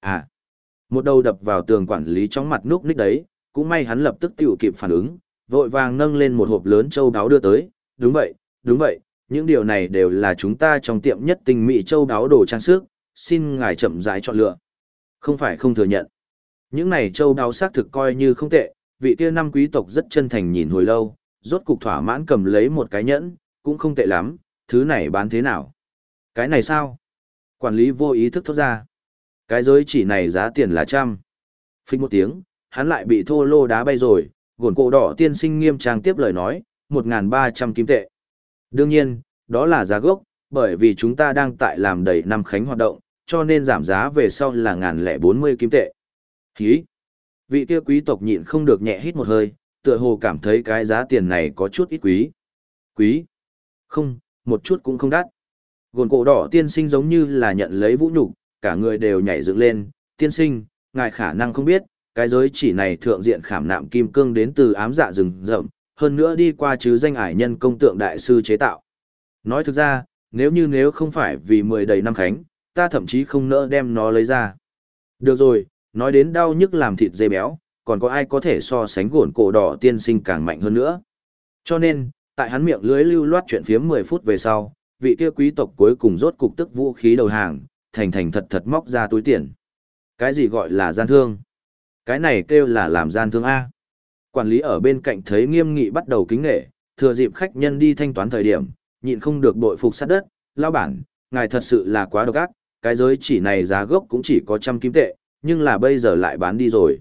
À, một đầu đập vào tường quản lý trong mặt núp ních đấy, cũng may hắn lập tức tiểu kịp phản ứng, vội vàng nâng lên một hộp lớn châu đáo đưa tới, đúng vậy, đúng vậy, những điều này đều là chúng ta trong tiệm nhất tình mỹ châu đáo đồ trang sức, xin ngài chậm rãi chọn lựa. Không phải không thừa nhận. Những này châu đáo xác thực coi như không tệ, vị kia năm quý tộc rất chân thành nhìn hồi lâu, rốt cục thỏa mãn cầm lấy một cái nhẫn, cũng không tệ lắm, thứ này bán thế nào? Cái này sao? Quản lý vô ý thức thốt ra. Cái giới chỉ này giá tiền là trăm. Phích một tiếng, hắn lại bị thô lô đá bay rồi, gồn cổ đỏ tiên sinh nghiêm trang tiếp lời nói, 1.300 kim tệ. Đương nhiên, đó là giá gốc, bởi vì chúng ta đang tại làm đầy năm khánh hoạt động, cho nên giảm giá về sau là ngàn lẻ bốn mươi kim tệ. Hí! Vị kia quý tộc nhịn không được nhẹ hít một hơi, tựa hồ cảm thấy cái giá tiền này có chút ít quý. Quý? Không, một chút cũng không đắt. Gồn cổ đỏ tiên sinh giống như là nhận lấy vũ nhục, cả người đều nhảy dựng lên, tiên sinh, ngài khả năng không biết, cái giới chỉ này thượng diện khảm nạm kim cương đến từ ám dạ rừng rậm, hơn nữa đi qua chứ danh ải nhân công tượng đại sư chế tạo. Nói thực ra, nếu như nếu không phải vì mười đầy năm khánh, ta thậm chí không nỡ đem nó lấy ra. Được rồi, nói đến đau nhức làm thịt dê béo, còn có ai có thể so sánh gổn cổ đỏ tiên sinh càng mạnh hơn nữa. Cho nên, tại hắn miệng lưới lưu loát chuyện phiếm 10 phút về sau, vị kia quý tộc cuối cùng rốt cục tức vũ khí đầu hàng, thành thành thật thật móc ra túi tiền. Cái gì gọi là gian thương? Cái này kêu là làm gian thương A. Quản lý ở bên cạnh thấy nghiêm nghị bắt đầu kính nghệ, thừa dịp khách nhân đi thanh toán thời điểm, nhịn không được bội phục sát đất, lao bản, ngài thật sự là quá độc ác, cái giới chỉ này giá gốc cũng chỉ có trăm kim tệ, nhưng là bây giờ lại bán đi rồi.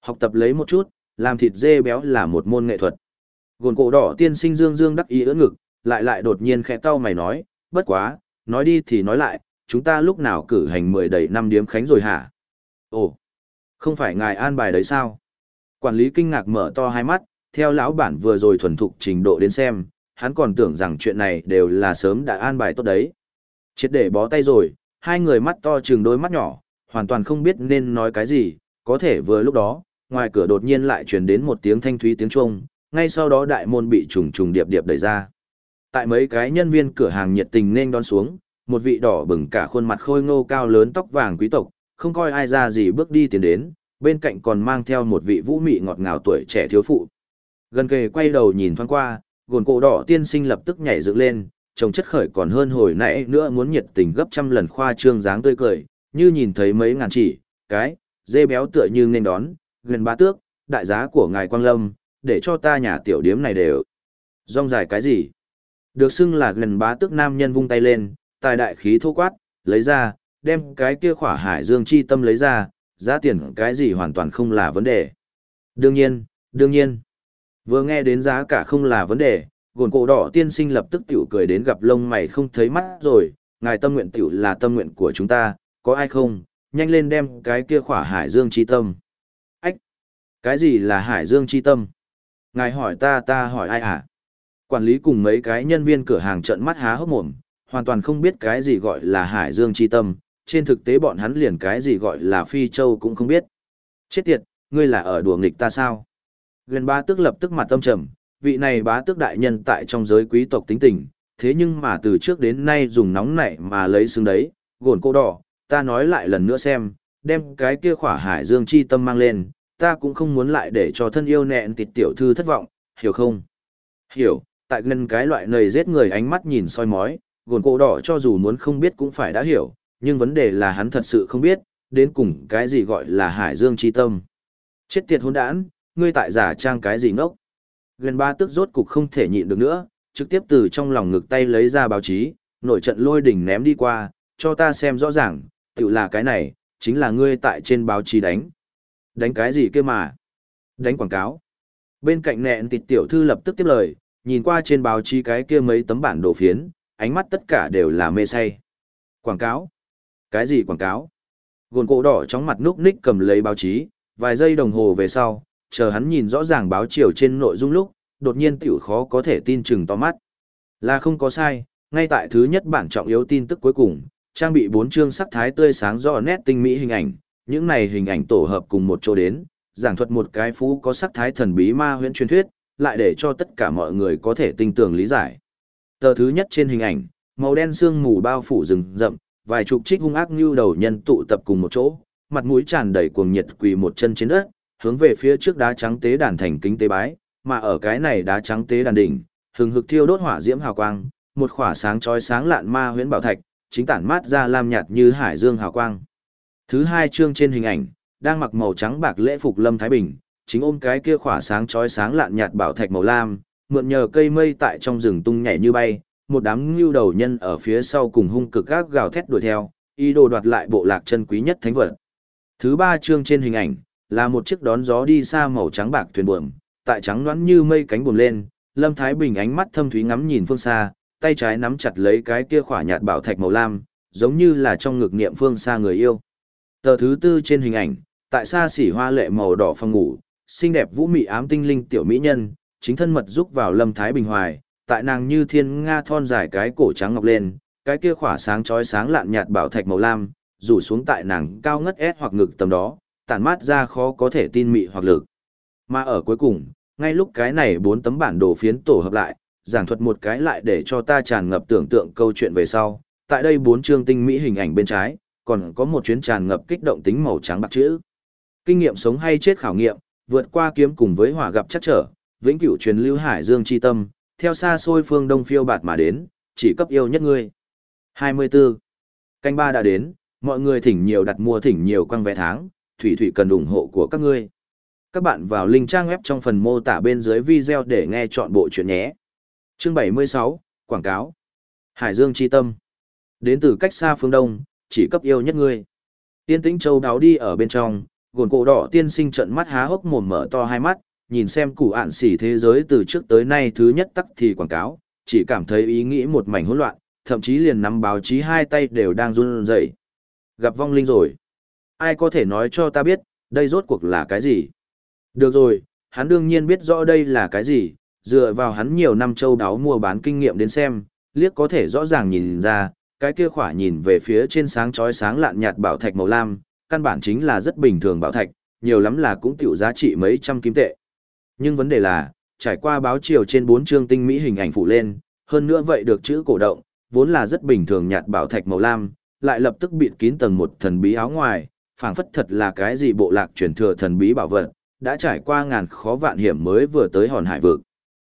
Học tập lấy một chút, làm thịt dê béo là một môn nghệ thuật. Gồn cổ đỏ tiên sinh dương dương đắc ý ưỡn ngực, lại lại đột nhiên khẽ cau mày nói, bất quá, nói đi thì nói lại, chúng ta lúc nào cử hành mười đầy năm điếm khánh rồi hả? Ồ, không phải ngài an bài đấy sao? Quản lý kinh ngạc mở to hai mắt, theo lão bản vừa rồi thuần thục trình độ đến xem, hắn còn tưởng rằng chuyện này đều là sớm đã an bài tốt đấy. Chết để bó tay rồi, hai người mắt to trừng đôi mắt nhỏ, hoàn toàn không biết nên nói cái gì, có thể vừa lúc đó, ngoài cửa đột nhiên lại truyền đến một tiếng thanh thúy tiếng chuông, ngay sau đó đại môn bị trùng trùng điệp điệp đẩy ra. Tại mấy cái nhân viên cửa hàng nhiệt tình nên đón xuống, một vị đỏ bừng cả khuôn mặt khôi ngô cao lớn tóc vàng quý tộc, không coi ai ra gì bước đi tiến đến, bên cạnh còn mang theo một vị vũ mị ngọt ngào tuổi trẻ thiếu phụ. Gần kề quay đầu nhìn thoáng qua, gồn cổ đỏ tiên sinh lập tức nhảy dựng lên, trông chất khởi còn hơn hồi nãy nữa muốn nhiệt tình gấp trăm lần khoa trương dáng tươi cười, như nhìn thấy mấy ngàn chỉ, cái, dê béo tựa như nên đón, gần ba tước, đại giá của ngài Quang Lâm, để cho ta nhà tiểu điếm này đều. Rong dài cái gì? Được xưng là gần bá tước nam nhân vung tay lên, tài đại khí thô quát, lấy ra, đem cái kia khỏa hải dương chi tâm lấy ra, giá tiền cái gì hoàn toàn không là vấn đề. Đương nhiên, đương nhiên. Vừa nghe đến giá cả không là vấn đề, gồn cổ đỏ tiên sinh lập tức tiểu cười đến gặp lông mày không thấy mắt rồi, ngài tâm nguyện tiểu là tâm nguyện của chúng ta, có ai không, nhanh lên đem cái kia khỏa hải dương chi tâm. Ách! Cái gì là hải dương chi tâm? Ngài hỏi ta ta hỏi ai hả? Quản lý cùng mấy cái nhân viên cửa hàng trợn mắt há hốc mồm, hoàn toàn không biết cái gì gọi là hải dương chi tâm, trên thực tế bọn hắn liền cái gì gọi là phi châu cũng không biết. Chết tiệt, ngươi là ở đùa nghịch ta sao? Gần ba tức lập tức mặt tâm trầm, vị này bá tước đại nhân tại trong giới quý tộc tính tình, thế nhưng mà từ trước đến nay dùng nóng nảy mà lấy xương đấy, gồn cô đỏ, ta nói lại lần nữa xem, đem cái kia khỏa hải dương chi tâm mang lên, ta cũng không muốn lại để cho thân yêu nẹn tịt tiểu thư thất vọng, hiểu không? Hiểu, tại gần cái loại nầy giết người ánh mắt nhìn soi mói, gồn cổ đỏ cho dù muốn không biết cũng phải đã hiểu, nhưng vấn đề là hắn thật sự không biết, đến cùng cái gì gọi là hải dương chi tâm. Chết tiệt hôn đản, ngươi tại giả trang cái gì ngốc. Gần ba tức rốt cục không thể nhịn được nữa, trực tiếp từ trong lòng ngực tay lấy ra báo chí, nổi trận lôi đỉnh ném đi qua, cho ta xem rõ ràng, tự là cái này, chính là ngươi tại trên báo chí đánh. Đánh cái gì kia mà? Đánh quảng cáo. Bên cạnh nẹn tịt tiểu thư lập tức tiếp lời, nhìn qua trên báo chí cái kia mấy tấm bản đồ phiến, ánh mắt tất cả đều là mê say. Quảng cáo? Cái gì quảng cáo? Gồn cổ đỏ trong mặt núp ních cầm lấy báo chí, vài giây đồng hồ về sau, chờ hắn nhìn rõ ràng báo chiều trên nội dung lúc, đột nhiên tiểu khó có thể tin chừng to mắt. Là không có sai, ngay tại thứ nhất bản trọng yếu tin tức cuối cùng, trang bị bốn chương sắc thái tươi sáng rõ nét tinh mỹ hình ảnh, những này hình ảnh tổ hợp cùng một chỗ đến, giảng thuật một cái phú có sắc thái thần bí ma huyễn truyền thuyết, lại để cho tất cả mọi người có thể tinh tường lý giải. Tờ thứ nhất trên hình ảnh, màu đen sương mù bao phủ rừng rậm, vài chục trích hung ác như đầu nhân tụ tập cùng một chỗ, mặt mũi tràn đầy cuồng nhiệt quỳ một chân trên đất, hướng về phía trước đá trắng tế đàn thành kính tế bái, mà ở cái này đá trắng tế đàn đỉnh, hừng hực thiêu đốt hỏa diễm hào quang, một khỏa sáng chói sáng lạn ma huyễn bảo thạch, chính tản mát ra lam nhạt như hải dương hào quang. Thứ hai chương trên hình ảnh, đang mặc màu trắng bạc lễ phục Lâm Thái Bình, chính ôm cái kia khỏa sáng chói sáng lạn nhạt bảo thạch màu lam, mượn nhờ cây mây tại trong rừng tung nhảy như bay, một đám ngưu đầu nhân ở phía sau cùng hung cực gác gào thét đuổi theo, ý đồ đoạt lại bộ lạc chân quý nhất thánh vật. Thứ ba chương trên hình ảnh, là một chiếc đón gió đi xa màu trắng bạc thuyền buồm, tại trắng loãng như mây cánh buồm lên, Lâm Thái Bình ánh mắt thâm thúy ngắm nhìn phương xa, tay trái nắm chặt lấy cái kia khỏa nhạt bảo thạch màu lam, giống như là trong ngực niệm phương xa người yêu. Tờ thứ tư trên hình ảnh, tại xa xỉ hoa lệ màu đỏ phòng ngủ, xinh đẹp vũ mị ám tinh linh tiểu mỹ nhân, chính thân mật giúp vào Lâm Thái Bình hoài, tại nàng như thiên nga thon dài cái cổ trắng ngọc lên, cái kia khỏa sáng chói sáng lạn nhạt bảo thạch màu lam, rủ xuống tại nàng cao ngất ép hoặc ngực tầm đó, tản mát ra khó có thể tin mị hoặc lực. Mà ở cuối cùng, ngay lúc cái này bốn tấm bản đồ phiến tổ hợp lại, giảng thuật một cái lại để cho ta tràn ngập tưởng tượng câu chuyện về sau, tại đây bốn chương tinh mỹ hình ảnh bên trái, còn có một chuyến tràn ngập kích động tính màu trắng bạc chữ. Kinh nghiệm sống hay chết khảo nghiệm, vượt qua kiếm cùng với hỏa gặp chắc trở, vĩnh cửu truyền lưu hải dương chi tâm, theo xa xôi phương đông phiêu bạt mà đến, chỉ cấp yêu nhất ngươi. 24. Canh ba đã đến, mọi người thỉnh nhiều đặt mua thỉnh nhiều quăng vé tháng, thủy thủy cần ủng hộ của các ngươi. Các bạn vào link trang web trong phần mô tả bên dưới video để nghe chọn bộ chuyện nhé. Chương 76, Quảng cáo. Hải Dương chi tâm. Đến từ cách xa phương đông, chỉ cấp yêu nhất ngươi. Tiên tĩnh châu đáo đi ở bên trong, gồn cổ đỏ tiên sinh trận mắt há hốc mồm mở to hai mắt, nhìn xem củ ạn xỉ thế giới từ trước tới nay thứ nhất tắc thì quảng cáo, chỉ cảm thấy ý nghĩ một mảnh hỗn loạn, thậm chí liền nắm báo chí hai tay đều đang run rẩy. Gặp vong linh rồi. Ai có thể nói cho ta biết, đây rốt cuộc là cái gì? Được rồi, hắn đương nhiên biết rõ đây là cái gì, dựa vào hắn nhiều năm châu đáo mua bán kinh nghiệm đến xem, liếc có thể rõ ràng nhìn ra, cái kia khỏa nhìn về phía trên sáng chói sáng lạn nhạt bảo thạch màu lam, căn bản chính là rất bình thường bảo thạch, nhiều lắm là cũng tiểu giá trị mấy trăm kim tệ. Nhưng vấn đề là, trải qua báo chiều trên bốn chương tinh mỹ hình ảnh phụ lên, hơn nữa vậy được chữ cổ động, vốn là rất bình thường nhạt bảo thạch màu lam, lại lập tức bịt kín tầng một thần bí áo ngoài, phảng phất thật là cái gì bộ lạc truyền thừa thần bí bảo vật, đã trải qua ngàn khó vạn hiểm mới vừa tới hòn hải vực.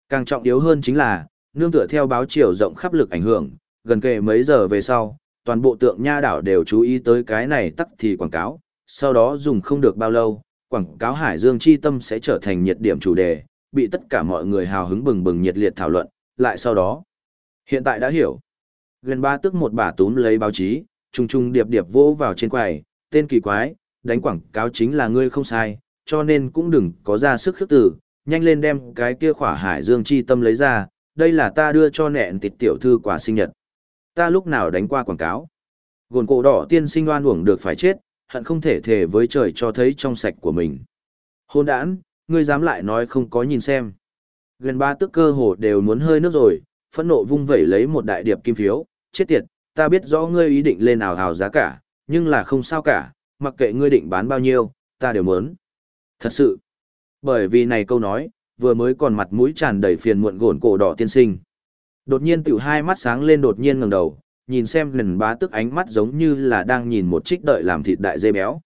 Càng trọng yếu hơn chính là, nương tựa theo báo chiều rộng khắp lực ảnh hưởng, gần kề mấy giờ về sau, toàn bộ tượng nha đảo đều chú ý tới cái này tắc thì quảng cáo, sau đó dùng không được bao lâu, quảng cáo Hải Dương chi tâm sẽ trở thành nhiệt điểm chủ đề, bị tất cả mọi người hào hứng bừng bừng nhiệt liệt thảo luận, lại sau đó. Hiện tại đã hiểu. Gần ba tức một bà túm lấy báo chí, trùng trùng điệp điệp vô vào trên quầy, tên kỳ quái, đánh quảng cáo chính là ngươi không sai, cho nên cũng đừng có ra sức khước tử, nhanh lên đem cái kia khỏa Hải Dương chi tâm lấy ra, đây là ta đưa cho nẹn tịt tiểu thư quả sinh nhật. Ta lúc nào đánh qua quảng cáo. Gồn cổ đỏ tiên sinh oan uổng được phải chết, hận không thể thề với trời cho thấy trong sạch của mình. Hôn đản, ngươi dám lại nói không có nhìn xem. Gần ba tức cơ hồ đều muốn hơi nước rồi, phẫn nộ vung vẩy lấy một đại điệp kim phiếu, chết tiệt, ta biết rõ ngươi ý định lên nào hào giá cả, nhưng là không sao cả, mặc kệ ngươi định bán bao nhiêu, ta đều muốn. Thật sự, bởi vì này câu nói, vừa mới còn mặt mũi tràn đầy phiền muộn gồn cổ đỏ tiên sinh. Đột nhiên tiểu hai mắt sáng lên đột nhiên ngẩng đầu, nhìn xem lần bá tức ánh mắt giống như là đang nhìn một trích đợi làm thịt đại dê béo.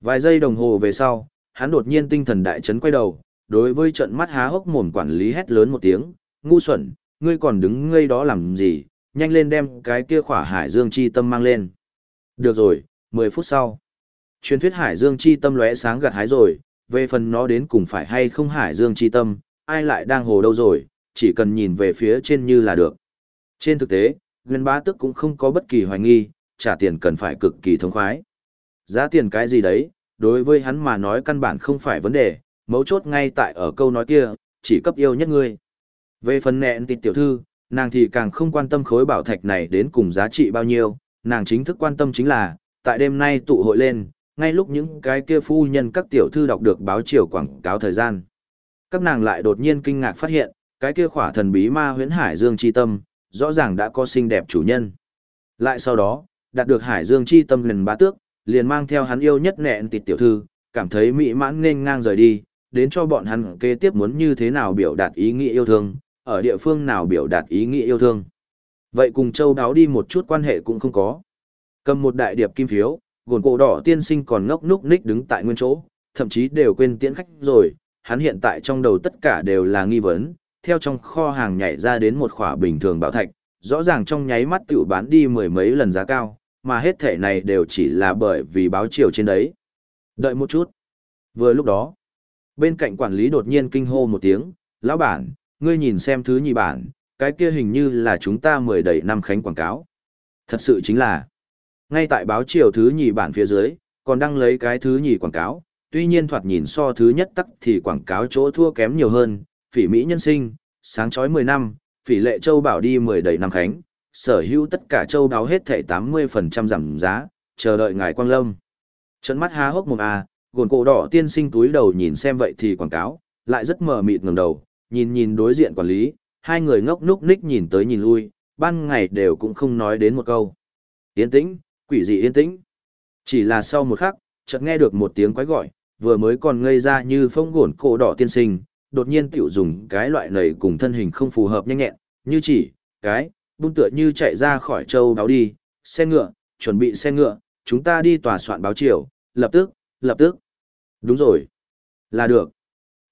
Vài giây đồng hồ về sau, hắn đột nhiên tinh thần đại chấn quay đầu, đối với trận mắt há hốc mồm quản lý hét lớn một tiếng, ngu xuẩn, ngươi còn đứng ngây đó làm gì, nhanh lên đem cái kia khỏa hải dương chi tâm mang lên. Được rồi, 10 phút sau. Truyền thuyết hải dương chi tâm lóe sáng gặt hái rồi, về phần nó đến cùng phải hay không hải dương chi tâm, ai lại đang hồ đâu rồi, chỉ cần nhìn về phía trên như là được. Trên thực tế, Nguyên Bá Tức cũng không có bất kỳ hoài nghi, trả tiền cần phải cực kỳ thông khoái. Giá tiền cái gì đấy, đối với hắn mà nói căn bản không phải vấn đề, mấu chốt ngay tại ở câu nói kia, chỉ cấp yêu nhất ngươi. Về phần nẹn tịt tiểu thư, nàng thì càng không quan tâm khối bảo thạch này đến cùng giá trị bao nhiêu, nàng chính thức quan tâm chính là, tại đêm nay tụ hội lên, ngay lúc những cái kia phu nhân các tiểu thư đọc được báo chiều quảng cáo thời gian. Các nàng lại đột nhiên kinh ngạc phát hiện, cái kia khỏa thần bí ma huyễn hải dương chi tâm, rõ ràng đã có xinh đẹp chủ nhân. Lại sau đó, đạt được hải dương chi tâm lần bá tước, liền mang theo hắn yêu nhất nẹn tịt tiểu thư, cảm thấy mỹ mãn nên ngang rời đi, đến cho bọn hắn kế tiếp muốn như thế nào biểu đạt ý nghĩa yêu thương, ở địa phương nào biểu đạt ý nghĩa yêu thương. Vậy cùng châu đáo đi một chút quan hệ cũng không có. Cầm một đại điệp kim phiếu, gồn cổ đỏ tiên sinh còn ngốc núc ních đứng tại nguyên chỗ, thậm chí đều quên tiễn khách rồi, hắn hiện tại trong đầu tất cả đều là nghi vấn, theo trong kho hàng nhảy ra đến một khỏa bình thường bảo thạch, rõ ràng trong nháy mắt tiểu bán đi mười mấy lần giá cao, mà hết thể này đều chỉ là bởi vì báo chiều trên đấy. Đợi một chút. Vừa lúc đó, bên cạnh quản lý đột nhiên kinh hô một tiếng, lão bản, ngươi nhìn xem thứ nhì bản, cái kia hình như là chúng ta mười đầy năm khánh quảng cáo. Thật sự chính là, ngay tại báo chiều thứ nhì bản phía dưới, còn đăng lấy cái thứ nhì quảng cáo, tuy nhiên thoạt nhìn so thứ nhất tắc thì quảng cáo chỗ thua kém nhiều hơn, phỉ Mỹ nhân sinh, sáng chói 10 năm, phỉ lệ châu bảo đi 10 đầy năm khánh, sở hữu tất cả châu đáo hết thảy 80% giảm giá, chờ đợi ngài quang lâm. Trận mắt há hốc mồm à, gồn cổ đỏ tiên sinh túi đầu nhìn xem vậy thì quảng cáo, lại rất mờ mịt ngẩng đầu, nhìn nhìn đối diện quản lý, hai người ngốc núc ních nhìn tới nhìn lui, ban ngày đều cũng không nói đến một câu. Yên tĩnh, quỷ dị yên tĩnh. Chỉ là sau một khắc, chợt nghe được một tiếng quái gọi, vừa mới còn ngây ra như phong gồn cổ đỏ tiên sinh, đột nhiên tiểu dùng cái loại này cùng thân hình không phù hợp nhanh nhẹn, như chỉ, cái, bung tựa như chạy ra khỏi châu báo đi, xe ngựa, chuẩn bị xe ngựa, chúng ta đi tòa soạn báo chiều, lập tức, lập tức. Đúng rồi. Là được.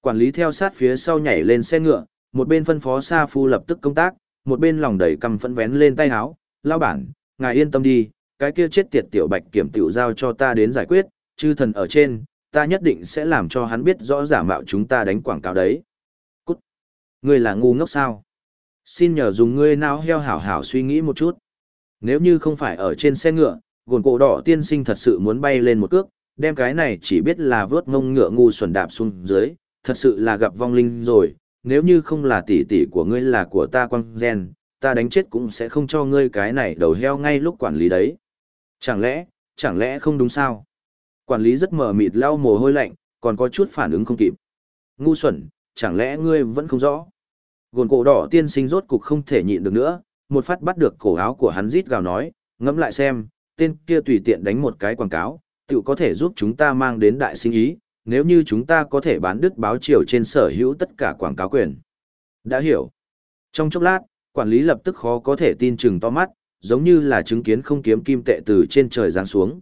Quản lý theo sát phía sau nhảy lên xe ngựa, một bên phân phó Sa Phu lập tức công tác, một bên lòng đầy cầm phẫn vén lên tay áo, lao bản, ngài yên tâm đi, cái kia chết tiệt tiểu bạch kiểm tiểu giao cho ta đến giải quyết, chư thần ở trên, ta nhất định sẽ làm cho hắn biết rõ giả mạo chúng ta đánh quảng cáo đấy. Cút! Ngươi là ngu ngốc sao? Xin nhờ dùng ngươi nào heo hảo hảo suy nghĩ một chút. Nếu như không phải ở trên xe ngựa, gồn cổ đỏ tiên sinh thật sự muốn bay lên một cước, đem cái này chỉ biết là vớt ngông ngựa ngu xuẩn đạp xuống dưới, thật sự là gặp vong linh rồi, nếu như không là tỷ tỷ của ngươi là của ta quang gen, ta đánh chết cũng sẽ không cho ngươi cái này đầu heo ngay lúc quản lý đấy. Chẳng lẽ, chẳng lẽ không đúng sao? Quản lý rất mờ mịt lau mồ hôi lạnh, còn có chút phản ứng không kịp. Ngu xuẩn, chẳng lẽ ngươi vẫn không rõ? Gồn cổ đỏ tiên sinh rốt cục không thể nhịn được nữa, một phát bắt được cổ áo của hắn rít gào nói, ngẫm lại xem, tên kia tùy tiện đánh một cái quảng cáo, tự có thể giúp chúng ta mang đến đại sinh ý, nếu như chúng ta có thể bán đứt báo chiều trên sở hữu tất cả quảng cáo quyền. Đã hiểu. Trong chốc lát, quản lý lập tức khó có thể tin chừng to mắt, giống như là chứng kiến không kiếm kim tệ từ trên trời giáng xuống.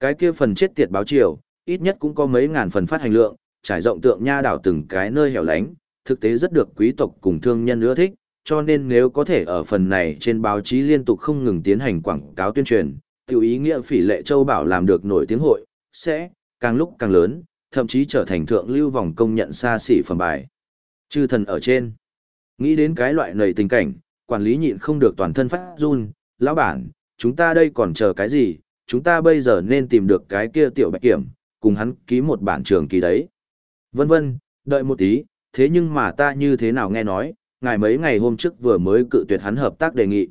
Cái kia phần chết tiệt báo chiều, ít nhất cũng có mấy ngàn phần phát hành lượng, trải rộng tượng nha đảo từng cái nơi hẻo lánh, thực tế rất được quý tộc cùng thương nhân ưa thích, cho nên nếu có thể ở phần này trên báo chí liên tục không ngừng tiến hành quảng cáo tuyên truyền, tiểu ý nghĩa phỉ lệ châu bảo làm được nổi tiếng hội, sẽ càng lúc càng lớn, thậm chí trở thành thượng lưu vòng công nhận xa xỉ phẩm bài. Chư thần ở trên. Nghĩ đến cái loại nầy tình cảnh, quản lý nhịn không được toàn thân phát run, lão bản, chúng ta đây còn chờ cái gì, chúng ta bây giờ nên tìm được cái kia tiểu bạch kiểm, cùng hắn ký một bản trường kỳ đấy. Vân vân, đợi một tí, thế nhưng mà ta như thế nào nghe nói, ngài mấy ngày hôm trước vừa mới cự tuyệt hắn hợp tác đề nghị.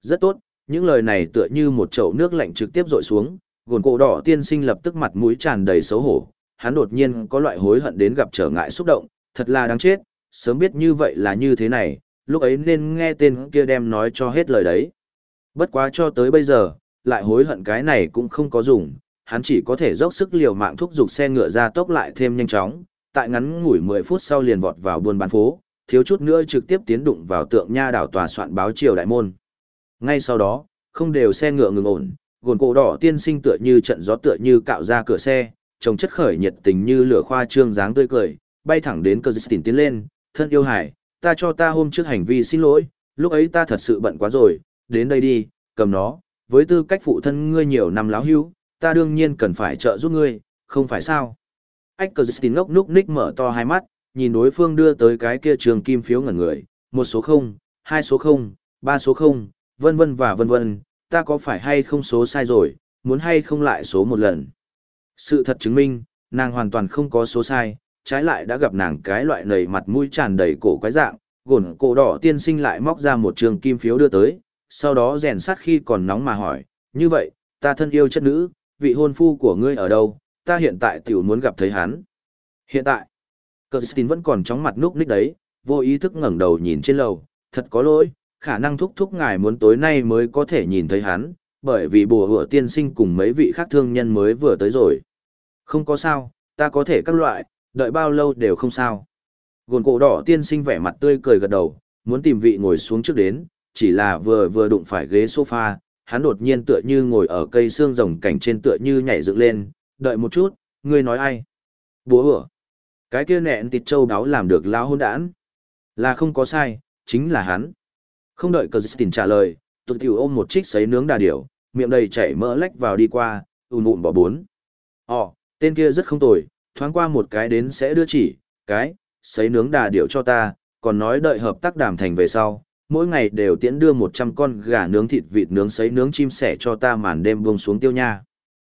Rất tốt, những lời này tựa như một chậu nước lạnh trực tiếp rội xuống, gồn cổ đỏ tiên sinh lập tức mặt mũi tràn đầy xấu hổ, hắn đột nhiên có loại hối hận đến gặp trở ngại xúc động, thật là đáng chết, sớm biết như vậy là như thế này, lúc ấy nên nghe tên kia đem nói cho hết lời đấy. Bất quá cho tới bây giờ, lại hối hận cái này cũng không có dùng, hắn chỉ có thể dốc sức liều mạng thúc giục xe ngựa ra tốc lại thêm nhanh chóng, tại ngắn ngủi 10 phút sau liền vọt vào buôn bán phố, thiếu chút nữa trực tiếp tiến đụng vào tượng nha đảo tòa soạn báo triều đại môn. Ngay sau đó, không đều xe ngựa ngừng ổn, gồn cổ đỏ tiên sinh tựa như trận gió tựa như cạo ra cửa xe, trông chất khởi nhiệt tình như lửa khoa trương dáng tươi cười, bay thẳng đến cơ dịch tiến lên, thân yêu hải, ta cho ta hôm trước hành vi xin lỗi, lúc ấy ta thật sự bận quá rồi, đến đây đi, cầm nó, với tư cách phụ thân ngươi nhiều năm láo hưu, ta đương nhiên cần phải trợ giúp ngươi, không phải sao. Ách cờ dịch ngốc núc ních mở to hai mắt, nhìn đối phương đưa tới cái kia trường kim phiếu ngẩn người, một số không, hai số không, ba số không, vân vân và vân vân, ta có phải hay không số sai rồi, muốn hay không lại số một lần. Sự thật chứng minh, nàng hoàn toàn không có số sai, trái lại đã gặp nàng cái loại nầy mặt mũi tràn đầy cổ quái dạng, gồn cổ đỏ tiên sinh lại móc ra một trường kim phiếu đưa tới, sau đó rèn sát khi còn nóng mà hỏi, như vậy, ta thân yêu chất nữ, vị hôn phu của ngươi ở đâu, ta hiện tại tiểu muốn gặp thấy hắn. Hiện tại, Kirsten vẫn còn chóng mặt núp ních đấy, vô ý thức ngẩng đầu nhìn trên lầu, thật có lỗi, khả năng thúc thúc ngài muốn tối nay mới có thể nhìn thấy hắn, bởi vì bùa hựa tiên sinh cùng mấy vị khác thương nhân mới vừa tới rồi. Không có sao, ta có thể các loại, đợi bao lâu đều không sao. Gồn cổ đỏ tiên sinh vẻ mặt tươi cười gật đầu, muốn tìm vị ngồi xuống trước đến, chỉ là vừa vừa đụng phải ghế sofa, hắn đột nhiên tựa như ngồi ở cây xương rồng cảnh trên tựa như nhảy dựng lên, đợi một chút, ngươi nói ai? Bố ửa. Cái kia nẹn tịt châu đáo làm được lão hôn đản. Là không có sai, chính là hắn. Không đợi cờ tình trả lời, tụt tiểu ôm một chiếc sấy nướng đà điểu, miệng đầy chảy mỡ lách vào đi qua, ùn ùn bỏ bốn. Ồ, tên kia rất không tồi, thoáng qua một cái đến sẽ đưa chỉ, cái, sấy nướng đà điểu cho ta, còn nói đợi hợp tác đàm thành về sau, mỗi ngày đều tiễn đưa 100 con gà nướng thịt vịt nướng sấy nướng chim sẻ cho ta màn đêm buông xuống tiêu nha.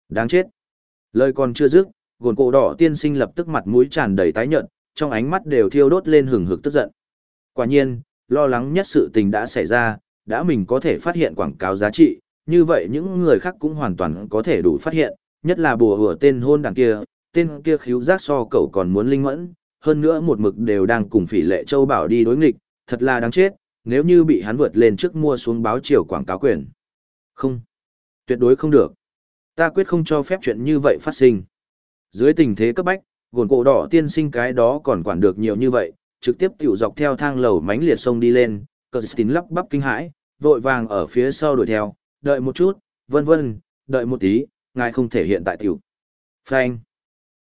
Đáng chết. Lời còn chưa dứt, gồn cổ đỏ tiên sinh lập tức mặt mũi tràn đầy tái nhợt, trong ánh mắt đều thiêu đốt lên hừng hực tức giận. Quả nhiên, lo lắng nhất sự tình đã xảy ra, đã mình có thể phát hiện quảng cáo giá trị, như vậy những người khác cũng hoàn toàn có thể đủ phát hiện, nhất là bùa hửa tên hôn đằng kia, tên kia khíu giác so cậu còn muốn linh mẫn, hơn nữa một mực đều đang cùng phỉ lệ châu bảo đi đối nghịch, thật là đáng chết, nếu như bị hắn vượt lên trước mua xuống báo chiều quảng cáo quyền. Không, tuyệt đối không được. Ta quyết không cho phép chuyện như vậy phát sinh. Dưới tình thế cấp bách, gồn cổ đỏ tiên sinh cái đó còn quản được nhiều như vậy, trực tiếp tiểu dọc theo thang lầu mánh liệt sông đi lên, cờ tín lắp bắp kinh hãi, vội vàng ở phía sau đuổi theo, đợi một chút, vân vân, đợi một tí, ngài không thể hiện tại tiểu. Phanh.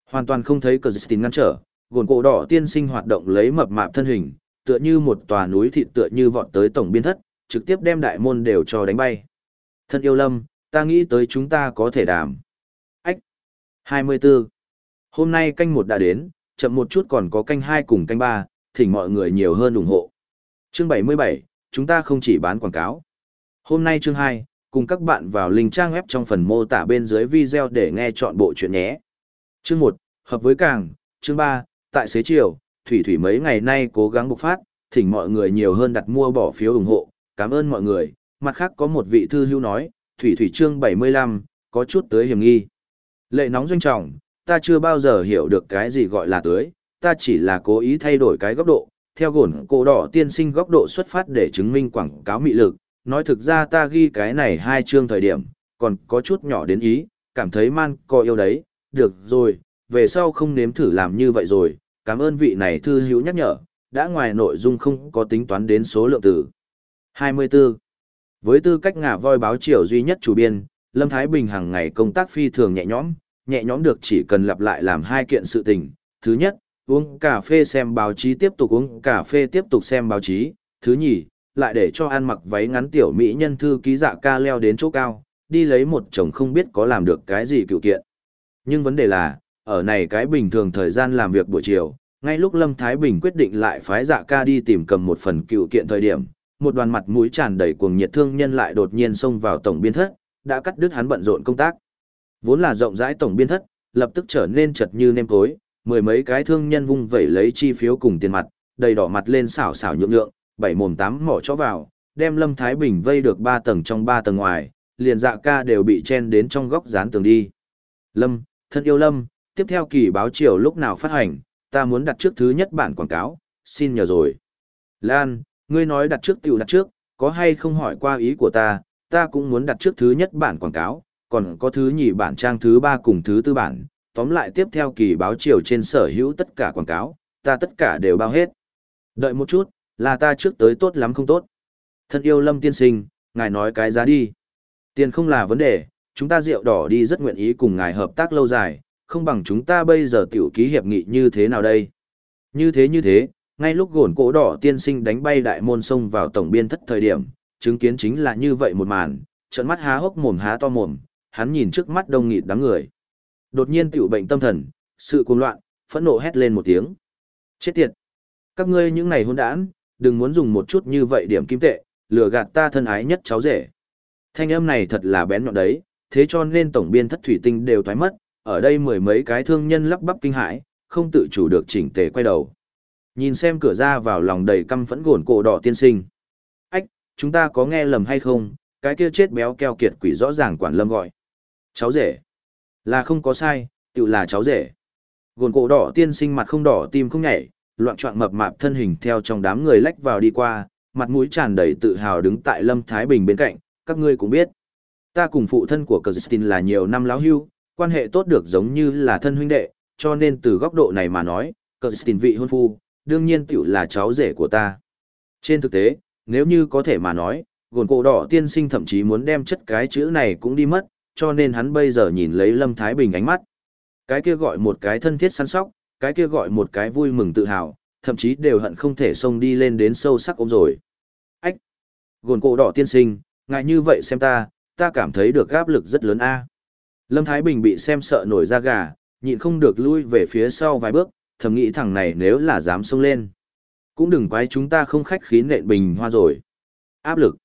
Hoàn toàn không thấy cờ tín ngăn trở, gồn cổ đỏ tiên sinh hoạt động lấy mập mạp thân hình, tựa như một tòa núi thịt tựa như vọt tới tổng biên thất, trực tiếp đem đại môn đều cho đánh bay. Thân yêu lâm, ta nghĩ tới chúng ta có thể đàm. Ách. 24. Hôm nay canh một đã đến, chậm một chút còn có canh hai cùng canh ba, thỉnh mọi người nhiều hơn ủng hộ. Chương 77, chúng ta không chỉ bán quảng cáo. Hôm nay chương 2, cùng các bạn vào link trang web trong phần mô tả bên dưới video để nghe chọn bộ chuyện nhé. Chương 1, hợp với càng, chương 3, tại xế chiều, Thủy Thủy mấy ngày nay cố gắng bộc phát, thỉnh mọi người nhiều hơn đặt mua bỏ phiếu ủng hộ, cảm ơn mọi người. Mặt khác có một vị thư hữu nói, Thủy Thủy chương 75, có chút tới hiểm nghi. Lệ nóng doanh trọng, ta chưa bao giờ hiểu được cái gì gọi là tưới, ta chỉ là cố ý thay đổi cái góc độ, theo gồn cổ đỏ tiên sinh góc độ xuất phát để chứng minh quảng cáo mị lực, nói thực ra ta ghi cái này hai chương thời điểm, còn có chút nhỏ đến ý, cảm thấy man co yêu đấy, được rồi, về sau không nếm thử làm như vậy rồi, cảm ơn vị này thư hữu nhắc nhở, đã ngoài nội dung không có tính toán đến số lượng từ. 24. Với tư cách ngả voi báo chiều duy nhất chủ biên, Lâm Thái Bình hàng ngày công tác phi thường nhẹ nhõm, nhẹ nhõm được chỉ cần lặp lại làm hai kiện sự tình. Thứ nhất, uống cà phê xem báo chí tiếp tục uống cà phê tiếp tục xem báo chí. Thứ nhì, lại để cho ăn mặc váy ngắn tiểu mỹ nhân thư ký dạ ca leo đến chỗ cao, đi lấy một chồng không biết có làm được cái gì cựu kiện. Nhưng vấn đề là, ở này cái bình thường thời gian làm việc buổi chiều, ngay lúc Lâm Thái Bình quyết định lại phái dạ ca đi tìm cầm một phần cựu kiện thời điểm, một đoàn mặt mũi tràn đầy cuồng nhiệt thương nhân lại đột nhiên xông vào tổng biên thất, đã cắt đứt hắn bận rộn công tác. Vốn là rộng rãi tổng biên thất, lập tức trở nên chật như nêm tối, mười mấy cái thương nhân vung vẩy lấy chi phiếu cùng tiền mặt, đầy đỏ mặt lên xảo xảo nhượng nhượng, bảy mồm tám mỏ cho vào, đem Lâm Thái Bình vây được ba tầng trong ba tầng ngoài, liền dạ ca đều bị chen đến trong góc dán tường đi. Lâm, thân yêu Lâm, tiếp theo kỳ báo chiều lúc nào phát hành, ta muốn đặt trước thứ nhất bản quảng cáo, xin nhờ rồi. Lan, ngươi nói đặt trước tiểu đặt trước, có hay không hỏi qua ý của ta, ta cũng muốn đặt trước thứ nhất bản quảng cáo, còn có thứ nhì bản trang thứ ba cùng thứ tư bản, tóm lại tiếp theo kỳ báo chiều trên sở hữu tất cả quảng cáo, ta tất cả đều bao hết. Đợi một chút, là ta trước tới tốt lắm không tốt. Thân yêu lâm tiên sinh, ngài nói cái giá đi. Tiền không là vấn đề, chúng ta rượu đỏ đi rất nguyện ý cùng ngài hợp tác lâu dài, không bằng chúng ta bây giờ tiểu ký hiệp nghị như thế nào đây. Như thế như thế, ngay lúc gồn cổ đỏ tiên sinh đánh bay đại môn sông vào tổng biên thất thời điểm, chứng kiến chính là như vậy một màn, trận mắt há hốc mồm há to mồm, hắn nhìn trước mắt đông nghịt đám người. Đột nhiên tiểu bệnh tâm thần, sự cuồng loạn, phẫn nộ hét lên một tiếng. Chết tiệt! Các ngươi những này hôn đản, đừng muốn dùng một chút như vậy điểm kim tệ, lừa gạt ta thân ái nhất cháu rể. Thanh âm này thật là bén nhọn đấy, thế cho nên tổng biên thất thủy tinh đều thoái mất, ở đây mười mấy cái thương nhân lắp bắp kinh hãi, không tự chủ được chỉnh tề quay đầu. Nhìn xem cửa ra vào lòng đầy căm phẫn gồn cổ đỏ tiên sinh. Ách, chúng ta có nghe lầm hay không, cái kia chết béo keo kiệt quỷ rõ ràng quản lâm gọi. Cháu rể. Là không có sai, tự là cháu rể. Gồn cổ đỏ tiên sinh mặt không đỏ tim không nhảy, loạn trọng mập mạp thân hình theo trong đám người lách vào đi qua, mặt mũi tràn đầy tự hào đứng tại Lâm Thái Bình bên cạnh, các ngươi cũng biết. Ta cùng phụ thân của christine là nhiều năm láo hưu, quan hệ tốt được giống như là thân huynh đệ, cho nên từ góc độ này mà nói, Kirsten vị hôn phu, đương nhiên tiểu là cháu rể của ta. Trên thực tế, nếu như có thể mà nói, gồn cổ đỏ tiên sinh thậm chí muốn đem chất cái chữ này cũng đi mất, cho nên hắn bây giờ nhìn lấy Lâm Thái Bình ánh mắt. Cái kia gọi một cái thân thiết săn sóc, cái kia gọi một cái vui mừng tự hào, thậm chí đều hận không thể xông đi lên đến sâu sắc ôm rồi. Ách! Gồn cổ đỏ tiên sinh, ngại như vậy xem ta, ta cảm thấy được áp lực rất lớn a. Lâm Thái Bình bị xem sợ nổi da gà, nhịn không được lui về phía sau vài bước, thầm nghĩ thằng này nếu là dám xông lên. Cũng đừng quái chúng ta không khách khí nện bình hoa rồi. Áp lực.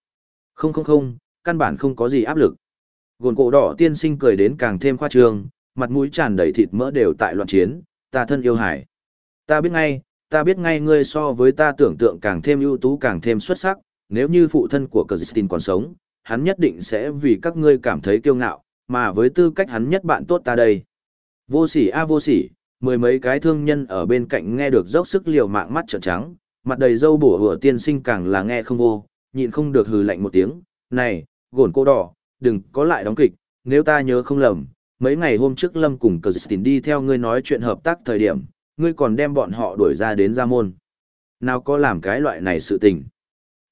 Không không không, căn bản không có gì áp lực. Gồn cổ đỏ tiên sinh cười đến càng thêm khoa trương, mặt mũi tràn đầy thịt mỡ đều tại loạn chiến, ta thân yêu hải. Ta biết ngay, ta biết ngay ngươi so với ta tưởng tượng càng thêm ưu tú càng thêm xuất sắc, nếu như phụ thân của Christine còn sống, hắn nhất định sẽ vì các ngươi cảm thấy kiêu ngạo, mà với tư cách hắn nhất bạn tốt ta đây. Vô sỉ a vô sỉ, mười mấy cái thương nhân ở bên cạnh nghe được dốc sức liều mạng mắt trợn trắng, mặt đầy dâu bổ hửa tiên sinh càng là nghe không vô, nhịn không được hừ lạnh một tiếng, này, gồn cô đỏ, đừng có lại đóng kịch, nếu ta nhớ không lầm, mấy ngày hôm trước Lâm cùng Kirsten đi theo ngươi nói chuyện hợp tác thời điểm, ngươi còn đem bọn họ đuổi ra đến gia môn. Nào có làm cái loại này sự tình.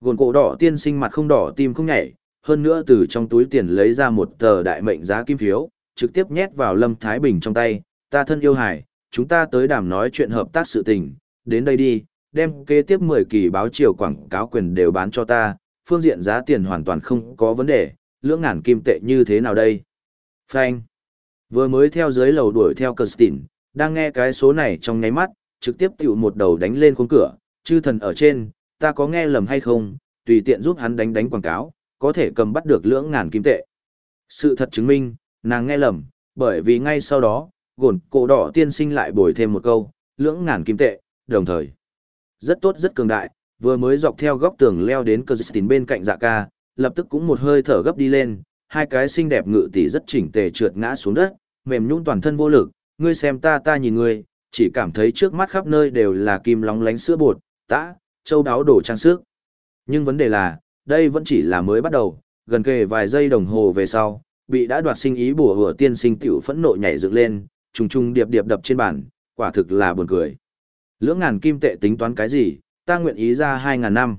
Gồn cổ đỏ tiên sinh mặt không đỏ tim không nhảy, hơn nữa từ trong túi tiền lấy ra một tờ đại mệnh giá kim phiếu, trực tiếp nhét vào Lâm Thái Bình trong tay, ta thân yêu hải, chúng ta tới đàm nói chuyện hợp tác sự tình, đến đây đi, đem kế tiếp 10 kỳ báo chiều quảng cáo quyền đều bán cho ta, phương diện giá tiền hoàn toàn không có vấn đề, lưỡng ngàn kim tệ như thế nào đây? Frank, vừa mới theo dưới lầu đuổi theo Kirsten, đang nghe cái số này trong ngáy mắt, trực tiếp tiểu một đầu đánh lên khung cửa, chư thần ở trên, ta có nghe lầm hay không, tùy tiện giúp hắn đánh đánh quảng cáo, có thể cầm bắt được lưỡng ngàn kim tệ. Sự thật chứng minh, nàng nghe lầm, bởi vì ngay sau đó, gồn cổ đỏ tiên sinh lại bồi thêm một câu, lưỡng ngàn kim tệ, đồng thời. Rất tốt rất cường đại, vừa mới dọc theo góc tường leo đến cơ tín bên cạnh dạ ca, lập tức cũng một hơi thở gấp đi lên, hai cái xinh đẹp ngự tỷ rất chỉnh tề trượt ngã xuống đất, mềm nhũn toàn thân vô lực, ngươi xem ta ta nhìn ngươi, chỉ cảm thấy trước mắt khắp nơi đều là kim lóng lánh sữa bột, tã, châu đáo đổ trang sức. Nhưng vấn đề là, đây vẫn chỉ là mới bắt đầu, gần kề vài giây đồng hồ về sau, bị đã đoạt sinh ý bùa hửa tiên sinh tiểu phẫn nộ nhảy dựng lên, trùng trùng điệp điệp đập trên bàn, quả thực là buồn cười. Lưỡng ngàn kim tệ tính toán cái gì, ta nguyện ý ra hai ngàn năm.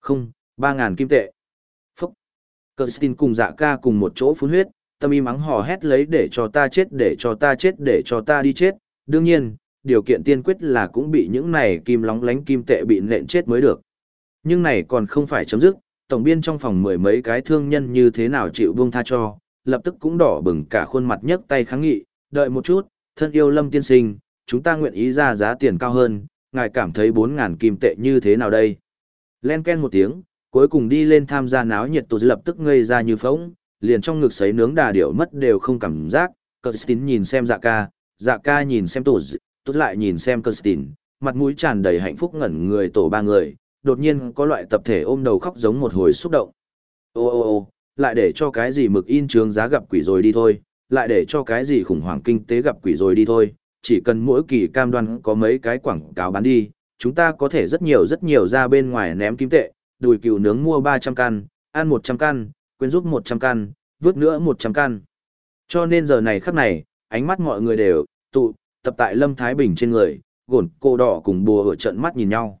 Không, ba ngàn kim tệ. Phúc. Kirsten cùng dạ ca cùng một chỗ phun huyết, tâm im mắng hò hét lấy để cho ta chết để cho ta chết để cho ta đi chết. Đương nhiên, điều kiện tiên quyết là cũng bị những này kim lóng lánh kim tệ bị nện chết mới được. Nhưng này còn không phải chấm dứt, tổng biên trong phòng mười mấy cái thương nhân như thế nào chịu buông tha cho, lập tức cũng đỏ bừng cả khuôn mặt nhấc tay kháng nghị, đợi một chút, thân yêu lâm tiên sinh, chúng ta nguyện ý ra giá tiền cao hơn, ngài cảm thấy bốn ngàn kim tệ như thế nào đây? Len ken một tiếng, cuối cùng đi lên tham gia náo nhiệt tổ lập tức ngây ra như phóng, liền trong ngực sấy nướng đà điểu mất đều không cảm giác, Kirsten nhìn xem dạ ca, dạ ca nhìn xem tổ tốt lại nhìn xem Kirsten, mặt mũi tràn đầy hạnh phúc ngẩn người tổ ba người, đột nhiên có loại tập thể ôm đầu khóc giống một hồi xúc động. Ô ô ô, lại để cho cái gì mực in trường giá gặp quỷ rồi đi thôi, lại để cho cái gì khủng hoảng kinh tế gặp quỷ rồi đi thôi, chỉ cần mỗi kỳ cam đoan có mấy cái quảng cáo bán đi, chúng ta có thể rất nhiều rất nhiều ra bên ngoài ném kim tệ, đùi cừu nướng mua 300 căn, ăn 100 căn, quên giúp 100 căn, vứt nữa 100 căn. Cho nên giờ này khắc này, ánh mắt mọi người đều tụ tập tại Lâm Thái Bình trên người, gồn cô đỏ cùng bùa ở trận mắt nhìn nhau.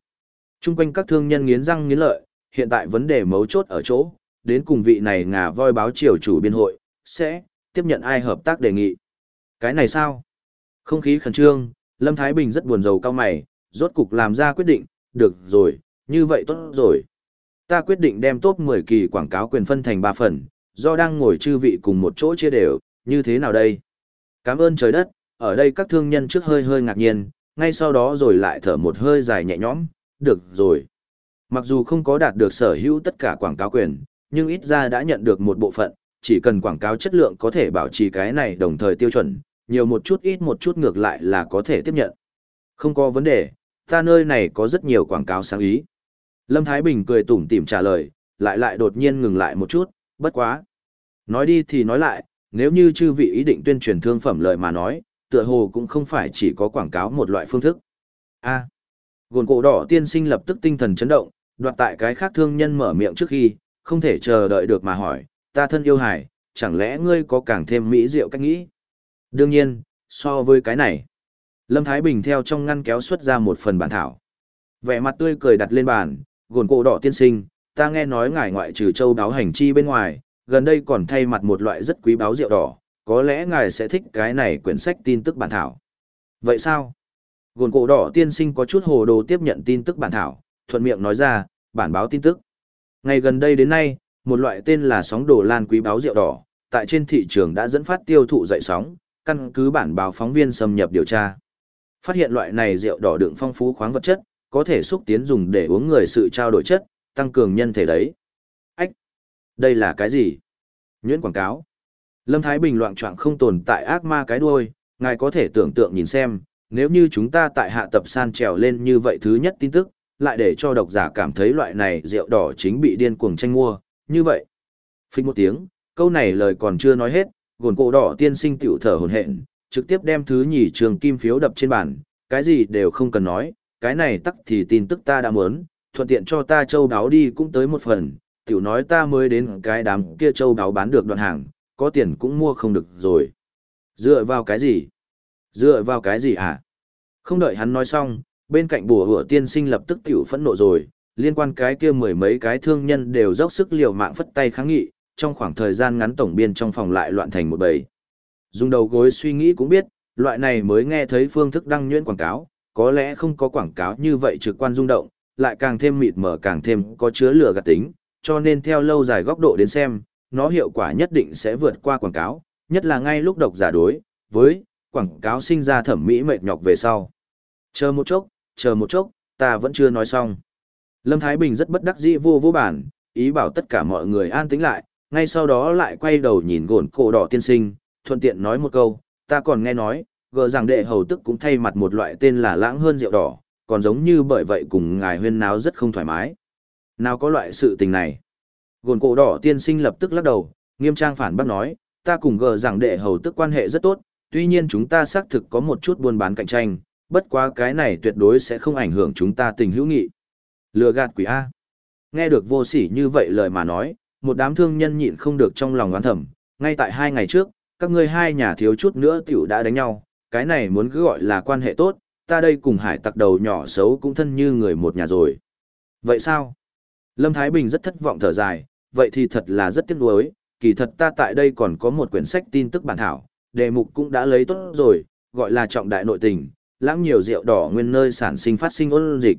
Trung quanh các thương nhân nghiến răng nghiến lợi, hiện tại vấn đề mấu chốt ở chỗ, đến cùng vị này ngà voi báo triều chủ biên hội, sẽ tiếp nhận ai hợp tác đề nghị. Cái này sao? Không khí khẩn trương, Lâm Thái Bình rất buồn rầu cao mày, rốt cục làm ra quyết định, được rồi, như vậy tốt rồi. Ta quyết định đem top 10 kỳ quảng cáo quyền phân thành 3 phần, do đang ngồi chư vị cùng một chỗ chia đều, như thế nào đây? Cảm ơn trời đất, ở đây các thương nhân trước hơi hơi ngạc nhiên, ngay sau đó rồi lại thở một hơi dài nhẹ nhõm, được rồi. Mặc dù không có đạt được sở hữu tất cả quảng cáo quyền, nhưng ít ra đã nhận được một bộ phận, chỉ cần quảng cáo chất lượng có thể bảo trì cái này đồng thời tiêu chuẩn, nhiều một chút ít một chút ngược lại là có thể tiếp nhận. Không có vấn đề, ta nơi này có rất nhiều quảng cáo sáng ý. Lâm Thái Bình cười tủm tỉm trả lời, lại lại đột nhiên ngừng lại một chút, bất quá. Nói đi thì nói lại, nếu như chư vị ý định tuyên truyền thương phẩm lợi mà nói, tựa hồ cũng không phải chỉ có quảng cáo một loại phương thức. A. Gồn cổ đỏ tiên sinh lập tức tinh thần chấn động, đoạt tại cái khác thương nhân mở miệng trước khi, không thể chờ đợi được mà hỏi, ta thân yêu hải, chẳng lẽ ngươi có càng thêm mỹ diệu cách nghĩ? Đương nhiên, so với cái này, Lâm Thái Bình theo trong ngăn kéo xuất ra một phần bản thảo. Vẻ mặt tươi cười đặt lên bàn, gồn cổ đỏ tiên sinh, ta nghe nói ngài ngoại trừ châu đáo hành chi bên ngoài, gần đây còn thay mặt một loại rất quý báo rượu đỏ, có lẽ ngài sẽ thích cái này quyển sách tin tức bản thảo. Vậy sao? Gồn cổ đỏ tiên sinh có chút hồ đồ tiếp nhận tin tức bản thảo, thuận miệng nói ra, bản báo tin tức. Ngày gần đây đến nay, một loại tên là sóng đồ lan quý báo rượu đỏ, tại trên thị trường đã dẫn phát tiêu thụ dậy sóng, căn cứ bản báo phóng viên xâm nhập điều tra. Phát hiện loại này rượu đỏ đựng phong phú khoáng vật chất, có thể xúc tiến dùng để uống người sự trao đổi chất, tăng cường nhân thể đấy. Ách! Đây là cái gì? Nhuyễn quảng cáo. Lâm Thái Bình loạn trọng không tồn tại ác ma cái đuôi, ngài có thể tưởng tượng nhìn xem, nếu như chúng ta tại hạ tập san trèo lên như vậy thứ nhất tin tức, lại để cho độc giả cảm thấy loại này rượu đỏ chính bị điên cuồng tranh mua, như vậy. Phích một tiếng, câu này lời còn chưa nói hết, gồn cổ đỏ tiên sinh tiểu thở hồn hện, trực tiếp đem thứ nhì trường kim phiếu đập trên bàn, cái gì đều không cần nói, cái này tắc thì tin tức ta đã muốn, thuận tiện cho ta châu đáo đi cũng tới một phần, tiểu nói ta mới đến cái đám kia châu đáo bán được đoạn hàng, có tiền cũng mua không được rồi. Dựa vào cái gì? Dựa vào cái gì hả? Không đợi hắn nói xong, bên cạnh bùa hủa tiên sinh lập tức tiểu phẫn nộ rồi, liên quan cái kia mười mấy cái thương nhân đều dốc sức liều mạng phất tay kháng nghị, trong khoảng thời gian ngắn tổng biên trong phòng lại loạn thành một bầy. Dùng đầu gối suy nghĩ cũng biết, loại này mới nghe thấy phương thức đăng nhuyễn quảng cáo, có lẽ không có quảng cáo như vậy trực quan rung động, lại càng thêm mịt mờ càng thêm có chứa lửa gạt tính, cho nên theo lâu dài góc độ đến xem, nó hiệu quả nhất định sẽ vượt qua quảng cáo, nhất là ngay lúc độc giả đối với quảng cáo sinh ra thẩm mỹ mệt nhọc về sau. Chờ một chốc, chờ một chốc, ta vẫn chưa nói xong. Lâm Thái Bình rất bất đắc dĩ vô vô bản, ý bảo tất cả mọi người an tĩnh lại, ngay sau đó lại quay đầu nhìn gồn cổ đỏ tiên sinh, thuận tiện nói một câu, ta còn nghe nói, gờ rằng đệ hầu tức cũng thay mặt một loại tên là lãng hơn rượu đỏ, còn giống như bởi vậy cùng ngài huyên náo rất không thoải mái. Nào có loại sự tình này? Gồn cổ đỏ tiên sinh lập tức lắc đầu, nghiêm trang phản bác nói, ta cùng gờ rằng đệ hầu tức quan hệ rất tốt, tuy nhiên chúng ta xác thực có một chút buôn bán cạnh tranh, bất quá cái này tuyệt đối sẽ không ảnh hưởng chúng ta tình hữu nghị. Lừa gạt quỷ A. Nghe được vô sỉ như vậy lời mà nói, một đám thương nhân nhịn không được trong lòng oán thầm, ngay tại hai ngày trước, các ngươi hai nhà thiếu chút nữa tiểu đã đánh nhau, cái này muốn cứ gọi là quan hệ tốt, ta đây cùng hải tặc đầu nhỏ xấu cũng thân như người một nhà rồi. Vậy sao? Lâm Thái Bình rất thất vọng thở dài, vậy thì thật là rất tiếc nuối, kỳ thật ta tại đây còn có một quyển sách tin tức bản thảo, đề mục cũng đã lấy tốt rồi, gọi là trọng đại nội tình, lãng nhiều rượu đỏ nguyên nơi sản sinh phát sinh ôn dịch.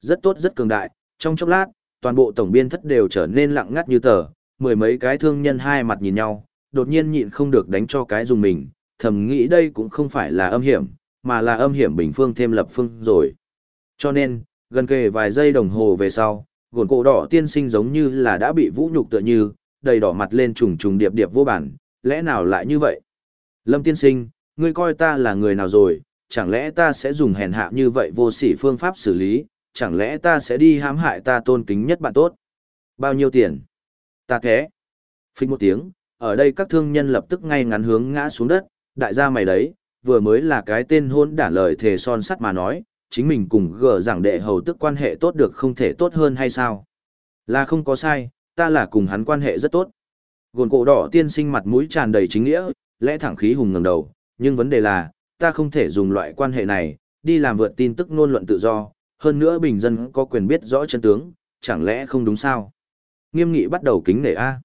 Rất tốt rất cường đại, trong chốc lát, toàn bộ tổng biên thất đều trở nên lặng ngắt như tờ, mười mấy cái thương nhân hai mặt nhìn nhau, đột nhiên nhịn không được đánh cho cái dùng mình, thầm nghĩ đây cũng không phải là âm hiểm, mà là âm hiểm bình phương thêm lập phương rồi. Cho nên, gần kề vài giây đồng hồ về sau, gồn cổ đỏ tiên sinh giống như là đã bị vũ nhục tựa như, đầy đỏ mặt lên trùng trùng điệp điệp vô bản, lẽ nào lại như vậy? Lâm tiên sinh, ngươi coi ta là người nào rồi, chẳng lẽ ta sẽ dùng hèn hạ như vậy vô sỉ phương pháp xử lý, chẳng lẽ ta sẽ đi hãm hại ta tôn kính nhất bạn tốt? Bao nhiêu tiền? Ta thế. Phích một tiếng, ở đây các thương nhân lập tức ngay ngắn hướng ngã xuống đất, đại gia mày đấy, vừa mới là cái tên hôn đả lời thề son sắt mà nói, chính mình cùng gờ rằng đệ hầu tức quan hệ tốt được không thể tốt hơn hay sao? Là không có sai, ta là cùng hắn quan hệ rất tốt. Gồn cổ đỏ tiên sinh mặt mũi tràn đầy chính nghĩa, lẽ thẳng khí hùng ngẩng đầu, nhưng vấn đề là, ta không thể dùng loại quan hệ này, đi làm vượt tin tức ngôn luận tự do, hơn nữa bình dân có quyền biết rõ chân tướng, chẳng lẽ không đúng sao? Nghiêm nghị bắt đầu kính nể A.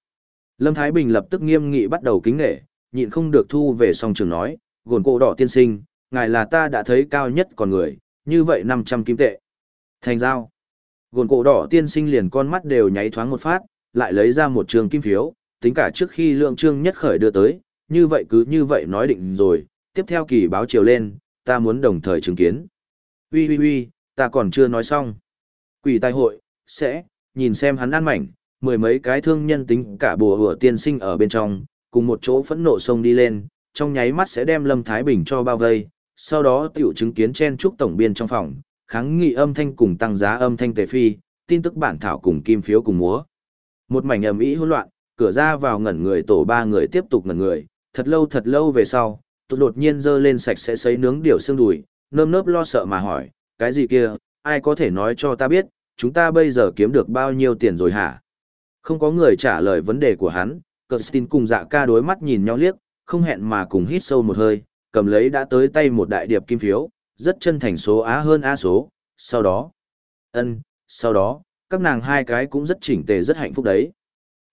Lâm Thái Bình lập tức nghiêm nghị bắt đầu kính nể, nhịn không được thu về song trường nói, gồn cổ đỏ tiên sinh, ngài là ta đã thấy cao nhất còn người, như vậy 500 kim tệ. Thành giao. Gồn cổ đỏ tiên sinh liền con mắt đều nháy thoáng một phát, lại lấy ra một trường kim phiếu, tính cả trước khi lượng trương nhất khởi đưa tới, như vậy cứ như vậy nói định rồi, tiếp theo kỳ báo chiều lên, ta muốn đồng thời chứng kiến. Ui ui ui, ta còn chưa nói xong. Quỷ tai hội, sẽ, nhìn xem hắn ăn mảnh, mười mấy cái thương nhân tính cả bùa hửa tiên sinh ở bên trong, cùng một chỗ phẫn nộ sông đi lên, trong nháy mắt sẽ đem Lâm Thái Bình cho bao vây, sau đó tiểu chứng kiến chen trúc tổng biên trong phòng, kháng nghị âm thanh cùng tăng giá âm thanh tề phi, tin tức bản thảo cùng kim phiếu cùng múa. Một mảnh ầm ĩ hỗn loạn, cửa ra vào ngẩn người tổ ba người tiếp tục ngẩn người, thật lâu thật lâu về sau, tôi đột nhiên dơ lên sạch sẽ sấy nướng điểu xương đùi, nơm nớp lo sợ mà hỏi, cái gì kia, ai có thể nói cho ta biết, chúng ta bây giờ kiếm được bao nhiêu tiền rồi hả? Không có người trả lời vấn đề của hắn, Kirsten cùng dạ ca đối mắt nhìn nhau liếc, không hẹn mà cùng hít sâu một hơi, cầm lấy đã tới tay một đại điệp kim phiếu, rất chân thành số Á hơn A số, sau đó, ân, sau đó, các nàng hai cái cũng rất chỉnh tề rất hạnh phúc đấy.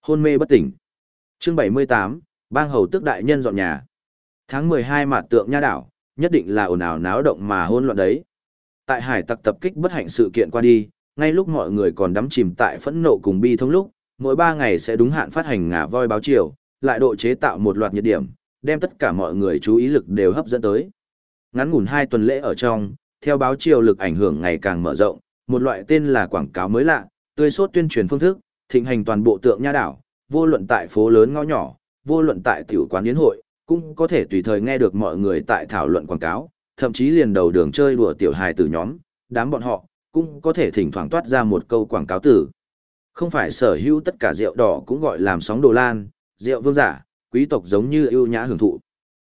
Hôn mê bất tỉnh. Chương 78, bang hầu tước đại nhân dọn nhà. Tháng 12 mạt tượng nha đảo, nhất định là ồn ào náo động mà hôn loạn đấy. Tại hải tặc tập kích bất hạnh sự kiện qua đi, ngay lúc mọi người còn đắm chìm tại phẫn nộ cùng bi thông lúc, mỗi 3 ngày sẽ đúng hạn phát hành ngả voi báo chiều, lại độ chế tạo một loạt nhiệt điểm, đem tất cả mọi người chú ý lực đều hấp dẫn tới. Ngắn ngủn 2 tuần lễ ở trong, theo báo chiều lực ảnh hưởng ngày càng mở rộng, một loại tên là quảng cáo mới lạ, tươi sốt tuyên truyền phương thức, thịnh hành toàn bộ tượng nha đảo, vô luận tại phố lớn ngõ nhỏ, vô luận tại tiểu quán yến hội, cũng có thể tùy thời nghe được mọi người tại thảo luận quảng cáo, thậm chí liền đầu đường chơi đùa tiểu hài tử nhóm, đám bọn họ, cũng có thể thỉnh thoảng toát ra một câu quảng cáo tử. Không phải sở hữu tất cả rượu đỏ cũng gọi làm sóng đồ lan, rượu vương giả, quý tộc giống như ưu nhã hưởng thụ.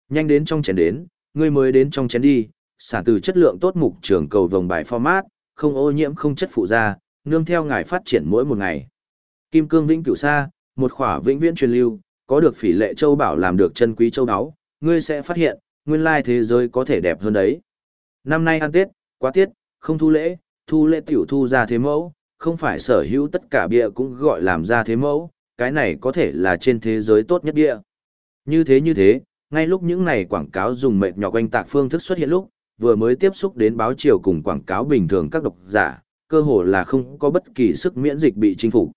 Nhanh đến trong chén đến, ngươi mới đến trong chén đi, sản từ chất lượng tốt mục trường cầu vòng bài format, không ô nhiễm không chất phụ da, nương theo ngài phát triển mỗi một ngày. Kim cương vĩnh cửu sa, một khỏa vĩnh viễn truyền lưu, có được phỉ lệ châu bảo làm được chân quý châu đáo, ngươi sẽ phát hiện, nguyên lai thế giới có thể đẹp hơn đấy. Năm nay ăn Tết, quá tiết, không thu lễ, thu lễ tiểu thu ra thế mẫu, không phải sở hữu tất cả bia cũng gọi làm ra thế mẫu, cái này có thể là trên thế giới tốt nhất bia. Như thế như thế, ngay lúc những này quảng cáo dùng mệt nhọc quanh tạc phương thức xuất hiện lúc, vừa mới tiếp xúc đến báo chiều cùng quảng cáo bình thường các độc giả, cơ hồ là không có bất kỳ sức miễn dịch bị chinh phục.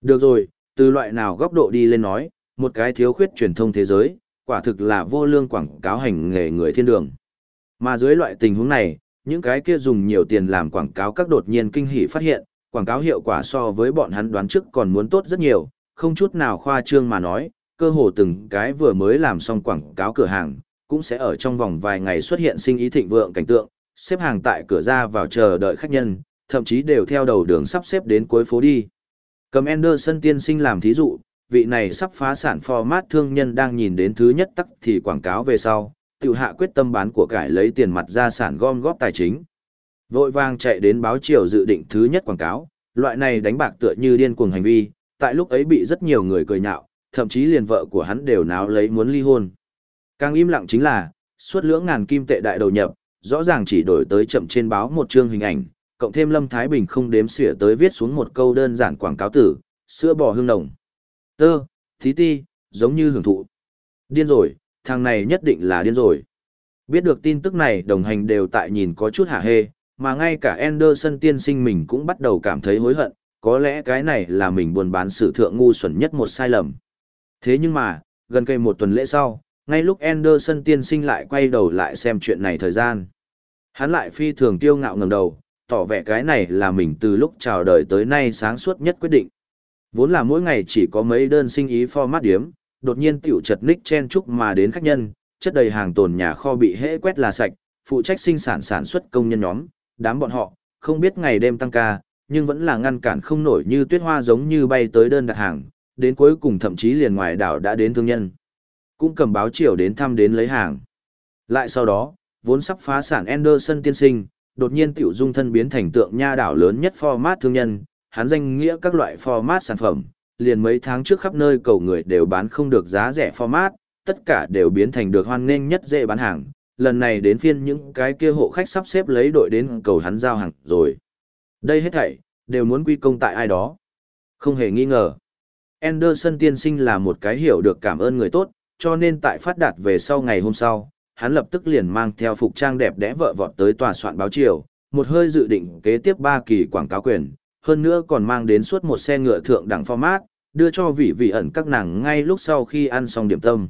Được rồi, từ loại nào góc độ đi lên nói, một cái thiếu khuyết truyền thông thế giới, quả thực là vô lương quảng cáo hành nghề người thiên đường. Mà dưới loại tình huống này, những cái kia dùng nhiều tiền làm quảng cáo các đột nhiên kinh hỉ phát hiện, quảng cáo hiệu quả so với bọn hắn đoán trước còn muốn tốt rất nhiều, không chút nào khoa trương mà nói, cơ hồ từng cái vừa mới làm xong quảng cáo cửa hàng, cũng sẽ ở trong vòng vài ngày xuất hiện sinh ý thịnh vượng cảnh tượng, xếp hàng tại cửa ra vào chờ đợi khách nhân, thậm chí đều theo đầu đường sắp xếp đến cuối phố đi. Cầm Anderson tiên sinh làm thí dụ, vị này sắp phá sản format thương nhân đang nhìn đến thứ nhất tắc thì quảng cáo về sau, tự hạ quyết tâm bán của cải lấy tiền mặt ra sản gom góp tài chính. Vội vàng chạy đến báo chiều dự định thứ nhất quảng cáo, loại này đánh bạc tựa như điên cuồng hành vi, tại lúc ấy bị rất nhiều người cười nhạo, thậm chí liền vợ của hắn đều náo lấy muốn ly hôn. Càng im lặng chính là, suốt lưỡng ngàn kim tệ đại đầu nhập, rõ ràng chỉ đổi tới chậm trên báo một chương hình ảnh, cộng thêm Lâm Thái Bình không đếm xỉa tới viết xuống một câu đơn giản quảng cáo tử, sữa bò hương nồng. Tơ, thí ti, giống như hưởng thụ. Điên rồi, thằng này nhất định là điên rồi. Biết được tin tức này đồng hành đều tại nhìn có chút hả hê, mà ngay cả Anderson tiên sinh mình cũng bắt đầu cảm thấy hối hận, có lẽ cái này là mình buồn bán sự thượng ngu xuẩn nhất một sai lầm. Thế nhưng mà, gần cây một tuần lễ sau, ngay lúc Anderson tiên sinh lại quay đầu lại xem chuyện này thời gian. Hắn lại phi thường tiêu ngạo ngẩng đầu, tỏ vẻ cái này là mình từ lúc chào đời tới nay sáng suốt nhất quyết định. Vốn là mỗi ngày chỉ có mấy đơn sinh ý format điếm, đột nhiên tiểu chật ních chen chúc mà đến khách nhân, chất đầy hàng tồn nhà kho bị hễ quét là sạch, phụ trách sinh sản sản xuất công nhân nhóm, đám bọn họ, không biết ngày đêm tăng ca, nhưng vẫn là ngăn cản không nổi như tuyết hoa giống như bay tới đơn đặt hàng, đến cuối cùng thậm chí liền ngoài đảo đã đến thương nhân. Cũng cầm báo chiều đến thăm đến lấy hàng. Lại sau đó, vốn sắp phá sản Anderson tiên sinh, đột nhiên tiểu dung thân biến thành tượng nha đảo lớn nhất format thương nhân, hắn danh nghĩa các loại format sản phẩm, liền mấy tháng trước khắp nơi cầu người đều bán không được giá rẻ format, tất cả đều biến thành được hoan nghênh nhất dễ bán hàng. Lần này đến phiên những cái kia hộ khách sắp xếp lấy đội đến cầu hắn giao hàng rồi. Đây hết thảy, đều muốn quy công tại ai đó. Không hề nghi ngờ. Anderson tiên sinh là một cái hiểu được cảm ơn người tốt, cho nên tại phát đạt về sau ngày hôm sau, hắn lập tức liền mang theo phục trang đẹp đẽ vợ vọt tới tòa soạn báo chiều, một hơi dự định kế tiếp ba kỳ quảng cáo quyền, hơn nữa còn mang đến suốt một xe ngựa thượng đẳng format, đưa cho vị vị ẩn các nàng ngay lúc sau khi ăn xong điểm tâm.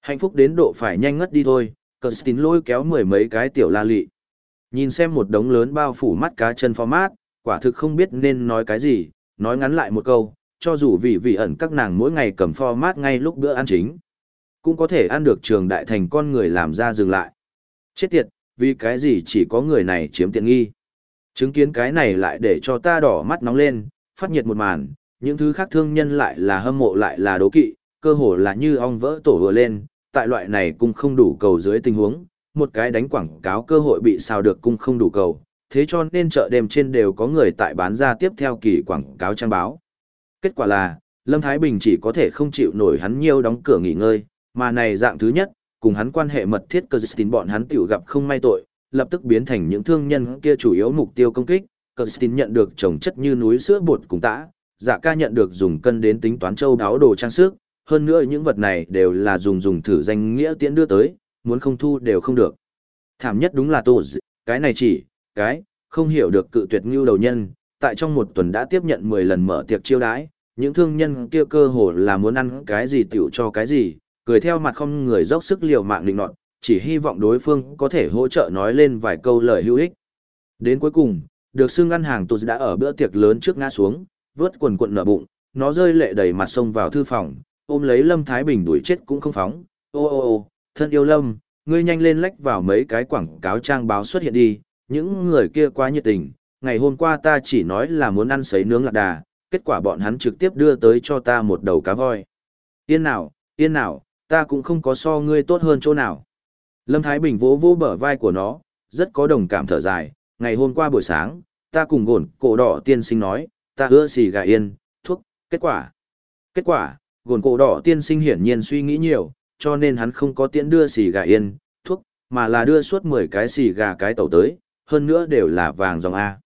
Hạnh phúc đến độ phải nhanh ngất đi thôi, Kirsten lôi kéo mười mấy cái tiểu la lị. Nhìn xem một đống lớn bao phủ mắt cá chân format, quả thực không biết nên nói cái gì, nói ngắn lại một câu, cho dù vị vị ẩn các nàng mỗi ngày cầm format ngay lúc bữa ăn chính. Cũng có thể ăn được trường đại thành con người làm ra dừng lại. Chết tiệt, vì cái gì chỉ có người này chiếm tiện nghi. Chứng kiến cái này lại để cho ta đỏ mắt nóng lên, phát nhiệt một màn, những thứ khác thương nhân lại là hâm mộ lại là đố kỵ, cơ hồ là như ong vỡ tổ vừa lên, tại loại này cũng không đủ cầu dưới tình huống, một cái đánh quảng cáo cơ hội bị sao được cũng không đủ cầu, thế cho nên chợ đêm trên đều có người tại bán ra tiếp theo kỳ quảng cáo trang báo. Kết quả là, Lâm Thái Bình chỉ có thể không chịu nổi hắn nhiều đóng cửa nghỉ ngơi, mà này dạng thứ nhất, cùng hắn quan hệ mật thiết cơ tín bọn hắn tiểu gặp không may tội, lập tức biến thành những thương nhân kia chủ yếu mục tiêu công kích, Kirsten nhận được trồng chất như núi sữa bột cùng tã, dạ ca nhận được dùng cân đến tính toán châu đáo đồ trang sức, hơn nữa những vật này đều là dùng dùng thử danh nghĩa tiễn đưa tới, muốn không thu đều không được. Thảm nhất đúng là tổ cái này chỉ, cái, không hiểu được cự tuyệt ngưu đầu nhân, tại trong một tuần đã tiếp nhận 10 lần mở tiệc chiêu đãi, những thương nhân kia cơ hồ là muốn ăn cái gì tiểu cho cái gì, cười theo mặt không người dốc sức liều mạng định nọt, chỉ hy vọng đối phương có thể hỗ trợ nói lên vài câu lời hữu ích. Đến cuối cùng, được xưng ăn hàng tụt đã ở bữa tiệc lớn trước ngã xuống, vớt quần quần nở bụng, nó rơi lệ đầy mặt sông vào thư phòng, ôm lấy Lâm Thái Bình đuổi chết cũng không phóng. Ô ô ô, thân yêu Lâm, ngươi nhanh lên lách vào mấy cái quảng cáo trang báo xuất hiện đi, những người kia quá nhiệt tình, ngày hôm qua ta chỉ nói là muốn ăn sấy nướng lạc đà, kết quả bọn hắn trực tiếp đưa tới cho ta một đầu cá voi. Yên nào, yên nào, ta cũng không có so ngươi tốt hơn chỗ nào. Lâm Thái Bình vỗ vỗ bờ vai của nó, rất có đồng cảm thở dài, ngày hôm qua buổi sáng, ta cùng gồn cổ đỏ tiên sinh nói, ta hứa xì gà yên, thuốc, kết quả. Kết quả, gồn cổ đỏ tiên sinh hiển nhiên suy nghĩ nhiều, cho nên hắn không có tiện đưa xì gà yên, thuốc, mà là đưa suốt 10 cái xì gà cái tàu tới, hơn nữa đều là vàng dòng A.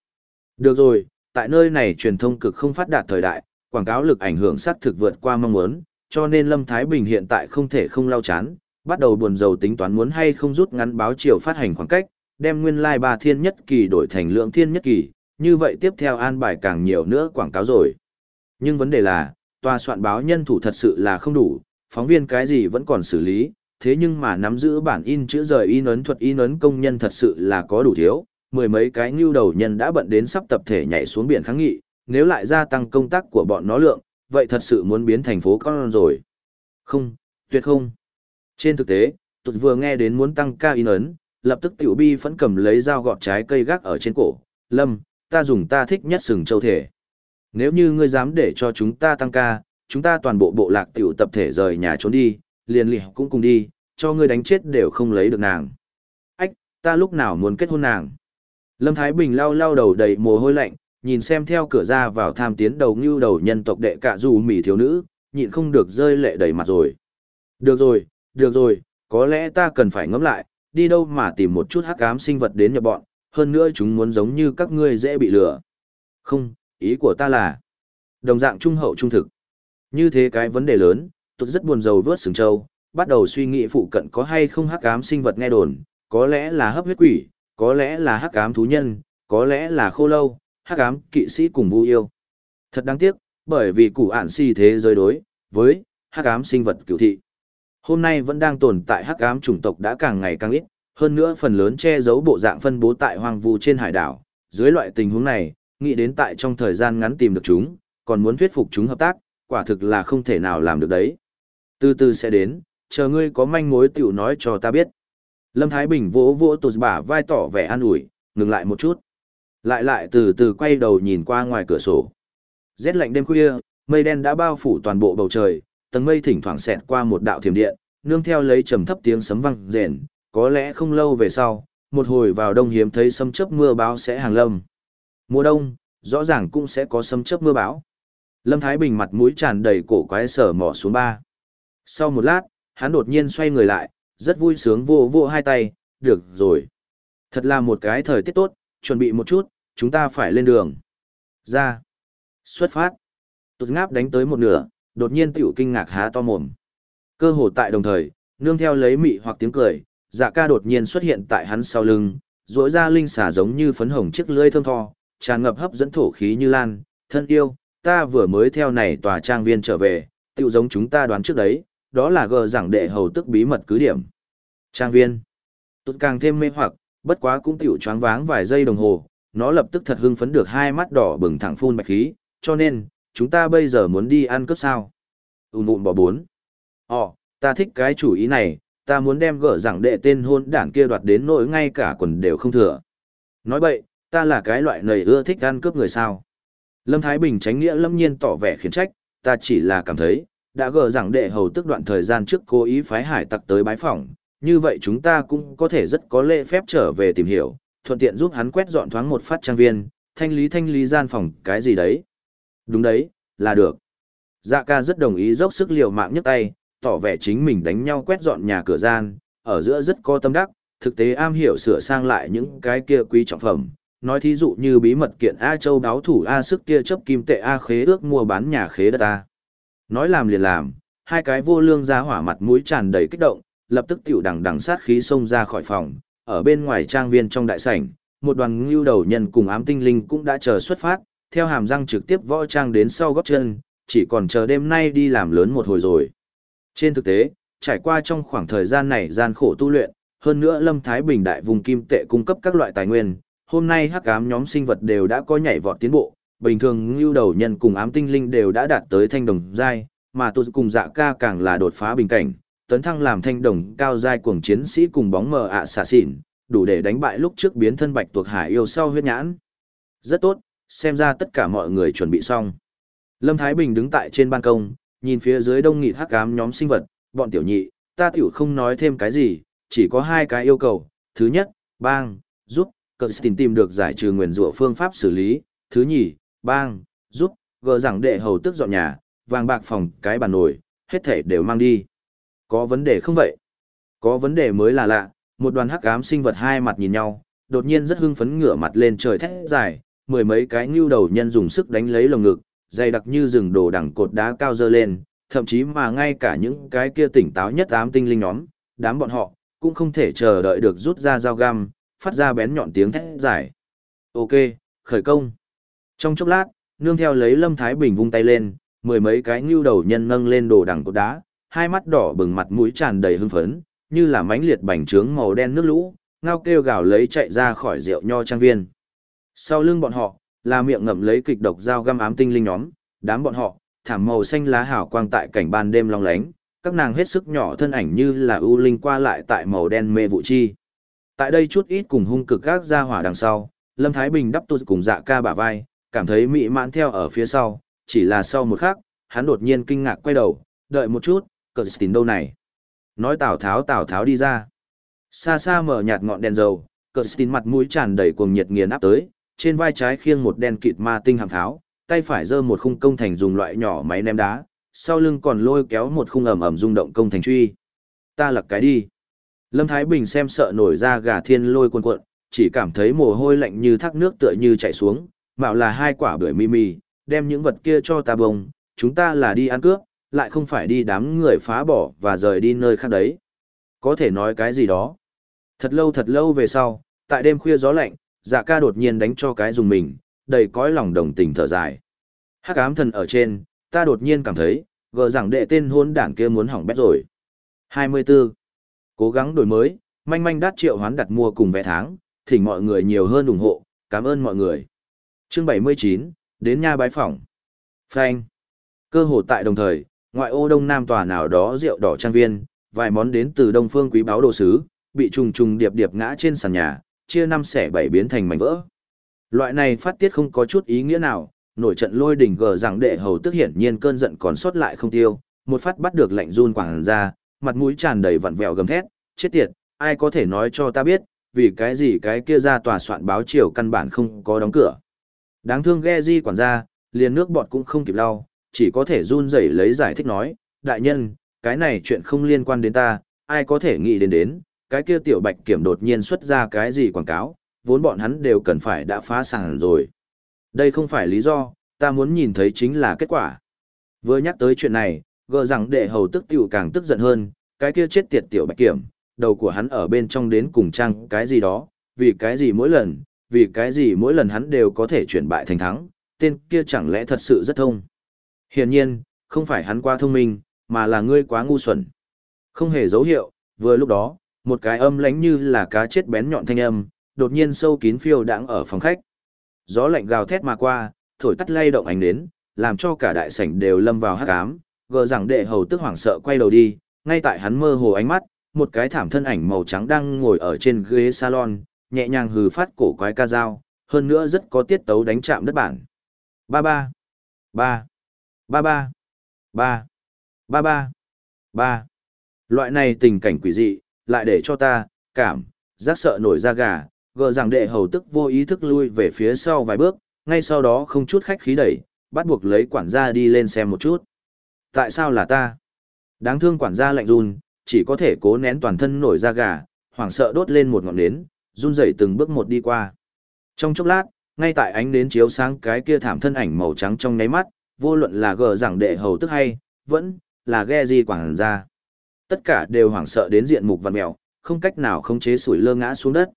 Được rồi, tại nơi này truyền thông cực không phát đạt thời đại, quảng cáo lực ảnh hưởng sát thực vượt qua mong muốn, cho nên Lâm Thái Bình hiện tại không thể không lau chán, bắt đầu buồn rầu tính toán muốn hay không rút ngắn báo chiều phát hành khoảng cách, đem nguyên lai like ba thiên nhất kỳ đổi thành lượng thiên nhất kỳ, như vậy tiếp theo an bài càng nhiều nữa quảng cáo rồi. Nhưng vấn đề là, tòa soạn báo nhân thủ thật sự là không đủ, phóng viên cái gì vẫn còn xử lý, thế nhưng mà nắm giữ bản in chữ rời in ấn thuật in ấn công nhân thật sự là có đủ thiếu, mười mấy cái ngưu đầu nhân đã bận đến sắp tập thể nhảy xuống biển kháng nghị, nếu lại gia tăng công tác của bọn nó lượng, vậy thật sự muốn biến thành phố con rồi. Không, tuyệt không. Trên thực tế, tụt vừa nghe đến muốn tăng ca in ấn, lập tức tiểu bi phẫn cầm lấy dao gọt trái cây gác ở trên cổ. Lâm, ta dùng ta thích nhất sừng châu thể. Nếu như ngươi dám để cho chúng ta tăng ca, chúng ta toàn bộ bộ lạc tiểu tập thể rời nhà trốn đi, liền lì cũng cùng đi, cho ngươi đánh chết đều không lấy được nàng. Ách, ta lúc nào muốn kết hôn nàng. Lâm Thái Bình lau lau đầu đầy mồ hôi lạnh, nhìn xem theo cửa ra vào tham tiến đầu như đầu nhân tộc đệ cả dù mỉ thiếu nữ, nhịn không được rơi lệ đầy mặt rồi. Được rồi, được rồi, có lẽ ta cần phải ngẫm lại, đi đâu mà tìm một chút hắc ám sinh vật đến nhập bọn, hơn nữa chúng muốn giống như các ngươi dễ bị lừa. Không, ý của ta là đồng dạng trung hậu trung thực. Như thế cái vấn đề lớn, tôi rất buồn rầu vớt sừng châu, bắt đầu suy nghĩ phụ cận có hay không hắc ám sinh vật nghe đồn, có lẽ là hấp huyết quỷ, có lẽ là hắc ám thú nhân, có lẽ là khô lâu, hắc ám kỵ sĩ cùng vu yêu. Thật đáng tiếc, bởi vì củ ản si thế giới đối với hắc ám sinh vật cửu thị. Hôm nay vẫn đang tồn tại hắc ám chủng tộc đã càng ngày càng ít, hơn nữa phần lớn che giấu bộ dạng phân bố tại hoang vu trên hải đảo. Dưới loại tình huống này, nghĩ đến tại trong thời gian ngắn tìm được chúng, còn muốn thuyết phục chúng hợp tác, quả thực là không thể nào làm được đấy. Từ từ sẽ đến, chờ ngươi có manh mối tiểu nói cho ta biết. Lâm Thái Bình vỗ vỗ tụt bả vai tỏ vẻ an ủi, ngừng lại một chút. Lại lại từ từ quay đầu nhìn qua ngoài cửa sổ. Rét lạnh đêm khuya, mây đen đã bao phủ toàn bộ bầu trời, tầng mây thỉnh thoảng xẹt qua một đạo thiểm điện, nương theo lấy trầm thấp tiếng sấm vang rền, có lẽ không lâu về sau, một hồi vào đông hiếm thấy sấm chớp mưa bão sẽ hàng lâm. Mùa đông, rõ ràng cũng sẽ có sấm chớp mưa bão. Lâm Thái Bình mặt mũi tràn đầy cổ quái sở mỏ xuống ba. Sau một lát, hắn đột nhiên xoay người lại, rất vui sướng vô vô hai tay, được rồi. Thật là một cái thời tiết tốt, chuẩn bị một chút, chúng ta phải lên đường. Ra. Xuất phát. Tụt ngáp đánh tới một nửa, đột nhiên tiểu kinh ngạc há to mồm. Cơ hồ tại đồng thời, nương theo lấy mị hoặc tiếng cười, dạ ca đột nhiên xuất hiện tại hắn sau lưng, rỗi ra linh xả giống như phấn hồng chiếc lưỡi thơm tho, tràn ngập hấp dẫn thổ khí như lan, thân yêu, ta vừa mới theo này tòa trang viên trở về, tiểu giống chúng ta đoán trước đấy, đó là gờ giảng đệ hầu tức bí mật cứ điểm. Trang viên. Tốt càng thêm mê hoặc, bất quá cũng tiểu choáng váng vài giây đồng hồ, nó lập tức thật hưng phấn được hai mắt đỏ bừng thẳng phun bạch khí, cho nên, chúng ta bây giờ muốn đi ăn cướp sao. Ún ún bỏ bốn. Ồ, ta thích cái chủ ý này, ta muốn đem gỡ giảng đệ tên hôn đảng kia đoạt đến nỗi ngay cả quần đều không thừa. Nói vậy, ta là cái loại nầy ưa thích ăn cướp người sao. Lâm Thái Bình tránh nghĩa lâm nhiên tỏ vẻ khiển trách, ta chỉ là cảm thấy, đã gỡ rằng đệ hầu tức đoạn thời gian trước cố ý phái hải tặc tới bái phỏng, như vậy chúng ta cũng có thể rất có lễ phép trở về tìm hiểu, thuận tiện giúp hắn quét dọn thoáng một phát trang viên, thanh lý thanh lý gian phòng cái gì đấy. Đúng đấy, là được. Dạ ca rất đồng ý dốc sức liều mạng nhấc tay, tỏ vẻ chính mình đánh nhau quét dọn nhà cửa gian, ở giữa rất có tâm đắc, thực tế am hiểu sửa sang lại những cái kia quý trọng phẩm, nói thí dụ như bí mật kiện A Châu đáo thủ A sức kia chấp kim tệ A khế ước mua bán nhà khế đất A. Nói làm liền làm, hai cái vô lương ra hỏa mặt mũi tràn đầy kích động, lập tức tiểu đằng đằng sát khí xông ra khỏi phòng, ở bên ngoài trang viên trong đại sảnh, một đoàn ngưu đầu nhân cùng ám tinh linh cũng đã chờ xuất phát, theo hàm răng trực tiếp võ trang đến sau gót chân, chỉ còn chờ đêm nay đi làm lớn một hồi rồi. Trên thực tế, trải qua trong khoảng thời gian này gian khổ tu luyện, hơn nữa Lâm Thái Bình đại vùng kim tệ cung cấp các loại tài nguyên, hôm nay hắc ám nhóm sinh vật đều đã có nhảy vọt tiến bộ, bình thường lưu đầu nhân cùng ám tinh linh đều đã đạt tới thanh đồng giai, mà tôi cùng dạ ca càng là đột phá bình cảnh, tấn thăng làm thanh đồng cao giai cuồng chiến sĩ cùng bóng mờ ạ xả xỉn, đủ để đánh bại lúc trước biến thân bạch tuộc hải yêu sau huyết nhãn. Rất tốt, xem ra tất cả mọi người chuẩn bị xong. Lâm Thái Bình đứng tại trên ban công, nhìn phía dưới đông nghịt hắc ám nhóm sinh vật, bọn tiểu nhị, ta tiểu không nói thêm cái gì, chỉ có hai cái yêu cầu. Thứ nhất, bang, giúp, cờ tìm được giải trừ nguyền rủa phương pháp xử lý. Thứ nhì, bang, giúp, gờ rằng đệ hầu tức dọn nhà, vàng bạc phòng cái bàn nổi hết thể đều mang đi. Có vấn đề không vậy? Có vấn đề mới là lạ, một đoàn hắc ám sinh vật hai mặt nhìn nhau, đột nhiên rất hưng phấn ngửa mặt lên trời thét dài, mười mấy cái ngưu đầu nhân dùng sức đánh lấy lồng ngực, dày đặc như rừng đồ đằng cột đá cao dơ lên, thậm chí mà ngay cả những cái kia tỉnh táo nhất ám tinh linh nhóm, đám bọn họ, cũng không thể chờ đợi được rút ra dao găm, phát ra bén nhọn tiếng thét dài. Ok, khởi công. Trong chốc lát, nương theo lấy Lâm Thái Bình vung tay lên, mười mấy cái ngưu đầu nhân nâng lên đồ đằng cột đá, hai mắt đỏ bừng mặt mũi tràn đầy hưng phấn, như là mánh liệt bành trướng màu đen nước lũ, ngao kêu gào lấy chạy ra khỏi rượu nho trang viên. Sau lưng bọn họ, là miệng ngậm lấy kịch độc dao găm ám tinh linh nhóm, đám bọn họ, thảm màu xanh lá hào quang tại cảnh ban đêm long lánh, các nàng hết sức nhỏ thân ảnh như là ưu linh qua lại tại màu đen mê vụ chi. Tại đây chút ít cùng hung cực gác ra hỏa đằng sau, Lâm Thái Bình đắp tu cùng dạ ca bả vai, cảm thấy mị mãn theo ở phía sau, chỉ là sau một khắc, hắn đột nhiên kinh ngạc quay đầu, đợi một chút, cờ tín đâu này. Nói Tào Tháo Tào Tháo đi ra. Xa xa mở nhạt ngọn đèn dầu, cờ tín mặt mũi tràn đầy cuồng nhiệt nghiền áp tới, trên vai trái khiêng một đen kịt ma tinh hàng tháo, tay phải giơ một khung công thành dùng loại nhỏ máy ném đá, sau lưng còn lôi kéo một khung ầm ầm rung động công thành truy. Ta lật cái đi. Lâm Thái Bình xem sợ nổi ra gà thiên lôi cuồn cuộn, chỉ cảm thấy mồ hôi lạnh như thác nước tựa như chảy xuống, mạo là hai quả bưởi mì mì, đem những vật kia cho ta bông, chúng ta là đi ăn cướp, lại không phải đi đám người phá bỏ và rời đi nơi khác đấy. Có thể nói cái gì đó. Thật lâu thật lâu về sau, tại đêm khuya gió lạnh, dạ ca đột nhiên đánh cho cái dùng mình, đầy cõi lòng đồng tình thở dài. Hắc ám thần ở trên, ta đột nhiên cảm thấy, gờ rằng đệ tên hôn đảng kia muốn hỏng bét rồi. 24. Cố gắng đổi mới, manh manh đắt triệu hoán đặt mua cùng vé tháng, thỉnh mọi người nhiều hơn ủng hộ, cảm ơn mọi người. Chương 79, đến nha bái phỏng. Frank. Cơ hội tại đồng thời, ngoại ô đông nam tòa nào đó rượu đỏ trang viên, vài món đến từ đông phương quý báo đồ sứ, bị trùng trùng điệp điệp ngã trên sàn nhà, chia năm xẻ bảy biến thành mảnh vỡ. Loại này phát tiết không có chút ý nghĩa nào, nổi trận lôi đỉnh gờ rằng đệ hầu tức hiển nhiên cơn giận còn sót lại không tiêu, một phát bắt được lạnh run quảng ra, mặt mũi tràn đầy vặn vẹo gầm thét, chết tiệt, ai có thể nói cho ta biết, vì cái gì cái kia ra tòa soạn báo chiều căn bản không có đóng cửa. Đáng thương ghe di quản gia, liền nước bọt cũng không kịp lau, chỉ có thể run rẩy lấy giải thích nói, đại nhân, cái này chuyện không liên quan đến ta, ai có thể nghĩ đến đến, cái kia tiểu bạch kiểm đột nhiên xuất ra cái gì quảng cáo, vốn bọn hắn đều cần phải đã phá sản rồi. Đây không phải lý do, ta muốn nhìn thấy chính là kết quả. Vừa nhắc tới chuyện này, gờ rằng đệ hầu tức tiểu càng tức giận hơn, cái kia chết tiệt tiểu bạch kiểm, đầu của hắn ở bên trong đến cùng trang cái gì đó, vì cái gì mỗi lần, vì cái gì mỗi lần hắn đều có thể chuyển bại thành thắng, tên kia chẳng lẽ thật sự rất thông. Hiển nhiên, không phải hắn quá thông minh, mà là ngươi quá ngu xuẩn. Không hề dấu hiệu, vừa lúc đó, một cái âm lánh như là cá chết bén nhọn thanh âm, đột nhiên sâu kín phiêu đãng ở phòng khách. Gió lạnh gào thét mà qua, thổi tắt lay động ánh đến, làm cho cả đại sảnh đều lâm vào hắc ám, gờ rằng đệ hầu tức hoảng sợ quay đầu đi, ngay tại hắn mơ hồ ánh mắt, một cái thảm thân ảnh màu trắng đang ngồi ở trên ghế salon, nhẹ nhàng hừ phát cổ quái ca dao, hơn nữa rất có tiết tấu đánh chạm đất bản. Ba ba, ba, ba ba, ba, ba ba, ba. Loại này tình cảnh quỷ dị, lại để cho ta, cảm, giác sợ nổi da gà, gờ rằng đệ hầu tức vô ý thức lui về phía sau vài bước, ngay sau đó không chút khách khí đẩy, bắt buộc lấy quản gia đi lên xem một chút. Tại sao là ta? Đáng thương quản gia lạnh run, chỉ có thể cố nén toàn thân nổi da gà, hoảng sợ đốt lên một ngọn nến, run rẩy từng bước một đi qua. Trong chốc lát, ngay tại ánh đến chiếu sáng cái kia thảm thân ảnh màu trắng trong nháy mắt, vô luận là gờ rằng đệ hầu tức hay, vẫn là ghe gì quảng ra. Tất cả đều hoảng sợ đến diện mục vằn mèo, không cách nào khống chế sủi lơ ngã xuống đất.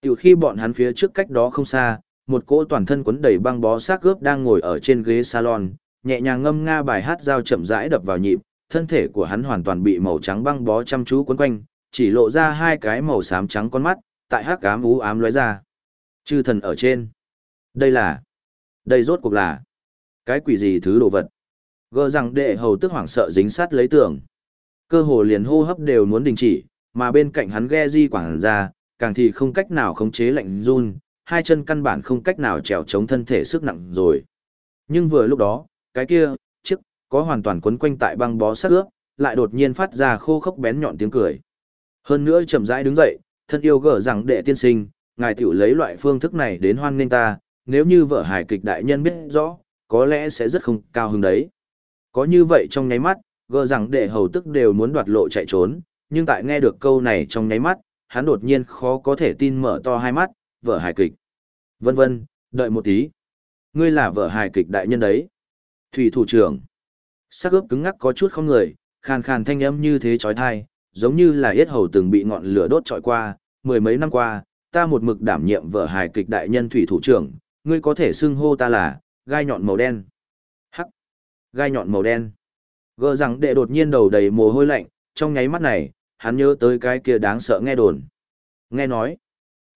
Tiểu khi bọn hắn phía trước cách đó không xa, một cỗ toàn thân quấn đầy băng bó xác gớp đang ngồi ở trên ghế salon, nhẹ nhàng ngâm nga bài hát giao chậm rãi đập vào nhịp, thân thể của hắn hoàn toàn bị màu trắng băng bó chăm chú quấn quanh, chỉ lộ ra hai cái màu xám trắng con mắt, tại hắc ám u ám lóe ra. Chư thần ở trên. Đây là... Đây rốt cuộc là... Cái quỷ gì thứ đồ vật? Gơ rằng đệ hầu tức hoảng sợ dính sát lấy tường. Cơ hồ liền hô hấp đều muốn đình chỉ, mà bên cạnh hắn ghe di quảng ra, càng thì không cách nào khống chế lạnh run, hai chân căn bản không cách nào trèo chống thân thể sức nặng rồi. Nhưng vừa lúc đó, cái kia, chiếc, có hoàn toàn quấn quanh tại băng bó sát ướp, lại đột nhiên phát ra khô khốc bén nhọn tiếng cười. Hơn nữa chậm rãi đứng dậy, thân yêu gở rằng đệ tiên sinh, ngài tiểu lấy loại phương thức này đến hoan nghênh ta, nếu như vợ hài kịch đại nhân biết rõ, có lẽ sẽ rất không cao hứng đấy. Có như vậy trong nháy mắt, gờ rằng đệ hầu tức đều muốn đoạt lộ chạy trốn, nhưng tại nghe được câu này trong nháy mắt, hắn đột nhiên khó có thể tin mở to hai mắt, vợ hài kịch. Vân vân, đợi một tí. Ngươi là vợ hài kịch đại nhân đấy. Thủy thủ trưởng. Sắc ướp cứng ngắc có chút không người, khàn khàn thanh âm như thế trói thai, giống như là yết hầu từng bị ngọn lửa đốt trọi qua, mười mấy năm qua, ta một mực đảm nhiệm vợ hài kịch đại nhân thủy thủ trưởng, ngươi có thể xưng hô ta là, gai nhọn màu đen. Hắc. Gai nhọn màu đen. Gỡ rằng đệ đột nhiên đầu đầy mồ hôi lạnh, trong nháy mắt này, hắn nhớ tới cái kia đáng sợ nghe đồn. Nghe nói,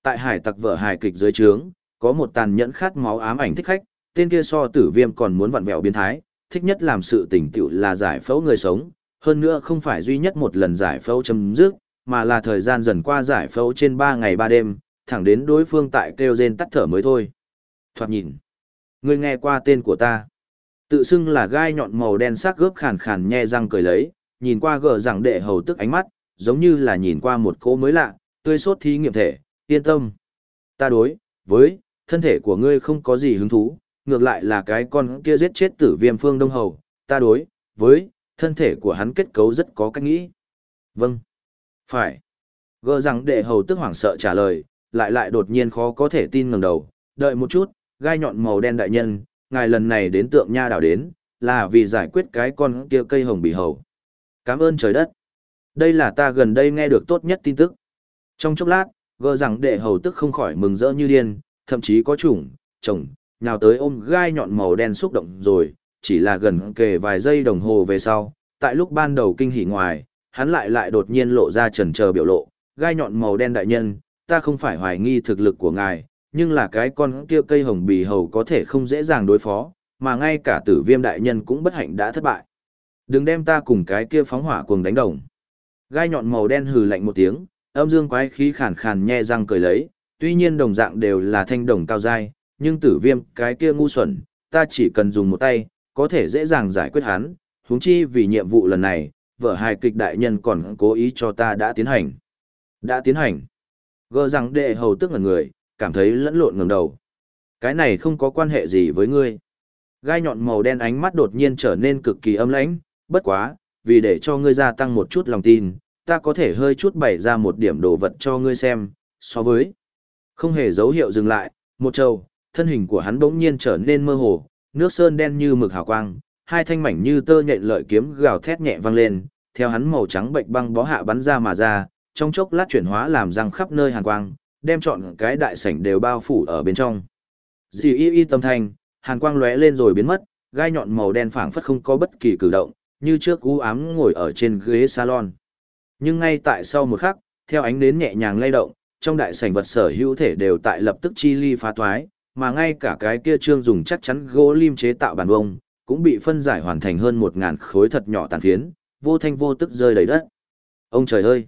tại hải tặc vợ hài kịch dưới trướng, có một tàn nhẫn khát máu ám ảnh thích khách, tên kia so tử viêm còn muốn vặn vẹo biến thái, thích nhất làm sự tình tựu là giải phẫu người sống, hơn nữa không phải duy nhất một lần giải phẫu chấm dứt, mà là thời gian dần qua giải phẫu trên 3 ngày 3 đêm, thẳng đến đối phương tại kêu rên tắt thở mới thôi. Thoạt nhìn, ngươi nghe qua tên của ta. Tự xưng là gai nhọn màu đen sắc gớp khàn khàn nhe răng cười lấy, nhìn qua gờ rằng đệ hầu tức ánh mắt, giống như là nhìn qua một cỗ mới lạ, tươi sốt thí nghiệm thể, yên tâm. Ta đối, với, thân thể của ngươi không có gì hứng thú, ngược lại là cái con kia giết chết tử viêm phương đông hầu, ta đối, với, thân thể của hắn kết cấu rất có cách nghĩ. Vâng. Phải. Gờ rằng đệ hầu tức hoảng sợ trả lời, lại lại đột nhiên khó có thể tin ngẩng đầu, đợi một chút, gai nhọn màu đen đại nhân, ngài lần này đến tượng nha đảo đến, là vì giải quyết cái con kia cây hồng bì hầu. Cảm ơn trời đất. Đây là ta gần đây nghe được tốt nhất tin tức. Trong chốc lát, gờ rằng đệ hầu tức không khỏi mừng rỡ như điên, thậm chí có chủng, chồng, nào tới ôm gai nhọn màu đen xúc động rồi, chỉ là gần kề vài giây đồng hồ về sau, tại lúc ban đầu kinh hỉ ngoài, hắn lại lại đột nhiên lộ ra trần chờ biểu lộ, gai nhọn màu đen đại nhân, ta không phải hoài nghi thực lực của ngài, nhưng là cái con kia cây hồng bì hầu có thể không dễ dàng đối phó, mà ngay cả tử viêm đại nhân cũng bất hạnh đã thất bại. Đừng đem ta cùng cái kia phóng hỏa cuồng đánh đồng. Gai nhọn màu đen hừ lạnh một tiếng, âm dương quái khí khàn khàn nhe răng cười lấy, tuy nhiên đồng dạng đều là thanh đồng cao dai, nhưng tử viêm cái kia ngu xuẩn, ta chỉ cần dùng một tay, có thể dễ dàng giải quyết hắn, huống chi vì nhiệm vụ lần này, vợ hài kịch đại nhân còn cố ý cho ta đã tiến hành. Đã tiến hành. Gơ rằng đệ hầu tức ngần người, cảm thấy lẫn lộn ngẩng đầu. Cái này không có quan hệ gì với ngươi. Gai nhọn màu đen ánh mắt đột nhiên trở nên cực kỳ âm lãnh, bất quá, vì để cho ngươi gia tăng một chút lòng tin, ta có thể hơi chút bày ra một điểm đồ vật cho ngươi xem, so với. Không hề dấu hiệu dừng lại, một trâu, thân hình của hắn bỗng nhiên trở nên mơ hồ, nước sơn đen như mực hào quang, hai thanh mảnh như tơ nhện lợi kiếm gào thét nhẹ vang lên, theo hắn màu trắng bệnh băng bó hạ bắn ra mà ra, trong chốc lát chuyển hóa làm răng khắp nơi hàn quang, đem chọn cái đại sảnh đều bao phủ ở bên trong. Dì y y tâm thanh, hàn quang lóe lên rồi biến mất, gai nhọn màu đen phảng phất không có bất kỳ cử động, như trước u ám ngồi ở trên ghế salon. Nhưng ngay tại sau một khắc, theo ánh nến nhẹ nhàng lay động, trong đại sảnh vật sở hữu thể đều tại lập tức chi ly phá thoái, mà ngay cả cái kia trương dùng chắc chắn gỗ lim chế tạo bàn vông, cũng bị phân giải hoàn thành hơn một ngàn khối thật nhỏ tàn phiến, vô thanh vô tức rơi đầy đất. Ông trời ơi!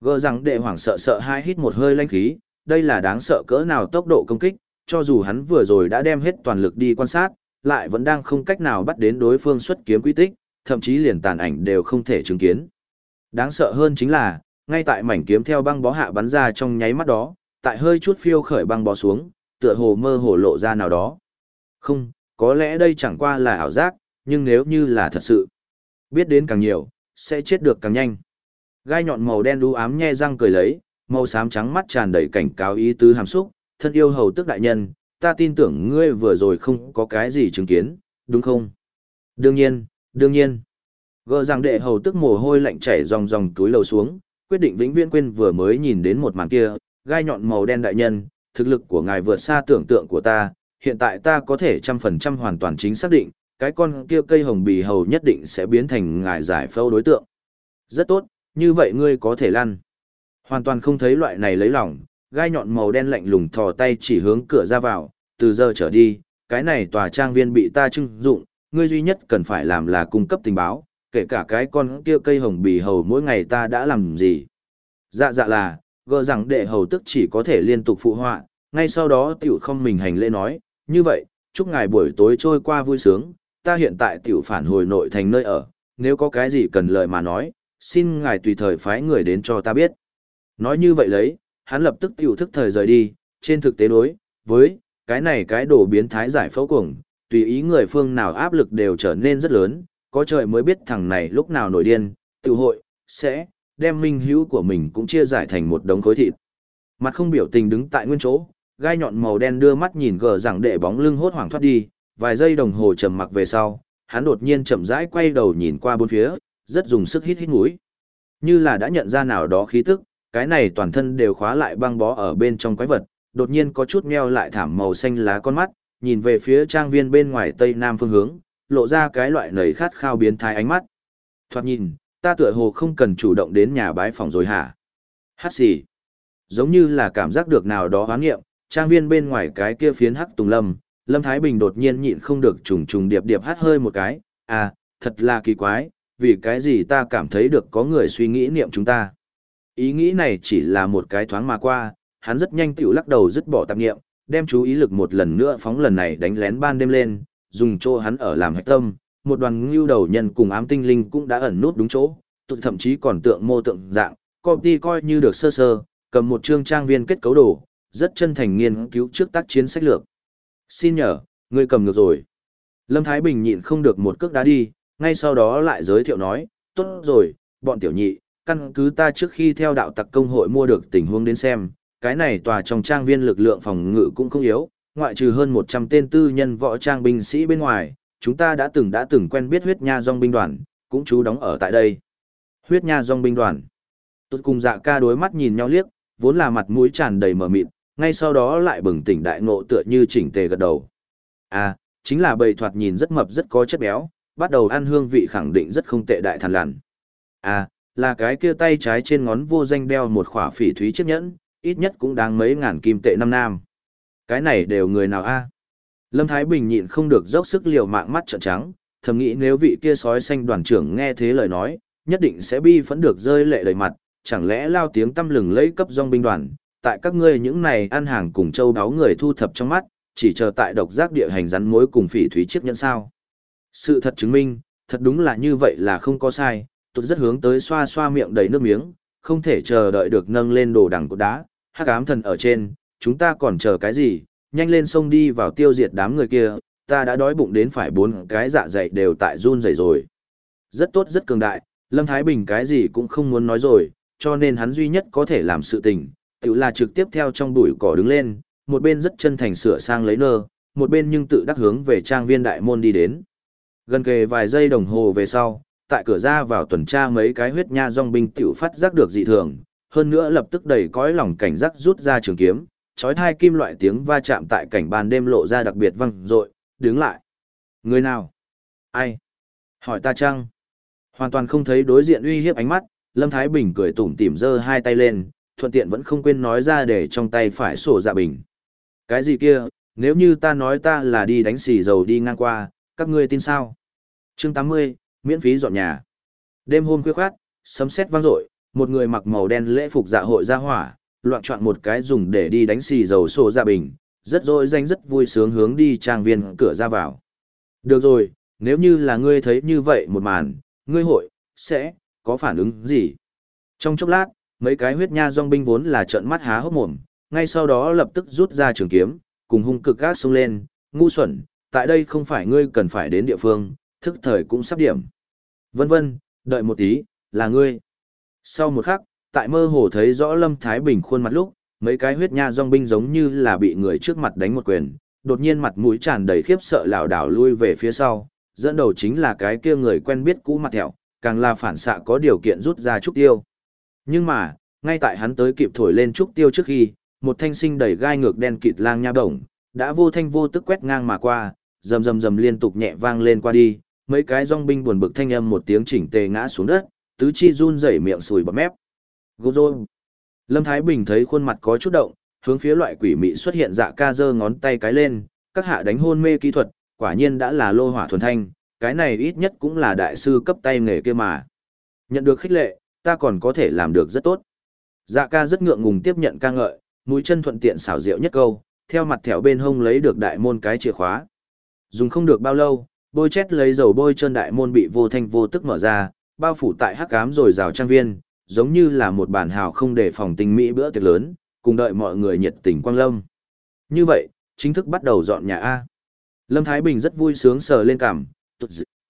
Gơ rằng đệ hoảng sợ sợ hai hít một hơi lanh khí, đây là đáng sợ cỡ nào tốc độ công kích, cho dù hắn vừa rồi đã đem hết toàn lực đi quan sát, lại vẫn đang không cách nào bắt đến đối phương xuất kiếm quy tích, thậm chí liền tàn ảnh đều không thể chứng kiến. Đáng sợ hơn chính là, ngay tại mảnh kiếm theo băng bó hạ bắn ra trong nháy mắt đó, tại hơi chút phiêu khởi băng bó xuống, tựa hồ mơ hồ lộ ra nào đó. Không, có lẽ đây chẳng qua là ảo giác, nhưng nếu như là thật sự, biết đến càng nhiều, sẽ chết được càng nhanh. Gai nhọn màu đen đu ám nhe răng cười lấy, màu xám trắng mắt tràn đầy cảnh cáo ý tứ hàm xúc, thân yêu hầu tức đại nhân, ta tin tưởng ngươi vừa rồi không có cái gì chứng kiến, đúng không? Đương nhiên, đương nhiên. Gờ rằng đệ hầu tức mồ hôi lạnh chảy ròng ròng túi lầu xuống, quyết định vĩnh viễn quên vừa mới nhìn đến một màn kia, gai nhọn màu đen đại nhân, thực lực của ngài vượt xa tưởng tượng của ta, hiện tại ta có thể trăm phần trăm hoàn toàn chính xác định, cái con kia cây hồng bì hầu nhất định sẽ biến thành ngài giải phẫu đối tượng. Rất tốt, như vậy ngươi có thể lăn. Hoàn toàn không thấy loại này lấy lòng, gai nhọn màu đen lạnh lùng thò tay chỉ hướng cửa ra vào, từ giờ trở đi, cái này tòa trang viên bị ta trưng dụng, ngươi duy nhất cần phải làm là cung cấp tình báo, kể cả cái con kia cây hồng bì hầu mỗi ngày ta đã làm gì. Dạ dạ là, gỡ rằng đệ hầu tức chỉ có thể liên tục phụ họa, ngay sau đó tiểu không mình hành lễ nói, như vậy, chúc ngài buổi tối trôi qua vui sướng, ta hiện tại tiểu phản hồi nội thành nơi ở, nếu có cái gì cần lời mà nói, xin ngài tùy thời phái người đến cho ta biết. Nói như vậy lấy, hắn lập tức tiểu thức thời rời đi, trên thực tế đối, với, cái này cái đồ biến thái giải phẫu cuồng, tùy ý người phương nào áp lực đều trở nên rất lớn, có trời mới biết thằng này lúc nào nổi điên, tự hội, sẽ, đem minh hữu của mình cũng chia giải thành một đống khối thịt. Mặt không biểu tình đứng tại nguyên chỗ, gai nhọn màu đen đưa mắt nhìn gờ rằng đệ bóng lưng hốt hoảng thoát đi, vài giây đồng hồ trầm mặc về sau, hắn đột nhiên chậm rãi quay đầu nhìn qua bốn phía, rất dùng sức hít hít mũi. Như là đã nhận ra nào đó khí tức, cái này toàn thân đều khóa lại băng bó ở bên trong quái vật, đột nhiên có chút meo lại thảm màu xanh lá con mắt, nhìn về phía trang viên bên ngoài tây nam phương hướng, lộ ra cái loại nầy khát khao biến thái ánh mắt. Thoạt nhìn, ta tựa hồ không cần chủ động đến nhà bái phòng rồi hả? Hát xì. Giống như là cảm giác được nào đó hoán nghiệm, trang viên bên ngoài cái kia phiến hắc tùng lâm, Lâm Thái Bình đột nhiên nhịn không được trùng trùng điệp điệp hát hơi một cái, à, thật là kỳ quái, vì cái gì ta cảm thấy được có người suy nghĩ niệm chúng ta. Ý nghĩ này chỉ là một cái thoáng mà qua, hắn rất nhanh tiểu lắc đầu dứt bỏ tạp niệm, đem chú ý lực một lần nữa phóng lần này đánh lén ban đêm lên, dùng chỗ hắn ở làm hạch tâm, một đoàn ngưu đầu nhân cùng ám tinh linh cũng đã ẩn nút đúng chỗ, tụt thậm chí còn tượng mô tượng dạng, copy coi như được sơ sơ, cầm một chương trang viên kết cấu đồ, rất chân thành nghiên cứu trước tác chiến sách lược. Xin nhờ, ngươi cầm được rồi. Lâm Thái Bình nhịn không được một cước đá đi, ngay sau đó lại giới thiệu nói, tốt rồi, bọn tiểu nhị, căn cứ ta trước khi theo đạo tặc công hội mua được tình huống đến xem, cái này tòa trong trang viên lực lượng phòng ngự cũng không yếu, ngoại trừ hơn 100 tên tư nhân võ trang binh sĩ bên ngoài, chúng ta đã từng đã từng quen biết huyết nha dòng binh đoàn, cũng chú đóng ở tại đây. Huyết nha dòng binh đoàn. Tốt cùng dạ ca đối mắt nhìn nhau liếc, vốn là mặt mũi tràn đầy mờ mịt, ngay sau đó lại bừng tỉnh đại ngộ tựa như chỉnh tề gật đầu. À, chính là bầy thoạt nhìn rất mập rất có chất béo, bắt đầu ăn hương vị khẳng định rất không tệ đại thần lằn. À, là cái kia tay trái trên ngón vô danh đeo một khỏa phỉ thúy chiếc nhẫn, ít nhất cũng đáng mấy ngàn kim tệ năm nam. Cái này đều người nào a? Lâm Thái Bình nhịn không được dốc sức liều mạng mắt trợn trắng, thầm nghĩ nếu vị kia sói xanh đoàn trưởng nghe thế lời nói, nhất định sẽ bi phẫn được rơi lệ đầy mặt, chẳng lẽ lao tiếng tâm lừng lấy cấp dòng binh đoàn, tại các ngươi những này ăn hàng cùng châu đáo người thu thập trong mắt, chỉ chờ tại độc giác địa hành rắn mối cùng phỉ thúy chiếc nhẫn sao. Sự thật chứng minh, thật đúng là như vậy là không có sai, tôi rất hướng tới xoa xoa miệng đầy nước miếng, không thể chờ đợi được nâng lên đồ đằng cột đá, hắc ám thần ở trên, chúng ta còn chờ cái gì, nhanh lên sông đi vào tiêu diệt đám người kia, ta đã đói bụng đến phải bốn cái dạ dày đều tại run rẩy rồi. Rất tốt rất cường đại, Lâm Thái Bình cái gì cũng không muốn nói rồi, cho nên hắn duy nhất có thể làm sự tình, tự là trực tiếp theo trong bụi cỏ đứng lên, một bên rất chân thành sửa sang lấy nơ, một bên nhưng tự đắc hướng về trang viên đại môn đi đến. Gần kề vài giây đồng hồ về sau, tại cửa ra vào tuần tra mấy cái huyết nha dòng binh tiểu phát giác được dị thường, hơn nữa lập tức đầy cõi lòng cảnh giác rút ra trường kiếm, chói thai kim loại tiếng va chạm tại cảnh ban đêm lộ ra đặc biệt vang dội, đứng lại. Người nào? Ai? Hỏi ta chăng? Hoàn toàn không thấy đối diện uy hiếp ánh mắt, Lâm Thái Bình cười tủm tỉm giơ hai tay lên, thuận tiện vẫn không quên nói ra để trong tay phải sổ dạ bình. Cái gì kia, nếu như ta nói ta là đi đánh xì dầu đi ngang qua, các ngươi tin sao? Chương 80, miễn phí dọn nhà. Đêm hôm khuya khoát, sấm sét vang dội, một người mặc màu đen lễ phục dạ hội ra hỏa, loạn chọn một cái dùng để đi đánh xì dầu sổ ra dạ bình, rất dội danh rất vui sướng hướng đi trang viên cửa ra vào. Được rồi, nếu như là ngươi thấy như vậy một màn, ngươi hội, sẽ, có phản ứng gì? Trong chốc lát, mấy cái huyết nha dòng binh vốn là trợn mắt há hốc mồm, ngay sau đó lập tức rút ra trường kiếm, cùng hung cực gác xông lên, ngu xuẩn, tại đây không phải ngươi cần phải đến địa phương, thức thời cũng sắp điểm. Vân vân, đợi một tí, là ngươi. Sau một khắc, tại mơ hồ thấy rõ Lâm Thái Bình khuôn mặt lúc, mấy cái huyết nha dòng binh giống như là bị người trước mặt đánh một quyền, đột nhiên mặt mũi tràn đầy khiếp sợ lảo đảo lui về phía sau, dẫn đầu chính là cái kia người quen biết cũ mặt thẹo, càng là phản xạ có điều kiện rút ra trúc tiêu. Nhưng mà, ngay tại hắn tới kịp thổi lên trúc tiêu trước khi, một thanh sinh đầy gai ngược đen kịt lang nha bổng, đã vô thanh vô tức quét ngang mà qua, rầm rầm rầm liên tục nhẹ vang lên qua đi, mấy cái dòng binh buồn bực thanh âm một tiếng chỉnh tề ngã xuống đất, tứ chi run rẩy miệng sùi bọt mép. Gô rô. Lâm Thái Bình thấy khuôn mặt có chút động, hướng phía loại quỷ mị xuất hiện dạ ca giơ ngón tay cái lên, các hạ đánh hôn mê kỹ thuật, quả nhiên đã là lô hỏa thuần thanh, cái này ít nhất cũng là đại sư cấp tay nghề kia mà. Nhận được khích lệ, ta còn có thể làm được rất tốt. Dạ ca rất ngượng ngùng tiếp nhận ca ngợi, mũi chân thuận tiện xảo diệu nhất câu, theo mặt thẻo bên hông lấy được đại môn cái chìa khóa. Dùng không được bao lâu, bôi chét lấy dầu bôi chân đại môn bị vô thanh vô tức mở ra, bao phủ tại hắc ám rồi rào trang viên, giống như là một bản hào không để phòng tình mỹ bữa tiệc lớn, cùng đợi mọi người nhiệt tình quang lâm. Như vậy, chính thức bắt đầu dọn nhà A. Lâm Thái Bình rất vui sướng sờ lên cằm,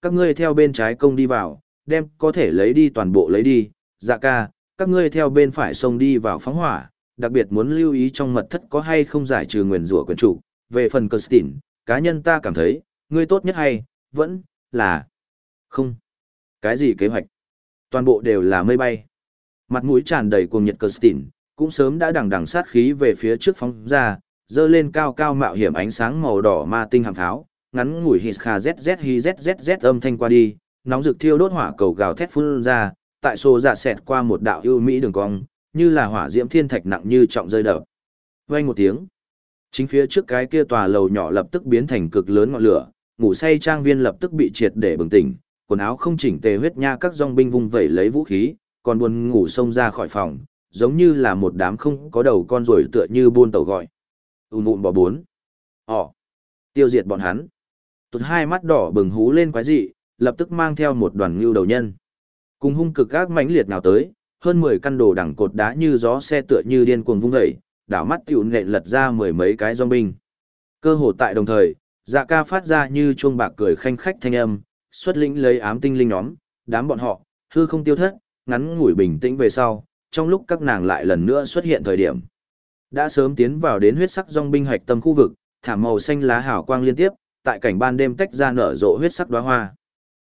các ngươi theo bên trái công đi vào, đem có thể lấy đi toàn bộ lấy đi, dạ ca, các ngươi theo bên phải sông đi vào phóng hỏa, đặc biệt muốn lưu ý trong mật thất có hay không giải trừ nguyền rủa quyền chủ. Về phần Kirsten, cá nhân ta cảm thấy, ngươi tốt nhất hay, vẫn, là, không. Cái gì kế hoạch? Toàn bộ đều là mây bay. Mặt mũi tràn đầy cuồng nhiệt Kirsten, cũng sớm đã đằng đằng sát khí về phía trước phóng ra, dơ lên cao cao mạo hiểm ánh sáng màu đỏ ma tinh hàng tháo, ngắn ngủi hít kha zz hi zzz âm thanh qua đi, nóng rực thiêu đốt hỏa cầu gào thét phun ra, tại xô dạ xẹt qua một đạo ưu mỹ đường cong, như là hỏa diễm thiên thạch nặng như trọng rơi đập. Vang một tiếng, chính phía trước cái kia tòa lầu nhỏ lập tức biến thành cực lớn ngọn lửa, ngủ say trang viên lập tức bị triệt để bừng tỉnh, quần áo không chỉnh tề huyết nha các dòng binh vung vẩy lấy vũ khí, còn buồn ngủ xông ra khỏi phòng, giống như là một đám không có đầu con rồi tựa như buôn tàu gọi. Ùm ùm bỏ bốn. Ồ. Tiêu diệt bọn hắn. Tụt hai mắt đỏ bừng hú lên quái dị, lập tức mang theo một đoàn ngưu đầu nhân. Cùng hung cực các mãnh liệt nào tới, hơn 10 căn đồ đẳng cột đá như gió xe tựa như điên cuồng vung dậy, đảo mắt tiểu nện lật ra mười mấy cái dòng binh. Cơ hồ tại đồng thời, dạ ca phát ra như chuông bạc cười khanh khách thanh âm, xuất lĩnh lấy ám tinh linh nhóm, đám bọn họ, hư không tiêu thất, ngắn ngủi bình tĩnh về sau, trong lúc các nàng lại lần nữa xuất hiện thời điểm. Đã sớm tiến vào đến huyết sắc dòng binh hoạch tâm khu vực, thảm màu xanh lá hào quang liên tiếp, tại cảnh ban đêm tách ra nở rộ huyết sắc đóa hoa.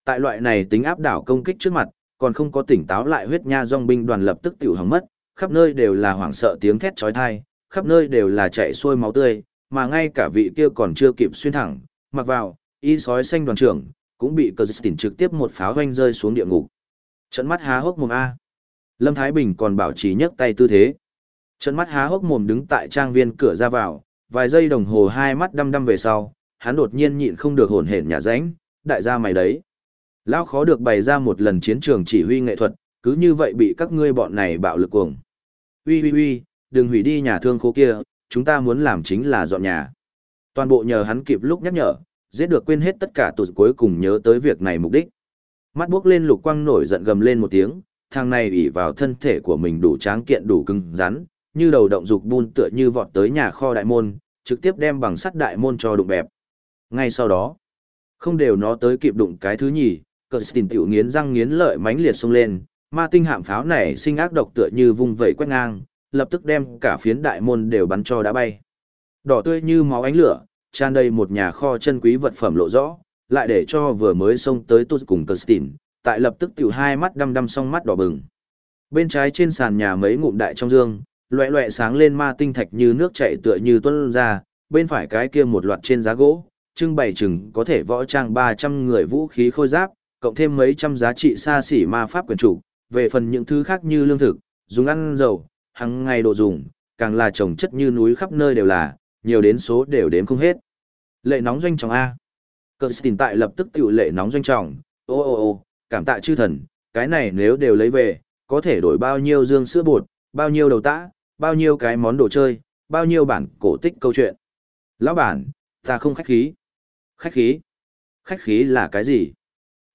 Tại loại này tính áp đảo công kích trước mặt, còn không có tỉnh táo lại huyết nha dòng binh đoàn lập tức tiểu hỏng mất, khắp nơi đều là hoảng sợ tiếng thét chói tai, khắp nơi đều là chạy xuôi máu tươi, mà ngay cả vị kia còn chưa kịp xuyên thẳng, mặc vào, y sói xanh đoàn trưởng, cũng bị cờ tỉnh trực tiếp một pháo hoanh rơi xuống địa ngục. Trận mắt há hốc mồm A. Lâm Thái Bình còn bảo trì nhấc tay tư thế. Trận mắt há hốc mồm đứng tại trang viên cửa ra vào, vài giây đồng hồ hai mắt đăm đăm về sau, hắn đột nhiên nhịn không được hồn hển nhà ránh, đại gia mày đấy. Lão khó được bày ra một lần chiến trường chỉ huy nghệ thuật, cứ như vậy bị các ngươi bọn này bạo lực cuồng. Ui ui ui, đừng hủy đi nhà thương khố kia, chúng ta muốn làm chính là dọn nhà. Toàn bộ nhờ hắn kịp lúc nhắc nhở, giết được quên hết tất cả tụt cuối cùng nhớ tới việc này mục đích. Mắt bước lên lục quang nổi giận gầm lên một tiếng, thằng này ủy vào thân thể của mình đủ tráng kiện đủ cứng rắn, như đầu động dục bun tựa như vọt tới nhà kho đại môn, trực tiếp đem bằng sắt đại môn cho đụng bẹp. Ngay sau đó, không đều nó tới kịp đụng cái thứ nhì, cờ tình tiểu nghiến răng nghiến lợi mãnh liệt xông lên, ma tinh hạm pháo này sinh ác độc tựa như vung vẩy quét ngang, lập tức đem cả phiến đại môn đều bắn cho đã bay. Đỏ tươi như máu ánh lửa, tràn đầy một nhà kho chân quý vật phẩm lộ rõ, lại để cho vừa mới xông tới tốt cùng cờ tại lập tức tiểu hai mắt đăm đăm song mắt đỏ bừng. Bên trái trên sàn nhà mấy ngụm đại trong dương, loẹ loẹ sáng lên ma tinh thạch như nước chảy tựa như tuôn ra, bên phải cái kia một loạt trên giá gỗ, trưng bày chừng có thể võ trang 300 người vũ khí khôi giáp, cộng thêm mấy trăm giá trị xa xỉ ma pháp quyền chủ, về phần những thứ khác như lương thực, dùng ăn dầu, hàng ngày đồ dùng, càng là trồng chất như núi khắp nơi đều là, nhiều đến số đều đếm không hết. Lệ nóng doanh trọng A. Cơ tình tại lập tức tiểu lệ nóng doanh trọng, ô ô ô, cảm tạ chư thần, cái này nếu đều lấy về, có thể đổi bao nhiêu dương sữa bột, bao nhiêu đầu tã, bao nhiêu cái món đồ chơi, bao nhiêu bản cổ tích câu chuyện. Lão bản, ta không khách khí. Khách khí? Khách khí là cái gì?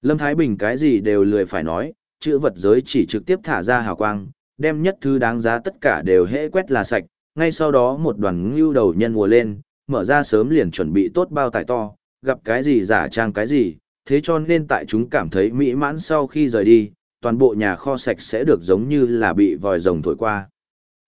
Lâm Thái Bình cái gì đều lười phải nói, chữ vật giới chỉ trực tiếp thả ra hào quang, đem nhất thứ đáng giá tất cả đều hễ quét là sạch, ngay sau đó một đoàn ngưu đầu nhân mùa lên, mở ra sớm liền chuẩn bị tốt bao tải to, gặp cái gì giả trang cái gì, thế cho nên tại chúng cảm thấy mỹ mãn sau khi rời đi, toàn bộ nhà kho sạch sẽ được giống như là bị vòi rồng thổi qua.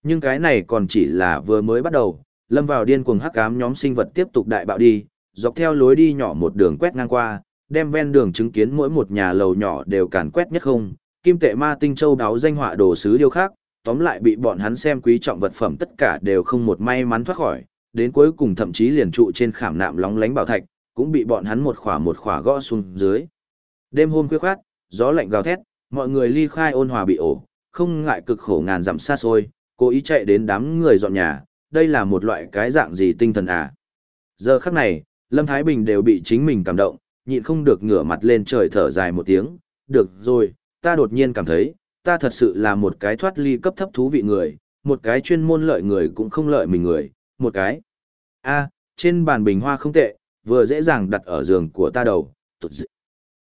Nhưng cái này còn chỉ là vừa mới bắt đầu, lâm vào điên cuồng hắc ám nhóm sinh vật tiếp tục đại bạo đi, dọc theo lối đi nhỏ một đường quét ngang qua, đem ven đường chứng kiến mỗi một nhà lầu nhỏ đều càn quét nhất không, kim tệ ma tinh châu đáo danh họa đồ sứ điêu khác, tóm lại bị bọn hắn xem quý trọng vật phẩm tất cả đều không một may mắn thoát khỏi, đến cuối cùng thậm chí liền trụ trên khảm nạm lóng lánh bảo thạch, cũng bị bọn hắn một khỏa một khỏa gõ xuống dưới. Đêm hôm khuya khoát, gió lạnh gào thét, mọi người ly khai ôn hòa bị ổ, không ngại cực khổ ngàn dặm xa xôi, cố ý chạy đến đám người dọn nhà, đây là một loại cái dạng gì tinh thần à. Giờ khắc này, Lâm Thái Bình đều bị chính mình cảm động, nhịn không được ngửa mặt lên trời thở dài một tiếng, được rồi, ta đột nhiên cảm thấy, ta thật sự là một cái thoát ly cấp thấp thú vị người, một cái chuyên môn lợi người cũng không lợi mình người, một cái. a trên bàn bình hoa không tệ, vừa dễ dàng đặt ở giường của ta đầu, tụt dị.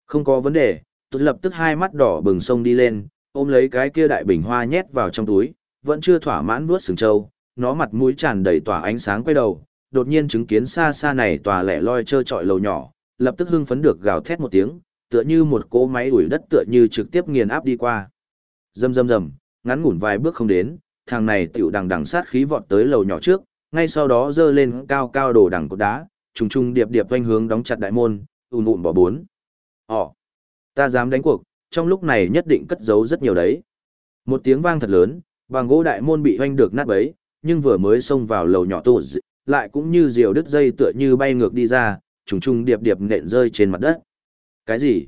Không có vấn đề, tụt lập tức hai mắt đỏ bừng sông đi lên, ôm lấy cái kia đại bình hoa nhét vào trong túi, vẫn chưa thỏa mãn vuốt sừng trâu, nó mặt mũi tràn đầy tỏa ánh sáng quay đầu, đột nhiên chứng kiến xa xa này tòa lẻ loi trơ trọi lầu nhỏ, lập tức hưng phấn được gào thét một tiếng, tựa như một cỗ máy đuổi đất tựa như trực tiếp nghiền áp đi qua. Rầm rầm rầm, ngắn ngủn vài bước không đến, thằng này tiểu đằng đằng sát khí vọt tới lầu nhỏ trước, ngay sau đó dơ lên cao cao đổ đằng cột đá, trùng trùng điệp điệp quanh hướng đóng chặt đại môn, ùn ùn bỏ bốn. Ồ, ta dám đánh cuộc, trong lúc này nhất định cất giấu rất nhiều đấy. Một tiếng vang thật lớn, bằng gỗ đại môn bị hoanh được nát bấy, nhưng vừa mới xông vào lầu nhỏ tổ dị, lại cũng như diều đứt dây tựa như bay ngược đi ra, trùng trùng điệp điệp nện rơi trên mặt đất. Cái gì?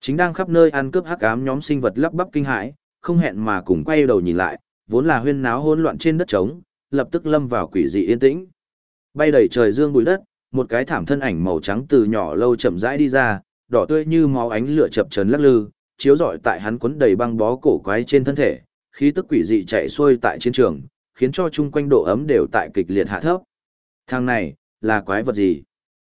Chính đang khắp nơi ăn cướp hắc ám nhóm sinh vật lắp bắp kinh hãi, không hẹn mà cùng quay đầu nhìn lại, vốn là huyên náo hỗn loạn trên đất trống, lập tức lâm vào quỷ dị yên tĩnh. Bay đầy trời dương bụi đất, một cái thảm thân ảnh màu trắng từ nhỏ lâu chậm rãi đi ra, đỏ tươi như máu ánh lửa chập chờn lắc lư, chiếu rọi tại hắn quấn đầy băng bó cổ quái trên thân thể, khí tức quỷ dị chạy xuôi tại chiến trường, khiến cho chung quanh độ ấm đều tại kịch liệt hạ thấp. Thằng này, là quái vật gì?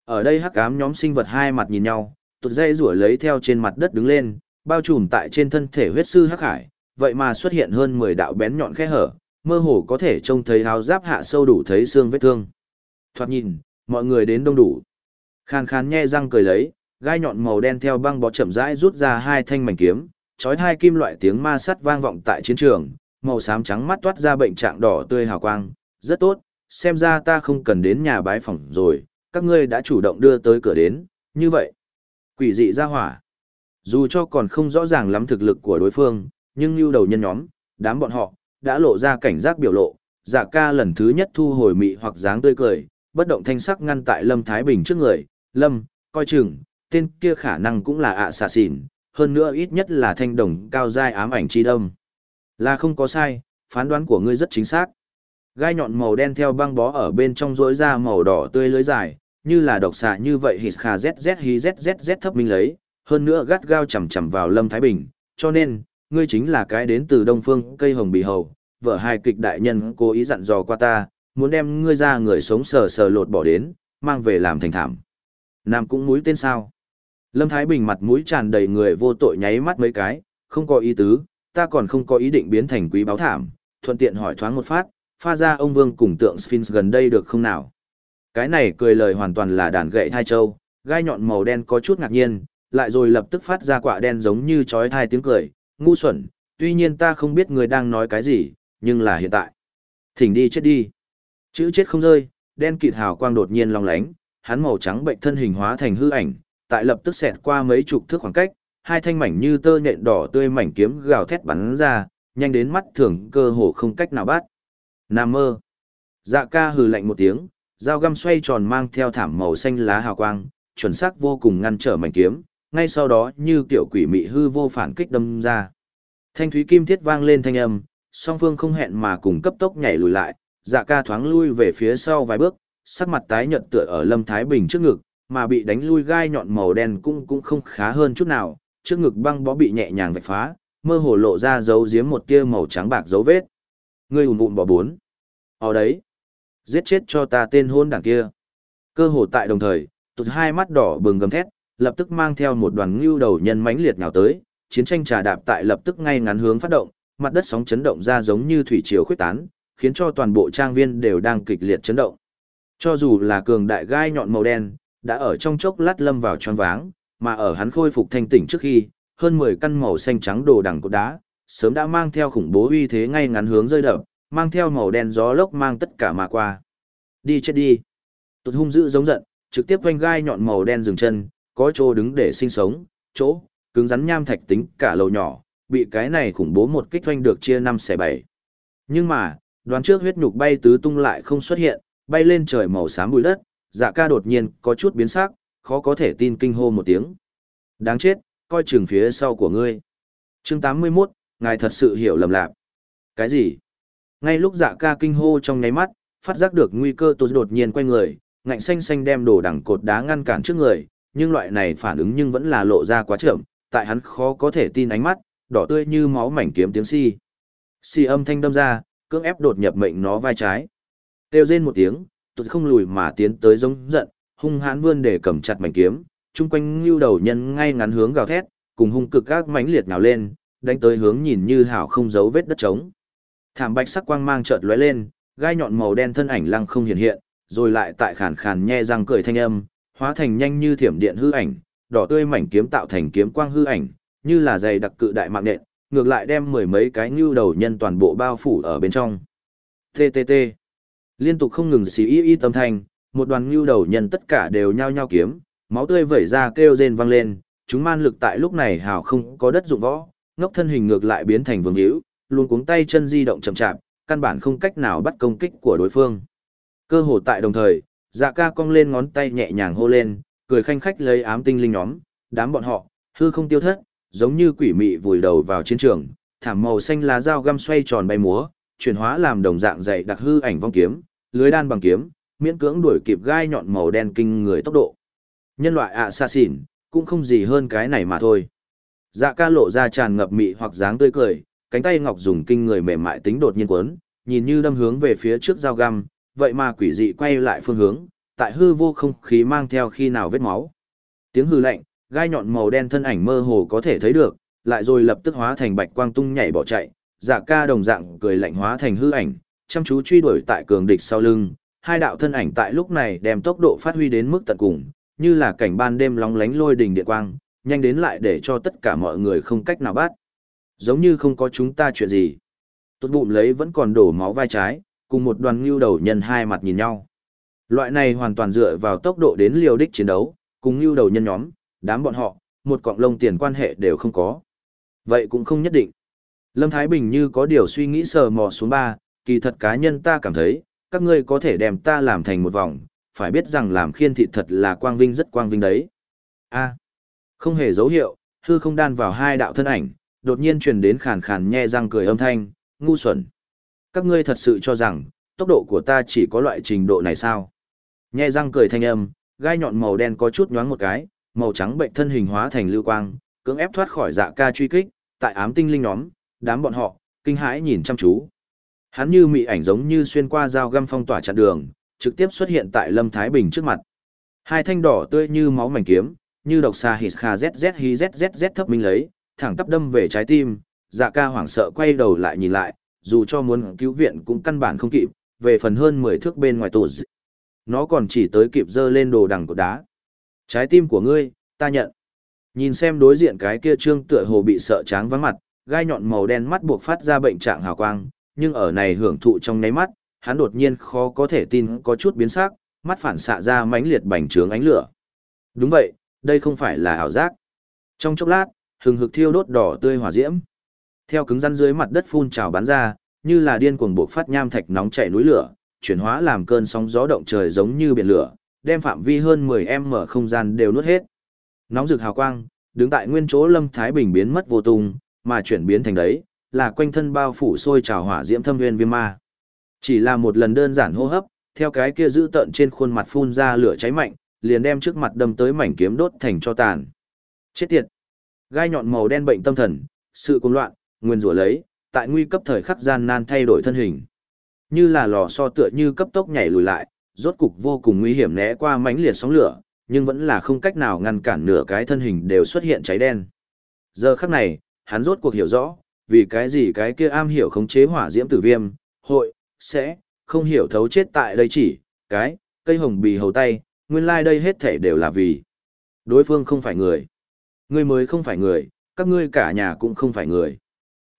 Ở đây hắc ám nhóm sinh vật hai mặt nhìn nhau, tụt dây rủa lấy theo trên mặt đất đứng lên, bao trùm tại trên thân thể huyết sư hắc hải, vậy mà xuất hiện hơn 10 đạo bén nhọn khe hở, mơ hồ có thể trông thấy áo giáp hạ sâu đủ thấy xương vết thương. Thoạt nhìn, mọi người đến đông đủ. Khan khan nhe răng cười lấy, gai nhọn màu đen theo băng bó chậm rãi rút ra hai thanh mảnh kiếm, chói hai kim loại tiếng ma sắt vang vọng tại chiến trường, màu xám trắng mắt toát ra bệnh trạng đỏ tươi hào quang, rất tốt, xem ra ta không cần đến nhà bái phỏng rồi, các ngươi đã chủ động đưa tới cửa đến, như vậy. Quỷ dị ra hỏa. Dù cho còn không rõ ràng lắm thực lực của đối phương, nhưng lưu đầu nhân nhóm, đám bọn họ, đã lộ ra cảnh giác biểu lộ, dạ ca lần thứ nhất thu hồi mị hoặc dáng tươi cười, bất động thanh sắc ngăn tại Lâm Thái Bình trước người, Lâm, coi chừng, tên kia khả năng cũng là ạ xà xỉn, hơn nữa ít nhất là thanh đồng cao giai ám ảnh chi đông. Là không có sai, phán đoán của ngươi rất chính xác. Gai nhọn màu đen theo băng bó ở bên trong rỗi ra màu đỏ tươi lưới dài, như là độc xạ như vậy hít khà zz hí z thấp minh lấy, hơn nữa gắt gao chầm chầm vào Lâm Thái Bình, cho nên, ngươi chính là cái đến từ Đông Phương cây hồng bì hầu, vợ hai kịch đại nhân cố ý dặn dò qua ta, muốn đem ngươi ra người sống sờ sờ lột bỏ đến, mang về làm thành thảm. Nam cũng mũi tên sao. Lâm Thái Bình mặt mũi tràn đầy người vô tội nháy mắt mấy cái, không có ý tứ, ta còn không có ý định biến thành quý báo thảm, thuận tiện hỏi thoáng một phát, pha ra ông Vương cùng tượng Sphinx gần đây được không nào? Cái này cười lời hoàn toàn là đàn gậy thai châu, gai nhọn màu đen có chút ngạc nhiên, lại rồi lập tức phát ra quả đen giống như chói thai tiếng cười, ngu xuẩn, tuy nhiên ta không biết người đang nói cái gì, nhưng là hiện tại. Thỉnh đi chết đi. Chữ chết không rơi, đen kịt hào quang đột nhiên long lánh, hắn màu trắng bệnh thân hình hóa thành hư ảnh, tại lập tức xẹt qua mấy chục thước khoảng cách, hai thanh mảnh như tơ nhện đỏ tươi mảnh kiếm gào thét bắn ra, nhanh đến mắt thường cơ hồ không cách nào bắt. Nam mơ. Dạ ca hừ lạnh một tiếng, dao găm xoay tròn mang theo thảm màu xanh lá hào quang, chuẩn xác vô cùng ngăn trở mảnh kiếm, ngay sau đó như tiểu quỷ mị hư vô phản kích đâm ra. Thanh thúy kim thiết vang lên thanh âm, song phương không hẹn mà cùng cấp tốc nhảy lùi lại, dạ ca thoáng lui về phía sau vài bước, sắc mặt tái nhợt tựa ở Lâm Thái Bình trước ngực, mà bị đánh lui gai nhọn màu đen cũng cũng không khá hơn chút nào, trước ngực băng bó bị nhẹ nhàng vạch phá, mơ hồ lộ ra dấu giếm một tia màu trắng bạc dấu vết. Ngươi ùn ùn bỏ bốn. Ở đấy. Giết chết cho ta tên hôn đảng kia. Cơ hồ tại đồng thời, tụt hai mắt đỏ bừng gầm thét, lập tức mang theo một đoàn ngưu đầu nhân mãnh liệt nào tới, chiến tranh trà đạp tại lập tức ngay ngắn hướng phát động, mặt đất sóng chấn động ra giống như thủy triều khuyết tán, khiến cho toàn bộ trang viên đều đang kịch liệt chấn động. Cho dù là cường đại gai nhọn màu đen, đã ở trong chốc lát lâm vào tròn váng, mà ở hắn khôi phục thanh tỉnh trước khi, hơn 10 căn màu xanh trắng đồ đằng cột đá, sớm đã mang theo khủng bố uy thế ngay ngắn hướng rơi đập, mang theo màu đen gió lốc mang tất cả mà qua. Đi chết đi. Tụt hung dữ giống giận, trực tiếp quanh gai nhọn màu đen dừng chân, có chỗ đứng để sinh sống, chỗ, cứng rắn nham thạch tính cả lầu nhỏ, bị cái này khủng bố một kích doanh được chia năm xẻ bảy. Nhưng mà, đoán trước huyết nhục bay tứ tung lại không xuất hiện, bay lên trời màu xám bụi đất, dạ ca đột nhiên có chút biến sắc, khó có thể tin kinh hô một tiếng. Đáng chết, coi chừng phía sau của ngươi. chương 81, ngài thật sự hiểu lầm lạc. Cái gì? Ngay lúc dạ ca kinh hô trong nháy mắt, phát giác được nguy cơ tôi đột nhiên quay người, ngạnh xanh xanh đem đổ đằng cột đá ngăn cản trước người, nhưng loại này phản ứng nhưng vẫn là lộ ra quá chậm, tại hắn khó có thể tin ánh mắt, đỏ tươi như máu mảnh kiếm tiếng si. Si âm thanh đâm ra, cưỡng ép đột nhập mệnh nó vai trái. Têu rên một tiếng, tôi không lùi mà tiến tới giống giận, hung hãn vươn để cầm chặt mảnh kiếm, chung quanh lưu đầu nhân ngay ngắn hướng gào thét, cùng hung cực các mãnh liệt nào lên, đánh tới hướng nhìn như hảo không giấu vết đất trống. Thảm bạch sắc quang mang chợt lóe lên, gai nhọn màu đen thân ảnh lăng không hiện hiện, rồi lại tại khàn khàn nhe răng cười thanh âm, hóa thành nhanh như thiểm điện hư ảnh, đỏ tươi mảnh kiếm tạo thành kiếm quang hư ảnh, như là dày đặc cự đại mạng nện, ngược lại đem mười mấy cái nhu đầu nhân toàn bộ bao phủ ở bên trong. TTT. Liên tục không ngừng xì y y tâm thanh, một đoàn nhu đầu nhân tất cả đều nhao nhao kiếm, máu tươi vẩy ra kêu rên vang lên, chúng man lực tại lúc này hào không có đất dụng võ, ngốc thân hình ngược lại biến thành vương hữu, luôn cuống tay chân di động chậm chạp, căn bản không cách nào bắt công kích của đối phương. Cơ hồ tại đồng thời, dạ ca cong lên ngón tay nhẹ nhàng hô lên, cười khanh khách lấy ám tinh linh nhóm, đám bọn họ, hư không tiêu thất, giống như quỷ mị vùi đầu vào chiến trường, thảm màu xanh lá dao găm xoay tròn bay múa, chuyển hóa làm đồng dạng dày đặc hư ảnh vong kiếm, lưới đan bằng kiếm, miễn cưỡng đuổi kịp gai nhọn màu đen kinh người tốc độ. Nhân loại ạ xa xỉn, cũng không gì hơn cái này mà thôi. Dạ ca lộ ra tràn ngập mị hoặc dáng tươi cười, cánh tay ngọc dùng kinh người mềm mại tính đột nhiên quấn, nhìn như đâm hướng về phía trước dao găm, vậy mà quỷ dị quay lại phương hướng, tại hư vô không khí mang theo khi nào vết máu. Tiếng hư lạnh, gai nhọn màu đen thân ảnh mơ hồ có thể thấy được, lại rồi lập tức hóa thành bạch quang tung nhảy bỏ chạy, dạ ca đồng dạng cười lạnh hóa thành hư ảnh, chăm chú truy đuổi tại cường địch sau lưng, hai đạo thân ảnh tại lúc này đem tốc độ phát huy đến mức tận cùng, như là cảnh ban đêm lóng lánh lôi đình điện quang, nhanh đến lại để cho tất cả mọi người không cách nào bắt. Giống như không có chúng ta chuyện gì. Tốt bụng lấy vẫn còn đổ máu vai trái, cùng một đoàn ngưu đầu nhân hai mặt nhìn nhau. Loại này hoàn toàn dựa vào tốc độ đến liều đích chiến đấu, cùng ngưu đầu nhân nhóm, đám bọn họ, một cọng lông tiền quan hệ đều không có. Vậy cũng không nhất định. Lâm Thái Bình như có điều suy nghĩ sờ mò xuống ba, kỳ thật cá nhân ta cảm thấy, các ngươi có thể đem ta làm thành một vòng, phải biết rằng làm khiên thị thật là quang vinh rất quang vinh đấy. A, không hề dấu hiệu, hư không đan vào hai đạo thân ảnh, đột nhiên truyền đến khàn khàn nhe răng cười âm thanh, ngu xuẩn. Các ngươi thật sự cho rằng, tốc độ của ta chỉ có loại trình độ này sao? Nhe răng cười thanh âm, gai nhọn màu đen có chút nhoáng một cái, màu trắng bệnh thân hình hóa thành lưu quang, cưỡng ép thoát khỏi dạ ca truy kích, tại ám tinh linh nhóm, đám bọn họ, kinh hãi nhìn chăm chú. Hắn như mị ảnh giống như xuyên qua dao găm phong tỏa chặn đường, trực tiếp xuất hiện tại Lâm Thái Bình trước mặt. Hai thanh đỏ tươi như máu mảnh kiếm, như độc xà hít kha zz hi zzz thấp minh lấy, thẳng tắp đâm về trái tim, dạ ca hoảng sợ quay đầu lại nhìn lại, dù cho muốn cứu viện cũng căn bản không kịp, về phần hơn 10 thước bên ngoài tổ, dị. Nó còn chỉ tới kịp dơ lên đồ đằng của đá. Trái tim của ngươi, ta nhận. Nhìn xem đối diện cái kia trương tựa hồ bị sợ tráng vắng mặt, gai nhọn màu đen mắt buộc phát ra bệnh trạng hào quang, nhưng ở này hưởng thụ trong nháy mắt, hắn đột nhiên khó có thể tin có chút biến sắc, mắt phản xạ ra mãnh liệt bành trướng ánh lửa. Đúng vậy, đây không phải là ảo giác. Trong chốc lát, hừng hực thiêu đốt đỏ tươi hỏa diễm. Theo cứng rắn dưới mặt đất phun trào bắn ra, như là điên cuồng buộc phát nham thạch nóng chảy núi lửa, chuyển hóa làm cơn sóng gió động trời giống như biển lửa, đem phạm vi hơn 10m không gian đều nuốt hết. Nóng rực hào quang, đứng tại nguyên chỗ Lâm Thái Bình biến mất vô tung, mà chuyển biến thành đấy, là quanh thân bao phủ sôi trào hỏa diễm thâm nguyên viêm ma. Chỉ là một lần đơn giản hô hấp, theo cái kia giữ tận trên khuôn mặt phun ra lửa cháy mạnh, liền đem trước mặt đâm tới mảnh kiếm đốt thành cho tàn. Chết tiệt! Gai nhọn màu đen bệnh tâm thần, sự cuồng loạn, nguyên rủa lấy, tại nguy cấp thời khắc gian nan thay đổi thân hình. Như là lò xo tựa như cấp tốc nhảy lùi lại, rốt cục vô cùng nguy hiểm né qua mảnh liệt sóng lửa, nhưng vẫn là không cách nào ngăn cản nửa cái thân hình đều xuất hiện cháy đen. Giờ khắc này, hắn rốt cuộc hiểu rõ, vì cái gì cái kia am hiểu khống chế hỏa diễm tử viêm, hội, sẽ, không hiểu thấu chết tại đây chỉ, cái, cây hồng bì hầu tay, nguyên lai like đây hết thể đều là vì. Đối phương không phải người. Ngươi mới không phải người, các ngươi cả nhà cũng không phải người.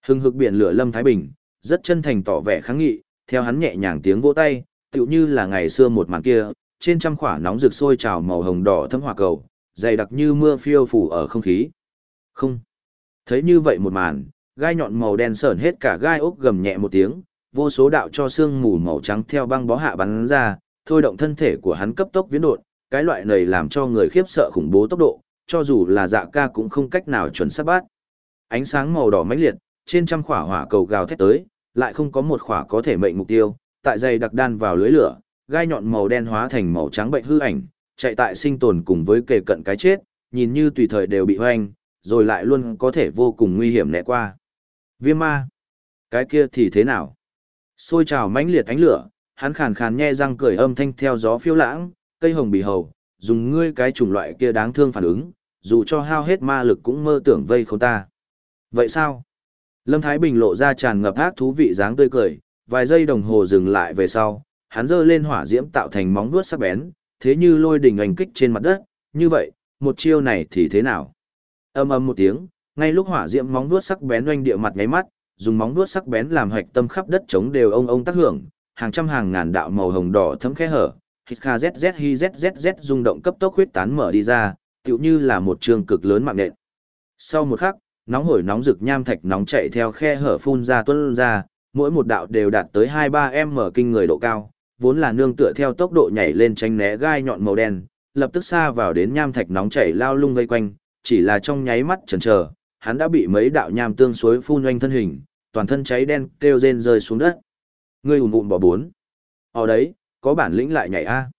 Hưng hực biển lửa lâm Thái Bình, rất chân thành tỏ vẻ kháng nghị, theo hắn nhẹ nhàng tiếng vỗ tay, tựu như là ngày xưa một màn kia, trên trăm khỏa nóng rực sôi trào màu hồng đỏ thấm hỏa cầu, dày đặc như mưa phiêu phủ ở không khí. Không. Thấy như vậy một màn, gai nhọn màu đen sởn hết cả gai ốc gầm nhẹ một tiếng, vô số đạo cho xương mù màu trắng theo băng bó hạ bắn ra, thôi động thân thể của hắn cấp tốc biến đột, cái loại này làm cho người khiếp sợ khủng bố tốc độ, cho dù là dạ ca cũng không cách nào chuẩn xác bát. Ánh sáng màu đỏ mãnh liệt, trên trăm khỏa hỏa cầu gào thét tới, lại không có một khỏa có thể mệnh mục tiêu, tại dây đặc đan vào lưới lửa, gai nhọn màu đen hóa thành màu trắng bệnh hư ảnh, chạy tại sinh tồn cùng với kề cận cái chết, nhìn như tùy thời đều bị hoanh, rồi lại luôn có thể vô cùng nguy hiểm né qua. Viêm ma. Cái kia thì thế nào? Xôi trào mãnh liệt ánh lửa, hắn khàn khàn nhe răng cười âm thanh theo gió phiêu lãng, cây hồng bì hầu, dùng ngươi cái chủng loại kia đáng thương phản ứng, dù cho hao hết ma lực cũng mơ tưởng vây không ta. Vậy sao? Lâm Thái Bình lộ ra tràn ngập ác thú vị dáng tươi cười, vài giây đồng hồ dừng lại về sau, hắn giơ lên hỏa diễm tạo thành móng vuốt sắc bén, thế như lôi đỉnh ảnh kích trên mặt đất, như vậy, một chiêu này thì thế nào? Âm âm một tiếng, ngay lúc hỏa diễm móng vuốt sắc bén oanh địa mặt ngáy mắt, dùng móng vuốt sắc bén làm hoạch tâm khắp đất chống đều ông ông tác hưởng, hàng trăm hàng ngàn đạo màu hồng đỏ thấm khe hở, hít kha zz hi zzz rung động cấp tốc huyết tán mở đi ra, tựu như là một trường cực lớn mạng nện. Sau một khắc, nóng hổi nóng rực nham thạch nóng chạy theo khe hở phun ra tuôn ra, mỗi một đạo đều đạt tới 2-3 m kinh người độ cao, vốn là nương tựa theo tốc độ nhảy lên tránh né gai nhọn màu đen, lập tức xa vào đến nham thạch nóng chảy lao lung vây quanh, chỉ là trong nháy mắt chần chờ, hắn đã bị mấy đạo nham tương suối phun oanh thân hình, toàn thân cháy đen kêu rên rơi xuống đất. Ngươi ùm bụng bỏ bốn. Ở đấy, có bản lĩnh lại nhảy a.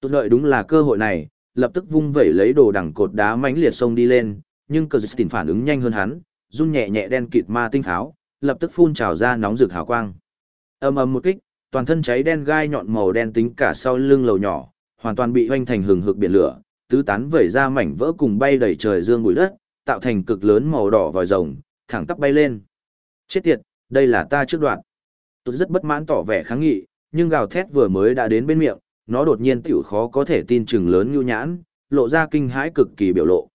Tốt lợi đúng là cơ hội này, lập tức vung vẩy lấy đồ đằng cột đá mãnh liệt sông đi lên, nhưng cờ dịch phản ứng nhanh hơn hắn, run nhẹ nhẹ đen kịt ma tinh tháo, lập tức phun trào ra nóng rực hào quang. Ầm ầm một kích, toàn thân cháy đen gai nhọn màu đen tính cả sau lưng lầu nhỏ, hoàn toàn bị hoanh thành hừng hực biển lửa, tứ tán vẩy ra mảnh vỡ cùng bay đầy trời dương bụi đất, tạo thành cực lớn màu đỏ vòi rồng, thẳng tắp bay lên. Chết tiệt, đây là ta trước đoạn. Tôi rất bất mãn tỏ vẻ kháng nghị, nhưng gào thét vừa mới đã đến bên miệng, nó đột nhiên tiểu khó có thể tin chừng lớn nhu nhãn, lộ ra kinh hãi cực kỳ biểu lộ.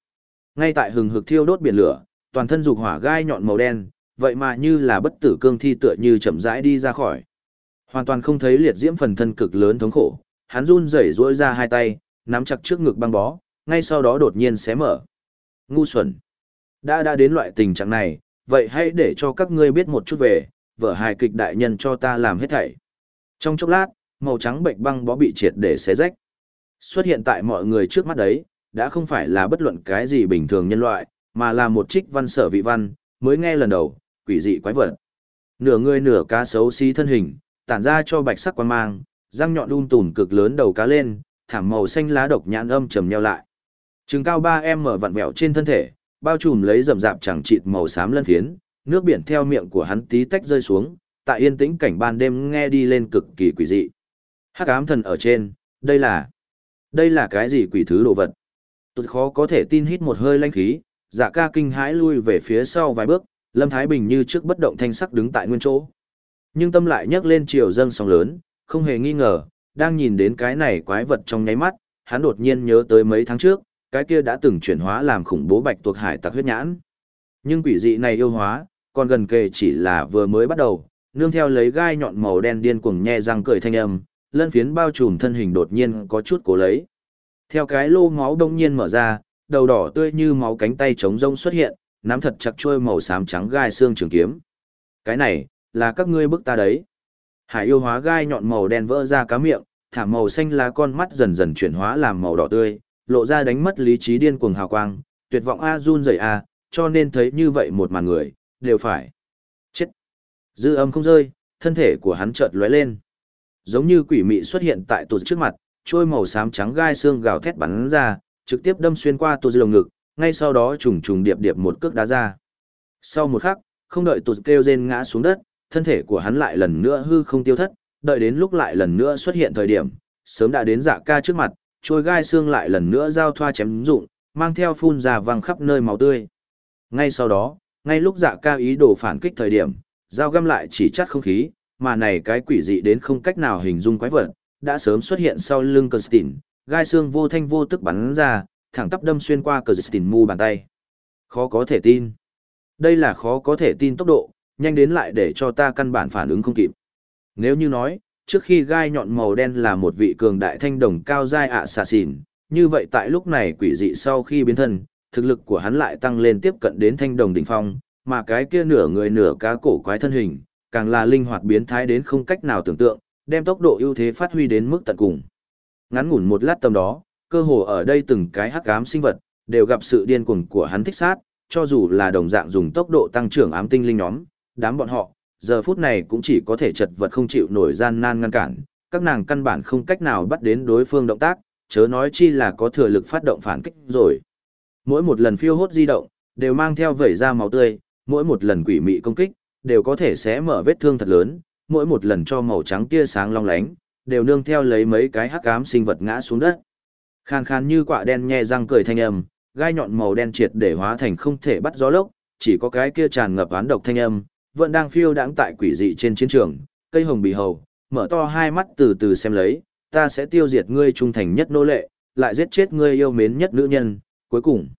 Ngay tại hừng hực thiêu đốt biển lửa, toàn thân dục hỏa gai nhọn màu đen, vậy mà như là bất tử cương thi tựa như chậm rãi đi ra khỏi. Hoàn toàn không thấy liệt diễm phần thân cực lớn thống khổ, hắn run rẩy duỗi ra hai tay, nắm chặt trước ngực băng bó, ngay sau đó đột nhiên xé mở. Ngu xuẩn. Đã đã đến loại tình trạng này, vậy hãy để cho các ngươi biết một chút về, vở hài kịch đại nhân cho ta làm hết thảy. Trong chốc lát, màu trắng bệnh băng bó bị triệt để xé rách. Xuất hiện tại mọi người trước mắt đấy, đã không phải là bất luận cái gì bình thường nhân loại, mà là một trích văn sở vị văn, mới nghe lần đầu, quỷ dị quái vật. Nửa người nửa cá xấu xí thân hình, tản ra cho bạch sắc quan mang, răng nhọn đun tùn cực lớn đầu cá lên, thảm màu xanh lá độc nhãn âm trầm nheo lại. Trừng cao 3 mở vặn vẹo trên thân thể, bao trùm lấy rậm rạp chẳng chịt màu xám lân phiến, nước biển theo miệng của hắn tí tách rơi xuống, tại yên tĩnh cảnh ban đêm nghe đi lên cực kỳ quỷ dị. Hắc ám thần ở trên, đây là đây là cái gì quỷ thứ đồ vật? Tôi khó có thể tin hít một hơi lanh khí, dạ ca kinh hãi lui về phía sau vài bước, Lâm Thái Bình như trước bất động thanh sắc đứng tại nguyên chỗ. Nhưng tâm lại nhấc lên chiều dâng sóng lớn, không hề nghi ngờ, đang nhìn đến cái này quái vật trong nháy mắt, hắn đột nhiên nhớ tới mấy tháng trước, cái kia đã từng chuyển hóa làm khủng bố bạch tuộc hải tặc huyết nhãn. Nhưng quỷ dị này yêu hóa, còn gần kề chỉ là vừa mới bắt đầu, nương theo lấy gai nhọn màu đen điên cuồng nhe răng cười thanh âm, lân phiến bao trùm thân hình đột nhiên có chút cố lấy. Theo cái lô máu đông nhiên mở ra, đầu đỏ tươi như máu cánh tay trống rông xuất hiện, nắm thật chặt trôi màu xám trắng gai xương trường kiếm. Cái này, là các ngươi bức ta đấy. Hải yêu hóa gai nhọn màu đen vỡ ra cá miệng, thả màu xanh lá con mắt dần dần chuyển hóa làm màu đỏ tươi, lộ ra đánh mất lý trí điên cuồng hào quang, tuyệt vọng a run rẩy a, cho nên thấy như vậy một màn người, đều phải. Dư âm không rơi, thân thể của hắn chợt lóe lên. Giống như quỷ mị xuất hiện tại tụt trước mặt, trôi màu xám trắng gai xương gào thét bắn ra, trực tiếp đâm xuyên qua tụt lồng ngực, ngay sau đó trùng trùng điệp điệp một cước đá ra. Sau một khắc, không đợi tụt kêu rên ngã xuống đất, thân thể của hắn lại lần nữa hư không tiêu thất, đợi đến lúc lại lần nữa xuất hiện thời điểm, sớm đã đến dạ ca trước mặt, trôi gai xương lại lần nữa giao thoa chém rụng, mang theo phun ra văng khắp nơi máu tươi. Ngay sau đó, ngay lúc dạ ca ý đồ phản kích thời điểm, dao găm lại chỉ chắt không khí, mà này cái quỷ dị đến không cách nào hình dung quái vật, đã sớm xuất hiện sau lưng Constantine, gai xương vô thanh vô tức bắn ra, thẳng tắp đâm xuyên qua Constantine mu bàn tay. Khó có thể tin. Đây là khó có thể tin tốc độ, nhanh đến lại để cho ta căn bản phản ứng không kịp. Nếu như nói, trước khi gai nhọn màu đen là một vị cường đại thanh đồng cao giai ạ xà xỉn, như vậy tại lúc này quỷ dị sau khi biến thân, thực lực của hắn lại tăng lên tiếp cận đến thanh đồng đỉnh phong, mà cái kia nửa người nửa cá cổ quái thân hình, càng là linh hoạt biến thái đến không cách nào tưởng tượng, đem tốc độ ưu thế phát huy đến mức tận cùng. Ngắn ngủn một lát tầm đó, cơ hồ ở đây từng cái hắc ám sinh vật đều gặp sự điên cuồng của hắn thích sát, cho dù là đồng dạng dùng tốc độ tăng trưởng ám tinh linh nhóm, đám bọn họ, giờ phút này cũng chỉ có thể chật vật không chịu nổi gian nan ngăn cản, các nàng căn bản không cách nào bắt đến đối phương động tác, chớ nói chi là có thừa lực phát động phản kích rồi. Mỗi một lần phiêu hốt di động, đều mang theo vẩy ra máu tươi, mỗi một lần quỷ mị công kích, đều có thể xé mở vết thương thật lớn, mỗi một lần cho màu trắng tia sáng long lánh, đều nương theo lấy mấy cái hắc ám sinh vật ngã xuống đất. Khan khan như quạ đen nhe răng cười thanh âm, gai nhọn màu đen triệt để hóa thành không thể bắt gió lốc, chỉ có cái kia tràn ngập án độc thanh âm, vẫn đang phiêu đãng tại quỷ dị trên chiến trường, cây hồng bì hầu, mở to hai mắt từ từ xem lấy, ta sẽ tiêu diệt ngươi trung thành nhất nô lệ, lại giết chết ngươi yêu mến nhất nữ nhân, cuối cùng.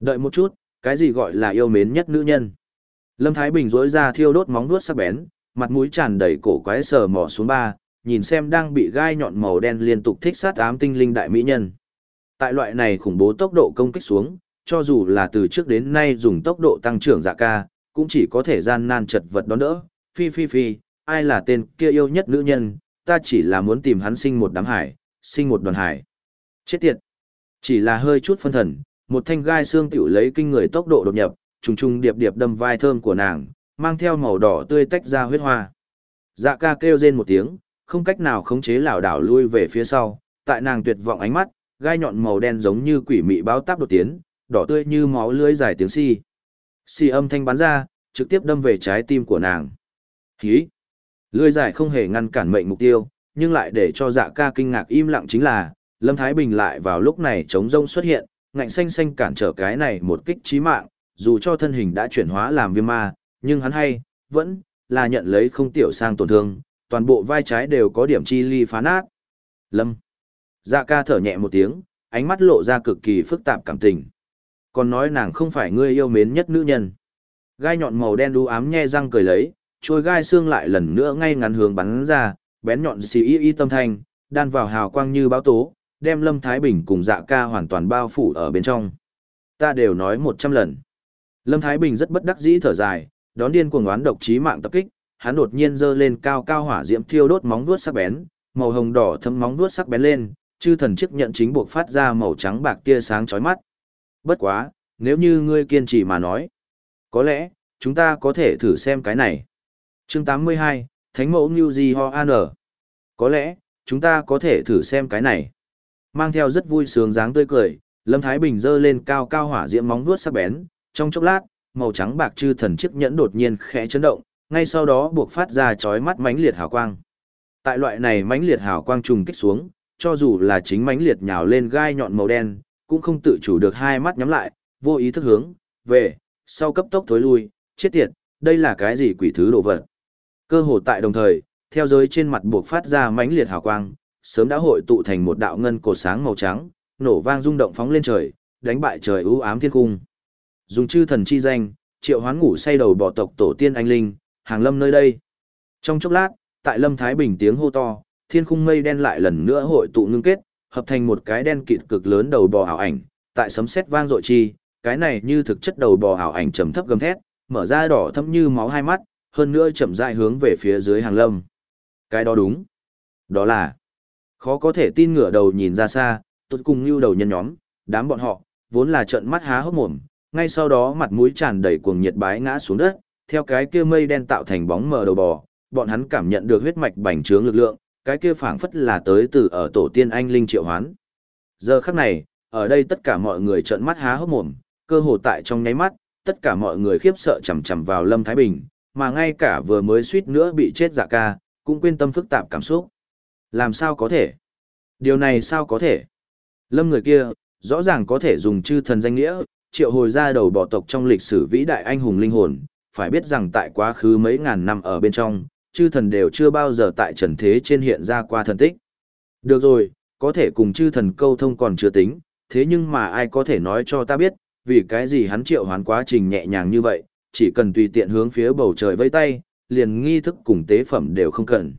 Đợi một chút, cái gì gọi là yêu mến nhất nữ nhân? Lâm Thái Bình rỗi ra thiêu đốt móng vuốt sắc bén, mặt mũi tràn đầy cổ quái sờ mò xuống ba, nhìn xem đang bị gai nhọn màu đen liên tục thích sát ám tinh linh đại mỹ nhân. Tại loại này khủng bố tốc độ công kích xuống, cho dù là từ trước đến nay dùng tốc độ tăng trưởng dạ ca, cũng chỉ có thể gian nan chật vật đón đỡ. Phi phi phi, ai là tên kia yêu nhất nữ nhân, ta chỉ là muốn tìm hắn sinh một đám hải, sinh một đoàn hải. Chết tiệt. Chỉ là hơi chút phân thần, một thanh gai xương tiểu lấy kinh người tốc độ đột nhập, trùng trùng điệp điệp đâm vai thơm của nàng, mang theo màu đỏ tươi tách ra huyết hoa. Dạ ca kêu rên một tiếng, không cách nào khống chế lảo đảo lui về phía sau, tại nàng tuyệt vọng ánh mắt, gai nhọn màu đen giống như quỷ mị báo táp đột tiến, đỏ tươi như máu lưới dài tiếng xi. Si. Xi si âm thanh bắn ra, trực tiếp đâm về trái tim của nàng. Hí! Lưới dài không hề ngăn cản mệnh mục tiêu, nhưng lại để cho dạ ca kinh ngạc im lặng chính là, Lâm Thái Bình lại vào lúc này chống rông xuất hiện, ngạnh xanh xanh cản trở cái này một kích chí mạng, dù cho thân hình đã chuyển hóa làm viêm ma, nhưng hắn hay, vẫn, là nhận lấy không tiểu sang tổn thương, toàn bộ vai trái đều có điểm chi ly phá nát. Lâm. Dạ ca thở nhẹ một tiếng, ánh mắt lộ ra cực kỳ phức tạp cảm tình. Còn nói nàng không phải người yêu mến nhất nữ nhân. Gai nhọn màu đen đu ám nhe răng cười lấy, trôi gai xương lại lần nữa ngay ngắn hướng bắn ra, bén nhọn xì y y tâm thanh, đan vào hào quang như báo tố, đem Lâm Thái Bình cùng dạ ca hoàn toàn bao phủ ở bên trong. Ta đều nói một trăm lần. Lâm Thái Bình rất bất đắc dĩ thở dài, đón điên cuồng oán độc chí mạng tập kích, hắn đột nhiên giơ lên cao cao hỏa diễm thiêu đốt móng vuốt sắc bén, màu hồng đỏ thấm móng vuốt sắc bén lên, chư thần chiếc nhận chính buộc phát ra màu trắng bạc tia sáng chói mắt. Bất quá, nếu như ngươi kiên trì mà nói, có lẽ, chúng ta có thể thử xem cái này. Chương 82, Thánh mẫu New Di Ho An Có lẽ, chúng ta có thể thử xem cái này. Mang theo rất vui sướng dáng tươi cười, Lâm Thái Bình giơ lên cao cao hỏa diễm móng vuốt sắc bén, trong chốc lát, màu trắng bạc chư thần chiếc nhẫn đột nhiên khẽ chấn động, ngay sau đó buộc phát ra chói mắt mãnh liệt hào quang. Tại loại này mãnh liệt hào quang trùng kích xuống, cho dù là chính mãnh liệt nhào lên gai nhọn màu đen, cũng không tự chủ được hai mắt nhắm lại, vô ý thức hướng về, sau cấp tốc thối lui, chết tiệt, đây là cái gì quỷ thứ đồ vật. Cơ hồ tại đồng thời, theo giới trên mặt buộc phát ra mãnh liệt hào quang, sớm đã hội tụ thành một đạo ngân cột sáng màu trắng, nổ vang rung động phóng lên trời, đánh bại trời u ám thiên cung. Dùng chư thần chi danh, triệu hoán ngủ say đầu bỏ tộc tổ tiên anh linh, hàng lâm nơi đây. Trong chốc lát, tại Lâm Thái Bình tiếng hô to, thiên khung mây đen lại lần nữa hội tụ ngưng kết, hợp thành một cái đen kịt cực lớn đầu bò ảo ảnh, tại sấm sét vang dội chi, cái này như thực chất đầu bò ảo ảnh trầm thấp gầm thét, mở ra đỏ thẫm như máu hai mắt, hơn nữa chậm rãi hướng về phía dưới hàng lâm. Cái đó đúng. Đó là khó có thể tin ngửa đầu nhìn ra xa, tốt cùng như đầu nhân nhóm, đám bọn họ, vốn là trợn mắt há hốc mồm, ngay sau đó mặt mũi tràn đầy cuồng nhiệt bái ngã xuống đất, theo cái kia mây đen tạo thành bóng mờ đầu bò, bọn hắn cảm nhận được huyết mạch bành trướng lực lượng, cái kia phảng phất là tới từ ở tổ tiên anh linh triệu hoán. Giờ khắc này, ở đây tất cả mọi người trợn mắt há hốc mồm, cơ hồ tại trong nháy mắt, tất cả mọi người khiếp sợ chầm chầm vào Lâm Thái Bình, mà ngay cả vừa mới suýt nữa bị chết dạ ca, cũng quên tâm phức tạp cảm xúc. Làm sao có thể? Điều này sao có thể? Lâm người kia, rõ ràng có thể dùng chư thần danh nghĩa, triệu hồi ra đầu bọ tộc trong lịch sử vĩ đại anh hùng linh hồn, phải biết rằng tại quá khứ mấy ngàn năm ở bên trong, chư thần đều chưa bao giờ tại trần thế trên hiện ra qua thần tích. Được rồi, có thể cùng chư thần câu thông còn chưa tính, thế nhưng mà ai có thể nói cho ta biết, vì cái gì hắn triệu hoán quá trình nhẹ nhàng như vậy, chỉ cần tùy tiện hướng phía bầu trời vây tay, liền nghi thức cùng tế phẩm đều không cần.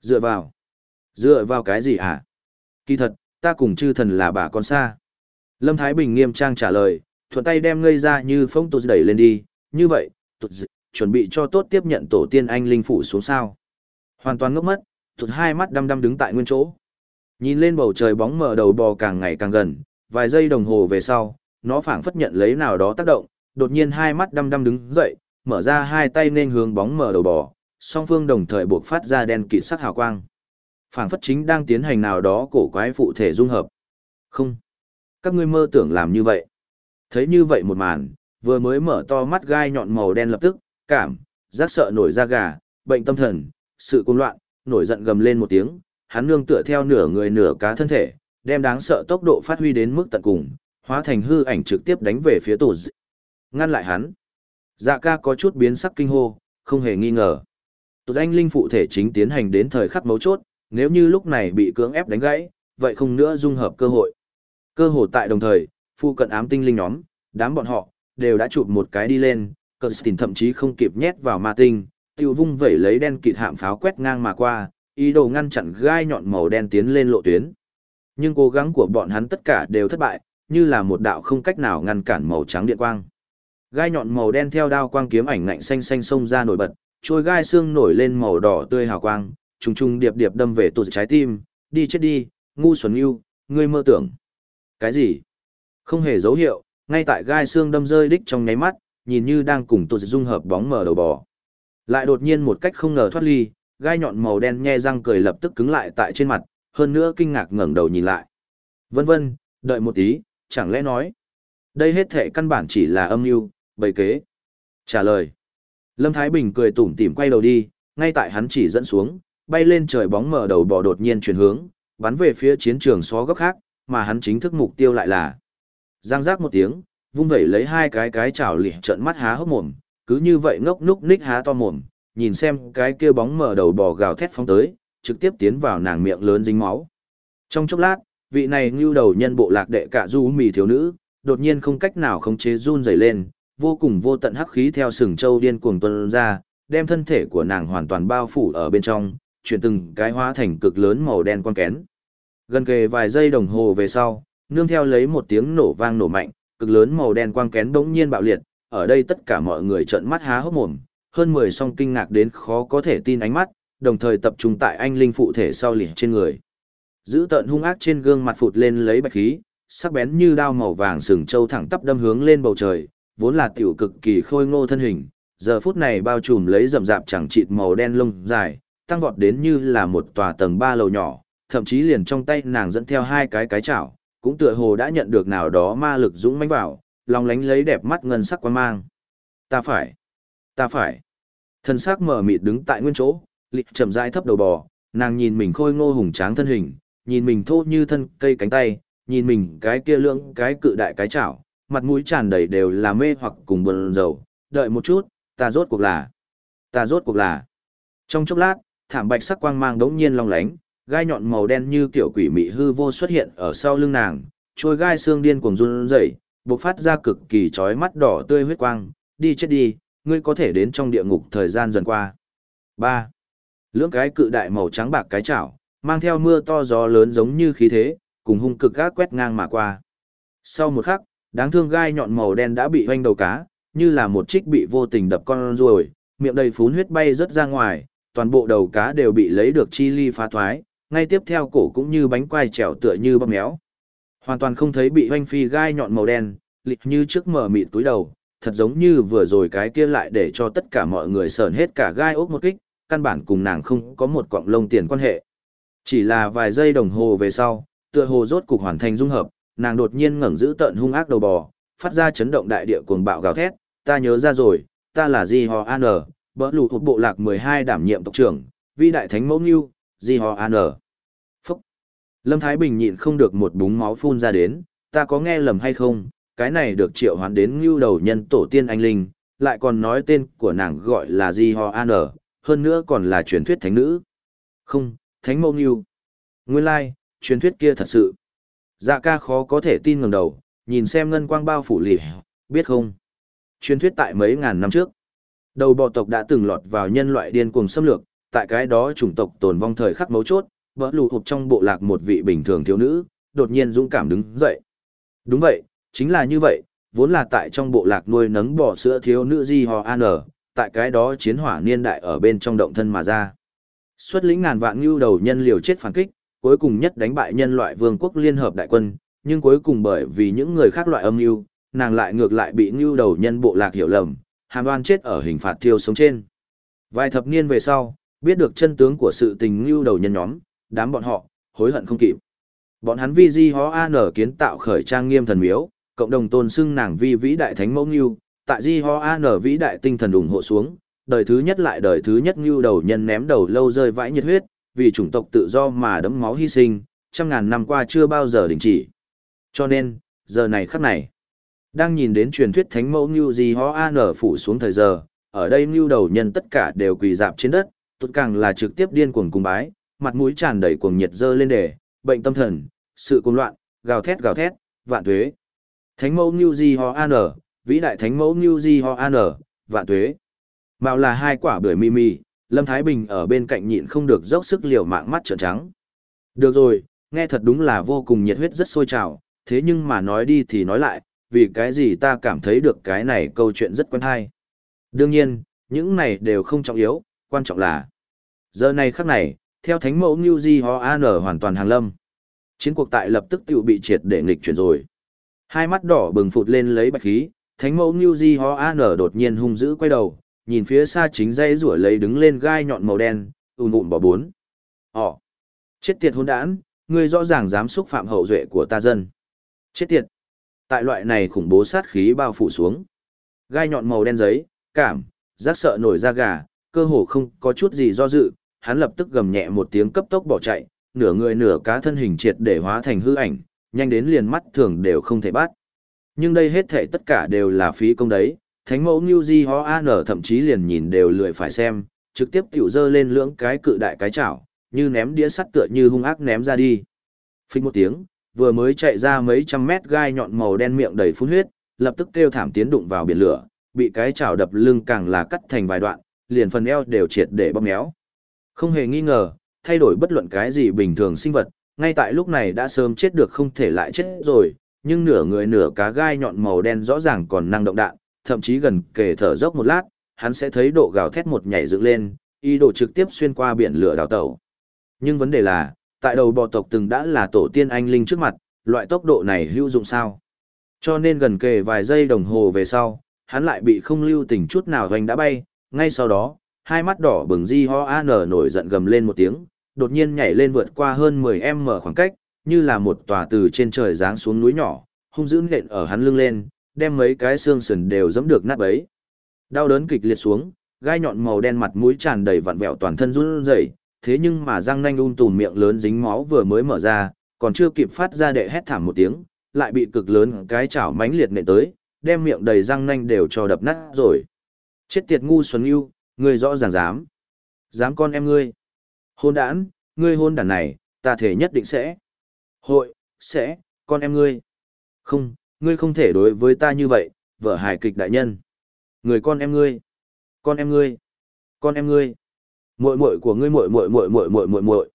Dựa vào. Dựa vào cái gì hả? Kỳ thật, ta cùng chư thần là bà con xa. Lâm Thái Bình nghiêm trang trả lời, thuận tay đem ngây ra như phong tụt đẩy lên đi, như vậy, tụt chuẩn bị cho tốt tiếp nhận tổ tiên anh linh phủ xuống sao. Hoàn toàn ngốc mất, tụt hai mắt đăm đăm đứng tại nguyên chỗ. Nhìn lên bầu trời bóng mờ đầu bò càng ngày càng gần, vài giây đồng hồ về sau, nó phảng phất nhận lấy nào đó tác động, đột nhiên hai mắt đăm đăm đứng dậy, mở ra hai tay nên hướng bóng mờ đầu bò, song phương đồng thời buộc phát ra đen kịt sắc hào quang. Phảng phất chính đang tiến hành nào đó cổ quái phụ thể dung hợp. Không. Các ngươi mơ tưởng làm như vậy. Thấy như vậy một màn, vừa mới mở to mắt gai nhọn màu đen lập tức, cảm, giác sợ nổi da gà, bệnh tâm thần, sự cuồng loạn, nổi giận gầm lên một tiếng, hắn nương tựa theo nửa người nửa cá thân thể, đem đáng sợ tốc độ phát huy đến mức tận cùng, hóa thành hư ảnh trực tiếp đánh về phía tổ dị. Ngăn lại hắn. Dạ ca có chút biến sắc kinh hô, không hề nghi ngờ. Tù anh linh phụ thể chính tiến hành đến thời khắc mấu chốt, nếu như lúc này bị cưỡng ép đánh gãy, vậy không nữa dung hợp cơ hội. Cơ hội tại đồng thời, phụ cận ám tinh linh nhóm, đám bọn họ, đều đã chụp một cái đi lên, cờ thậm chí không kịp nhét vào ma tinh, tiêu vung vẩy lấy đen kịt hạm pháo quét ngang mà qua, ý đồ ngăn chặn gai nhọn màu đen tiến lên lộ tuyến. Nhưng cố gắng của bọn hắn tất cả đều thất bại, như là một đạo không cách nào ngăn cản màu trắng điện quang. Gai nhọn màu đen theo đao quang kiếm ảnh ngạnh xanh xanh xông ra nổi bật, trôi gai xương nổi lên màu đỏ tươi hào quang, trùng trùng điệp điệp đâm về tụt trái tim, đi chết đi, ngu xuẩn yêu, ngươi mơ tưởng. Cái gì? Không hề dấu hiệu, ngay tại gai xương đâm rơi đích trong nháy mắt, nhìn như đang cùng tụt dung hợp bóng mờ đầu bò. Lại đột nhiên một cách không ngờ thoát ly, gai nhọn màu đen nhe răng cười lập tức cứng lại tại trên mặt, hơn nữa kinh ngạc ngẩng đầu nhìn lại. Vân vân, đợi một tí, chẳng lẽ nói. Đây hết thể căn bản chỉ là âm mưu, bày kế. Trả lời. Lâm Thái Bình cười tủm tỉm quay đầu đi, ngay tại hắn chỉ dẫn xuống, bay lên trời bóng mở đầu bò đột nhiên chuyển hướng, bắn về phía chiến trường xó góc khác, mà hắn chính thức mục tiêu lại là. Giang giác một tiếng, vung vẩy lấy hai cái cái chảo lịa trợn mắt há hốc mồm, cứ như vậy ngốc núc ních há to mồm, nhìn xem cái kia bóng mở đầu bò gào thét phóng tới, trực tiếp tiến vào nàng miệng lớn dính máu. Trong chốc lát, vị này như đầu nhân bộ lạc đệ cả du mì thiếu nữ, đột nhiên không cách nào khống chế run rẩy lên, vô cùng vô tận hắc khí theo sừng châu điên cuồng tuôn ra, đem thân thể của nàng hoàn toàn bao phủ ở bên trong, chuyển từng cái hóa thành cực lớn màu đen quang kén. Gần kề vài giây đồng hồ về sau, nương theo lấy một tiếng nổ vang nổ mạnh, cực lớn màu đen quang kén đống nhiên bạo liệt, ở đây tất cả mọi người trợn mắt há hốc mồm, hơn 10 song kinh ngạc đến khó có thể tin ánh mắt, đồng thời tập trung tại anh linh phụ thể sau liền trên người. Giữ tận hung ác trên gương mặt phụt lên lấy bạch khí, sắc bén như đao màu vàng sừng châu thẳng tắp đâm hướng lên bầu trời, vốn là tiểu cực kỳ khôi ngô thân hình, giờ phút này bao trùm lấy rậm rạp chẳng chịt màu đen lông dài, tăng vọt đến như là một tòa tầng ba lầu nhỏ, thậm chí liền trong tay nàng dẫn theo hai cái cái chảo, cũng tựa hồ đã nhận được nào đó ma lực dũng mãnh vào, lòng lánh lấy đẹp mắt ngân sắc quan mang. Ta phải, ta phải. Thân sắc mở mịt đứng tại nguyên chỗ, lịch chậm rãi thấp đầu bò, nàng nhìn mình khôi ngô hùng tráng thân hình, nhìn mình thô như thân cây cánh tay, nhìn mình cái kia lưỡng cái cự đại cái chảo, mặt mũi tràn đầy đều là mê hoặc cùng buồn rầu, đợi một chút, ta rốt cuộc là, ta rốt cuộc là. Trong chốc lát, thảm bạch sắc quang mang đống nhiên long lánh, gai nhọn màu đen như kiểu quỷ mị hư vô xuất hiện ở sau lưng nàng, trôi gai xương điên cuồng run rẩy, bộc phát ra cực kỳ chói mắt đỏ tươi huyết quang, đi chết đi, ngươi có thể đến trong địa ngục thời gian dần qua. 3. Lưỡng cái cự đại màu trắng bạc cái chảo, mang theo mưa to gió lớn giống như khí thế, cùng hung cực gác quét ngang mà qua. Sau một khắc, đáng thương gai nhọn màu đen đã bị hoanh đầu cá, như là một trích bị vô tình đập con ruồi, miệng đầy phún huyết bay rớt ra ngoài, toàn bộ đầu cá đều bị lấy được chi ly phá thoái, ngay tiếp theo cổ cũng như bánh quai trèo tựa như bóp méo. Hoàn toàn không thấy bị hoanh phi gai nhọn màu đen, lịch như trước mở mịt túi đầu, thật giống như vừa rồi cái kia lại để cho tất cả mọi người sờn hết cả gai ốc một kích, căn bản cùng nàng không có một quọng lông tiền quan hệ. Chỉ là vài giây đồng hồ về sau, tựa hồ rốt cục hoàn thành dung hợp, nàng đột nhiên ngẩng giữ tận hung ác đầu bò, phát ra chấn động đại địa cuồng bạo gào thét, ta nhớ ra rồi, ta là Di Ho An, bỡ lù thuộc bộ lạc 12 đảm nhiệm tộc trưởng, vi đại thánh mẫu nghiêu, Di Ho An. Lâm Thái Bình nhịn không được một búng máu phun ra đến, ta có nghe lầm hay không, cái này được triệu hoán đến ngưu đầu nhân tổ tiên anh linh, lại còn nói tên của nàng gọi là Di Ho An, hơn nữa còn là truyền thuyết thánh nữ. Không, thánh mâu ngưu. Nguyên lai, like, truyền thuyết kia thật sự. Dạ ca khó có thể tin ngẩng đầu, nhìn xem ngân quang bao phủ lì, biết không? Truyền thuyết tại mấy ngàn năm trước, đầu bò tộc đã từng lọt vào nhân loại điên cuồng xâm lược, tại cái đó chủng tộc tồn vong thời khắc mấu chốt, vỡ lù hụp trong bộ lạc một vị bình thường thiếu nữ, đột nhiên dũng cảm đứng dậy. Đúng vậy, chính là như vậy, vốn là tại trong bộ lạc nuôi nấng bò sữa thiếu nữ Di Hò An, tại cái đó chiến hỏa niên đại ở bên trong động thân mà ra. Xuất lĩnh ngàn vạn lưu đầu nhân liều chết phản kích, cuối cùng nhất đánh bại nhân loại vương quốc liên hợp đại quân, nhưng cuối cùng bởi vì những người khác loại âm mưu, nàng lại ngược lại bị lưu đầu nhân bộ lạc hiểu lầm, hàm oan chết ở hình phạt thiêu sống trên. Vài thập niên về sau, biết được chân tướng của sự tình lưu đầu nhân nhóm, đám bọn họ, hối hận không kịp. Bọn hắn vi di hó an kiến tạo khởi trang nghiêm thần miếu, cộng đồng tôn xưng nàng vi vĩ đại thánh mẫu ngưu, tại di ho an vĩ đại tinh thần ủng hộ xuống, đời thứ nhất lại đời thứ nhất ngưu đầu nhân ném đầu lâu rơi vãi nhiệt huyết, vì chủng tộc tự do mà đấm máu hy sinh, trăm ngàn năm qua chưa bao giờ đình chỉ. Cho nên, giờ này khắc này, đang nhìn đến truyền thuyết thánh mẫu ngưu di ho an phủ xuống thời giờ, ở đây ngưu đầu nhân tất cả đều quỳ dạp trên đất, tốt càng là trực tiếp điên cuồng cung bái, mặt mũi tràn đầy cuồng nhiệt dơ lên đề, bệnh tâm thần, sự cuồng loạn, gào thét gào thét, vạn tuế. Thánh mẫu New Di Ho An, vĩ đại thánh mẫu New Di Ho An, vạn tuế. Mạo là hai quả bưởi mì mì, Lâm Thái Bình ở bên cạnh nhịn không được dốc sức liều mạng mắt trợn trắng. Được rồi, nghe thật đúng là vô cùng nhiệt huyết rất sôi trào, thế nhưng mà nói đi thì nói lại, vì cái gì ta cảm thấy được cái này câu chuyện rất quen hay. Đương nhiên, những này đều không trọng yếu, quan trọng là giờ này khắc này, theo thánh mẫu New Di Ho An hoàn toàn hàng lâm. Chiến cuộc tại lập tức tiểu bị triệt để nghịch chuyển rồi. Hai mắt đỏ bừng phụt lên lấy bạch khí, thánh mẫu New Di Ho An đột nhiên hung dữ quay đầu, nhìn phía xa chính dây rủa lấy đứng lên gai nhọn màu đen, ùn ùn bỏ bốn. Ồ! Chết tiệt hôn đản, ngươi rõ ràng dám xúc phạm hậu duệ của ta dân. Chết tiệt! Tại loại này khủng bố sát khí bao phủ xuống. Gai nhọn màu đen giấy, cảm, giác sợ nổi da gà, cơ hồ không có chút gì do dự, hắn lập tức gầm nhẹ một tiếng cấp tốc bỏ chạy, nửa người nửa cá thân hình triệt để hóa thành hư ảnh, nhanh đến liền mắt thường đều không thể bắt. Nhưng đây hết thảy tất cả đều là phí công đấy, thánh mẫu New Di Ho An thậm chí liền nhìn đều lười phải xem, trực tiếp tiểu dơ lên lưỡng cái cự đại cái chảo, như ném đĩa sắt tựa như hung ác ném ra đi. Phích một tiếng, vừa mới chạy ra mấy trăm mét gai nhọn màu đen miệng đầy phun huyết, lập tức kêu thảm tiến đụng vào biển lửa, bị cái chảo đập lưng càng là cắt thành vài đoạn, liền phần eo đều triệt để bóp méo. Không hề nghi ngờ, thay đổi bất luận cái gì bình thường sinh vật, ngay tại lúc này đã sớm chết được không thể lại chết rồi, nhưng nửa người nửa cá gai nhọn màu đen rõ ràng còn năng động đạn, thậm chí gần kề thở dốc một lát, hắn sẽ thấy độ gào thét một nhảy dựng lên, ý đồ trực tiếp xuyên qua biển lửa đào tẩu. Nhưng vấn đề là, tại đầu bò tộc từng đã là tổ tiên anh linh trước mặt, loại tốc độ này hữu dụng sao? Cho nên gần kề vài giây đồng hồ về sau, hắn lại bị không lưu tình chút nào hoành đã bay, ngay sau đó, hai mắt đỏ bừng di ho an nổi giận gầm lên một tiếng, đột nhiên nhảy lên vượt qua hơn 10 m khoảng cách, như là một tòa từ trên trời giáng xuống núi nhỏ, hung dữ nện ở hắn lưng lên, đem mấy cái xương sườn đều giẫm được nát bấy. Đau đớn kịch liệt xuống, gai nhọn màu đen mặt mũi tràn đầy vặn vẹo toàn thân run rẩy, thế nhưng mà răng nanh um tùm miệng lớn dính máu vừa mới mở ra, còn chưa kịp phát ra đệ hét thảm một tiếng, lại bị cực lớn cái chảo mãnh liệt nện tới, đem miệng đầy răng nanh đều cho đập nát rồi. Chết tiệt ngu xuẩn yêu, ngươi rõ ràng dám. Dám con em ngươi. Hôn đản, ngươi hôn đản này, ta thể nhất định sẽ. Hội, sẽ, con em ngươi. Không, ngươi không thể đối với ta như vậy, vợ hài kịch đại nhân. Người con em ngươi. Con em ngươi. Con em ngươi. Muội muội của ngươi muội muội muội muội muội muội muội.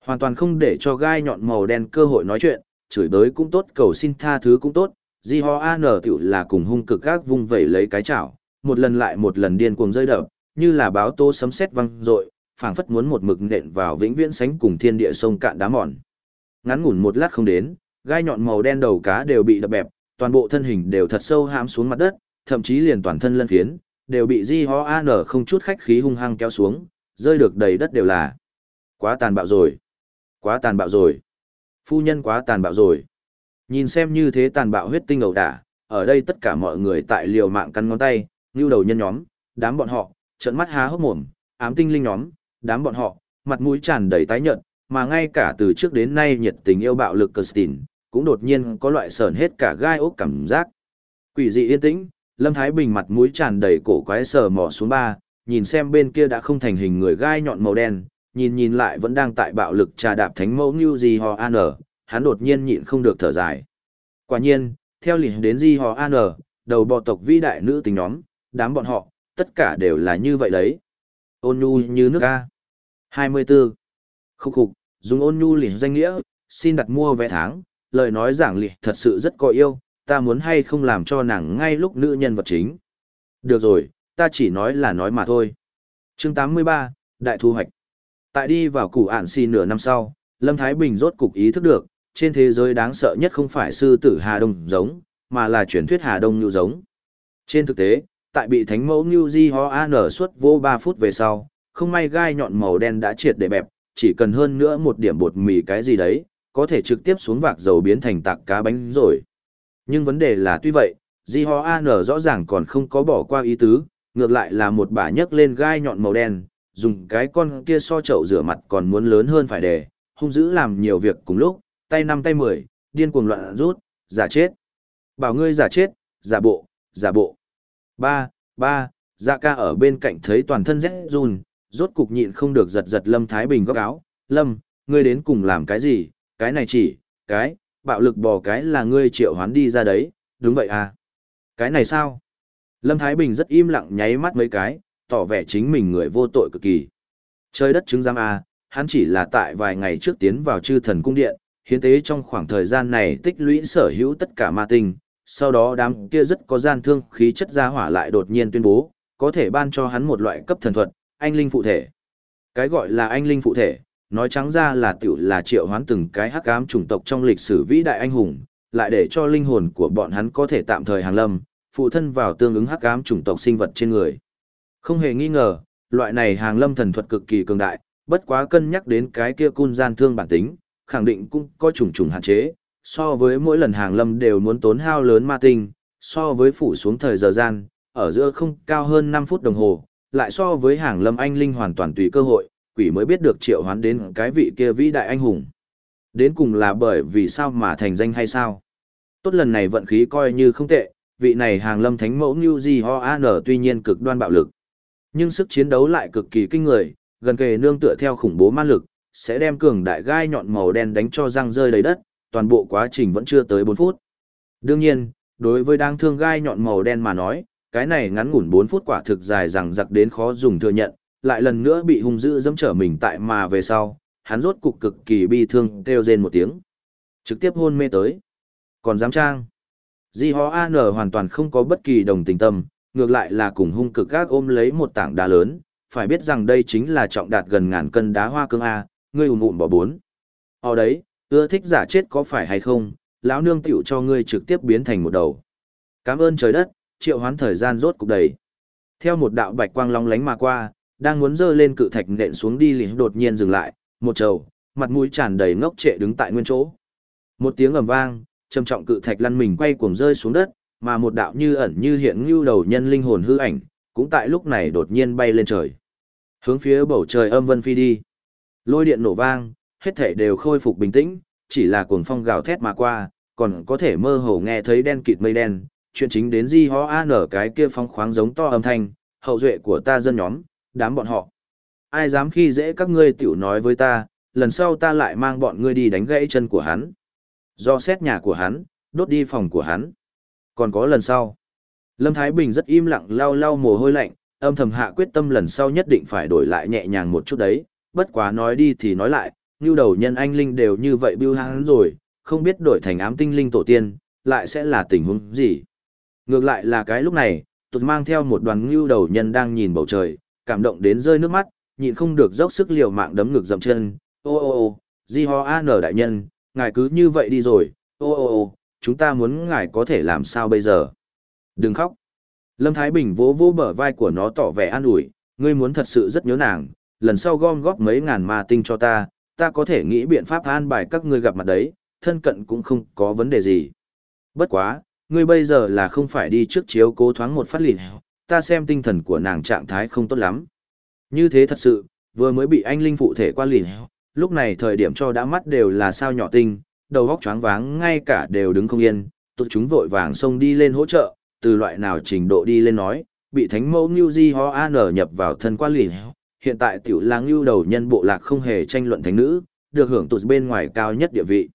Hoàn toàn không để cho gai nhọn màu đen cơ hội nói chuyện, chửi bới cũng tốt, cầu xin tha thứ cũng tốt, Di Ho An tiểu là cùng hung cực các vung vẩy lấy cái chảo, một lần lại một lần điên cuồng rơi đập, như là báo tố sấm sét vang dội, phảng phất muốn một mực nện vào vĩnh viễn sánh cùng thiên địa sông cạn đá mòn. Ngắn ngủn một lát không đến, gai nhọn màu đen đầu cá đều bị đập bẹp, toàn bộ thân hình đều thật sâu hãm xuống mặt đất, thậm chí liền toàn thân lân phiến đều bị Di Ho An không chút khách khí hung hăng kéo xuống, rơi được đầy đất đều là. Quá tàn bạo rồi. Quá tàn bạo rồi. Phu nhân quá tàn bạo rồi. Nhìn xem như thế tàn bạo huyết tinh ẩu đả, ở đây tất cả mọi người tại liều mạng cắn ngón tay, như đầu nhân nhóm, đám bọn họ, trận mắt há hốc mồm, ám tinh linh nhóm, đám bọn họ, mặt mũi tràn đầy tái nhợt, mà ngay cả từ trước đến nay nhiệt tình yêu bạo lực Kirsten, cũng đột nhiên có loại sờn hết cả gai ốc cảm giác. Quỷ dị yên tĩnh, Lâm Thái Bình mặt mũi tràn đầy cổ quái sờ mò xuống ba, nhìn xem bên kia đã không thành hình người gai nhọn màu đen, nhìn nhìn lại vẫn đang tại bạo lực trà đạp thánh mẫu như gì ho an hắn đột nhiên nhịn không được thở dài. Quả nhiên, theo liền đến gì ho An, đầu bò tộc vĩ đại nữ tính nhóm, đám bọn họ, tất cả đều là như vậy đấy. Ôn nhu như nước ca. 24. Khúc khục, dùng ôn nhu liền danh nghĩa, xin đặt mua vé tháng, lời nói giảng liệt thật sự rất có yêu, ta muốn hay không làm cho nàng ngay lúc nữ nhân vật chính. Được rồi, ta chỉ nói là nói mà thôi. chương 83, Đại Thu Hoạch. Tại đi vào củ ản xì nửa năm sau, Lâm Thái Bình rốt cục ý thức được, trên thế giới đáng sợ nhất không phải sư tử Hà Đông giống, mà là truyền thuyết Hà Đông như giống. Trên thực tế, tại bị thánh mẫu New Di Ho An suốt vô 3 phút về sau, không may gai nhọn màu đen đã triệt để bẹp, chỉ cần hơn nữa một điểm bột mì cái gì đấy, có thể trực tiếp xuống vạc dầu biến thành tạc cá bánh rồi. Nhưng vấn đề là tuy vậy, Di Ho An rõ ràng còn không có bỏ qua ý tứ, ngược lại là một bà nhấc lên gai nhọn màu đen, dùng cái con kia so chậu rửa mặt còn muốn lớn hơn phải để, hung dữ làm nhiều việc cùng lúc, tay năm tay mười, điên cuồng loạn rút, giả chết. Bảo ngươi giả chết, giả bộ, giả bộ. Ba, ba, dạ ca ở bên cạnh thấy toàn thân rét run, rốt cục nhịn không được giật giật Lâm Thái Bình góc áo. Lâm, ngươi đến cùng làm cái gì, cái này chỉ, cái, bạo lực bò cái là ngươi triệu hoán đi ra đấy, đúng vậy à. Cái này sao? Lâm Thái Bình rất im lặng nháy mắt mấy cái, tỏ vẻ chính mình người vô tội cực kỳ. Trời đất chứng giam à, hắn chỉ là tại vài ngày trước tiến vào chư thần cung điện, hiến tế trong khoảng thời gian này tích lũy sở hữu tất cả ma tinh, sau đó đám kia rất có gian thương khí chất gia hỏa lại đột nhiên tuyên bố, có thể ban cho hắn một loại cấp thần thuật, anh linh phụ thể. Cái gọi là anh linh phụ thể, nói trắng ra là tiểu là triệu hoán từng cái hắc ám chủng tộc trong lịch sử vĩ đại anh hùng, lại để cho linh hồn của bọn hắn có thể tạm thời hàng lâm, phụ thân vào tương ứng hắc ám chủng tộc sinh vật trên người. Không hề nghi ngờ, loại này hàng lâm thần thuật cực kỳ cường đại, bất quá cân nhắc đến cái kia cun gian thương bản tính, khẳng định cũng có trùng trùng hạn chế, so với mỗi lần hàng lâm đều muốn tốn hao lớn ma tinh, so với phủ xuống thời giờ gian, ở giữa không cao hơn 5 phút đồng hồ, lại so với hàng lâm anh linh hoàn toàn tùy cơ hội, quỷ mới biết được triệu hoán đến cái vị kia vĩ đại anh hùng. Đến cùng là bởi vì sao mà thành danh hay sao? Tốt lần này vận khí coi như không tệ, vị này hàng lâm thánh mẫu New Di Ho An tuy nhiên cực đoan bạo lực. Nhưng sức chiến đấu lại cực kỳ kinh người, gần kề nương tựa theo khủng bố ma lực, sẽ đem cường đại gai nhọn màu đen đánh cho răng rơi đầy đất, toàn bộ quá trình vẫn chưa tới 4 phút. Đương nhiên, đối với đang thương gai nhọn màu đen mà nói, cái này ngắn ngủn 4 phút quả thực dài rằng giặc đến khó dùng thừa nhận, lại lần nữa bị hung dữ dẫm trở mình tại mà về sau, hắn rốt cục cực kỳ bi thương kêu rên một tiếng. Trực tiếp hôn mê tới. Còn dám trang. Di Ho An hoàn toàn không có bất kỳ đồng tình tâm, ngược lại là cùng hung cực gác ôm lấy một tảng đá lớn, phải biết rằng đây chính là trọng đạt gần ngàn cân đá hoa cương A, ngươi ùm ùm bỏ bốn. Ở đấy, ưa thích giả chết có phải hay không, lão nương tiểu cho ngươi trực tiếp biến thành một đầu. Cảm ơn trời đất, triệu hoán thời gian rốt cục đầy. Theo một đạo bạch quang long lánh mà qua, đang muốn dơ lên cự thạch nện xuống đi liền đột nhiên dừng lại, một trầu, mặt mũi tràn đầy ngốc trệ đứng tại nguyên chỗ. Một tiếng ầm vang, trầm trọng cự thạch lăn mình quay cuồng rơi xuống đất, mà một đạo như ẩn như hiện như đầu nhân linh hồn hư ảnh, cũng tại lúc này đột nhiên bay lên trời. Hướng phía bầu trời âm vân phi đi. Lôi điện nổ vang, hết thể đều khôi phục bình tĩnh, chỉ là cuồng phong gào thét mà qua, còn có thể mơ hồ nghe thấy đen kịt mây đen, chuyện chính đến di ho an ở cái kia phong khoáng giống to âm thanh, hậu duệ của ta dân nhóm, đám bọn họ. Ai dám khi dễ các ngươi tiểu nói với ta, lần sau ta lại mang bọn ngươi đi đánh gãy chân của hắn. Do xét nhà của hắn, đốt đi phòng của hắn. Còn có lần sau. Lâm Thái Bình rất im lặng lau lau mồ hôi lạnh, âm thầm hạ quyết tâm lần sau nhất định phải đổi lại nhẹ nhàng một chút đấy, bất quá nói đi thì nói lại, như đầu nhân anh linh đều như vậy bưu hắn rồi, không biết đổi thành ám tinh linh tổ tiên, lại sẽ là tình huống gì. Ngược lại là cái lúc này, tụt mang theo một đoàn ngưu đầu nhân đang nhìn bầu trời, cảm động đến rơi nước mắt, nhịn không được dốc sức liều mạng đấm ngực dậm chân, ô ô ô, di ho an đại nhân, ngài cứ như vậy đi rồi, ô ô ô, chúng ta muốn ngài có thể làm sao bây giờ. Đừng khóc. Lâm Thái Bình vỗ vỗ bờ vai của nó tỏ vẻ an ủi, ngươi muốn thật sự rất nhớ nàng, lần sau gom góp mấy ngàn ma tinh cho ta, ta có thể nghĩ biện pháp an bài các ngươi gặp mặt đấy, thân cận cũng không có vấn đề gì. Bất quá, ngươi bây giờ là không phải đi trước chiếu cố thoáng một phát lịnh, ta xem tinh thần của nàng trạng thái không tốt lắm. Như thế thật sự, vừa mới bị anh Linh phụ thể qua lịnh, lúc này thời điểm cho đã mắt đều là sao nhỏ tinh, đầu góc choáng váng ngay cả đều đứng không yên, tụi chúng vội vàng xông đi lên hỗ trợ, từ loại nào trình độ đi lên nói, bị thánh mẫu New Di Ho An nhập vào thân qua lì hiện tại tiểu lang Ngưu đầu nhân bộ lạc không hề tranh luận thánh nữ, được hưởng tụt bên ngoài cao nhất địa vị.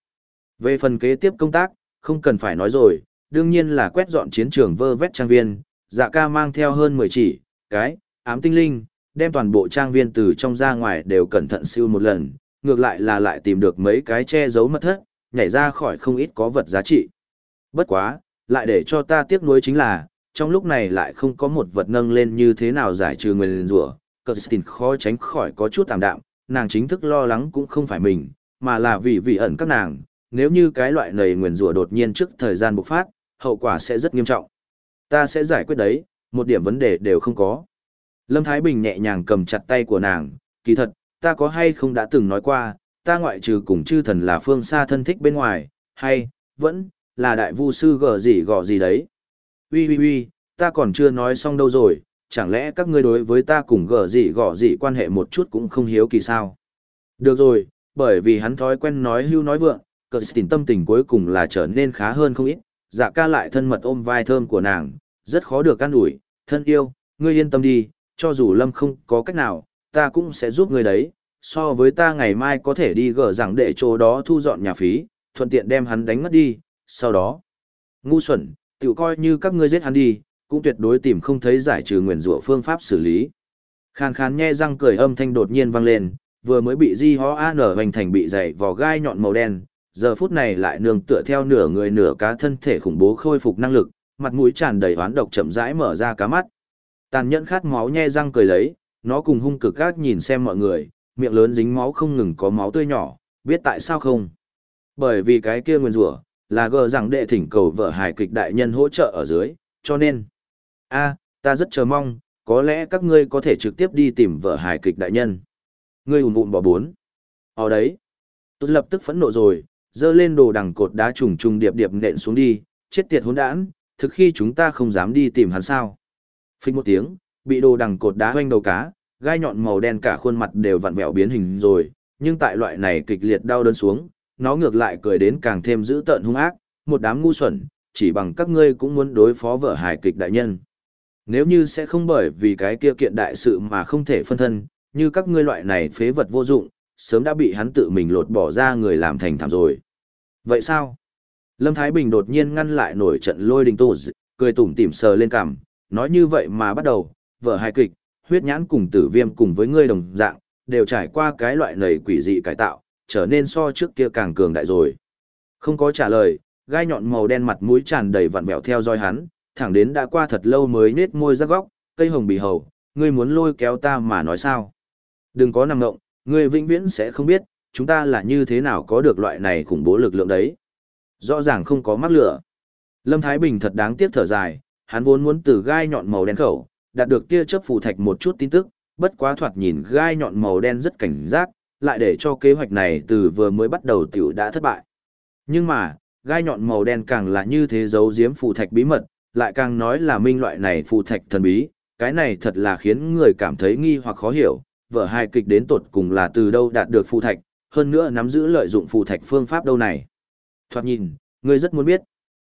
Về phần kế tiếp công tác, không cần phải nói rồi, đương nhiên là quét dọn chiến trường vơ vét trang viên, dạ ca mang theo hơn 10 chỉ, cái, ám tinh linh, đem toàn bộ trang viên từ trong ra ngoài đều cẩn thận siêu một lần, ngược lại là lại tìm được mấy cái che giấu mất thất, nhảy ra khỏi không ít có vật giá trị. Bất quá, lại để cho ta tiếc nuối chính là, trong lúc này lại không có một vật nâng lên như thế nào giải trừ nguyên rủa Kirsten khó tránh khỏi có chút tạm đạm, nàng chính thức lo lắng cũng không phải mình, mà là vì vị ẩn các nàng, nếu như cái loại nầy nguyền rủa đột nhiên trước thời gian bộc phát, hậu quả sẽ rất nghiêm trọng. Ta sẽ giải quyết đấy, một điểm vấn đề đều không có. Lâm Thái Bình nhẹ nhàng cầm chặt tay của nàng, kỳ thật, ta có hay không đã từng nói qua, ta ngoại trừ cùng chư thần là phương xa thân thích bên ngoài, hay, vẫn, là đại vu sư gở gì gọ gì đấy. Ui ui ui, ta còn chưa nói xong đâu rồi, chẳng lẽ các ngươi đối với ta cùng gở gì gọ gì quan hệ một chút cũng không hiếu kỳ sao? Được rồi, bởi vì hắn thói quen nói hưu nói vượng, cờ tình tâm tình cuối cùng là trở nên khá hơn không ít, dạ ca lại thân mật ôm vai thơm của nàng, rất khó được can ủi, thân yêu, ngươi yên tâm đi, cho dù lâm không có cách nào, ta cũng sẽ giúp ngươi đấy, so với ta ngày mai có thể đi gỡ rằng để chỗ đó thu dọn nhà phí, thuận tiện đem hắn đánh ngất đi, sau đó, ngu xuẩn, tự coi như các ngươi giết hắn đi, cũng tuyệt đối tìm không thấy giải trừ nguyền rủa phương pháp xử lý. Khàn khàn nhe răng cười âm thanh đột nhiên vang lên, vừa mới bị di ho an ở hoành thành bị dày vò gai nhọn màu đen, giờ phút này lại nương tựa theo nửa người nửa cá thân thể khủng bố khôi phục năng lực, mặt mũi tràn đầy oán độc chậm rãi mở ra cá mắt. Tàn nhẫn khát máu nhe răng cười lấy, nó cùng hung cực gác nhìn xem mọi người, miệng lớn dính máu không ngừng có máu tươi nhỏ, biết tại sao không? Bởi vì cái kia nguyên rủa là gờ rằng đệ thỉnh cầu vợ hài kịch đại nhân hỗ trợ ở dưới, cho nên, a ta rất chờ mong, có lẽ các ngươi có thể trực tiếp đi tìm vợ hài kịch đại nhân. Ngươi ùn bụng bỏ bốn. Ở đấy, tôi lập tức phẫn nộ rồi, dơ lên đồ đằng cột đá trùng trùng điệp điệp nện xuống đi, chết tiệt hỗn đản, thực khi chúng ta không dám đi tìm hắn sao. Phích một tiếng, bị đồ đằng cột đá hoanh đầu cá, gai nhọn màu đen cả khuôn mặt đều vặn vẹo biến hình rồi, nhưng tại loại này kịch liệt đau đớn xuống, nó ngược lại cười đến càng thêm dữ tợn hung ác, một đám ngu xuẩn, chỉ bằng các ngươi cũng muốn đối phó vợ hài kịch đại nhân. Nếu như sẽ không bởi vì cái kia kiện đại sự mà không thể phân thân, như các ngươi loại này phế vật vô dụng, sớm đã bị hắn tự mình lột bỏ ra người làm thành thảm rồi. Vậy sao? Lâm Thái Bình đột nhiên ngăn lại nổi trận lôi đình tổ cười tủm tỉm sờ lên cằm, nói như vậy mà bắt đầu, vợ hài kịch, huyết nhãn cùng tử viêm cùng với ngươi đồng dạng, đều trải qua cái loại nầy quỷ dị cải tạo, trở nên so trước kia càng cường đại rồi. Không có trả lời, gai nhọn màu đen mặt mũi tràn đầy vặn vẹo theo dõi hắn, thẳng đến đã qua thật lâu mới nết môi ra góc, cây hồng bì hầu, ngươi muốn lôi kéo ta mà nói sao? Đừng có nằm ngộng, ngươi vĩnh viễn sẽ không biết, chúng ta là như thế nào có được loại này khủng bố lực lượng đấy. Rõ ràng không có mắc lửa. Lâm Thái Bình thật đáng tiếc thở dài, hắn vốn muốn từ gai nhọn màu đen khẩu, đạt được tia chớp phù thạch một chút tin tức, bất quá thoạt nhìn gai nhọn màu đen rất cảnh giác, lại để cho kế hoạch này từ vừa mới bắt đầu tiểu đã thất bại. Nhưng mà, gai nhọn màu đen càng là như thế giấu giếm phù thạch bí mật, lại càng nói là minh loại này phù thạch thần bí, cái này thật là khiến người cảm thấy nghi hoặc khó hiểu, vở hai kịch đến tột cùng là từ đâu đạt được phù thạch, hơn nữa nắm giữ lợi dụng phù thạch phương pháp đâu này. Thoạt nhìn, người rất muốn biết.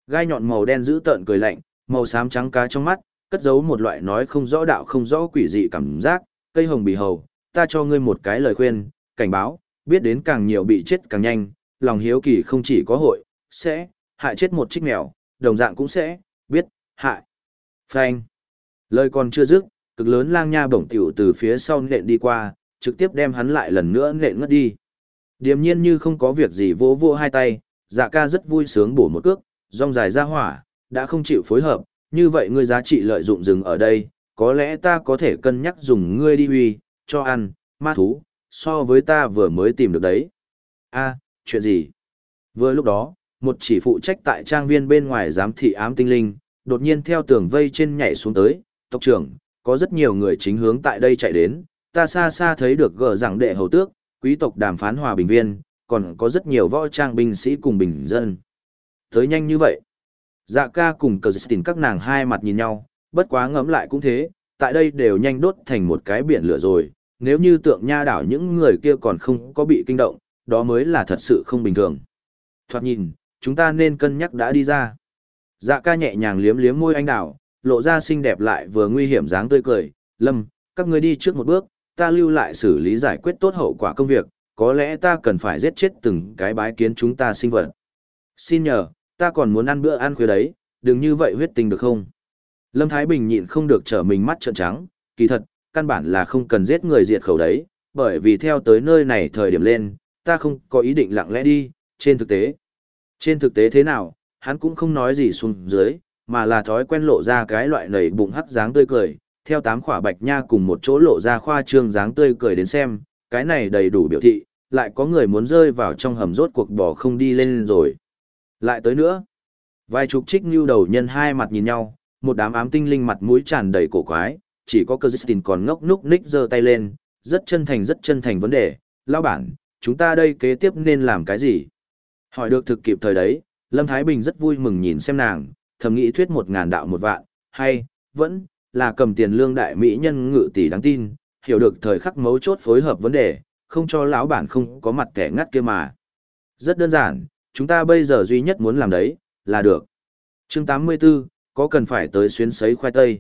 Gai nhọn màu đen giữ tợn cười lạnh, màu xám trắng cá trong mắt, cất giấu một loại nói không rõ đạo không rõ quỷ dị cảm giác, cây hồng bì hầu, ta cho ngươi một cái lời khuyên, cảnh báo, biết đến càng nhiều bị chết càng nhanh, lòng hiếu kỳ không chỉ có hội, sẽ, hại chết một trích mèo, đồng dạng cũng sẽ, biết, hại. Phanh. Lời còn chưa dứt, cực lớn lang nha bổng tiểu từ phía sau nện đi qua, trực tiếp đem hắn lại lần nữa nện ngất đi. Điềm nhiên như không có việc gì vỗ vỗ hai tay, dạ ca rất vui sướng bổ một cước, rong dài ra hỏa, đã không chịu phối hợp, như vậy ngươi giá trị lợi dụng rừng ở đây, có lẽ ta có thể cân nhắc dùng ngươi đi huy, cho ăn, ma thú, so với ta vừa mới tìm được đấy. a chuyện gì? Vừa lúc đó, một chỉ phụ trách tại trang viên bên ngoài giám thị ám tinh linh, đột nhiên theo tường vây trên nhảy xuống tới, tộc trưởng, có rất nhiều người chính hướng tại đây chạy đến, ta xa xa thấy được gờ rằng đệ hầu tước, quý tộc đàm phán hòa bình viên, còn có rất nhiều võ trang binh sĩ cùng bình dân. Tới nhanh như vậy. Dạ ca cùng cờ tình các nàng hai mặt nhìn nhau, bất quá ngẫm lại cũng thế, tại đây đều nhanh đốt thành một cái biển lửa rồi, nếu như tượng nha đảo những người kia còn không có bị kinh động, đó mới là thật sự không bình thường. Thoạt nhìn, chúng ta nên cân nhắc đã đi ra. Dạ ca nhẹ nhàng liếm liếm môi anh đảo, lộ ra xinh đẹp lại vừa nguy hiểm dáng tươi cười, lâm, các ngươi đi trước một bước, ta lưu lại xử lý giải quyết tốt hậu quả công việc, có lẽ ta cần phải giết chết từng cái bái kiến chúng ta sinh vật. Xin nhờ, ta còn muốn ăn bữa ăn khuya đấy, đừng như vậy huyết tình được không? Lâm Thái Bình nhịn không được trở mình mắt trợn trắng, kỳ thật, căn bản là không cần giết người diệt khẩu đấy, bởi vì theo tới nơi này thời điểm lên, ta không có ý định lặng lẽ đi, trên thực tế. Trên thực tế thế nào, hắn cũng không nói gì xuống dưới, mà là thói quen lộ ra cái loại nầy bụng hắc dáng tươi cười, theo tám khỏa bạch nha cùng một chỗ lộ ra khoa trương dáng tươi cười đến xem, cái này đầy đủ biểu thị, lại có người muốn rơi vào trong hầm rốt cuộc bỏ không đi lên rồi. Lại tới nữa, vài chục trích như đầu nhân hai mặt nhìn nhau, một đám ám tinh linh mặt mũi tràn đầy cổ quái, chỉ có cơ còn ngốc núc ních giơ tay lên, rất chân thành rất chân thành vấn đề, lão bản, chúng ta đây kế tiếp nên làm cái gì? Hỏi được thực kịp thời đấy, Lâm Thái Bình rất vui mừng nhìn xem nàng, thầm nghĩ thuyết một ngàn đạo một vạn, hay, vẫn, là cầm tiền lương đại mỹ nhân ngự tỷ đáng tin, hiểu được thời khắc mấu chốt phối hợp vấn đề, không cho lão bản không có mặt kẻ ngắt kia mà. Rất đơn giản, chúng ta bây giờ duy nhất muốn làm đấy, là được. chương 84, có cần phải tới xuyến sấy khoai tây.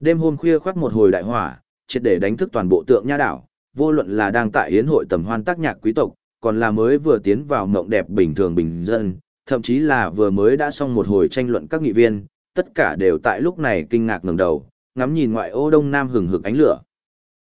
Đêm hôm khuya khoác một hồi đại hỏa, triệt để đánh thức toàn bộ tượng nha đảo, vô luận là đang tại hiến hội tầm hoan tác nhạc quý tộc, còn là mới vừa tiến vào mộng đẹp bình thường bình dân, thậm chí là vừa mới đã xong một hồi tranh luận các nghị viên, tất cả đều tại lúc này kinh ngạc ngẩng đầu, ngắm nhìn ngoại ô đông nam hừng hực ánh lửa.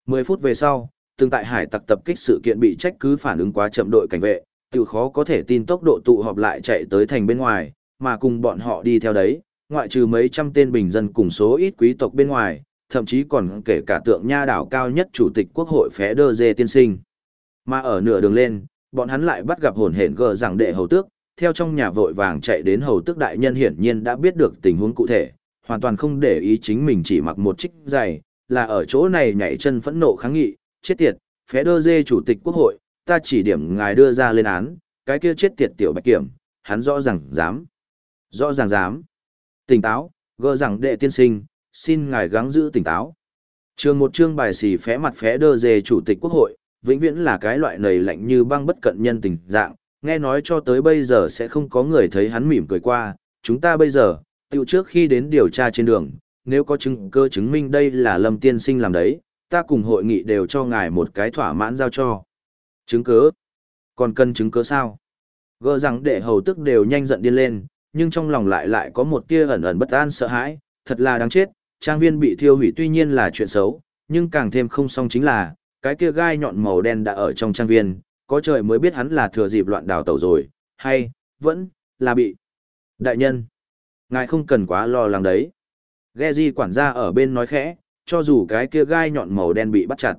10 phút về sau, từng tại hải tặc tập kích sự kiện bị trách cứ phản ứng quá chậm đội cảnh vệ, tự khó có thể tin tốc độ tụ họp lại chạy tới thành bên ngoài, mà cùng bọn họ đi theo đấy, ngoại trừ mấy trăm tên bình dân cùng số ít quý tộc bên ngoài, thậm chí còn kể cả tượng nha đảo cao nhất chủ tịch quốc hội phé đơ dê tiên sinh. Mà ở nửa đường lên, bọn hắn lại bắt gặp hồn hển gờ rằng đệ hầu tước, theo trong nhà vội vàng chạy đến hầu tước đại nhân hiển nhiên đã biết được tình huống cụ thể, hoàn toàn không để ý chính mình chỉ mặc một chiếc giày, là ở chỗ này nhảy chân phẫn nộ kháng nghị, chết tiệt, phé đơ dê chủ tịch quốc hội, ta chỉ điểm ngài đưa ra lên án, cái kia chết tiệt tiểu bạch kiểm, hắn rõ ràng dám. Rõ ràng dám. Tỉnh táo, gỡ rằng đệ tiên sinh, xin ngài gắng giữ tỉnh táo. Trường một chương bài xì phé mặt phé đơ dê chủ tịch quốc hội, vĩnh viễn là cái loại nầy lạnh như băng bất cận nhân tình dạng, nghe nói cho tới bây giờ sẽ không có người thấy hắn mỉm cười qua, chúng ta bây giờ, tiêu trước khi đến điều tra trên đường, nếu có chứng cơ chứng minh đây là lâm tiên sinh làm đấy, ta cùng hội nghị đều cho ngài một cái thỏa mãn giao cho. Chứng cứ? Còn cần chứng cứ sao? Gỡ rằng để hầu tức đều nhanh giận điên lên, nhưng trong lòng lại lại có một tia ẩn ẩn bất an sợ hãi, thật là đáng chết, trang viên bị thiêu hủy tuy nhiên là chuyện xấu, nhưng càng thêm không xong chính là, cái kia gai nhọn màu đen đã ở trong trang viên, có trời mới biết hắn là thừa dịp loạn đào tẩu rồi, hay, vẫn, là bị. Đại nhân, ngài không cần quá lo lắng đấy. Geji quản gia ở bên nói khẽ, cho dù cái kia gai nhọn màu đen bị bắt chặt,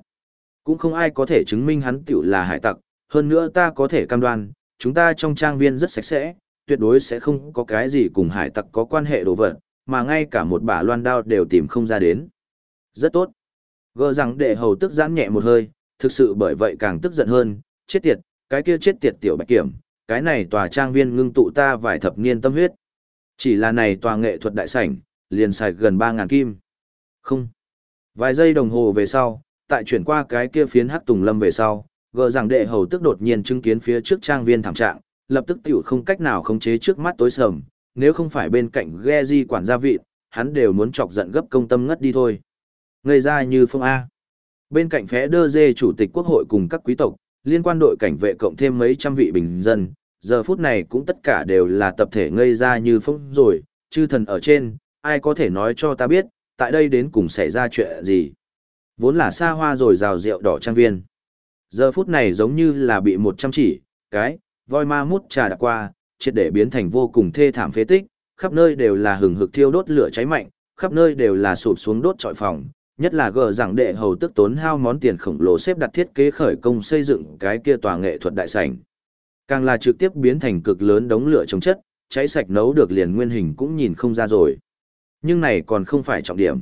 cũng không ai có thể chứng minh hắn tiểu là hải tặc, hơn nữa ta có thể cam đoan, chúng ta trong trang viên rất sạch sẽ, tuyệt đối sẽ không có cái gì cùng hải tặc có quan hệ đồ vật, mà ngay cả một bả loan đao đều tìm không ra đến. Rất tốt. Gơ rằng đệ hầu tức giãn nhẹ một hơi, thực sự bởi vậy càng tức giận hơn, chết tiệt, cái kia chết tiệt tiểu bạch kiểm, cái này tòa trang viên ngưng tụ ta vài thập niên tâm huyết. Chỉ là này tòa nghệ thuật đại sảnh, liền xài gần 3.000 kim. Không. Vài giây đồng hồ về sau, tại chuyển qua cái kia phiến hắc tùng lâm về sau, gờ rằng đệ hầu tức đột nhiên chứng kiến phía trước trang viên thảm trạng, lập tức tiểu không cách nào khống chế trước mắt tối sầm, nếu không phải bên cạnh Geji quản gia vị, hắn đều muốn chọc giận gấp công tâm ngất đi thôi. Ngây ra như phong A. Bên cạnh phé đơ dê chủ tịch quốc hội cùng các quý tộc, liên quan đội cảnh vệ cộng thêm mấy trăm vị bình dân, giờ phút này cũng tất cả đều là tập thể ngây ra như phong rồi, chư thần ở trên, ai có thể nói cho ta biết, tại đây đến cùng xảy ra chuyện gì. Vốn là xa hoa rồi rào rượu đỏ trang viên. Giờ phút này giống như là bị một trăm chỉ, cái, voi ma mút trà đã qua, triệt để biến thành vô cùng thê thảm phế tích, khắp nơi đều là hừng hực thiêu đốt lửa cháy mạnh, khắp nơi đều là sụp xuống đốt trọi phòng, nhất là gờ rằng đệ hầu tức tốn hao món tiền khổng lồ xếp đặt thiết kế khởi công xây dựng cái kia tòa nghệ thuật đại sảnh. Càng là trực tiếp biến thành cực lớn đống lửa chống chất, cháy sạch nấu được liền nguyên hình cũng nhìn không ra rồi. Nhưng này còn không phải trọng điểm.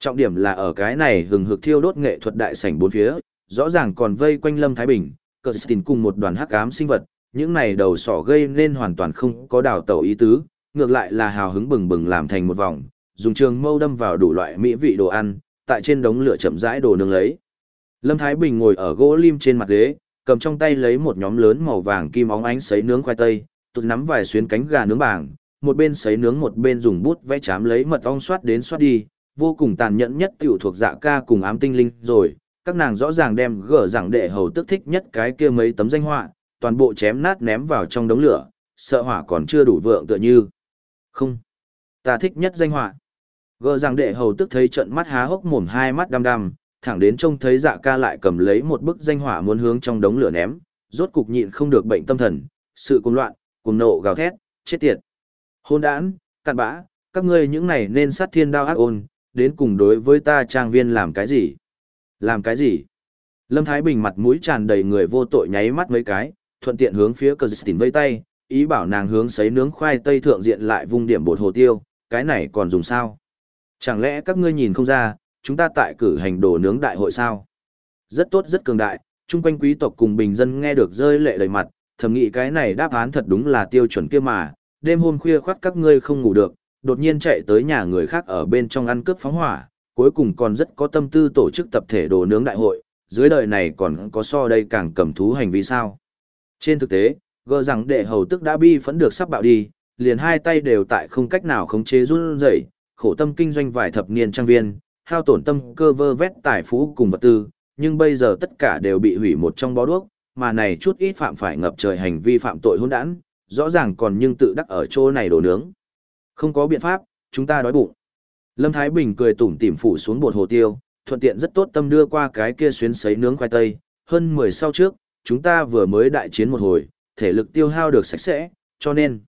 Trọng điểm là ở cái này hừng hực thiêu đốt nghệ thuật đại sảnh bốn phía, rõ ràng còn vây quanh Lâm Thái Bình, Kirsten cùng một đoàn hắc ám sinh vật, những này đầu sỏ gây nên hoàn toàn không có đào tẩu ý tứ, ngược lại là hào hứng bừng bừng làm thành một vòng, dùng trường mâu đâm vào đủ loại mỹ vị đồ ăn, tại trên đống lửa chậm rãi đồ nướng lấy. Lâm Thái Bình ngồi ở gỗ lim trên mặt ghế, cầm trong tay lấy một nhóm lớn màu vàng kim óng ánh sấy nướng khoai tây, tụt nắm vài xuyến cánh gà nướng bảng, một bên sấy nướng một bên dùng bút vẽ chám lấy mật ong xoát đến xoát đi, vô cùng tàn nhẫn nhất tiểu thuộc dạ ca cùng ám tinh linh rồi, các nàng rõ ràng đem gở rằng đệ hầu tức thích nhất cái kia mấy tấm danh họa, toàn bộ chém nát ném vào trong đống lửa, sợ hỏa còn chưa đủ vượng tựa như. Không. Ta thích nhất danh họa. Gờ rằng đệ hầu tức thấy trận mắt há hốc mồm hai mắt đăm đăm, thẳng đến trông thấy dạ ca lại cầm lấy một bức danh hỏa muốn hướng trong đống lửa ném, rốt cục nhịn không được bệnh tâm thần, sự cuồng loạn, cuồng nộ gào thét, chết tiệt. Hôn đản, cặn bã, các ngươi những này nên sát thiên đao ác ôn, đến cùng đối với ta trang viên làm cái gì? Làm cái gì? Lâm Thái Bình mặt mũi tràn đầy người vô tội nháy mắt mấy cái, thuận tiện hướng phía Cờ vây tay, ý bảo nàng hướng sấy nướng khoai tây thượng diện lại vung điểm bột hồ tiêu, cái này còn dùng sao? Chẳng lẽ các ngươi nhìn không ra, chúng ta tại cử hành đồ nướng đại hội sao? Rất tốt rất cường đại, chung quanh quý tộc cùng bình dân nghe được rơi lệ đầy mặt, thầm nghĩ cái này đáp án thật đúng là tiêu chuẩn kia mà, đêm hôm khuya khoắt các ngươi không ngủ được, đột nhiên chạy tới nhà người khác ở bên trong ăn cướp phóng hỏa, cuối cùng còn rất có tâm tư tổ chức tập thể đồ nướng đại hội, dưới đời này còn có so đây càng cầm thú hành vi sao. Trên thực tế, gỡ rằng đệ hầu tức đã bi phẫn được sắp bạo đi, liền hai tay đều tại không cách nào khống chế run rẩy, khổ tâm kinh doanh vài thập niên trang viên, hao tổn tâm cơ vơ vét tài phú cùng vật tư, nhưng bây giờ tất cả đều bị hủy một trong bó đuốc, mà này chút ít phạm phải ngập trời hành vi phạm tội hỗn đản, rõ ràng còn nhưng tự đắc ở chỗ này đổ nướng. Không có biện pháp, chúng ta đói bụng. Lâm Thái Bình cười tủm tỉm phủ xuống bột hồ tiêu, thuận tiện rất tốt tâm đưa qua cái kia xuyến sấy nướng khoai tây, hơn 10 sau trước, chúng ta vừa mới đại chiến một hồi, thể lực tiêu hao được sạch sẽ, cho nên.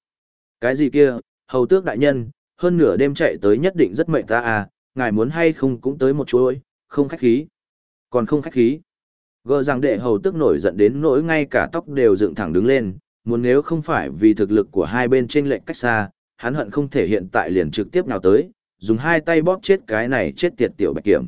Cái gì kia, hầu tước đại nhân, hơn nửa đêm chạy tới nhất định rất mệt ta à, ngài muốn hay không cũng tới một chuỗi, không khách khí. Còn không khách khí. Gờ rằng đệ hầu tức nổi giận đến nỗi ngay cả tóc đều dựng thẳng đứng lên, muốn nếu không phải vì thực lực của hai bên trên lệnh cách xa, hắn hận không thể hiện tại liền trực tiếp nào tới, dùng hai tay bóp chết cái này chết tiệt tiểu bạch kiểm.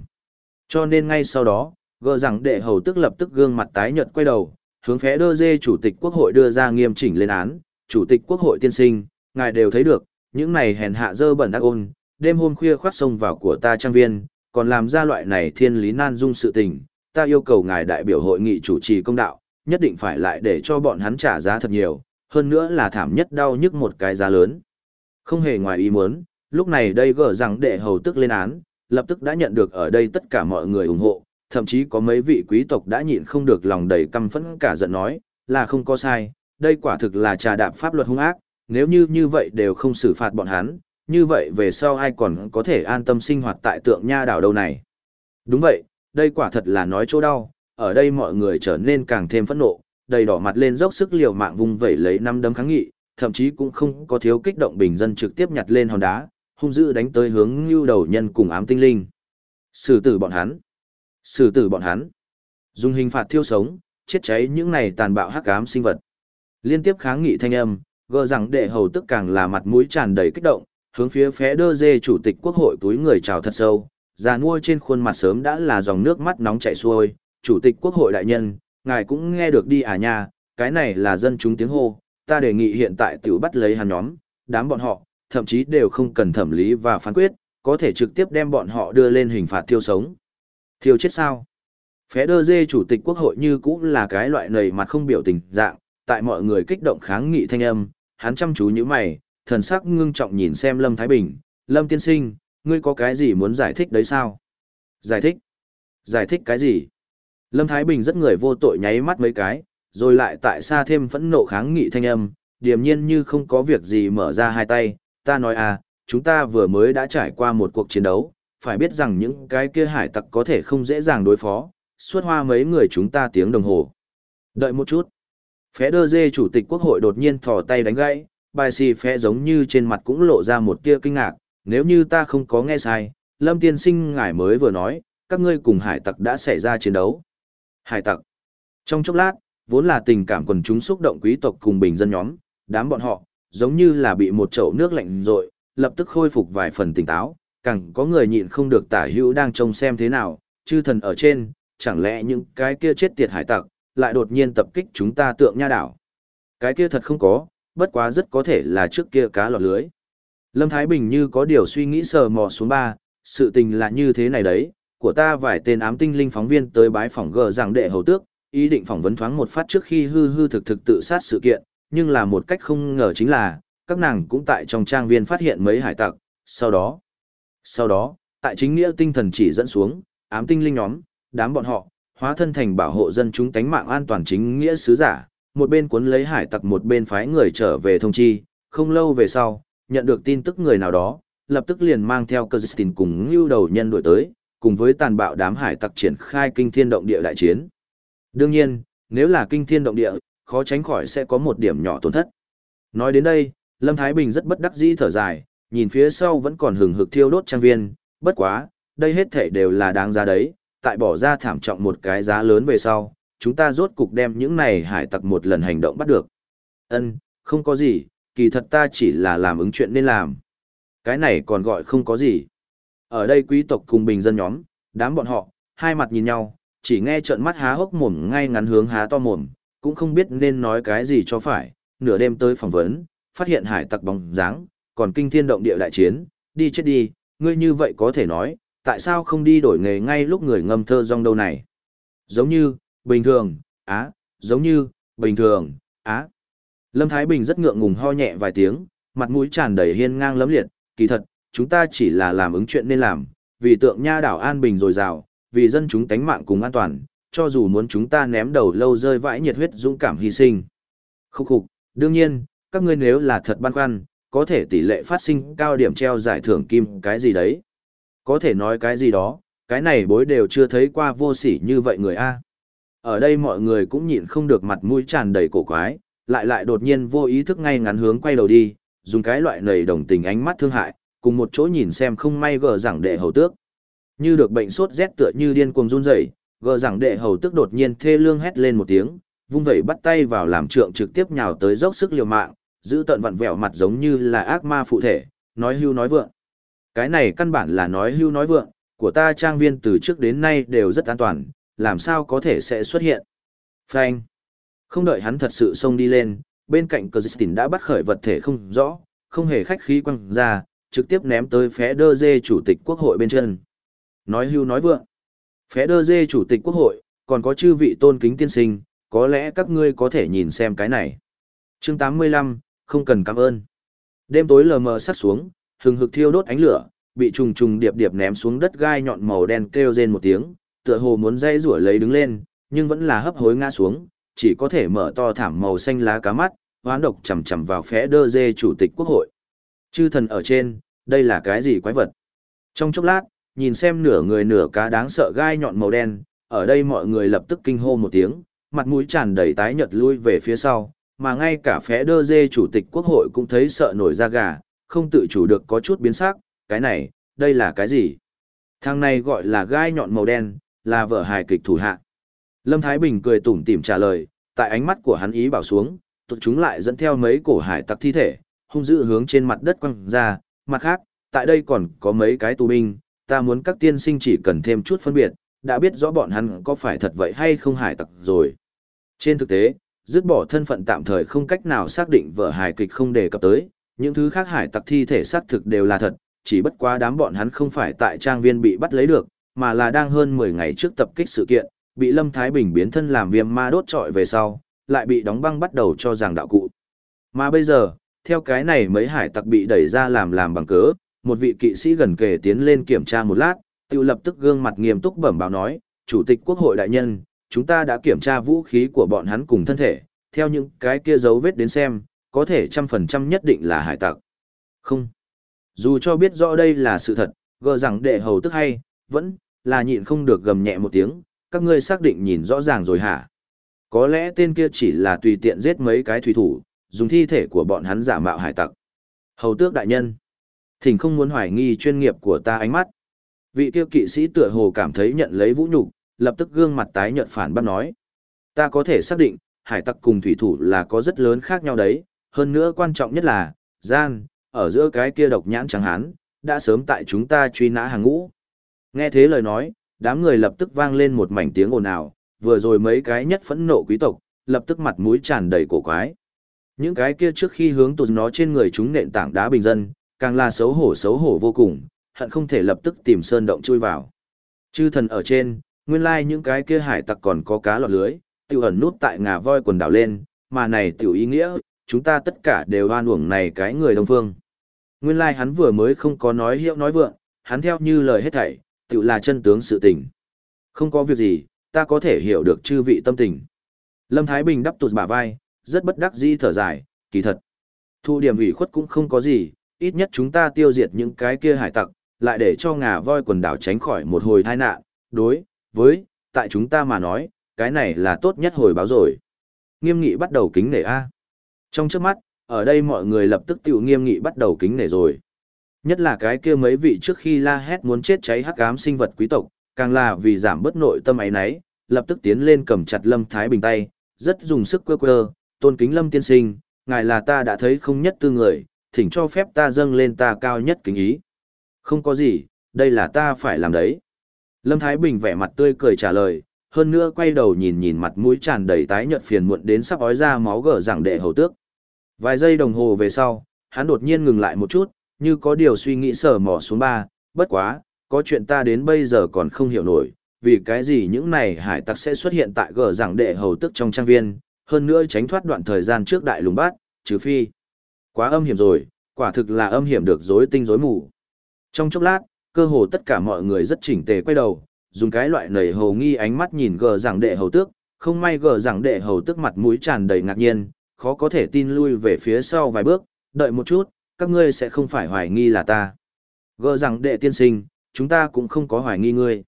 Cho nên ngay sau đó, gờ rằng đệ hầu tức lập tức gương mặt tái nhợt quay đầu, hướng phé đơ dê chủ tịch quốc hội đưa ra nghiêm chỉnh lên án, chủ tịch quốc hội tiên sinh, ngài đều thấy được, những này hèn hạ dơ bẩn ác ôn, đêm hôm khuya khoát sông vào của ta trang viên, còn làm ra loại này thiên lý nan dung sự tình, ta yêu cầu ngài đại biểu hội nghị chủ trì công đạo, nhất định phải lại để cho bọn hắn trả giá thật nhiều, hơn nữa là thảm nhất đau nhức một cái giá lớn. Không hề ngoài ý muốn, lúc này đây gỡ rằng đệ hầu tức lên án, lập tức đã nhận được ở đây tất cả mọi người ủng hộ, thậm chí có mấy vị quý tộc đã nhịn không được lòng đầy căm phẫn cả giận nói, là không có sai, đây quả thực là trà đạp pháp luật hung ác, nếu như như vậy đều không xử phạt bọn hắn, như vậy về sau ai còn có thể an tâm sinh hoạt tại tượng nha đảo đâu này. Đúng vậy, đây quả thật là nói chỗ đau, ở đây mọi người trở nên càng thêm phẫn nộ, đầy đỏ mặt lên dốc sức liều mạng vung vẩy lấy năm đấm kháng nghị, thậm chí cũng không có thiếu kích động bình dân trực tiếp nhặt lên hòn đá, hung dữ đánh tới hướng lưu đầu nhân cùng ám tinh linh. Xử tử bọn hắn. Xử tử bọn hắn. Dùng hình phạt thiêu sống, chết cháy những này tàn bạo hắc ám sinh vật. Liên tiếp kháng nghị thanh âm, gờ rằng đệ hầu tức càng là mặt mũi tràn đầy kích động, hướng phía phé đơ dê chủ tịch quốc hội túi người chào thật sâu, già nuôi trên khuôn mặt sớm đã là dòng nước mắt nóng chảy xuôi, chủ tịch quốc hội đại nhân, ngài cũng nghe được đi à nha, cái này là dân chúng tiếng hô, ta đề nghị hiện tại tiểu bắt lấy hàn nhóm, đám bọn họ, thậm chí đều không cần thẩm lý và phán quyết, có thể trực tiếp đem bọn họ đưa lên hình phạt thiêu sống. Thiêu chết sao? Phé đơ dê chủ tịch quốc hội như cũng là cái loại nầy mặt không biểu tình dạng, tại mọi người kích động kháng nghị thanh âm, hắn chăm chú như mày, thần sắc ngưng trọng nhìn xem Lâm Thái Bình, Lâm Tiên Sinh, ngươi có cái gì muốn giải thích đấy sao? Giải thích? Giải thích cái gì? Lâm Thái Bình rất người vô tội nháy mắt mấy cái, rồi lại tại xa thêm phẫn nộ kháng nghị thanh âm, điềm nhiên như không có việc gì mở ra hai tay, ta nói à, chúng ta vừa mới đã trải qua một cuộc chiến đấu, phải biết rằng những cái kia hải tặc có thể không dễ dàng đối phó, suốt hoa mấy người chúng ta tiếng đồng hồ. Đợi một chút. Phé đơ dê chủ tịch quốc hội đột nhiên thò tay đánh gãy, bài xì phé giống như trên mặt cũng lộ ra một tia kinh ngạc, nếu như ta không có nghe sai, Lâm Tiên Sinh ngài mới vừa nói, các ngươi cùng hải tặc đã xảy ra chiến đấu. Hải tặc. Trong chốc lát, vốn là tình cảm quần chúng xúc động quý tộc cùng bình dân nhóm, đám bọn họ, giống như là bị một chậu nước lạnh rội, lập tức khôi phục vài phần tỉnh táo, càng có người nhịn không được tả hữu đang trông xem thế nào, chư thần ở trên, chẳng lẽ những cái kia chết tiệt hải tặc, lại đột nhiên tập kích chúng ta tượng nha đảo. Cái kia thật không có, bất quá rất có thể là trước kia cá lọt lưới. Lâm Thái Bình như có điều suy nghĩ sờ mò xuống ba, sự tình là như thế này đấy, của ta vài tên ám tinh linh phóng viên tới bái phỏng gờ rằng đệ hầu tước, ý định phỏng vấn thoáng một phát trước khi hư hư thực thực tự sát sự kiện, nhưng là một cách không ngờ chính là, các nàng cũng tại trong trang viên phát hiện mấy hải tặc, sau đó, sau đó, tại chính nghĩa tinh thần chỉ dẫn xuống, ám tinh linh nhóm, đám bọn họ, hóa thân thành bảo hộ dân chúng tánh mạng an toàn chính nghĩa sứ giả, một bên cuốn lấy hải tặc một bên phái người trở về thông chi, không lâu về sau, nhận được tin tức người nào đó, lập tức liền mang theo Kirsten cùng ngưu đầu nhân đuổi tới, cùng với tàn bạo đám hải tặc triển khai kinh thiên động địa đại chiến. Đương nhiên, nếu là kinh thiên động địa, khó tránh khỏi sẽ có một điểm nhỏ tổn thất. Nói đến đây, Lâm Thái Bình rất bất đắc dĩ thở dài, nhìn phía sau vẫn còn hừng hực thiêu đốt trang viên, bất quá, đây hết thể đều là đáng giá đấy, tại bỏ ra thảm trọng một cái giá lớn về sau, chúng ta rốt cục đem những này hải tặc một lần hành động bắt được. Ân, không có gì, kỳ thật ta chỉ là làm ứng chuyện nên làm. Cái này còn gọi không có gì. Ở đây quý tộc cùng bình dân nhóm, đám bọn họ, hai mặt nhìn nhau, chỉ nghe trợn mắt há hốc mồm ngay ngắn hướng há to mồm, cũng không biết nên nói cái gì cho phải, nửa đêm tới phỏng vấn, phát hiện hải tặc bóng dáng, còn kinh thiên động địa đại chiến, đi chết đi, ngươi như vậy có thể nói, tại sao không đi đổi nghề ngay lúc người ngâm thơ rong đâu này? Giống như, bình thường, á, giống như, bình thường, á. Lâm Thái Bình rất ngượng ngùng ho nhẹ vài tiếng, mặt mũi tràn đầy hiên ngang lấm liệt, kỳ thật, chúng ta chỉ là làm ứng chuyện nên làm, vì tượng nha đảo an bình rồi rào, vì dân chúng tánh mạng cùng an toàn, cho dù muốn chúng ta ném đầu lâu rơi vãi nhiệt huyết dũng cảm hy sinh. Khúc khục, đương nhiên, các ngươi nếu là thật băn khoăn, có thể tỷ lệ phát sinh cao điểm treo giải thưởng kim cái gì đấy. Có thể nói cái gì đó, cái này bối đều chưa thấy qua vô sỉ như vậy người A. Ở đây mọi người cũng nhịn không được mặt mũi tràn đầy cổ quái, lại lại đột nhiên vô ý thức ngay ngắn hướng quay đầu đi, dùng cái loại nầy đồng tình ánh mắt thương hại, cùng một chỗ nhìn xem không may gờ rằng đệ hầu tước. Như được bệnh sốt rét tựa như điên cuồng run rẩy, gờ rằng đệ hầu tước đột nhiên thê lương hét lên một tiếng, vung vẩy bắt tay vào làm trượng trực tiếp nhào tới dốc sức liều mạng, giữ tận vặn vẹo mặt giống như là ác ma phụ thể, nói hưu nói vượng. Cái này căn bản là nói hưu nói vượng, của ta trang viên từ trước đến nay đều rất an toàn, làm sao có thể sẽ xuất hiện. Frank. Không đợi hắn thật sự xông đi lên, bên cạnh Kirsten đã bắt khởi vật thể không rõ, không hề khách khí quăng ra, trực tiếp ném tới phé đơ dê chủ tịch quốc hội bên chân. Nói hưu nói vượng. Phé đơ dê chủ tịch quốc hội, còn có chư vị tôn kính tiên sinh, có lẽ các ngươi có thể nhìn xem cái này. chương 85, không cần cảm ơn. Đêm tối lờ mờ sắt xuống, hừng hực thiêu đốt ánh lửa, bị trùng trùng điệp điệp ném xuống đất gai nhọn màu đen kêu rên một tiếng, tựa hồ muốn dây rủa lấy đứng lên, nhưng vẫn là hấp hối ngã xuống, chỉ có thể mở to thảm màu xanh lá cá mắt, hoán độc chầm chầm vào phé đơ dê chủ tịch quốc hội. Chư thần ở trên, đây là cái gì quái vật? Trong chốc lát, nhìn xem nửa người nửa cá đáng sợ gai nhọn màu đen, ở đây mọi người lập tức kinh hô một tiếng, mặt mũi tràn đầy tái nhợt lui về phía sau, mà ngay cả phé đơ dê chủ tịch quốc hội cũng thấy sợ nổi da gà, không tự chủ được có chút biến sắc, cái này, đây là cái gì? Thằng này gọi là gai nhọn màu đen, là vợ hài kịch thủ hạ. Lâm Thái Bình cười tủm tỉm trả lời, tại ánh mắt của hắn ý bảo xuống, tụt chúng lại dẫn theo mấy cổ hải tặc thi thể, hung dữ hướng trên mặt đất quăng ra, mặt khác, tại đây còn có mấy cái tù binh, ta muốn các tiên sinh chỉ cần thêm chút phân biệt, đã biết rõ bọn hắn có phải thật vậy hay không hải tặc rồi. Trên thực tế, dứt bỏ thân phận tạm thời không cách nào xác định vợ hài kịch không đề cập tới, những thứ khác hải tặc thi thể xác thực đều là thật, chỉ bất quá đám bọn hắn không phải tại trang viên bị bắt lấy được, mà là đang hơn 10 ngày trước tập kích sự kiện, bị Lâm Thái Bình biến thân làm viêm ma đốt trọi về sau, lại bị đóng băng bắt đầu cho rằng đạo cụ. Mà bây giờ, theo cái này mấy hải tặc bị đẩy ra làm làm bằng cớ, một vị kỵ sĩ gần kề tiến lên kiểm tra một lát, tiêu lập tức gương mặt nghiêm túc bẩm báo nói, Chủ tịch Quốc hội đại nhân, chúng ta đã kiểm tra vũ khí của bọn hắn cùng thân thể, theo những cái kia dấu vết đến xem, có thể trăm phần trăm nhất định là hải tặc. Không. Dù cho biết rõ đây là sự thật, gờ rằng đệ hầu tức hay, vẫn là nhịn không được gầm nhẹ một tiếng, các ngươi xác định nhìn rõ ràng rồi hả? Có lẽ tên kia chỉ là tùy tiện giết mấy cái thủy thủ, dùng thi thể của bọn hắn giả mạo hải tặc. Hầu tước đại nhân. Thỉnh không muốn hoài nghi chuyên nghiệp của ta ánh mắt. Vị kia kỵ sĩ tựa hồ cảm thấy nhận lấy vũ nhục, lập tức gương mặt tái nhợt phản bác nói. Ta có thể xác định, hải tặc cùng thủy thủ là có rất lớn khác nhau đấy, hơn nữa quan trọng nhất là, gian, ở giữa cái kia độc nhãn trắng hán, đã sớm tại chúng ta truy nã hàng ngũ. Nghe thế lời nói, đám người lập tức vang lên một mảnh tiếng ồn ào, vừa rồi mấy cái nhất phẫn nộ quý tộc, lập tức mặt mũi tràn đầy cổ quái. Những cái kia trước khi hướng tụt nó trên người chúng nện tảng đá bình dân, càng là xấu hổ xấu hổ vô cùng, hận không thể lập tức tìm sơn động chui vào. Chư thần ở trên, nguyên lai like những cái kia hải tặc còn có cá lọt lưới, tiểu ẩn nút tại ngà voi quần đảo lên, mà này tiểu ý nghĩa, chúng ta tất cả đều oan uổng này cái người đông phương. Nguyên lai like hắn vừa mới không có nói hiệu nói vượng, hắn theo như lời hết thảy, tự là chân tướng sự tình. Không có việc gì, ta có thể hiểu được chư vị tâm tình. Lâm Thái Bình đắp tụt bả vai, rất bất đắc dĩ thở dài, kỳ thật. Thu điểm ủy khuất cũng không có gì, ít nhất chúng ta tiêu diệt những cái kia hải tặc, lại để cho ngà voi quần đảo tránh khỏi một hồi tai nạn, đối, với, tại chúng ta mà nói, cái này là tốt nhất hồi báo rồi. Nghiêm nghị bắt đầu kính nể A. Trong trước mắt, ở đây mọi người lập tức tiểu nghiêm nghị bắt đầu kính nể rồi. Nhất là cái kia mấy vị trước khi la hét muốn chết cháy hắc ám sinh vật quý tộc, càng là vì giảm bớt nội tâm ấy nấy, lập tức tiến lên cầm chặt Lâm Thái Bình tay, rất dùng sức quơ quơ, tôn kính Lâm tiên sinh, ngài là ta đã thấy không nhất tư người, thỉnh cho phép ta dâng lên ta cao nhất kính ý. Không có gì, đây là ta phải làm đấy. Lâm Thái Bình vẻ mặt tươi cười trả lời, hơn nữa quay đầu nhìn nhìn mặt mũi tràn đầy tái nhợt phiền muộn đến sắp ói ra máu gở rằng đệ hầu tước. Vài giây đồng hồ về sau, hắn đột nhiên ngừng lại một chút, như có điều suy nghĩ sờ mò xuống ba, bất quá, có chuyện ta đến bây giờ còn không hiểu nổi, vì cái gì những này hải tặc sẽ xuất hiện tại gở giảng đệ hầu tức trong trang viên, hơn nữa tránh thoát đoạn thời gian trước đại lùng bát, trừ phi. Quá âm hiểm rồi, quả thực là âm hiểm được rối tinh rối mù. Trong chốc lát, cơ hồ tất cả mọi người rất chỉnh tề quay đầu, dùng cái loại nầy hầu nghi ánh mắt nhìn gờ giảng đệ hầu tước, không may gờ giảng đệ hầu tước mặt mũi tràn đầy ngạc nhiên, khó có thể tin lui về phía sau vài bước, đợi một chút, các ngươi sẽ không phải hoài nghi là ta. Gỡ rằng đệ tiên sinh, chúng ta cũng không có hoài nghi ngươi.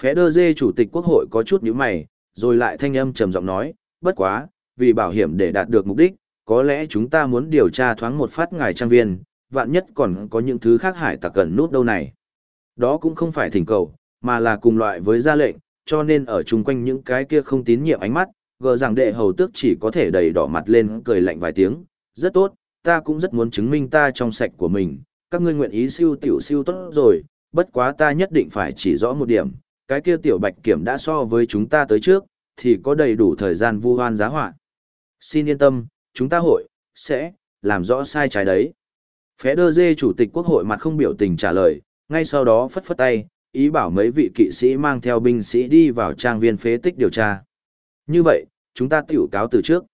Phé đơ dê chủ tịch quốc hội có chút nhíu mày, rồi lại thanh âm trầm giọng nói, bất quá, vì bảo hiểm để đạt được mục đích, có lẽ chúng ta muốn điều tra thoáng một phát ngài trang viên, vạn nhất còn có những thứ khác hải tặc cần nút đâu này. Đó cũng không phải thỉnh cầu, mà là cùng loại với ra lệnh, cho nên ở chung quanh những cái kia không tín nhiệm ánh mắt, gờ rằng đệ hầu tước chỉ có thể đầy đỏ mặt lên cười lạnh vài tiếng, rất tốt, ta cũng rất muốn chứng minh ta trong sạch của mình, các ngươi nguyện ý siêu tiểu siêu tốt rồi, bất quá ta nhất định phải chỉ rõ một điểm, cái kia tiểu bạch kiểm đã so với chúng ta tới trước, thì có đầy đủ thời gian vu hoan giá họa. Xin yên tâm, chúng ta hội, sẽ, làm rõ sai trái đấy. Phé đơ dê chủ tịch quốc hội mặt không biểu tình trả lời, ngay sau đó phất phất tay, ý bảo mấy vị kỵ sĩ mang theo binh sĩ đi vào trang viên phế tích điều tra. Như vậy, chúng ta tiểu cáo từ trước.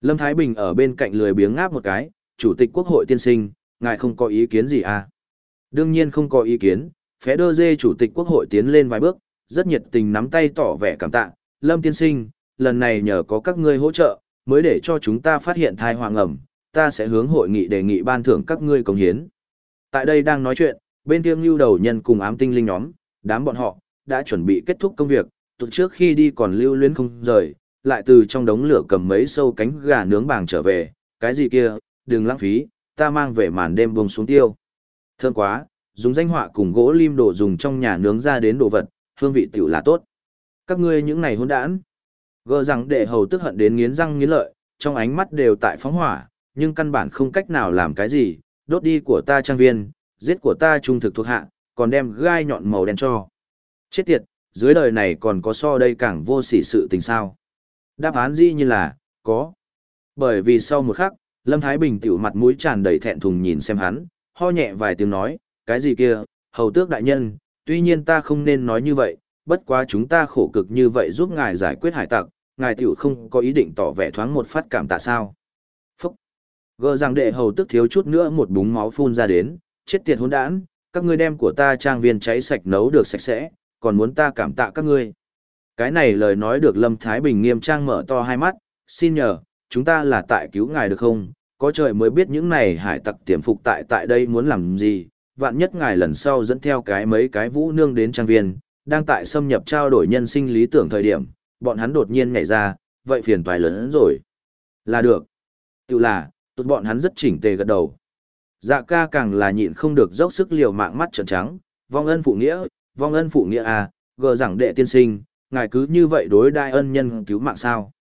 Lâm Thái Bình ở bên cạnh lười biếng ngáp một cái, chủ tịch quốc hội tiên sinh, ngài không có ý kiến gì à? Đương nhiên không có ý kiến, phé đơ dê chủ tịch quốc hội tiến lên vài bước, rất nhiệt tình nắm tay tỏ vẻ cảm tạ. Lâm tiên sinh, lần này nhờ có các ngươi hỗ trợ, mới để cho chúng ta phát hiện thai hoàng ẩm, ta sẽ hướng hội nghị đề nghị ban thưởng các ngươi công hiến. Tại đây đang nói chuyện, bên kia lưu đầu nhân cùng ám tinh linh nhóm, đám bọn họ, đã chuẩn bị kết thúc công việc, tụt trước khi đi còn lưu luyến không rời, lại từ trong đống lửa cầm mấy sâu cánh gà nướng bàng trở về, cái gì kia, đừng lãng phí, ta mang về màn đêm buông xuống tiêu. Thơm quá, dùng danh họa cùng gỗ lim đồ dùng trong nhà nướng ra đến đồ vật, hương vị tiểu là tốt. Các ngươi những này hỗn đản. Gờ rằng đệ hầu tức hận đến nghiến răng nghiến lợi, trong ánh mắt đều tại phóng hỏa, nhưng căn bản không cách nào làm cái gì, đốt đi của ta trang viên, giết của ta trung thực thuộc hạ, còn đem gai nhọn màu đen cho. Chết tiệt, dưới đời này còn có so đây càng vô sỉ sự tình sao. Đáp án dĩ như là, có. Bởi vì sau một khắc, Lâm Thái Bình tiểu mặt mũi tràn đầy thẹn thùng nhìn xem hắn, ho nhẹ vài tiếng nói, cái gì kia, hầu tước đại nhân, tuy nhiên ta không nên nói như vậy, bất quá chúng ta khổ cực như vậy giúp ngài giải quyết hải tặc, ngài tiểu không có ý định tỏ vẻ thoáng một phát cảm tạ sao. Phúc! Gờ rằng đệ hầu tức thiếu chút nữa một búng máu phun ra đến, chết tiệt hỗn đản, các ngươi đem của ta trang viên cháy sạch nấu được sạch sẽ, còn muốn ta cảm tạ các ngươi. Cái này lời nói được Lâm Thái Bình nghiêm trang mở to hai mắt, xin nhờ, chúng ta là tại cứu ngài được không? Có trời mới biết những này hải tặc tiềm phục tại tại đây muốn làm gì, vạn nhất ngài lần sau dẫn theo cái mấy cái vũ nương đến trang viên, đang tại xâm nhập trao đổi nhân sinh lý tưởng thời điểm, bọn hắn đột nhiên nhảy ra, vậy phiền toái lớn rồi. Là được. Tự là, tụt bọn hắn rất chỉnh tề gật đầu. Dạ ca càng là nhịn không được dốc sức liều mạng mắt trợn trắng, vong ân phụ nghĩa, vong ân phụ nghĩa à, gờ rằng đệ tiên sinh, ngài cứ như vậy đối đại ân nhân cứu mạng sao.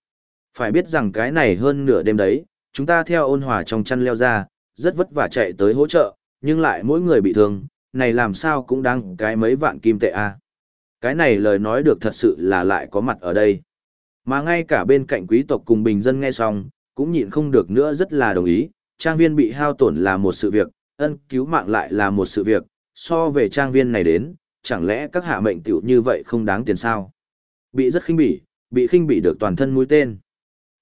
Phải biết rằng cái này hơn nửa đêm đấy, chúng ta theo ôn hòa trong chăn leo ra, rất vất vả chạy tới hỗ trợ, nhưng lại mỗi người bị thương, này làm sao cũng đáng cái mấy vạn kim tệ à. Cái này lời nói được thật sự là lại có mặt ở đây. Mà ngay cả bên cạnh quý tộc cùng bình dân nghe xong, cũng nhịn không được nữa rất là đồng ý, trang viên bị hao tổn là một sự việc, ân cứu mạng lại là một sự việc, so về trang viên này đến, chẳng lẽ các hạ mệnh tiểu như vậy không đáng tiền sao? Bị rất khinh bỉ, bị khinh bỉ được toàn thân mũi tên.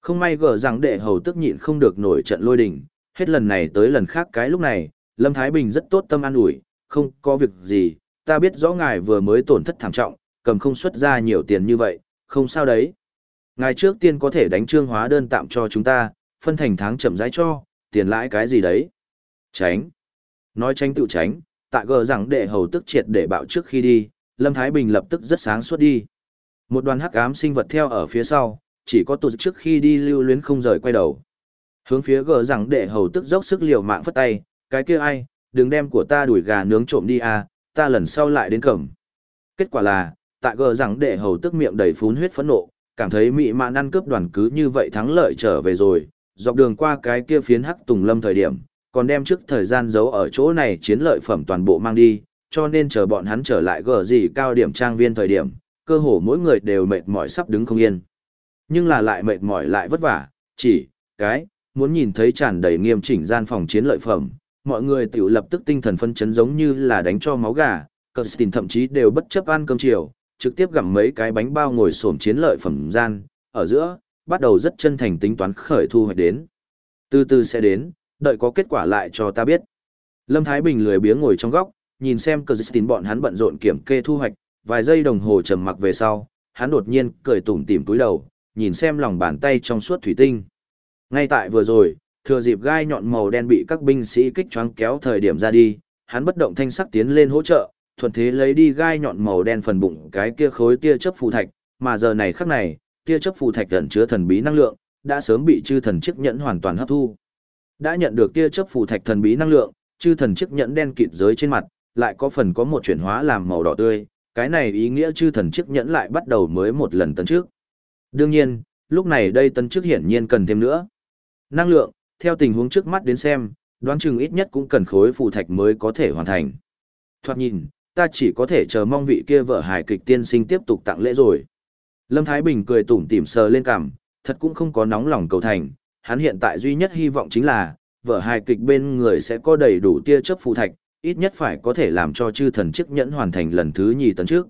Không may gở rằng đệ hầu tức nhịn không được nổi trận lôi đình, hết lần này tới lần khác cái lúc này, Lâm Thái Bình rất tốt tâm an ủi, không có việc gì, ta biết rõ ngài vừa mới tổn thất thảm trọng, cầm không xuất ra nhiều tiền như vậy, không sao đấy. Ngài trước tiên có thể đánh trương hóa đơn tạm cho chúng ta, phân thành tháng chậm rãi cho, tiền lãi cái gì đấy. Tránh. nói tránh tự tránh, tại gờ rằng đệ hầu tức triệt để bạo trước khi đi, Lâm Thái Bình lập tức rất sáng suốt đi. Một đoàn hắc ám sinh vật theo ở phía sau, chỉ có tụt trước khi đi lưu luyến không rời quay đầu. Hướng phía gờ rằng đệ hầu tức dốc sức liều mạng phất tay, cái kia ai, đừng đem của ta đuổi gà nướng trộm đi à, ta lần sau lại đến cẩm. Kết quả là, tại gờ rằng đệ hầu tức miệng đầy phún huyết phẫn nộ, cảm thấy mị mạn ăn cướp đoàn cứ như vậy thắng lợi trở về rồi, dọc đường qua cái kia phiến hắc tùng lâm thời điểm, còn đem trước thời gian giấu ở chỗ này chiến lợi phẩm toàn bộ mang đi, cho nên chờ bọn hắn trở lại gờ gì cao điểm trang viên thời điểm, cơ hồ mỗi người đều mệt mỏi sắp đứng không yên. Nhưng là lại mệt mỏi lại vất vả, chỉ, cái, muốn nhìn thấy tràn đầy nghiêm chỉnh gian phòng chiến lợi phẩm, mọi người tiểu lập tức tinh thần phân chấn giống như là đánh cho máu gà, Kirsten thậm chí đều bất chấp ăn cơm chiều, trực tiếp gặm mấy cái bánh bao ngồi xổm chiến lợi phẩm gian, ở giữa, bắt đầu rất chân thành tính toán khởi thu hoạch đến. Từ từ sẽ đến, đợi có kết quả lại cho ta biết. Lâm Thái Bình lười biếng ngồi trong góc, nhìn xem Kirsten bọn hắn bận rộn kiểm kê thu hoạch, vài giây đồng hồ trầm mặc về sau, hắn đột nhiên cười tủm tỉm túi đầu, nhìn xem lòng bàn tay trong suốt thủy tinh. Ngay tại vừa rồi, thừa dịp gai nhọn màu đen bị các binh sĩ kích choáng kéo thời điểm ra đi, hắn bất động thanh sắc tiến lên hỗ trợ, thuận thế lấy đi gai nhọn màu đen phần bụng cái kia khối tia chớp phù thạch, mà giờ này khắc này, tia chớp phù thạch ẩn chứa thần bí năng lượng, đã sớm bị chư thần chiếc nhẫn hoàn toàn hấp thu. Đã nhận được tia chớp phù thạch thần bí năng lượng, chư thần chiếc nhẫn đen kịt giới trên mặt, lại có phần có một chuyển hóa làm màu đỏ tươi, cái này ý nghĩa chư thần chiếc nhẫn lại bắt đầu mới một lần tấn trước. Đương nhiên, lúc này đây tấn trước hiển nhiên cần thêm nữa. Năng lượng, theo tình huống trước mắt đến xem, đoán chừng ít nhất cũng cần khối phù thạch mới có thể hoàn thành. Thoạt nhìn, ta chỉ có thể chờ mong vị kia vợ hài kịch tiên sinh tiếp tục tặng lễ rồi. Lâm Thái Bình cười tủm tỉm sờ lên cằm, thật cũng không có nóng lòng cầu thành, hắn hiện tại duy nhất hy vọng chính là, vợ hài kịch bên người sẽ có đầy đủ tia chớp phù thạch, ít nhất phải có thể làm cho chư thần chiếc nhẫn hoàn thành lần thứ nhì tấn trước.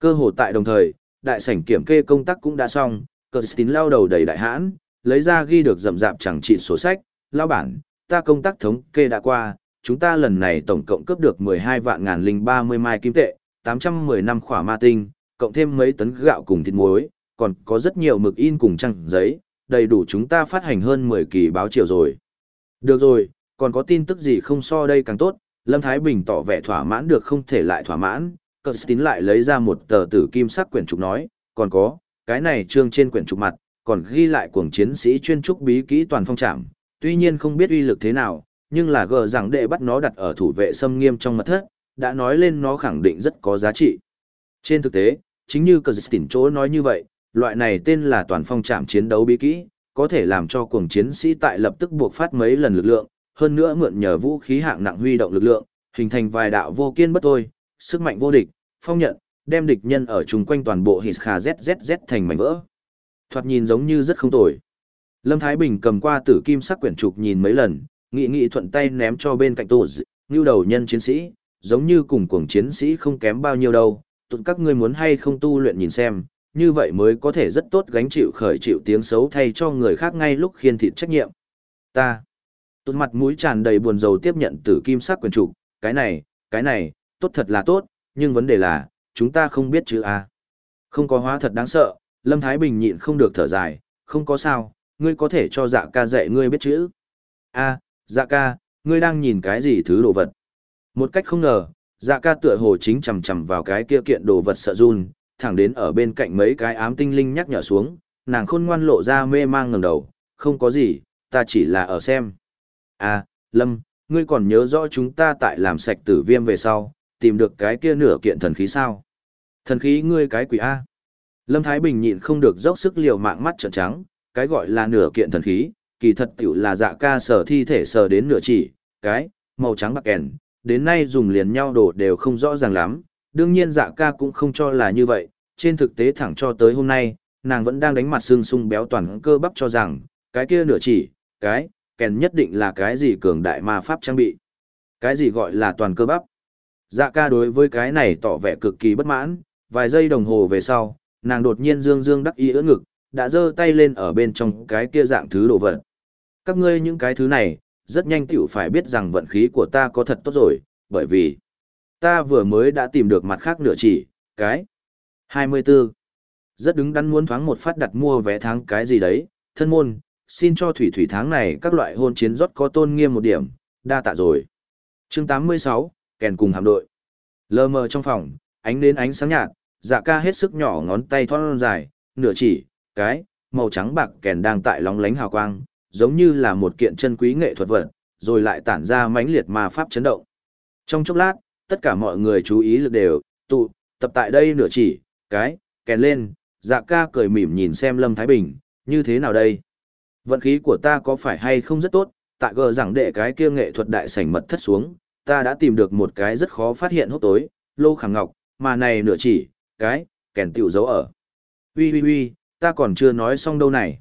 Cơ hội tại đồng thời, đại sảnh kiểm kê công tác cũng đã xong, cờ tín lao đầu đầy đại hãn, lấy ra ghi được rậm rạp chẳng trị sổ sách, lao bản, ta công tác thống kê đã qua, chúng ta lần này tổng cộng cướp được 12 vạn ngàn linh 30 mai kim tệ, 810 năm khỏa ma tinh, cộng thêm mấy tấn gạo cùng thịt muối, còn có rất nhiều mực in cùng trang giấy, đầy đủ chúng ta phát hành hơn 10 kỳ báo chiều rồi. Được rồi, còn có tin tức gì không so đây càng tốt, Lâm Thái Bình tỏ vẻ thỏa mãn được không thể lại thỏa mãn, cờ tín lại lấy ra một tờ tử kim sắc quyển trục nói, còn có, cái này trương trên quyển trục mặt, còn ghi lại cuồng chiến sĩ chuyên trúc bí kỹ toàn phong trạm, tuy nhiên không biết uy lực thế nào, nhưng là gờ rằng đệ bắt nó đặt ở thủ vệ xâm nghiêm trong mật thất, đã nói lên nó khẳng định rất có giá trị. Trên thực tế, chính như cờ tín chỗ nói như vậy, loại này tên là toàn phong trạm chiến đấu bí kỹ, có thể làm cho cuồng chiến sĩ tại lập tức buộc phát mấy lần lực lượng, hơn nữa mượn nhờ vũ khí hạng nặng huy động lực lượng, hình thành vài đạo vô kiên bất thôi, sức mạnh vô địch, phong nhận, đem địch nhân ở chung quanh toàn bộ hít kha zzz thành mảnh vỡ. Thoạt nhìn giống như rất không tồi. Lâm Thái Bình cầm qua tử kim sắc quyển trục nhìn mấy lần, nghị nghị thuận tay ném cho bên cạnh tổ như đầu nhân chiến sĩ, giống như cùng cuồng chiến sĩ không kém bao nhiêu đâu, tụt các ngươi muốn hay không tu luyện nhìn xem, như vậy mới có thể rất tốt gánh chịu khởi chịu tiếng xấu thay cho người khác ngay lúc khiên thịt trách nhiệm. Ta, Tốt mặt mũi tràn đầy buồn rầu tiếp nhận tử kim sắc quyền trục, cái này, cái này, tốt thật là tốt, nhưng vấn đề là, chúng ta không biết chữ A. Không có hóa thật đáng sợ, Lâm Thái Bình nhịn không được thở dài, không có sao, ngươi có thể cho dạ ca dạy ngươi biết chữ. A, dạ ca, ngươi đang nhìn cái gì thứ đồ vật. Một cách không ngờ, dạ ca tựa hồ chính chầm chầm vào cái kia kiện đồ vật sợ run, thẳng đến ở bên cạnh mấy cái ám tinh linh nhắc nhở xuống, nàng khôn ngoan lộ ra mê mang ngẩng đầu, không có gì, ta chỉ là ở xem. À, Lâm, ngươi còn nhớ rõ chúng ta tại làm sạch tử viêm về sau, tìm được cái kia nửa kiện thần khí sao? Thần khí ngươi cái quỷ A. Lâm Thái Bình nhịn không được dốc sức liều mạng mắt trợn trắng, cái gọi là nửa kiện thần khí, kỳ thật tiểu là dạ ca sở thi thể sở đến nửa chỉ, cái, màu trắng bạc kèn, đến nay dùng liền nhau đồ đều không rõ ràng lắm, đương nhiên dạ ca cũng không cho là như vậy, trên thực tế thẳng cho tới hôm nay, nàng vẫn đang đánh mặt xương sung béo toàn cơ bắp cho rằng, cái kia nửa chỉ, cái, kèn nhất định là cái gì cường đại ma pháp trang bị. Cái gì gọi là toàn cơ bắp. Dạ ca đối với cái này tỏ vẻ cực kỳ bất mãn, vài giây đồng hồ về sau, nàng đột nhiên dương dương đắc ý ưỡn ngực, đã giơ tay lên ở bên trong cái kia dạng thứ đồ vật. Các ngươi những cái thứ này, rất nhanh tiểu phải biết rằng vận khí của ta có thật tốt rồi, bởi vì ta vừa mới đã tìm được mặt khác nửa chỉ, cái 24. Rất đứng đắn muốn thoáng một phát đặt mua vé tháng cái gì đấy, thân môn, xin cho thủy thủy tháng này các loại hôn chiến rót có tôn nghiêm một điểm, đa tạ rồi. chương 86, kèn cùng hạm đội. Lờ mờ trong phòng, ánh đến ánh sáng nhạt, dạ ca hết sức nhỏ ngón tay thon dài, nửa chỉ, cái, màu trắng bạc kèn đang tại lóng lánh hào quang, giống như là một kiện chân quý nghệ thuật vật, rồi lại tản ra mãnh liệt ma pháp chấn động. Trong chốc lát, tất cả mọi người chú ý lực đều, tụ, tập tại đây nửa chỉ, cái, kèn lên, dạ ca cười mỉm nhìn xem Lâm Thái Bình, như thế nào đây? Vận khí của ta có phải hay không rất tốt, tại gờ rằng đệ cái kia nghệ thuật đại sảnh mật thất xuống, ta đã tìm được một cái rất khó phát hiện hốc tối, lô khảm ngọc, mà này nửa chỉ, cái, kèn tiểu dấu ở. Ui ui ui, ta còn chưa nói xong đâu này.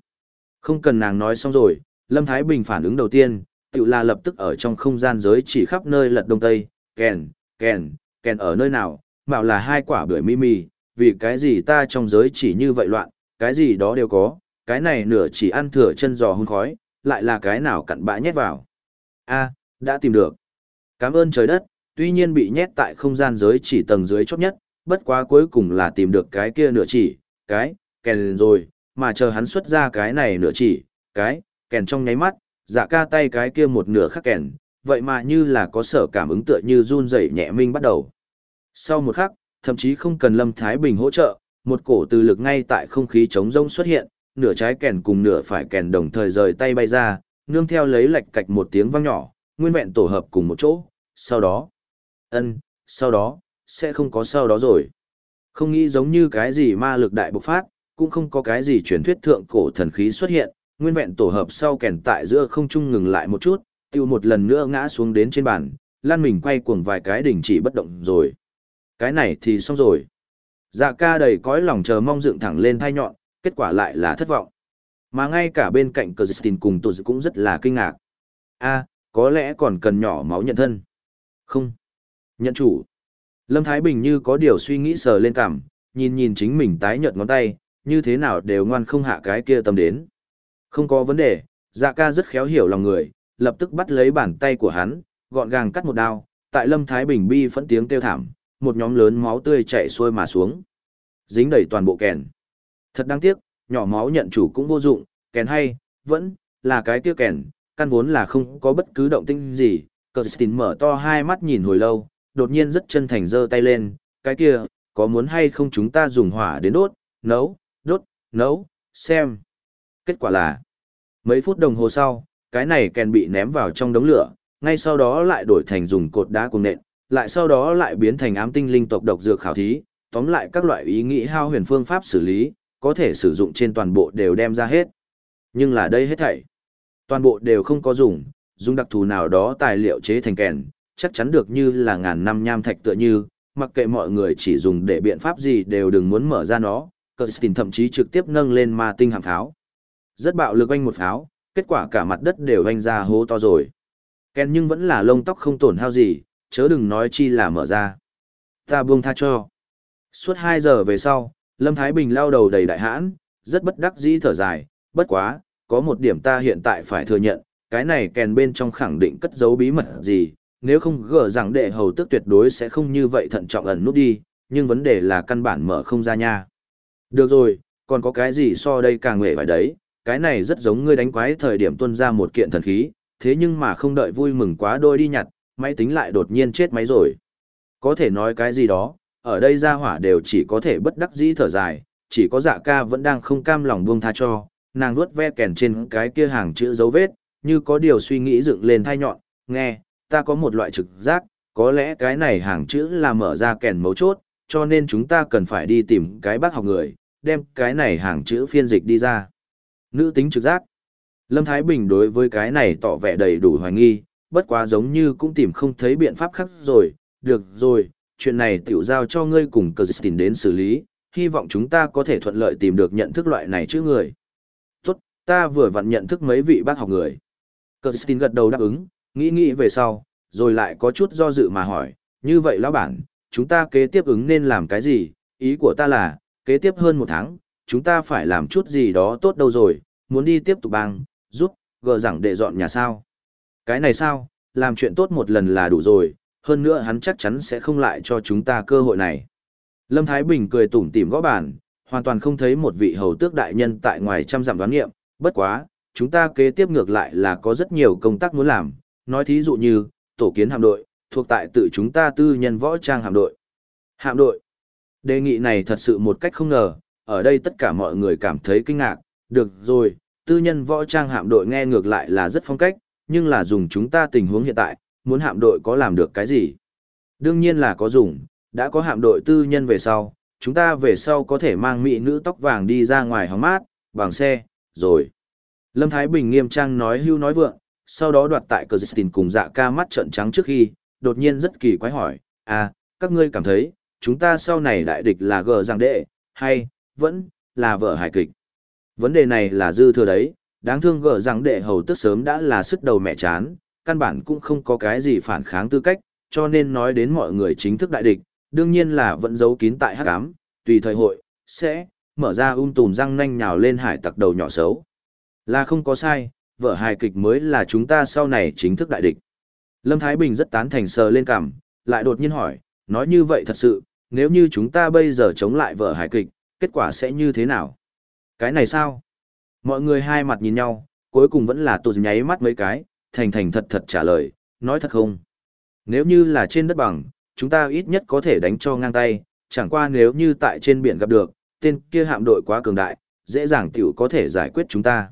Không cần nàng nói xong rồi, Lâm Thái Bình phản ứng đầu tiên, tiểu là lập tức ở trong không gian giới chỉ khắp nơi lật đông tây, kèn, kèn, kèn ở nơi nào, bảo là hai quả bưởi mi mì, vì cái gì ta trong giới chỉ như vậy loạn, cái gì đó đều có, cái này nửa chỉ ăn thừa chân giò hun khói, lại là cái nào cặn bã nhét vào. a đã tìm được. Cảm ơn trời đất, tuy nhiên bị nhét tại không gian giới chỉ tầng dưới chót nhất, bất quá cuối cùng là tìm được cái kia nửa chỉ, cái, kèn rồi, mà chờ hắn xuất ra cái này nửa chỉ, cái, kèn trong nháy mắt, dạ ca tay cái kia một nửa khắc kèn, vậy mà như là có sở cảm ứng tựa như run rẩy nhẹ minh bắt đầu. Sau một khắc, thậm chí không cần Lâm Thái Bình hỗ trợ, một cổ từ lực ngay tại không khí trống rông xuất hiện, nửa trái kèn cùng nửa phải kèn đồng thời rời tay bay ra, nương theo lấy lệch cạch một tiếng vang nhỏ, nguyên vẹn tổ hợp cùng một chỗ, sau đó, ân, sau đó, sẽ không có sau đó rồi. Không nghĩ giống như cái gì ma lực đại bộc phát, cũng không có cái gì truyền thuyết thượng cổ thần khí xuất hiện, nguyên vẹn tổ hợp sau kèn tại giữa không trung ngừng lại một chút, tiêu một lần nữa ngã xuống đến trên bàn, lan mình quay cuồng vài cái đỉnh chỉ bất động rồi. Cái này thì xong rồi. Dạ ca đầy cõi lòng chờ mong dựng thẳng lên thai nhọn, kết quả lại là thất vọng. Mà ngay cả bên cạnh Kirsten cùng Tụt cũng rất là kinh ngạc. a có lẽ còn cần nhỏ máu nhận thân. Không. Nhận chủ. Lâm Thái Bình như có điều suy nghĩ sờ lên cảm, nhìn nhìn chính mình tái nhợt ngón tay, như thế nào đều ngoan không hạ cái kia tâm đến. Không có vấn đề, dạ ca rất khéo hiểu lòng người, lập tức bắt lấy bàn tay của hắn, gọn gàng cắt một đao, tại Lâm Thái Bình bi phẫn tiếng kêu thảm, một nhóm lớn máu tươi chảy xuôi mà xuống. Dính đầy toàn bộ kèn. Thật đáng tiếc, nhỏ máu nhận chủ cũng vô dụng, kèn hay, vẫn, là cái kia kèn, căn vốn là không có bất cứ động tĩnh gì. Kirsten mở to hai mắt nhìn hồi lâu, đột nhiên rất chân thành giơ tay lên, cái kia, có muốn hay không chúng ta dùng hỏa đến đốt, nấu, đốt, nấu, xem. Kết quả là, mấy phút đồng hồ sau, cái này kèn bị ném vào trong đống lửa, ngay sau đó lại đổi thành dùng cột đá cùng nện, lại sau đó lại biến thành ám tinh linh tộc độc dược khảo thí, tóm lại các loại ý nghĩ hao huyền phương pháp xử lý, có thể sử dụng trên toàn bộ đều đem ra hết. Nhưng là đây hết thảy. Toàn bộ đều không có dùng, dùng đặc thù nào đó tài liệu chế thành kèn, chắc chắn được như là ngàn năm nham thạch tựa như, mặc kệ mọi người chỉ dùng để biện pháp gì đều đừng muốn mở ra nó, Kirsten thậm chí trực tiếp nâng lên ma tinh hàng pháo. Rất bạo lực anh một pháo, kết quả cả mặt đất đều anh ra hố to rồi. Ken nhưng vẫn là lông tóc không tổn hao gì, chớ đừng nói chi là mở ra. Ta buông tha cho. Suốt 2 giờ về sau, Lâm Thái Bình lao đầu đầy đại hãn, rất bất đắc dĩ thở dài, bất quá, có một điểm ta hiện tại phải thừa nhận, cái này kèn bên trong khẳng định cất giấu bí mật gì, nếu không gỡ rằng đệ hầu tức tuyệt đối sẽ không như vậy thận trọng ẩn nút đi, nhưng vấn đề là căn bản mở không ra nha. Được rồi, còn có cái gì so đây càng nghệ phải đấy, cái này rất giống ngươi đánh quái thời điểm tuân ra một kiện thần khí, thế nhưng mà không đợi vui mừng quá đôi đi nhặt, máy tính lại đột nhiên chết máy rồi. Có thể nói cái gì đó, ở đây ra hỏa đều chỉ có thể bất đắc dĩ thở dài, chỉ có dạ ca vẫn đang không cam lòng buông tha cho, nàng nuốt ve kèn trên cái kia hàng chữ dấu vết, như có điều suy nghĩ dựng lên thai nhọn, nghe, ta có một loại trực giác, có lẽ cái này hàng chữ là mở ra kèn mấu chốt, cho nên chúng ta cần phải đi tìm cái bác học người, đem cái này hàng chữ phiên dịch đi ra. Nữ tính trực giác. Lâm Thái Bình đối với cái này tỏ vẻ đầy đủ hoài nghi, bất quá giống như cũng tìm không thấy biện pháp khác rồi, được rồi, chuyện này tiểu giao cho ngươi cùng Kirsten đến xử lý, hy vọng chúng ta có thể thuận lợi tìm được nhận thức loại này chứ người. Tốt, ta vừa vặn nhận thức mấy vị bác học người. Kirsten gật đầu đáp ứng, nghĩ nghĩ về sau, rồi lại có chút do dự mà hỏi, như vậy lão bản, chúng ta kế tiếp ứng nên làm cái gì, ý của ta là, kế tiếp hơn một tháng, chúng ta phải làm chút gì đó tốt đâu rồi, muốn đi tiếp tục bang, giúp, gờ rằng để dọn nhà sao. Cái này sao, làm chuyện tốt một lần là đủ rồi, hơn nữa hắn chắc chắn sẽ không lại cho chúng ta cơ hội này. Lâm Thái Bình cười tủm tỉm gõ bàn, hoàn toàn không thấy một vị hầu tước đại nhân tại ngoài trăm dặm đoán nghiệm, bất quá, chúng ta kế tiếp ngược lại là có rất nhiều công tác muốn làm, nói thí dụ như, tổ kiến hạm đội, thuộc tại tự chúng ta tư nhân võ trang hạm đội. Hạm đội. Đề nghị này thật sự một cách không ngờ, ở đây tất cả mọi người cảm thấy kinh ngạc, được rồi, tư nhân võ trang hạm đội nghe ngược lại là rất phong cách, nhưng là dùng chúng ta tình huống hiện tại, muốn hạm đội có làm được cái gì? Đương nhiên là có dùng, đã có hạm đội tư nhân về sau, chúng ta về sau có thể mang mỹ nữ tóc vàng đi ra ngoài hóng mát, bằng xe, rồi. Lâm Thái Bình nghiêm trang nói hưu nói vượng, sau đó đoạt tại cờ tình cùng dạ ca mắt trợn trắng trước khi, đột nhiên rất kỳ quái hỏi, à, các ngươi cảm thấy, chúng ta sau này đại địch là gờ giang đệ, hay, vẫn, là vợ hài kịch. Vấn đề này là dư thừa đấy, đáng thương gở rằng đệ hầu tức sớm đã là sức đầu mẹ chán, căn bản cũng không có cái gì phản kháng tư cách, cho nên nói đến mọi người chính thức đại địch, đương nhiên là vẫn giấu kín tại hắc ám, tùy thời hội, sẽ, mở ra um tùm răng nanh nhào lên hải tặc đầu nhỏ xấu. Là không có sai, vợ hài kịch mới là chúng ta sau này chính thức đại địch. Lâm Thái Bình rất tán thành sờ lên cằm, lại đột nhiên hỏi, nói như vậy thật sự, nếu như chúng ta bây giờ chống lại vợ hài kịch, kết quả sẽ như thế nào? Cái này sao? Mọi người hai mặt nhìn nhau, cuối cùng vẫn là tụt nháy mắt mấy cái, thành thành thật thật trả lời, nói thật không? Nếu như là trên đất bằng, chúng ta ít nhất có thể đánh cho ngang tay, chẳng qua nếu như tại trên biển gặp được, tên kia hạm đội quá cường đại, dễ dàng tiểu có thể giải quyết chúng ta.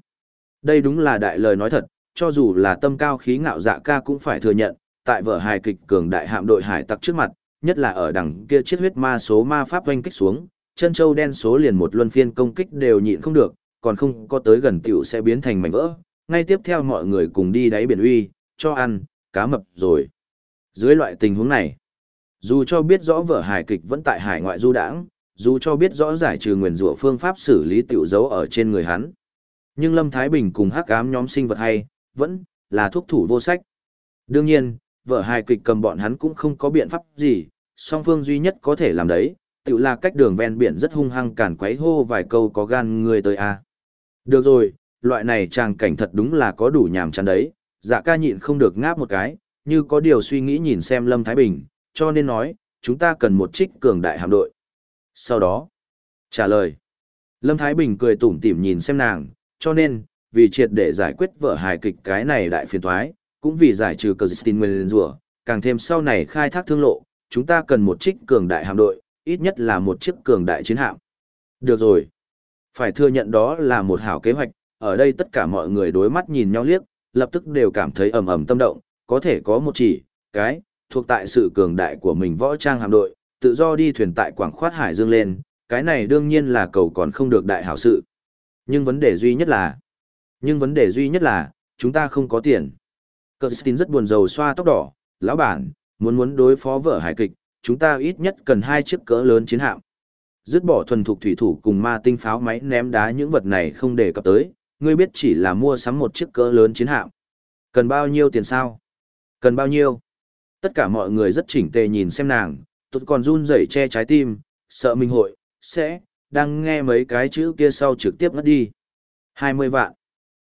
Đây đúng là đại lời nói thật, cho dù là tâm cao khí ngạo dạ ca cũng phải thừa nhận, tại vở hài kịch cường đại hạm đội hải tặc trước mặt, nhất là ở đằng kia chiết huyết ma số ma pháp oanh kích xuống, chân châu đen số liền một luân phiên công kích đều nhịn không được, còn không có tới gần tiểu sẽ biến thành mảnh vỡ. Ngay tiếp theo mọi người cùng đi đáy biển uy, cho ăn, cá mập rồi. Dưới loại tình huống này, dù cho biết rõ vở hài kịch vẫn tại hải ngoại du đãng, dù cho biết rõ giải trừ nguyền rủa phương pháp xử lý tiểu dấu ở trên người hắn. Nhưng Lâm Thái Bình cùng hắc ám nhóm sinh vật hay, vẫn là thuốc thủ vô sách. Đương nhiên, vở hài kịch cầm bọn hắn cũng không có biện pháp gì, song phương duy nhất có thể làm đấy, tự là cách đường ven biển rất hung hăng cản quấy hô vài câu có gan người tới a. Được rồi, loại này tràng cảnh thật đúng là có đủ nhàm chán đấy, dạ ca nhịn không được ngáp một cái, như có điều suy nghĩ nhìn xem Lâm Thái Bình, cho nên nói, chúng ta cần một trích cường đại hạm đội. Sau đó, trả lời. Lâm Thái Bình cười tủm tỉm nhìn xem nàng, cho nên, vì triệt để giải quyết vở hài kịch cái này đại phiền thoái, cũng vì giải trừ cờ dịch nguyên rùa, càng thêm sau này khai thác thương lộ, chúng ta cần một trích cường đại hạm đội, ít nhất là một chiếc cường đại chiến hạm. Được rồi. Phải thừa nhận đó là một hảo kế hoạch, ở đây tất cả mọi người đối mắt nhìn nhau liếc, lập tức đều cảm thấy ầm ầm tâm động, có thể có một chỉ, cái, thuộc tại sự cường đại của mình võ trang hạm đội, tự do đi thuyền tại quảng khoát hải dương lên, cái này đương nhiên là cầu còn không được đại hảo sự. Nhưng vấn đề duy nhất là, nhưng vấn đề duy nhất là, chúng ta không có tiền. Kirsten rất buồn rầu xoa tóc đỏ, lão bản, muốn muốn đối phó vợ hải kịch, chúng ta ít nhất cần hai chiếc cỡ lớn chiến hạm. Dứt bỏ thuần thục thủy thủ cùng ma tinh pháo máy ném đá những vật này không để cập tới, ngươi biết chỉ là mua sắm một chiếc cỡ lớn chiến hạm. Cần bao nhiêu tiền sao? Cần bao nhiêu? Tất cả mọi người rất chỉnh tề nhìn xem nàng, tụt còn run rẩy che trái tim, sợ mình hội, sẽ, đang nghe mấy cái chữ kia sau trực tiếp ngất đi. 20 vạn.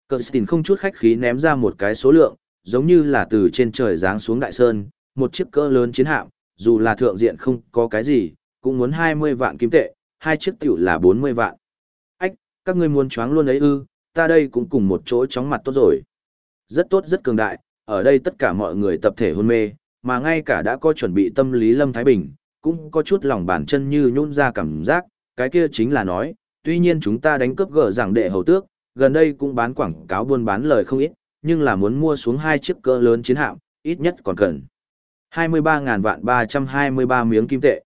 Kirsten không chút khách khí ném ra một cái số lượng, giống như là từ trên trời giáng xuống đại sơn, một chiếc cỡ lớn chiến hạm, dù là thượng diện không có cái gì, cũng muốn 20 vạn kim tệ, hai chiếc tiểu là 40 vạn. Ách, các ngươi muốn choáng luôn ấy ư, ta đây cũng cùng một chỗ chóng mặt tốt rồi. Rất tốt rất cường đại, ở đây tất cả mọi người tập thể hôn mê, mà ngay cả đã có chuẩn bị tâm lý Lâm Thái Bình, cũng có chút lòng bàn chân như nhún ra cảm giác, cái kia chính là nói, tuy nhiên chúng ta đánh cướp gỡ rằng đệ hầu tước, gần đây cũng bán quảng cáo buôn bán lời không ít, nhưng là muốn mua xuống hai chiếc cỡ lớn chiến hạm, ít nhất còn cần 23.323 vạn 323 miếng kim tệ.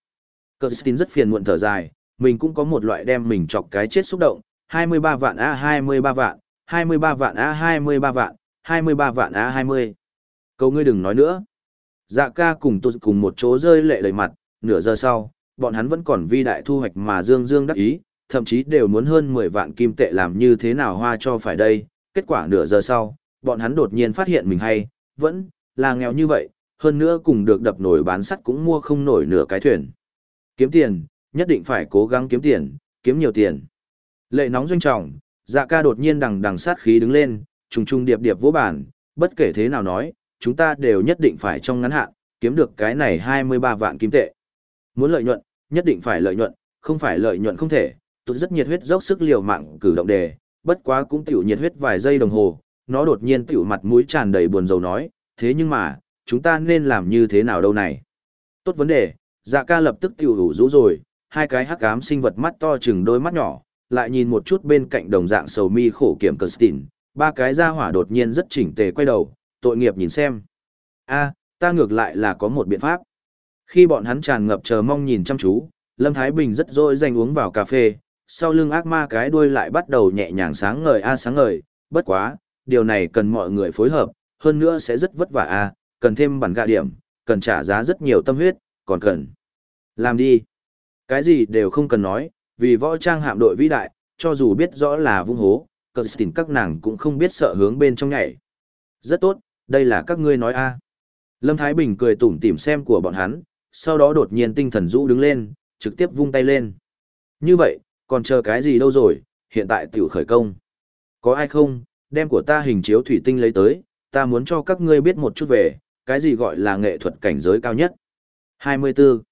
Kirsten rất phiền muộn thở dài, mình cũng có một loại đem mình chọc cái chết xúc động, 23 vạn A 23 vạn, 23 vạn A 23 vạn, 23 vạn A 20. Cầu ngươi đừng nói nữa. Dạ ca cùng tôi cùng một chỗ rơi lệ đầy mặt, nửa giờ sau, bọn hắn vẫn còn vi đại thu hoạch mà dương dương đắc ý, thậm chí đều muốn hơn 10 vạn kim tệ làm như thế nào hoa cho phải đây. Kết quả nửa giờ sau, bọn hắn đột nhiên phát hiện mình hay, vẫn là nghèo như vậy, hơn nữa cùng được đập nổi bán sắt cũng mua không nổi nửa cái thuyền. Kiếm tiền, nhất định phải cố gắng kiếm tiền, kiếm nhiều tiền. Lệ nóng doanh trọng, dạ ca đột nhiên đằng đằng sát khí đứng lên, trùng trùng điệp điệp vỗ bản, bất kể thế nào nói, chúng ta đều nhất định phải trong ngắn hạn, kiếm được cái này 23 vạn kim tệ. Muốn lợi nhuận, nhất định phải lợi nhuận, không phải lợi nhuận không thể, tôi rất nhiệt huyết dốc sức liều mạng cử động đề, bất quá cũng tiểu nhiệt huyết vài giây đồng hồ, nó đột nhiên tiểu mặt mũi tràn đầy buồn rầu nói, thế nhưng mà, chúng ta nên làm như thế nào đâu này? Tốt vấn đề, dạ ca lập tức tiểu đủ rũ rồi, hai cái hắc ám sinh vật mắt to chừng đôi mắt nhỏ, lại nhìn một chút bên cạnh đồng dạng sầu mi khổ kiểm Kirsten, ba cái ra hỏa đột nhiên rất chỉnh tề quay đầu, tội nghiệp nhìn xem. a ta ngược lại là có một biện pháp. Khi bọn hắn tràn ngập chờ mong nhìn chăm chú, Lâm Thái Bình rất dỗi dành uống vào cà phê, sau lưng ác ma cái đuôi lại bắt đầu nhẹ nhàng sáng ngời a sáng ngời, bất quá, điều này cần mọi người phối hợp, hơn nữa sẽ rất vất vả a, cần thêm bản gạ điểm, cần trả giá rất nhiều tâm huyết, còn cần. Làm đi. Cái gì đều không cần nói, vì võ trang hạm đội vĩ đại, cho dù biết rõ là vung hố, cờ tình các nàng cũng không biết sợ hướng bên trong nhảy. Rất tốt, đây là các ngươi nói a. Lâm Thái Bình cười tủm tỉm xem của bọn hắn, sau đó đột nhiên tinh thần rũ đứng lên, trực tiếp vung tay lên. Như vậy, còn chờ cái gì đâu rồi, hiện tại tiểu khởi công. Có ai không, đem của ta hình chiếu thủy tinh lấy tới, ta muốn cho các ngươi biết một chút về, cái gì gọi là nghệ thuật cảnh giới cao nhất. 24.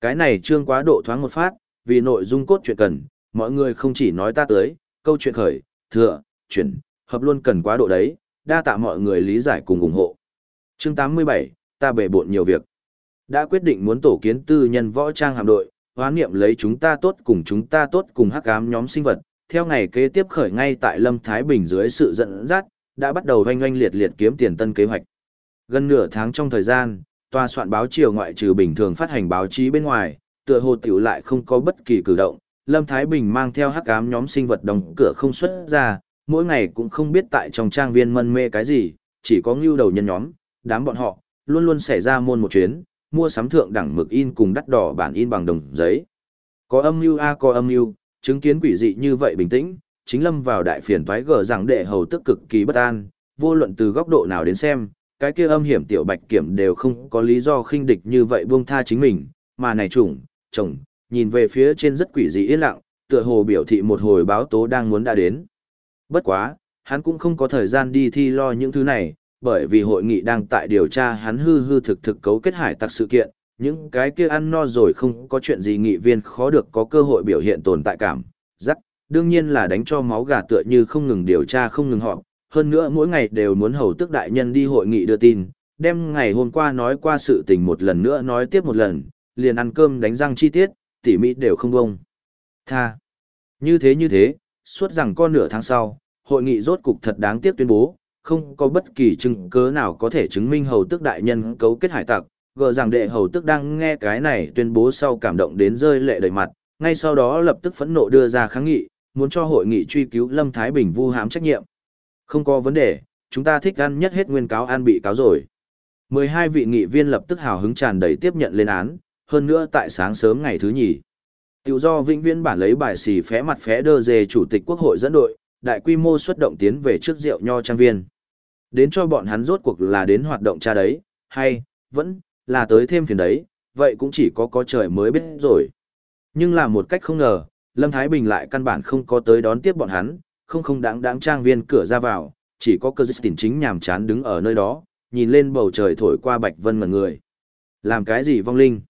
Cái này trương quá độ thoáng một phát, vì nội dung cốt truyện cần, mọi người không chỉ nói ta tới, câu chuyện khởi, thừa, chuyển, hợp luôn cần quá độ đấy, đa tạ mọi người lý giải cùng ủng hộ. Chương 87, ta bể bộn nhiều việc. Đã quyết định muốn tổ kiến tư nhân võ trang hạm đội, hoán niệm lấy chúng ta tốt cùng chúng ta tốt cùng hắc ám nhóm sinh vật, theo ngày kế tiếp khởi ngay tại Lâm Thái Bình dưới sự dẫn dắt, đã bắt đầu oanh oanh liệt liệt kiếm tiền tân kế hoạch. Gần nửa tháng trong thời gian, tòa soạn báo chiều ngoại trừ bình thường phát hành báo chí bên ngoài, tựa hồ tiểu lại không có bất kỳ cử động, Lâm Thái Bình mang theo hắc ám nhóm sinh vật đóng cửa không xuất ra, mỗi ngày cũng không biết tại trong trang viên mân mê cái gì, chỉ có ngưu đầu nhân nhóm, đám bọn họ, luôn luôn xảy ra môn một chuyến, mua sắm thượng đẳng mực in cùng đắt đỏ bản in bằng đồng giấy. Có âm mưu a có âm mưu, chứng kiến quỷ dị như vậy bình tĩnh, chính lâm vào đại phiền toái gở rằng đệ hầu tức cực kỳ bất an, vô luận từ góc độ nào đến xem, cái kia âm hiểm tiểu bạch kiểm đều không có lý do khinh địch như vậy buông tha chính mình, mà này trùng, chồng, nhìn về phía trên rất quỷ dị yên lặng, tựa hồ biểu thị một hồi báo tố đang muốn đã đến. Bất quá, hắn cũng không có thời gian đi thi lo những thứ này, bởi vì hội nghị đang tại điều tra hắn hư hư thực thực cấu kết hải tặc sự kiện, những cái kia ăn no rồi không có chuyện gì nghị viên khó được có cơ hội biểu hiện tồn tại cảm, rắc, đương nhiên là đánh cho máu gà tựa như không ngừng điều tra không ngừng họp, hơn nữa mỗi ngày đều muốn hầu tức đại nhân đi hội nghị đưa tin, đem ngày hôm qua nói qua sự tình một lần nữa nói tiếp một lần, liền ăn cơm đánh răng chi tiết, tỉ mỹ đều không bông. Tha. Như thế như thế, suốt rằng con nửa tháng sau, hội nghị rốt cục thật đáng tiếc tuyên bố, không có bất kỳ chứng cớ nào có thể chứng minh hầu tức đại nhân cấu kết hải tặc, gờ rằng đệ hầu tức đang nghe cái này tuyên bố sau cảm động đến rơi lệ đầy mặt, ngay sau đó lập tức phẫn nộ đưa ra kháng nghị, muốn cho hội nghị truy cứu Lâm Thái Bình vu hãm trách nhiệm. Không có vấn đề, chúng ta thích ăn nhất hết nguyên cáo an bị cáo rồi. 12 vị nghị viên lập tức hào hứng tràn đầy tiếp nhận lên án, hơn nữa tại sáng sớm ngày thứ nhì. Tiểu do vĩnh viễn bản lấy bài xì phé mặt phé đơ dề chủ tịch quốc hội dẫn đội, đại quy mô xuất động tiến về trước rượu nho trang viên. Đến cho bọn hắn rốt cuộc là đến hoạt động cha đấy, hay, vẫn, là tới thêm phiền đấy, vậy cũng chỉ có có trời mới biết rồi. Nhưng là một cách không ngờ, Lâm Thái Bình lại căn bản không có tới đón tiếp bọn hắn, không không đáng đáng trang viên cửa ra vào, chỉ có cơ dịch chính nhàm chán đứng ở nơi đó, nhìn lên bầu trời thổi qua bạch vân mà người. Làm cái gì vong linh?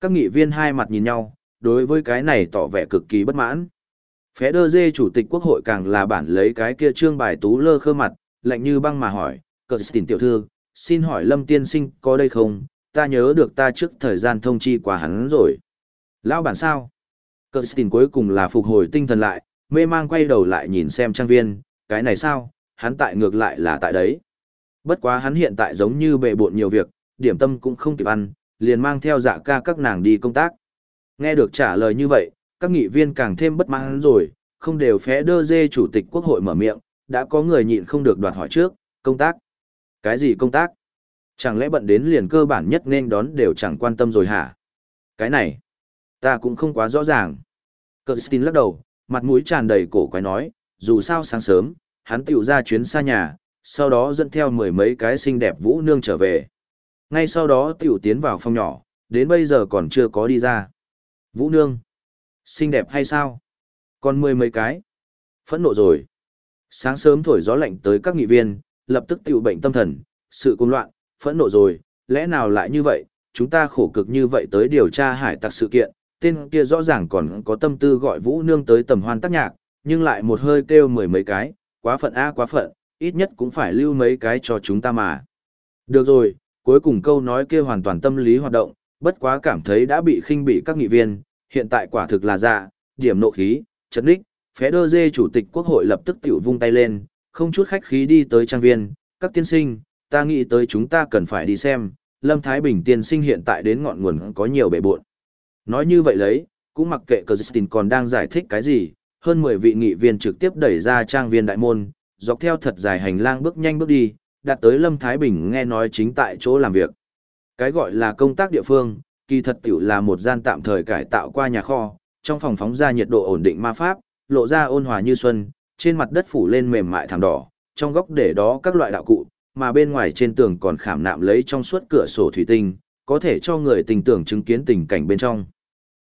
Các nghị viên hai mặt nhìn nhau, đối với cái này tỏ vẻ cực kỳ bất mãn. Phé đơ dê chủ tịch quốc hội càng là bản lấy cái kia trương bài tú lơ khơ mặt, lạnh như băng mà hỏi, cờ tình tiểu thư, xin hỏi lâm tiên sinh có đây không, ta nhớ được ta trước thời gian thông chi qua hắn rồi. Lão bản sao? Cờ tình cuối cùng là phục hồi tinh thần lại, mê mang quay đầu lại nhìn xem trang viên, cái này sao, hắn tại ngược lại là tại đấy. Bất quá hắn hiện tại giống như bệ bộn nhiều việc, điểm tâm cũng không kịp ăn, liền mang theo dạ ca các nàng đi công tác. Nghe được trả lời như vậy, các nghị viên càng thêm bất mãn rồi, không đều phé đơ dê chủ tịch quốc hội mở miệng, đã có người nhịn không được đoạt hỏi trước, công tác. Cái gì công tác? Chẳng lẽ bận đến liền cơ bản nhất nên đón đều chẳng quan tâm rồi hả? Cái này, ta cũng không quá rõ ràng. Christine lắc đầu, mặt mũi tràn đầy cổ quái nói, dù sao sáng sớm, hắn tiểu ra chuyến xa nhà, sau đó dẫn theo mười mấy cái xinh đẹp vũ nương trở về. Ngay sau đó tiểu tiến vào phòng nhỏ, đến bây giờ còn chưa có đi ra. Vũ nương, xinh đẹp hay sao? Còn mười mấy cái. Phẫn nộ rồi. Sáng sớm thổi gió lạnh tới các nghị viên, lập tức tiểu bệnh tâm thần, sự cuồng loạn, phẫn nộ rồi, lẽ nào lại như vậy, chúng ta khổ cực như vậy tới điều tra hải tặc sự kiện, tên kia rõ ràng còn có tâm tư gọi Vũ Nương tới tầm hoan tác nhạc, nhưng lại một hơi kêu mười mấy cái, quá phận a quá phận, ít nhất cũng phải lưu mấy cái cho chúng ta mà. Được rồi, cuối cùng câu nói kia hoàn toàn tâm lý hoạt động, bất quá cảm thấy đã bị khinh bị các nghị viên, hiện tại quả thực là dạ, điểm nộ khí, chấn đích, phé đơ dê chủ tịch quốc hội lập tức tiểu vung tay lên, không chút khách khí đi tới trang viên, các tiên sinh, ta nghĩ tới chúng ta cần phải đi xem, Lâm Thái Bình tiên sinh hiện tại đến ngọn nguồn có nhiều bể buộn. Nói như vậy lấy, cũng mặc kệ Kirsten còn đang giải thích cái gì, hơn 10 vị nghị viên trực tiếp đẩy ra trang viên đại môn, dọc theo thật dài hành lang bước nhanh bước đi, đạt tới Lâm Thái Bình nghe nói chính tại chỗ làm việc. Cái gọi là công tác địa phương, kỳ thật tiểu là một gian tạm thời cải tạo qua nhà kho, trong phòng phóng ra nhiệt độ ổn định ma pháp, lộ ra ôn hòa như xuân, trên mặt đất phủ lên mềm mại thảm đỏ, trong góc để đó các loại đạo cụ, mà bên ngoài trên tường còn khảm nạm lấy trong suốt cửa sổ thủy tinh, có thể cho người tình tưởng chứng kiến tình cảnh bên trong.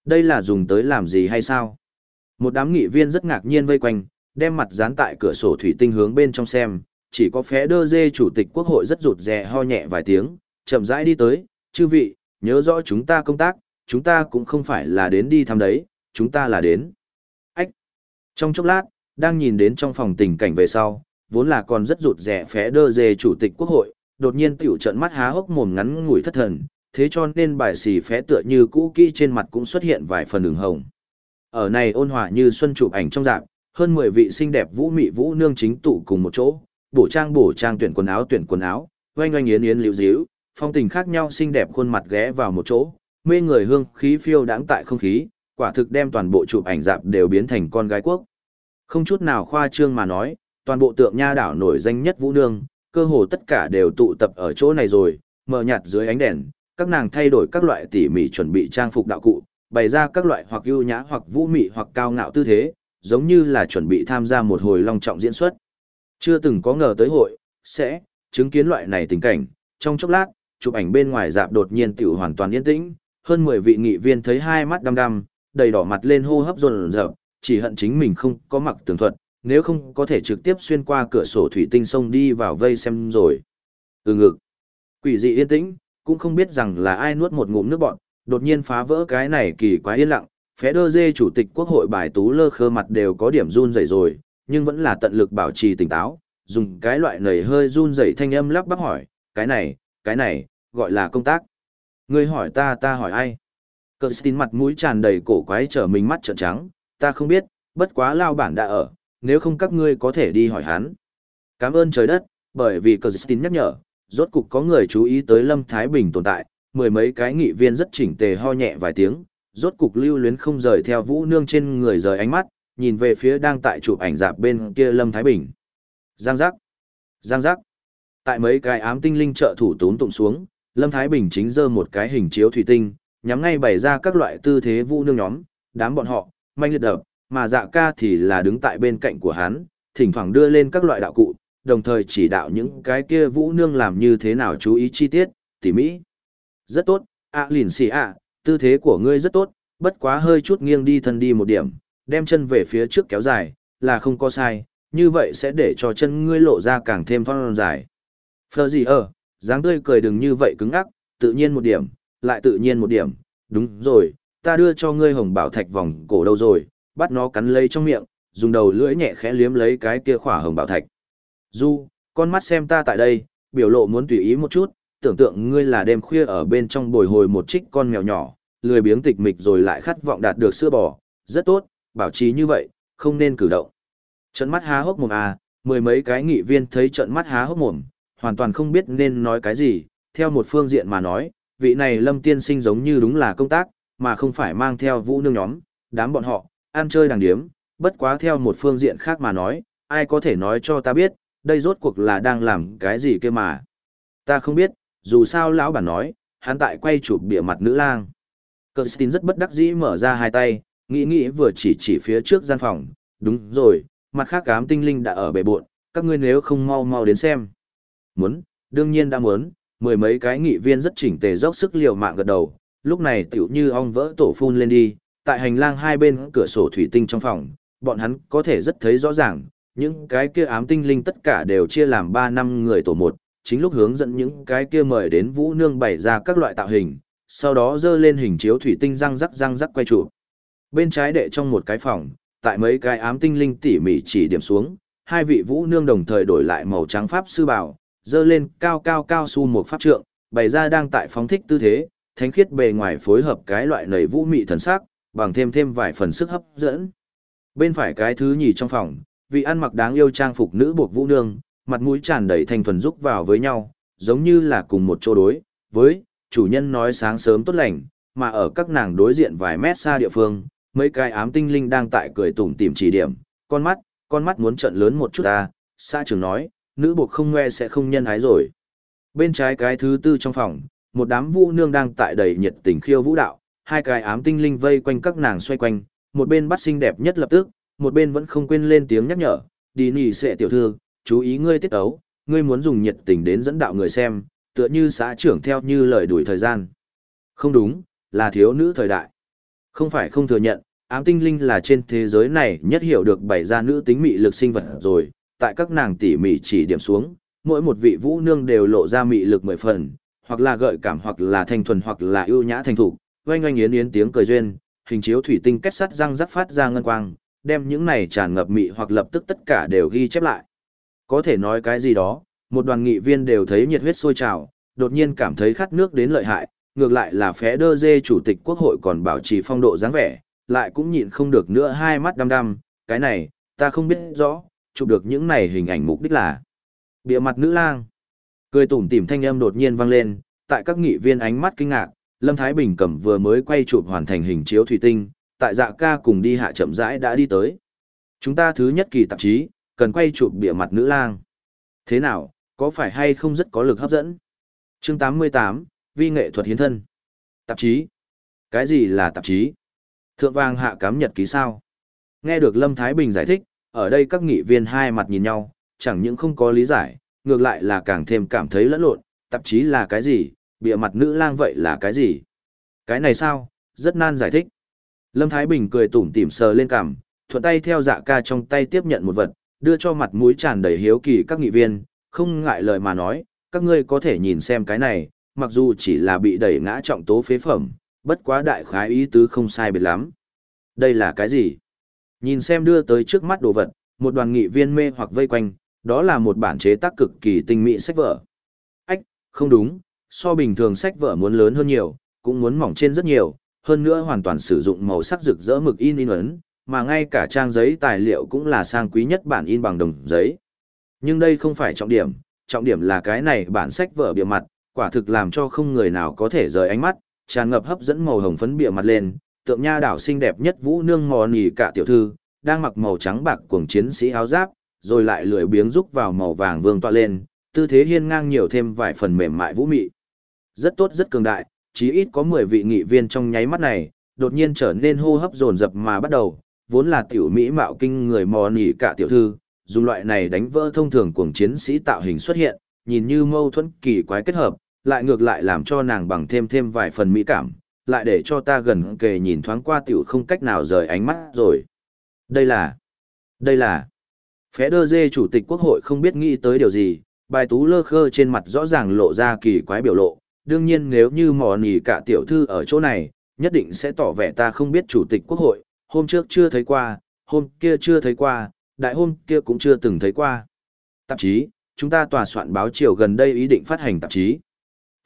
Đây là dùng tới làm gì hay sao? Một đám nghị viên rất ngạc nhiên vây quanh, đem mặt dán tại cửa sổ thủy tinh hướng bên trong xem, chỉ có phé đơ dê chủ tịch quốc hội rất rụt rè ho nhẹ vài tiếng, chậm rãi đi tới, chư vị, nhớ rõ chúng ta công tác, chúng ta cũng không phải là đến đi thăm đấy, chúng ta là đến. Ách! Trong chốc lát, đang nhìn đến trong phòng tình cảnh về sau, vốn là còn rất rụt rè phé đơ dê chủ tịch quốc hội, đột nhiên tiểu trận mắt há hốc mồm ngắn ngủi thất thần, thế cho nên bài xì phé tựa như cũ kỹ trên mặt cũng xuất hiện vài phần đường hồng. Ở này ôn hòa như xuân chụp ảnh trong dạng, hơn 10 vị xinh đẹp vũ mị vũ nương chính tụ cùng một chỗ, bổ trang bổ trang tuyển quần áo tuyển quần áo, oanh oanh yến yến liễu díu, phong tình khác nhau xinh đẹp khuôn mặt ghé vào một chỗ, mê người hương khí phiêu đãng tại không khí, quả thực đem toàn bộ chụp ảnh dạp đều biến thành con gái quốc. Không chút nào khoa trương mà nói, toàn bộ tượng nha đảo nổi danh nhất vũ nương, cơ hồ tất cả đều tụ tập ở chỗ này rồi, mờ nhạt dưới ánh đèn, các nàng thay đổi các loại tỉ mỉ chuẩn bị trang phục đạo cụ, bày ra các loại hoặc ưu nhã hoặc vũ mị hoặc cao ngạo tư thế, giống như là chuẩn bị tham gia một hồi long trọng diễn xuất. Chưa từng có ngờ tới hội, sẽ, chứng kiến loại này tình cảnh, trong chốc lát, chụp ảnh bên ngoài dạp đột nhiên tiểu hoàn toàn yên tĩnh, hơn 10 vị nghị viên thấy hai mắt đăm đăm, đầy đỏ mặt lên hô hấp dồn dập, chỉ hận chính mình không có mặc tường thuật, nếu không có thể trực tiếp xuyên qua cửa sổ thủy tinh sông đi vào vây xem rồi. Ừ ngực. Quỷ dị yên tĩnh, cũng không biết rằng là ai nuốt một ngụm nước bọn, đột nhiên phá vỡ cái này kỳ quá yên lặng, phé đơ dê chủ tịch quốc hội bài tú lơ khơ mặt đều có điểm run rẩy rồi, nhưng vẫn là tận lực bảo trì tỉnh táo, dùng cái loại nầy hơi run rẩy thanh âm lắp bắp hỏi, cái này, cái này, gọi là công tác. Ngươi hỏi ta ta hỏi ai? Cơ tin mặt mũi tràn đầy cổ quái trở mình mắt trợn trắng, ta không biết, bất quá lao bản đã ở, nếu không các ngươi có thể đi hỏi hắn. Cảm ơn trời đất, bởi vì cơ tin nhắc nhở, rốt cục có người chú ý tới Lâm Thái Bình tồn tại, mười mấy cái nghị viên rất chỉnh tề ho nhẹ vài tiếng, rốt cục lưu luyến không rời theo vũ nương trên người rời ánh mắt, nhìn về phía đang tại chụp ảnh dạp bên kia Lâm Thái Bình. Giang giác, giang giác. Tại mấy cái ám tinh linh trợ thủ tốn tụng xuống, Lâm Thái Bình chính giơ một cái hình chiếu thủy tinh, nhắm ngay bày ra các loại tư thế vũ nương nhóm, đám bọn họ, manh liệt đập, mà dạ ca thì là đứng tại bên cạnh của hắn, thỉnh thoảng đưa lên các loại đạo cụ, đồng thời chỉ đạo những cái kia vũ nương làm như thế nào chú ý chi tiết, tỉ mỹ. Rất tốt, ạ à, lìn xì ạ, tư thế của ngươi rất tốt, bất quá hơi chút nghiêng đi thân đi một điểm, đem chân về phía trước kéo dài, là không có sai, như vậy sẽ để cho chân ngươi lộ ra càng thêm thon dài. Phờ gì ơ dáng tươi cười đừng như vậy cứng ắc, tự nhiên một điểm, lại tự nhiên một điểm, đúng rồi, ta đưa cho ngươi hồng bảo thạch vòng cổ đâu rồi, bắt nó cắn lấy trong miệng, dùng đầu lưỡi nhẹ khẽ liếm lấy cái kia khỏa hồng bảo thạch. Du, con mắt xem ta tại đây, biểu lộ muốn tùy ý một chút, tưởng tượng ngươi là đêm khuya ở bên trong bồi hồi một trích con mèo nhỏ, lười biếng tịch mịch rồi lại khát vọng đạt được sữa bò, rất tốt, bảo trì như vậy, không nên cử động. Trận mắt há hốc mồm à, mười mấy cái nghị viên thấy trận mắt há hốc mồm, hoàn toàn không biết nên nói cái gì, theo một phương diện mà nói, vị này lâm tiên sinh giống như đúng là công tác, mà không phải mang theo vũ nương nhóm, đám bọn họ, ăn chơi đàng điếm, bất quá theo một phương diện khác mà nói, ai có thể nói cho ta biết, đây rốt cuộc là đang làm cái gì kia mà. Ta không biết, dù sao lão bản nói, hắn tại quay chụp bịa mặt nữ lang. Kirsten rất bất đắc dĩ mở ra hai tay, nghĩ nghĩ vừa chỉ chỉ phía trước gian phòng, đúng rồi, mặt khác cám tinh linh đã ở bề bộn, các ngươi nếu không mau mau đến xem. Muốn, đương nhiên đã muốn, mười mấy cái nghị viên rất chỉnh tề dốc sức liều mạng gật đầu, lúc này tiểu như ong vỡ tổ phun lên đi, tại hành lang hai bên cửa sổ thủy tinh trong phòng, bọn hắn có thể rất thấy rõ ràng, những cái kia ám tinh linh tất cả đều chia làm 3 năm người tổ một, chính lúc hướng dẫn những cái kia mời đến Vũ Nương bày ra các loại tạo hình, sau đó dơ lên hình chiếu thủy tinh răng rắc răng rắc quay trụ. Bên trái đệ trong một cái phòng, tại mấy cái ám tinh linh tỉ mỉ chỉ điểm xuống, hai vị Vũ Nương đồng thời đổi lại màu trắng pháp sư bảo, dơ lên cao cao cao su một pháp trượng, bày ra đang tại phóng thích tư thế, thánh khiết bề ngoài phối hợp cái loại nầy vũ mị thần sắc, bằng thêm thêm vài phần sức hấp dẫn. Bên phải cái thứ nhì trong phòng, vị ăn mặc đáng yêu trang phục nữ buộc vũ nương, mặt mũi tràn đầy thanh thuần rúc vào với nhau, giống như là cùng một chỗ đối, với, chủ nhân nói sáng sớm tốt lành, mà ở các nàng đối diện vài mét xa địa phương, mấy cái ám tinh linh đang tại cười tủm tỉm chỉ điểm, con mắt, con mắt muốn trận lớn một chút ta, xa trường nói, nữ buộc không nghe sẽ không nhân ái rồi. Bên trái cái thứ tư trong phòng, một đám vũ nương đang tại đầy nhiệt tình khiêu vũ đạo, hai cái ám tinh linh vây quanh các nàng xoay quanh, một bên bắt xinh đẹp nhất lập tức, một bên vẫn không quên lên tiếng nhắc nhở, đi nỉ sẽ tiểu thư, chú ý ngươi tiết ấu, ngươi muốn dùng nhiệt tình đến dẫn đạo người xem, tựa như xã trưởng theo như lời đuổi thời gian. Không đúng, là thiếu nữ thời đại. Không phải không thừa nhận, ám tinh linh là trên thế giới này nhất hiểu được bảy gia nữ tính mị lực sinh vật rồi, tại các nàng tỉ mỉ chỉ điểm xuống, mỗi một vị vũ nương đều lộ ra mị lực mười phần, hoặc là gợi cảm hoặc là thanh thuần hoặc là ưu nhã thành thục, oanh oanh yến yến tiếng cười duyên, hình chiếu thủy tinh kết sắt răng rắc phát ra ngân quang, đem những này tràn ngập mị hoặc lập tức tất cả đều ghi chép lại. Có thể nói cái gì đó, một đoàn nghị viên đều thấy nhiệt huyết sôi trào, đột nhiên cảm thấy khát nước đến lợi hại, ngược lại là phé đơ dê chủ tịch quốc hội còn bảo trì phong độ dáng vẻ, lại cũng nhịn không được nữa hai mắt đăm đăm, cái này, ta không biết rõ, chụp được những này hình ảnh mục đích là bịa mặt nữ lang. Cười tủm tỉm thanh âm đột nhiên vang lên, tại các nghị viên ánh mắt kinh ngạc, Lâm Thái Bình cầm vừa mới quay chụp hoàn thành hình chiếu thủy tinh, tại dạ ca cùng đi hạ chậm rãi đã đi tới. Chúng ta thứ nhất kỳ tạp chí, cần quay chụp bịa mặt nữ lang. Thế nào, có phải hay không rất có lực hấp dẫn? Chương 88, Vi nghệ thuật hiến thân. Tạp chí. Cái gì là tạp chí? Thượng vàng hạ cám nhật ký sao? Nghe được Lâm Thái Bình giải thích, ở đây các nghị viên hai mặt nhìn nhau, chẳng những không có lý giải, ngược lại là càng thêm cảm thấy lẫn lộn, tạp chí là cái gì, bịa mặt nữ lang vậy là cái gì? Cái này sao? Rất nan giải thích. Lâm Thái Bình cười tủm tỉm sờ lên cằm, thuận tay theo dạ ca trong tay tiếp nhận một vật, đưa cho mặt mũi tràn đầy hiếu kỳ các nghị viên, không ngại lời mà nói, các ngươi có thể nhìn xem cái này, mặc dù chỉ là bị đẩy ngã trọng tố phế phẩm, bất quá đại khái ý tứ không sai biệt lắm. Đây là cái gì? Nhìn xem đưa tới trước mắt đồ vật, một đoàn nghị viên mê hoặc vây quanh, đó là một bản chế tác cực kỳ tinh mỹ sách vở. Ách, không đúng, so bình thường sách vở muốn lớn hơn nhiều, cũng muốn mỏng trên rất nhiều, hơn nữa hoàn toàn sử dụng màu sắc rực rỡ mực in in ấn, mà ngay cả trang giấy tài liệu cũng là sang quý nhất bản in bằng đồng giấy. Nhưng đây không phải trọng điểm, trọng điểm là cái này bản sách vở bìa mặt, quả thực làm cho không người nào có thể rời ánh mắt, tràn ngập hấp dẫn màu hồng phấn bìa mặt lên, tượng nha đảo xinh đẹp nhất vũ nương mò nì cả tiểu thư, đang mặc màu trắng bạc cuồng chiến sĩ áo giáp, rồi lại lười biếng rúc vào màu vàng vương tọa lên, tư thế hiên ngang nhiều thêm vài phần mềm mại vũ mị. Rất tốt rất cường đại, chí ít có 10 vị nghị viên trong nháy mắt này, đột nhiên trở nên hô hấp dồn dập mà bắt đầu, vốn là tiểu mỹ mạo kinh người mò nỉ cả tiểu thư, dùng loại này đánh vỡ thông thường cuồng chiến sĩ tạo hình xuất hiện, nhìn như mâu thuẫn kỳ quái kết hợp, lại ngược lại làm cho nàng bằng thêm thêm vài phần mỹ cảm, lại để cho ta gần kề nhìn thoáng qua tiểu không cách nào rời ánh mắt rồi. Đây là... Đây là... Phé đơ dê chủ tịch quốc hội không biết nghĩ tới điều gì, bài tú lơ khơ trên mặt rõ ràng lộ ra kỳ quái biểu lộ. Đương nhiên nếu như mò nỉ cả tiểu thư ở chỗ này, nhất định sẽ tỏ vẻ ta không biết chủ tịch quốc hội, hôm trước chưa thấy qua, hôm kia chưa thấy qua, đại hôm kia cũng chưa từng thấy qua. Tạp chí, chúng ta tòa soạn báo chiều gần đây ý định phát hành tạp chí.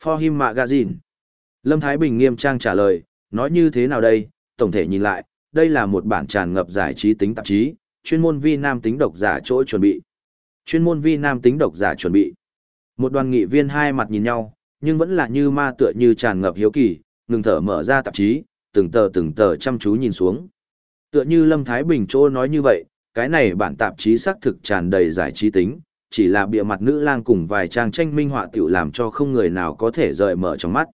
For him magazine. Lâm Thái Bình nghiêm trang trả lời, nói như thế nào đây, tổng thể nhìn lại, đây là một bản tràn ngập giải trí tính tạp chí, chuyên môn vi nam tính độc giả chỗ chuẩn bị. Chuyên môn vi nam tính độc giả chuẩn bị. Một đoàn nghị viên hai mặt nhìn nhau, nhưng vẫn là như ma tựa như tràn ngập hiếu kỳ, ngừng thở mở ra tạp chí, từng tờ từng tờ chăm chú nhìn xuống. Tựa như Lâm Thái Bình Châu nói như vậy, cái này bản tạp chí xác thực tràn đầy giải trí tính, chỉ là bịa mặt nữ lang cùng vài trang tranh minh họa tiểu làm cho không người nào có thể rời mở trong mắt.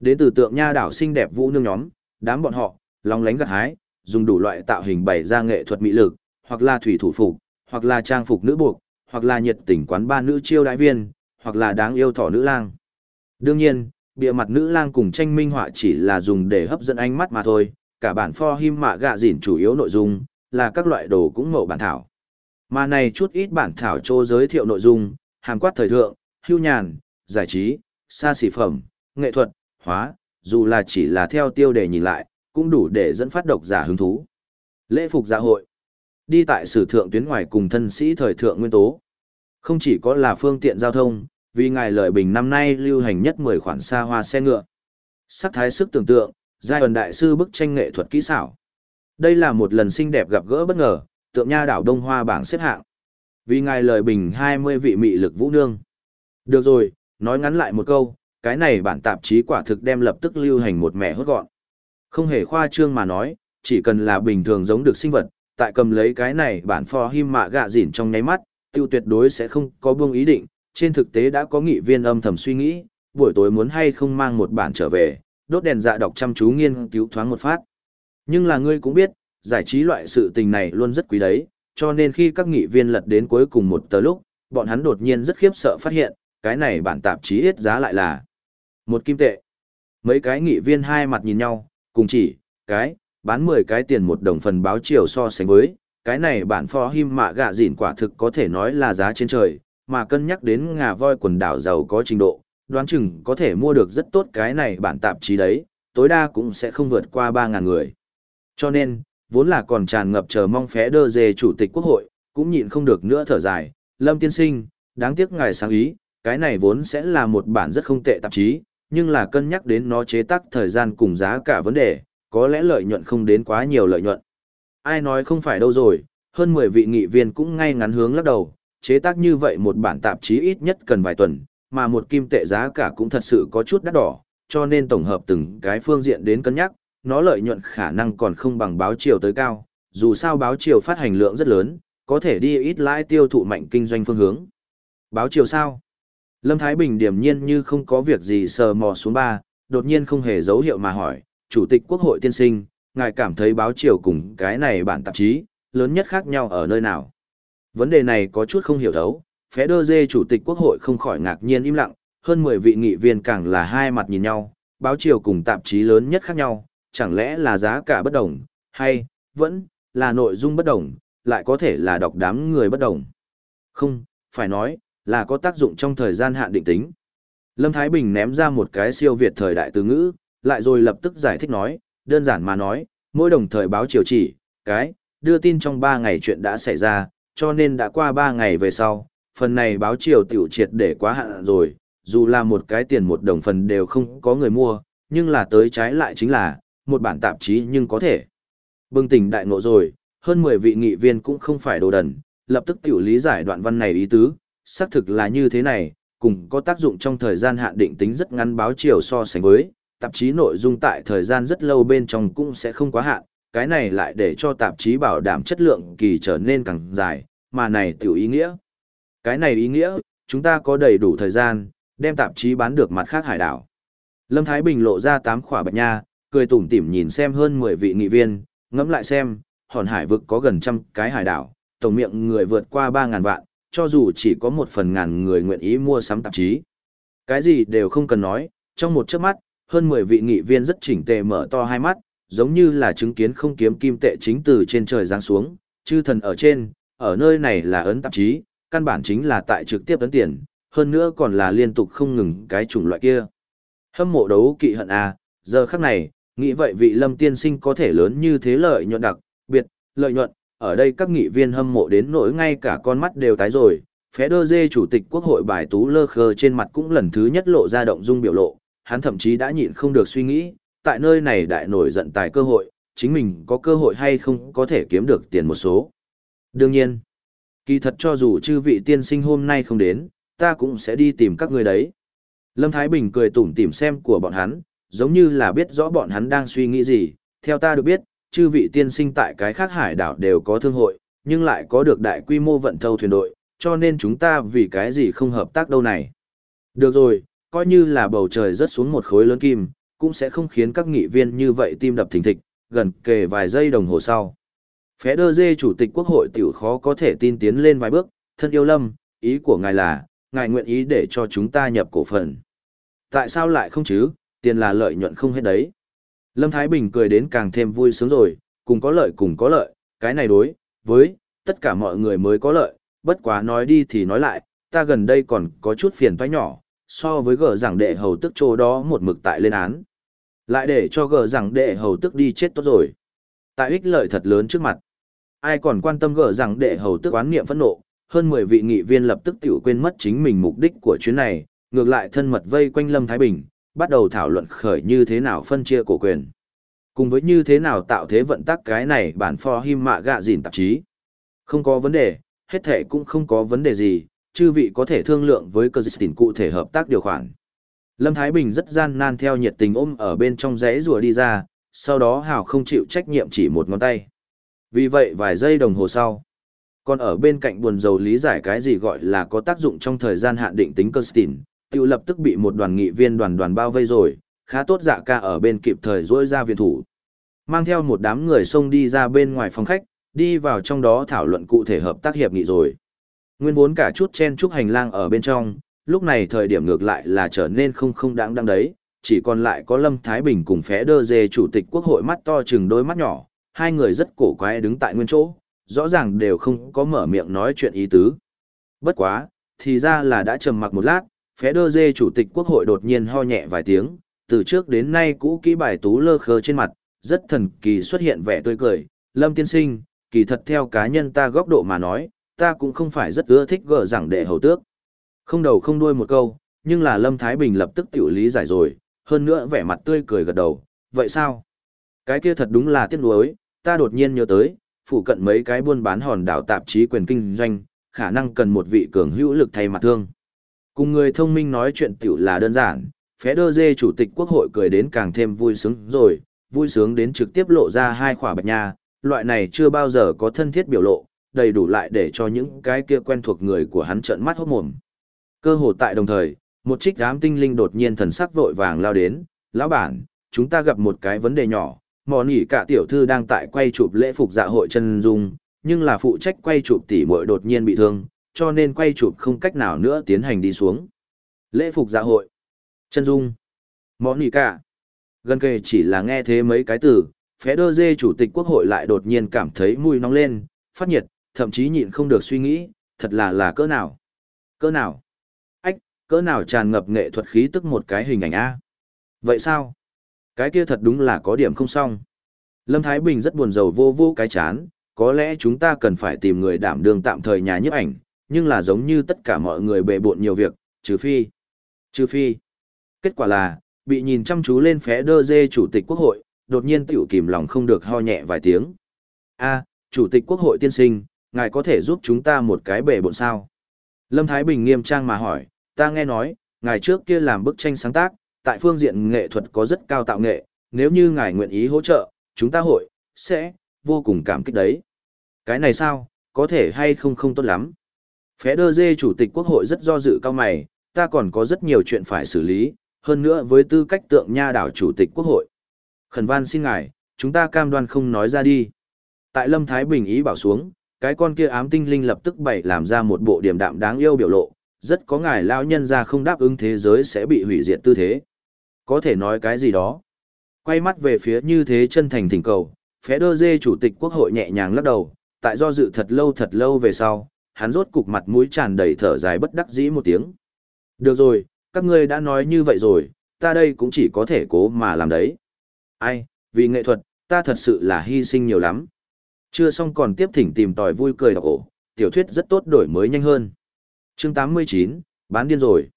Đến từ tượng nha đảo xinh đẹp vũ nương nhóm, đám bọn họ, long lánh gặt hái, dùng đủ loại tạo hình bày ra nghệ thuật mỹ lực, hoặc là thủy thủ phục, hoặc là trang phục nữ buộc, hoặc là nhiệt tình quán ba nữ chiêu đại viên, hoặc là đáng yêu thỏ nữ lang. Đương nhiên, bịa mặt nữ lang cùng tranh minh họa chỉ là dùng để hấp dẫn ánh mắt mà thôi, cả bản pho him mạ gạ dỉn chủ yếu nội dung, là các loại đồ cũng mẫu bản thảo. Mà này chút ít bản thảo trô giới thiệu nội dung, hàm quát thời thượng, hưu nhàn, giải trí, xa xỉ phẩm, nghệ thuật, hóa, dù là chỉ là theo tiêu đề nhìn lại, cũng đủ để dẫn phát độc giả hứng thú. Lễ phục dạ hội. Đi tại sử thượng tuyến ngoài cùng thân sĩ thời thượng nguyên tố. Không chỉ có là phương tiện giao thông, vì ngài lợi bình năm nay lưu hành nhất 10 khoản xa hoa xe ngựa. Sắc thái sức tưởng tượng, giai ẩn đại sư bức tranh nghệ thuật kỹ xảo. Đây là một lần xinh đẹp gặp gỡ bất ngờ, tượng nha đảo Đông Hoa bảng xếp hạng. Vì ngài lợi bình 20 vị mị lực vũ nương. Được rồi, nói ngắn lại một câu, cái này bản tạp chí quả thực đem lập tức lưu hành một mẹ hốt gọn. Không hề khoa trương mà nói, chỉ cần là bình thường giống được sinh vật, tại cầm lấy cái này bản phò him mạ gạ dỉn trong nháy mắt, tiêu tuyệt đối sẽ không có buông ý định, trên thực tế đã có nghị viên âm thầm suy nghĩ, buổi tối muốn hay không mang một bản trở về, đốt đèn dạ đọc chăm chú nghiên cứu thoáng một phát. Nhưng là ngươi cũng biết, giải trí loại sự tình này luôn rất quý đấy, cho nên khi các nghị viên lật đến cuối cùng một tờ lúc, bọn hắn đột nhiên rất khiếp sợ phát hiện, cái này bản tạp chí ít giá lại là một kim tệ. Mấy cái nghị viên hai mặt nhìn nhau, cùng chỉ, cái, bán 10 cái tiền một đồng phần báo chiều so sánh với, cái này bản phó him mạ gạ dịn quả thực có thể nói là giá trên trời, mà cân nhắc đến ngà voi quần đảo giàu có trình độ, đoán chừng có thể mua được rất tốt cái này bản tạp chí đấy, tối đa cũng sẽ không vượt qua 3.000 người. Cho nên, vốn là còn tràn ngập chờ mong phé đơ dề chủ tịch quốc hội, cũng nhịn không được nữa thở dài, Lâm Tiên Sinh, đáng tiếc ngài sáng ý, cái này vốn sẽ là một bản rất không tệ tạp chí, nhưng là cân nhắc đến nó chế tác thời gian cùng giá cả vấn đề, có lẽ lợi nhuận không đến quá nhiều lợi nhuận. Ai nói không phải đâu rồi, hơn 10 vị nghị viên cũng ngay ngắn hướng lắc đầu, chế tác như vậy một bản tạp chí ít nhất cần vài tuần, mà một kim tệ giá cả cũng thật sự có chút đắt đỏ, cho nên tổng hợp từng cái phương diện đến cân nhắc, nó lợi nhuận khả năng còn không bằng báo chiều tới cao, dù sao báo chiều phát hành lượng rất lớn, có thể đi ít lãi tiêu thụ mạnh kinh doanh phương hướng. Báo chiều sao? Lâm Thái Bình điềm nhiên như không có việc gì sờ mò xuống ba, đột nhiên không hề dấu hiệu mà hỏi, Chủ tịch Quốc hội tiên sinh, ngài cảm thấy báo chiều cùng cái này bản tạp chí, lớn nhất khác nhau ở nơi nào? Vấn đề này có chút không hiểu thấu, phé đơ dê Chủ tịch Quốc hội không khỏi ngạc nhiên im lặng, hơn 10 vị nghị viên càng là hai mặt nhìn nhau, báo chiều cùng tạp chí lớn nhất khác nhau, chẳng lẽ là giá cả bất đồng, hay, vẫn, là nội dung bất đồng, lại có thể là đọc đám người bất đồng. Không, phải nói, là có tác dụng trong thời gian hạn định tính. Lâm Thái Bình ném ra một cái siêu việt thời đại từ ngữ, lại rồi lập tức giải thích nói, đơn giản mà nói, mỗi đồng thời báo chiều chỉ, cái, đưa tin trong 3 ngày chuyện đã xảy ra, cho nên đã qua 3 ngày về sau, phần này báo chiều tiểu triệt để quá hạn rồi, dù là một cái tiền một đồng phần đều không có người mua, nhưng là tới trái lại chính là, một bản tạp chí nhưng có thể. Bừng tỉnh đại ngộ rồi, hơn 10 vị nghị viên cũng không phải đồ đần, lập tức tiểu lý giải đoạn văn này ý tứ, xác thực là như thế này, cùng có tác dụng trong thời gian hạn định tính rất ngắn báo chiều so sánh với, tạp chí nội dung tại thời gian rất lâu bên trong cũng sẽ không quá hạn, cái này lại để cho tạp chí bảo đảm chất lượng kỳ trở nên càng dài, mà này tiểu ý nghĩa. Cái này ý nghĩa, chúng ta có đầy đủ thời gian, đem tạp chí bán được mặt khác hải đảo. Lâm Thái Bình lộ ra tám khỏa bạch nha, cười tủm tỉm nhìn xem hơn 10 vị nghị viên, ngẫm lại xem, hòn hải vực có gần trăm cái hải đảo, tổng miệng người vượt qua 3.000 vạn, cho dù chỉ có một phần ngàn người nguyện ý mua sắm tạp chí. Cái gì đều không cần nói, trong một chớp mắt, hơn 10 vị nghị viên rất chỉnh tề mở to hai mắt, giống như là chứng kiến không kiếm kim tệ chính từ trên trời giáng xuống, chư thần ở trên, ở nơi này là ấn tạp chí, căn bản chính là tại trực tiếp ấn tiền, hơn nữa còn là liên tục không ngừng cái chủng loại kia. Hâm mộ đấu kỵ hận à, giờ khắc này, nghĩ vậy vị lâm tiên sinh có thể lớn như thế lợi nhuận đặc, biệt, lợi nhuận, ở đây các nghị viên hâm mộ đến nỗi ngay cả con mắt đều tái rồi, phé đơ dê chủ tịch quốc hội bài tú lơ khơ trên mặt cũng lần thứ nhất lộ ra động dung biểu lộ, hắn thậm chí đã nhịn không được suy nghĩ, tại nơi này đại nổi giận tài cơ hội, chính mình có cơ hội hay không có thể kiếm được tiền một số. Đương nhiên, kỳ thật cho dù chư vị tiên sinh hôm nay không đến, ta cũng sẽ đi tìm các người đấy. Lâm Thái Bình cười tủm tỉm xem của bọn hắn, giống như là biết rõ bọn hắn đang suy nghĩ gì, theo ta được biết, chư vị tiên sinh tại cái khác hải đảo đều có thương hội, nhưng lại có được đại quy mô vận thâu thuyền đội, cho nên chúng ta vì cái gì không hợp tác đâu này. Được rồi, coi như là bầu trời rớt xuống một khối lớn kim, cũng sẽ không khiến các nghị viên như vậy tim đập thình thịch, gần kề vài giây đồng hồ sau. Phé đơ dê chủ tịch quốc hội tiểu khó có thể tin tiến lên vài bước, thân yêu lâm, ý của ngài là, ngài nguyện ý để cho chúng ta nhập cổ phần. Tại sao lại không chứ, tiền là lợi nhuận không hết đấy. Lâm Thái Bình cười đến càng thêm vui sướng rồi, cùng có lợi cùng có lợi, cái này đối, với, tất cả mọi người mới có lợi, bất quá nói đi thì nói lại, ta gần đây còn có chút phiền toái nhỏ, so với gờ rằng đệ hầu tức chỗ đó một mực tại lên án. Lại để cho gờ rằng đệ hầu tức đi chết tốt rồi. Tại ích lợi thật lớn trước mặt. Ai còn quan tâm gờ rằng đệ hầu tức oán niệm phẫn nộ, hơn 10 vị nghị viên lập tức tiểu quên mất chính mình mục đích của chuyến này, ngược lại thân mật vây quanh Lâm Thái Bình, bắt đầu thảo luận khởi như thế nào phân chia cổ quyền. Cùng với như thế nào tạo thế vận tắc cái này bản for him mạ gạ dìn tạp chí. Không có vấn đề, hết thể cũng không có vấn đề gì, chư vị có thể thương lượng với cơ dịch cụ thể hợp tác điều khoản. Lâm Thái Bình rất gian nan theo nhiệt tình ôm ở bên trong rẽ rùa đi ra, sau đó hào không chịu trách nhiệm chỉ một ngón tay. Vì vậy vài giây đồng hồ sau, còn ở bên cạnh buồn dầu lý giải cái gì gọi là có tác dụng trong thời gian hạn định tính cơ Kirsten, tiêu lập tức bị một đoàn nghị viên đoàn đoàn bao vây rồi, khá tốt dạ ca ở bên kịp thời dỗi ra viện thủ. Mang theo một đám người xông đi ra bên ngoài phòng khách, đi vào trong đó thảo luận cụ thể hợp tác hiệp nghị rồi. Nguyên vốn cả chút chen chúc hành lang ở bên trong, lúc này thời điểm ngược lại là trở nên không không đáng đáng đấy, chỉ còn lại có Lâm Thái Bình cùng phé đơ dê chủ tịch quốc hội mắt to chừng đôi mắt nhỏ, hai người rất cổ quái đứng tại nguyên chỗ, rõ ràng đều không có mở miệng nói chuyện ý tứ. Bất quá, thì ra là đã trầm mặc một lát, phé đơ dê chủ tịch quốc hội đột nhiên ho nhẹ vài tiếng, từ trước đến nay cũ kỹ bài tú lơ khơ trên mặt, rất thần kỳ xuất hiện vẻ tươi cười, Lâm tiên sinh, kỳ thật theo cá nhân ta góc độ mà nói, ta cũng không phải rất ưa thích gỡ rằng đệ hầu tước. Không đầu không đuôi một câu, nhưng là Lâm Thái Bình lập tức tiểu lý giải rồi, hơn nữa vẻ mặt tươi cười gật đầu, vậy sao? Cái kia thật đúng là tiếc nuối, ta đột nhiên nhớ tới, phụ cận mấy cái buôn bán hòn đảo tạp chí quyền kinh doanh, khả năng cần một vị cường hữu lực thay mặt thương. Cùng người thông minh nói chuyện tiểu là đơn giản, phé đơ dê chủ tịch quốc hội cười đến càng thêm vui sướng rồi, vui sướng đến trực tiếp lộ ra hai khỏa bạch nha, loại này chưa bao giờ có thân thiết biểu lộ, đầy đủ lại để cho những cái kia quen thuộc người của hắn trợn mắt hốt mồm. Cơ hồ tại đồng thời, một trích đám tinh linh đột nhiên thần sắc vội vàng lao đến, lão bản, chúng ta gặp một cái vấn đề nhỏ, mò nỉ cả tiểu thư đang tại quay chụp lễ phục dạ hội chân dung, nhưng là phụ trách quay chụp tỷ muội đột nhiên bị thương, cho nên quay chụp không cách nào nữa tiến hành đi xuống. Lễ phục dạ hội, chân dung, mò nỉ cả. Gần kề chỉ là nghe thế mấy cái từ, phé đơ dê chủ tịch quốc hội lại đột nhiên cảm thấy mùi nóng lên, phát nhiệt, thậm chí nhịn không được suy nghĩ, thật là là cỡ nào. Cỡ nào? Ách, cỡ nào tràn ngập nghệ thuật khí tức một cái hình ảnh A. Vậy sao? Cái kia thật đúng là có điểm không xong. Lâm Thái Bình rất buồn rầu vô vô cái chán, có lẽ chúng ta cần phải tìm người đảm đương tạm thời nhà nhiếp ảnh, nhưng là giống như tất cả mọi người bệ bộn nhiều việc, trừ phi. Trừ phi. Kết quả là, bị nhìn chăm chú lên phé đơ dê chủ tịch quốc hội, đột nhiên tiểu kìm lòng không được ho nhẹ vài tiếng. a chủ tịch quốc hội tiên sinh, ngài có thể giúp chúng ta một cái bể bộn sao? Lâm Thái Bình nghiêm trang mà hỏi, ta nghe nói, ngài trước kia làm bức tranh sáng tác, tại phương diện nghệ thuật có rất cao tạo nghệ, nếu như ngài nguyện ý hỗ trợ, chúng ta hội, sẽ, vô cùng cảm kích đấy. Cái này sao, có thể hay không không tốt lắm. Phé đơ dê chủ tịch quốc hội rất do dự cao mày, ta còn có rất nhiều chuyện phải xử lý, hơn nữa với tư cách tượng nha đảo chủ tịch quốc hội. Khẩn van xin ngài, chúng ta cam đoan không nói ra đi. Tại Lâm Thái Bình ý bảo xuống, cái con kia ám tinh linh lập tức bày làm ra một bộ điểm đạm đáng yêu biểu lộ, rất có ngài lao nhân ra không đáp ứng thế giới sẽ bị hủy diệt tư thế. Có thể nói cái gì đó. Quay mắt về phía như thế chân thành thỉnh cầu, phé đơ dê chủ tịch quốc hội nhẹ nhàng lắc đầu, tại do dự thật lâu thật lâu về sau, hắn rốt cục mặt mũi tràn đầy thở dài bất đắc dĩ một tiếng. Được rồi, các ngươi đã nói như vậy rồi, ta đây cũng chỉ có thể cố mà làm đấy. Ai, vì nghệ thuật, ta thật sự là hy sinh nhiều lắm. Chưa xong còn tiếp thỉnh tìm tòi vui cười đọc ổ, tiểu thuyết rất tốt đổi mới nhanh hơn. Chương 89, bán điên rồi.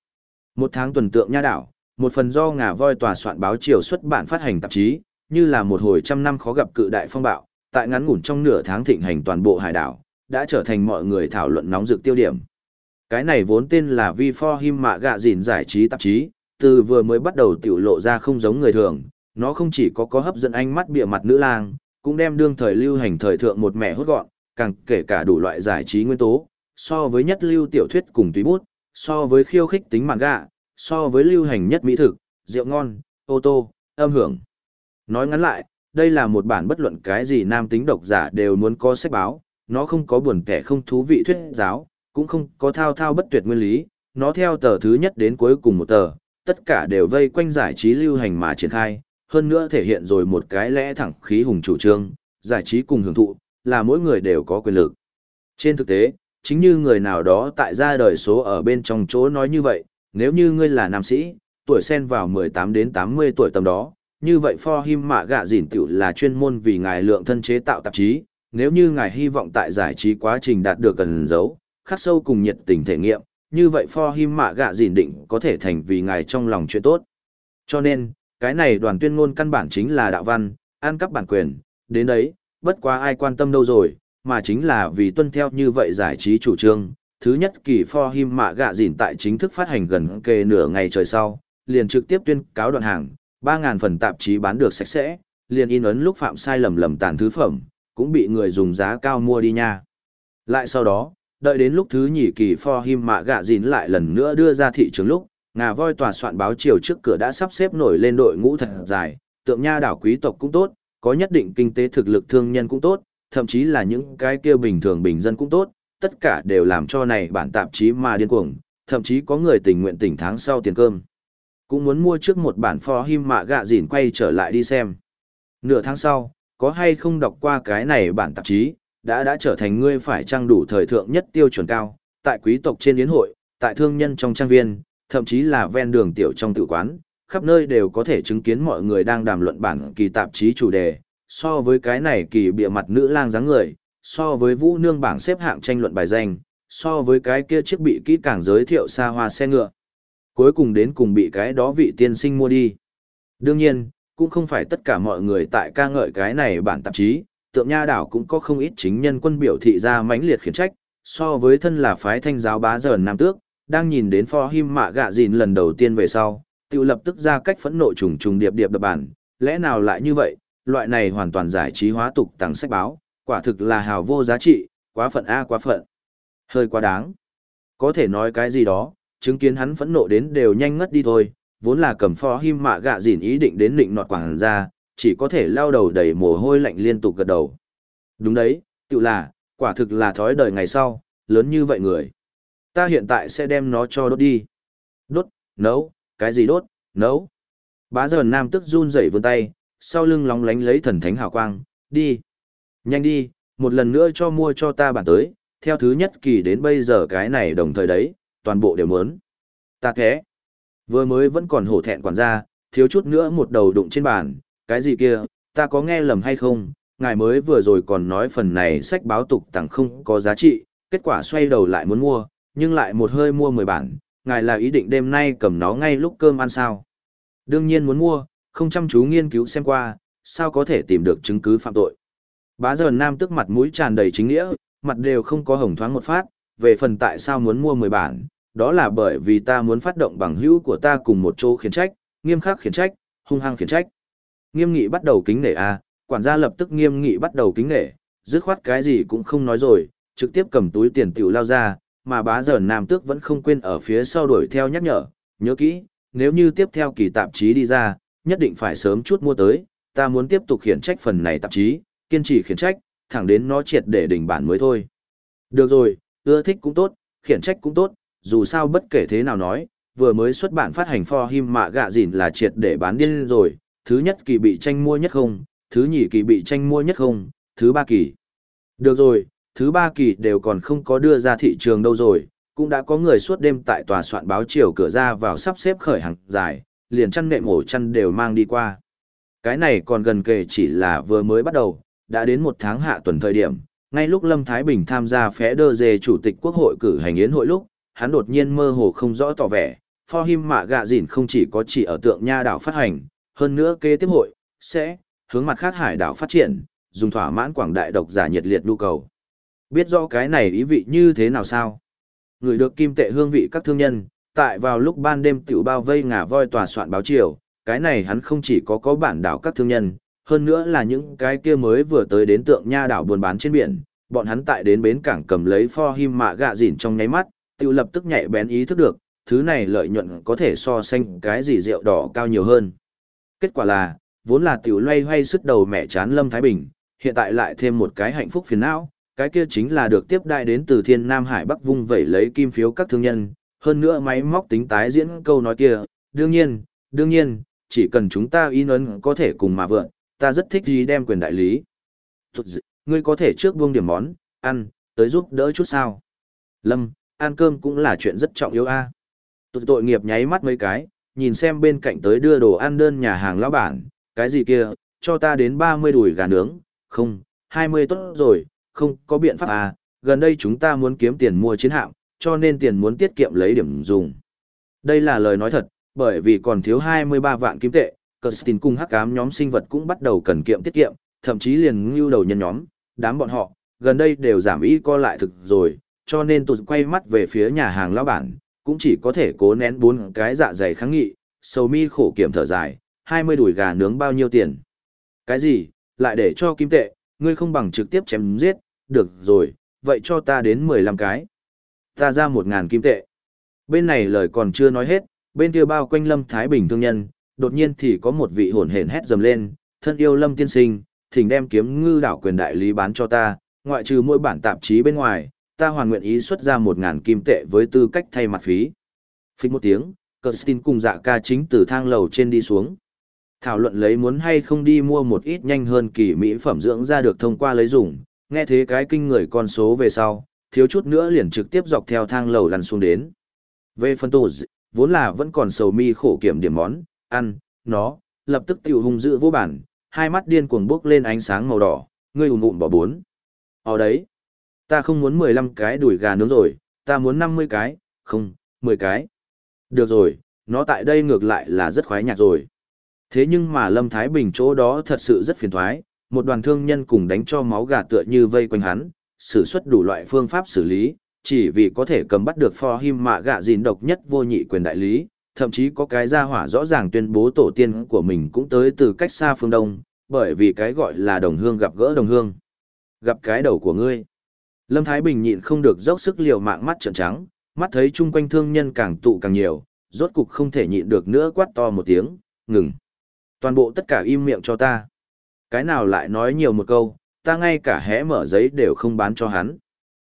Một tháng tuần tượng nha đảo, một phần do ngà voi tòa soạn báo chiều xuất bản phát hành tạp chí, như là một hồi trăm năm khó gặp cự đại phong bạo, tại ngắn ngủn trong nửa tháng thịnh hành toàn bộ hải đảo, đã trở thành mọi người thảo luận nóng rực tiêu điểm. Cái này vốn tên là Vi For Him Mạ Gạ Dìn giải trí tạp chí, từ vừa mới bắt đầu tiểu lộ ra không giống người thường, nó không chỉ có có hấp dẫn ánh mắt bịa mặt nữ lang, cũng đem đương thời lưu hành thời thượng một mẹ hốt gọn, càng kể cả đủ loại giải trí nguyên tố, so với nhất lưu tiểu thuyết cùng tùy bút, so với khiêu khích tính mạng gạ, so với lưu hành nhất mỹ thực, rượu ngon, ô tô, âm hưởng. Nói ngắn lại, đây là một bản bất luận cái gì nam tính độc giả đều muốn có sách báo, nó không có buồn kẻ không thú vị thuyết giáo, cũng không có thao thao bất tuyệt nguyên lý, nó theo tờ thứ nhất đến cuối cùng một tờ, tất cả đều vây quanh giải trí lưu hành mà triển khai, hơn nữa thể hiện rồi một cái lẽ thẳng khí hùng chủ trương, giải trí cùng hưởng thụ, là mỗi người đều có quyền lực. Trên thực tế, chính như người nào đó tại ra đời số ở bên trong chỗ nói như vậy, nếu như ngươi là nam sĩ, tuổi sen vào 18 đến 80 tuổi tầm đó, như vậy For Him Mạ Gạ Dìn Tiểu là chuyên môn vì ngài lượng thân chế tạo tạp chí, nếu như ngài hy vọng tại giải trí quá trình đạt được cần dấu, khắc sâu cùng nhiệt tình thể nghiệm, như vậy for him mạ gạ dìn định có thể thành vì ngài trong lòng chuyện tốt. Cho nên, cái này đoàn tuyên ngôn căn bản chính là đạo văn, ăn cắp bản quyền, đến đấy, bất quá ai quan tâm đâu rồi, mà chính là vì tuân theo như vậy giải trí chủ trương. Thứ nhất kỳ for him mạ gạ dìn tại chính thức phát hành gần kề nửa ngày trời sau, liền trực tiếp tuyên cáo đoạn hàng, 3.000 phần tạp chí bán được sạch sẽ, liền in ấn lúc phạm sai lầm lầm tàn thứ phẩm, cũng bị người dùng giá cao mua đi nha. Lại sau đó, đợi đến lúc thứ nhì kỳ for him mạ gạ dìn lại lần nữa đưa ra thị trường lúc, ngà voi tòa soạn báo chiều trước cửa đã sắp xếp nổi lên đội ngũ thật dài, tượng nha đảo quý tộc cũng tốt, có nhất định kinh tế thực lực thương nhân cũng tốt, thậm chí là những cái kia bình thường bình dân cũng tốt, tất cả đều làm cho này bản tạp chí mà điên cuồng, thậm chí có người tình nguyện tỉnh tháng sau tiền cơm. Cũng muốn mua trước một bản for him mạ gạ dìn quay trở lại đi xem. Nửa tháng sau, có hay không đọc qua cái này bản tạp chí, đã đã trở thành ngươi phải trang đủ thời thượng nhất tiêu chuẩn cao, tại quý tộc trên yến hội, tại thương nhân trong trang viên, thậm chí là ven đường tiểu trong tự quán, khắp nơi đều có thể chứng kiến mọi người đang đàm luận bản kỳ tạp chí chủ đề, so với cái này kỳ bịa mặt nữ lang dáng người, so với vũ nương bảng xếp hạng tranh luận bài danh, so với cái kia chiếc bị kỹ càng giới thiệu xa hoa xe ngựa. Cuối cùng đến cùng bị cái đó vị tiên sinh mua đi. Đương nhiên, cũng không phải tất cả mọi người tại ca ngợi cái này bản tạp chí, tượng nha đảo cũng có không ít chính nhân quân biểu thị ra mãnh liệt khiển trách, so với thân là phái thanh giáo bá dởn nam tước, đang nhìn đến pho him mạ gạ dìn lần đầu tiên về sau, tự lập tức ra cách phẫn nộ trùng trùng điệp điệp đập bản, lẽ nào lại như vậy, loại này hoàn toàn giải trí hóa tục tặng sách báo, quả thực là hào vô giá trị, quá phận a quá phận. Hơi quá đáng. Có thể nói cái gì đó, chứng kiến hắn phẫn nộ đến đều nhanh ngất đi thôi, vốn là cầm pho him mạ gạ dìn ý định đến định nọt quảng ra, chỉ có thể lao đầu đầy mồ hôi lạnh liên tục gật đầu. Đúng đấy, tự là, quả thực là thói đời ngày sau, lớn như vậy người. Ta hiện tại sẽ đem nó cho đốt đi. Đốt, nấu, cái gì đốt, nấu. Bá giờ nam tức run rẩy vươn tay, sau lưng lóng lánh lấy thần thánh hào quang, đi. Nhanh đi, một lần nữa cho mua cho ta bản tới, theo thứ nhất kỳ đến bây giờ cái này đồng thời đấy, toàn bộ đều muốn. Ta thế. Vừa mới vẫn còn hổ thẹn quản gia, thiếu chút nữa một đầu đụng trên bàn, cái gì kia, ta có nghe lầm hay không, ngài mới vừa rồi còn nói phần này sách báo tục tặng không có giá trị, kết quả xoay đầu lại muốn mua, nhưng lại một hơi mua 10 bản, ngài là ý định đêm nay cầm nó ngay lúc cơm ăn sao. Đương nhiên muốn mua, không chăm chú nghiên cứu xem qua, sao có thể tìm được chứng cứ phạm tội. Bá giờ nam tức mặt mũi tràn đầy chính nghĩa, mặt đều không có hồng thoáng một phát, về phần tại sao muốn mua 10 bản, đó là bởi vì ta muốn phát động bằng hữu của ta cùng một chỗ khiển trách, nghiêm khắc khiển trách, hung hăng khiển trách. Nghiêm nghị bắt đầu kính nể a, quản gia lập tức nghiêm nghị bắt đầu kính nể, dứt khoát cái gì cũng không nói rồi, trực tiếp cầm túi tiền tiểu lao ra, mà bá giờ nam tước vẫn không quên ở phía sau đuổi theo nhắc nhở, nhớ kỹ, nếu như tiếp theo kỳ tạp chí đi ra, nhất định phải sớm chút mua tới, ta muốn tiếp tục khiển trách phần này tạp chí, kiên trì khiển trách, thẳng đến nó triệt để đỉnh bản mới thôi. Được rồi, ưa thích cũng tốt, khiển trách cũng tốt, dù sao bất kể thế nào nói, vừa mới xuất bản phát hành for him mạ gạ dìn là triệt để bán điên rồi, thứ nhất kỳ bị tranh mua nhất không, thứ nhì kỳ bị tranh mua nhất không, thứ ba kỳ. Được rồi, thứ ba kỳ đều còn không có đưa ra thị trường đâu rồi, cũng đã có người suốt đêm tại tòa soạn báo chiều cửa ra vào sắp xếp khởi hàng dài, liền chăn nệm ổ chăn đều mang đi qua. Cái này còn gần kề chỉ là vừa mới bắt đầu, đã đến một tháng hạ tuần thời điểm, ngay lúc Lâm Thái Bình tham gia phé đơ dề chủ tịch quốc hội cử hành yến hội lúc, hắn đột nhiên mơ hồ không rõ tỏ vẻ, pho him mạ gạ dỉn không chỉ có chỉ ở tượng nha đảo phát hành, hơn nữa kế tiếp hội, sẽ, hướng mặt khác hải đảo phát triển, dùng thỏa mãn quảng đại độc giả nhiệt liệt nhu cầu. Biết rõ cái này ý vị như thế nào sao? Người được kim tệ hương vị các thương nhân, tại vào lúc ban đêm tiểu bao vây ngả voi tòa soạn báo chiều, cái này hắn không chỉ có có bản đảo các thương nhân, hơn nữa là những cái kia mới vừa tới đến tượng nha đảo buôn bán trên biển, bọn hắn tại đến bến cảng cầm lấy pho him mạ gạ dỉn trong nháy mắt, tiểu lập tức nhạy bén ý thức được, thứ này lợi nhuận có thể so sánh cái gì rượu đỏ cao nhiều hơn. Kết quả là, vốn là tiểu loay hoay sức đầu mẹ chán Lâm Thái Bình, hiện tại lại thêm một cái hạnh phúc phiền não, cái kia chính là được tiếp đại đến từ thiên Nam Hải Bắc vung vẩy lấy kim phiếu các thương nhân, hơn nữa máy móc tính tái diễn câu nói kia, đương nhiên, đương nhiên, chỉ cần chúng ta in ấn có thể cùng mà vượn, ta rất thích gì đem quyền đại lý. Dị, ngươi có thể trước buông điểm món, ăn, tới giúp đỡ chút sao. Lâm, ăn cơm cũng là chuyện rất trọng yếu a. À. Tụt tội nghiệp nháy mắt mấy cái, nhìn xem bên cạnh tới đưa đồ ăn đơn nhà hàng lão bản, cái gì kia, cho ta đến 30 đùi gà nướng, không, 20 tốt rồi, không có biện pháp à, gần đây chúng ta muốn kiếm tiền mua chiến hạm, cho nên tiền muốn tiết kiệm lấy điểm dùng. Đây là lời nói thật, bởi vì còn thiếu 23 vạn kim tệ, Kirsten cùng hắc ám nhóm sinh vật cũng bắt đầu cần kiệm tiết kiệm, thậm chí liền ngưu đầu nhân nhóm, đám bọn họ, gần đây đều giảm ý co lại thực rồi, cho nên tụt quay mắt về phía nhà hàng lão bản, cũng chỉ có thể cố nén bốn cái dạ dày kháng nghị, sầu mi khổ kiểm thở dài, 20 đùi gà nướng bao nhiêu tiền. Cái gì, lại để cho kim tệ, ngươi không bằng trực tiếp chém giết, được rồi, vậy cho ta đến 15 cái. Ta ra 1.000 kim tệ. Bên này lời còn chưa nói hết, bên kia bao quanh Lâm Thái Bình thương nhân, đột nhiên thì có một vị hồn hển hét dầm lên, thân yêu Lâm tiên sinh, thỉnh đem kiếm ngư đảo quyền đại lý bán cho ta, ngoại trừ mỗi bản tạp chí bên ngoài, ta hoàn nguyện ý xuất ra 1.000 kim tệ với tư cách thay mặt phí. Phích một tiếng, Kirsten cùng dạ ca chính từ thang lầu trên đi xuống. Thảo luận lấy muốn hay không đi mua một ít nhanh hơn kỳ mỹ phẩm dưỡng ra được thông qua lấy dùng, nghe thế cái kinh người con số về sau, thiếu chút nữa liền trực tiếp dọc theo thang lầu lăn xuống đến. Về phân tổ vốn là vẫn còn sầu mi khổ kiểm điểm món, ăn, nó, lập tức tiểu hung dữ vô bản, hai mắt điên cuồng bốc lên ánh sáng màu đỏ, ngươi ùm ùm bỏ bốn. Ở đấy, ta không muốn 15 cái đuổi gà nướng rồi, ta muốn 50 cái, không, 10 cái. Được rồi, nó tại đây ngược lại là rất khoái nhạc rồi. Thế nhưng mà Lâm Thái Bình chỗ đó thật sự rất phiền thoái, một đoàn thương nhân cùng đánh cho máu gà tựa như vây quanh hắn, sử xuất đủ loại phương pháp xử lý, chỉ vì có thể cầm bắt được pho him mạ gạ gìn độc nhất vô nhị quyền đại lý, thậm chí có cái gia hỏa rõ ràng tuyên bố tổ tiên của mình cũng tới từ cách xa phương Đông, bởi vì cái gọi là đồng hương gặp gỡ đồng hương. Gặp cái đầu của ngươi. Lâm Thái Bình nhịn không được dốc sức liều mạng mắt trợn trắng, mắt thấy chung quanh thương nhân càng tụ càng nhiều, rốt cục không thể nhịn được nữa quát to một tiếng, ngừng. Toàn bộ tất cả im miệng cho ta. Cái nào lại nói nhiều một câu, ta ngay cả hẽ mở giấy đều không bán cho hắn.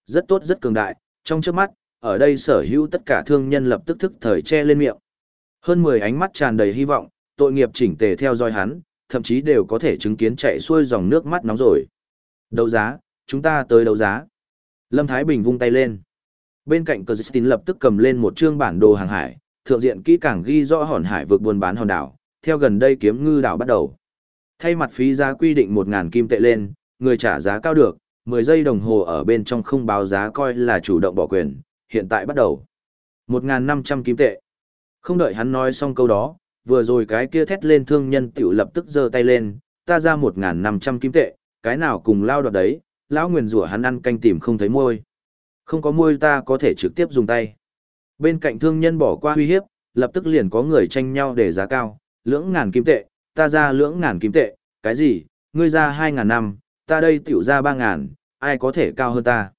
Rất tốt rất cường đại, trong trước mắt, ở đây sở hữu tất cả thương nhân lập tức thức thời che lên miệng. Hơn 10 ánh mắt tràn đầy hy vọng, tội nghiệp chỉnh tề theo dõi hắn, thậm chí đều có thể chứng kiến chạy xuôi dòng nước mắt nóng rồi. Đấu giá, chúng ta tới đấu giá. Lâm Thái Bình vung tay lên. Bên cạnh Kirsten lập tức cầm lên một chương bản đồ hàng hải, thượng diện kỹ càng ghi rõ hòn hải vực buôn bán hòn đảo, theo gần đây kiếm ngư đảo bắt đầu. Thay mặt phí giá quy định 1.000 kim tệ lên, người trả giá cao được, 10 giây đồng hồ ở bên trong không báo giá coi là chủ động bỏ quyền, hiện tại bắt đầu. 1.500 kim tệ. Không đợi hắn nói xong câu đó, vừa rồi cái kia thét lên thương nhân tiểu lập tức giơ tay lên, ta ra 1.500 kim tệ, cái nào cùng lao đoạt đấy, lão nguyền rủa hắn ăn canh tìm không thấy môi. Không có môi ta có thể trực tiếp dùng tay. Bên cạnh thương nhân bỏ qua uy hiếp, lập tức liền có người tranh nhau để giá cao, lưỡng ngàn kim tệ, ta ra lưỡng ngàn kim tệ, cái gì, ngươi ra hai ngàn năm, ta đây tiểu ra ba ngàn, ai có thể cao hơn ta.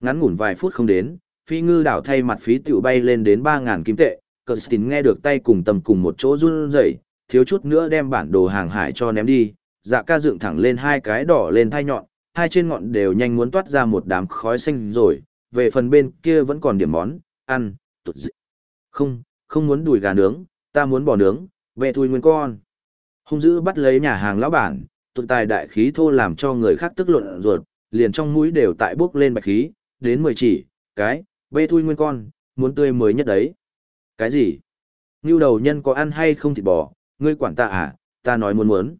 Ngắn ngủn vài phút không đến, phi ngư đảo thay mặt phí tiểu bay lên đến ba ngàn kim tệ, Kirsten nghe được tay cùng tầm cùng một chỗ run rẩy, thiếu chút nữa đem bản đồ hàng hải cho ném đi, dạ ca dựng thẳng lên hai cái đỏ lên thai nhọn, hai trên ngọn đều nhanh muốn toát ra một đám khói xanh rồi, về phần bên kia vẫn còn điểm món, ăn, tụt dị. Không, không muốn đùi gà nướng, ta muốn bò nướng, về thui nguyên con. Hung dữ bắt lấy nhà hàng lão bản, tụ tài đại khí thô làm cho người khác tức luận ruột, liền trong mũi đều tại bước lên bạch khí, đến mười chỉ, cái, bê thui nguyên con, muốn tươi mới nhất đấy. Cái gì? Như đầu nhân có ăn hay không thịt bò, ngươi quản ta à, ta nói muốn muốn.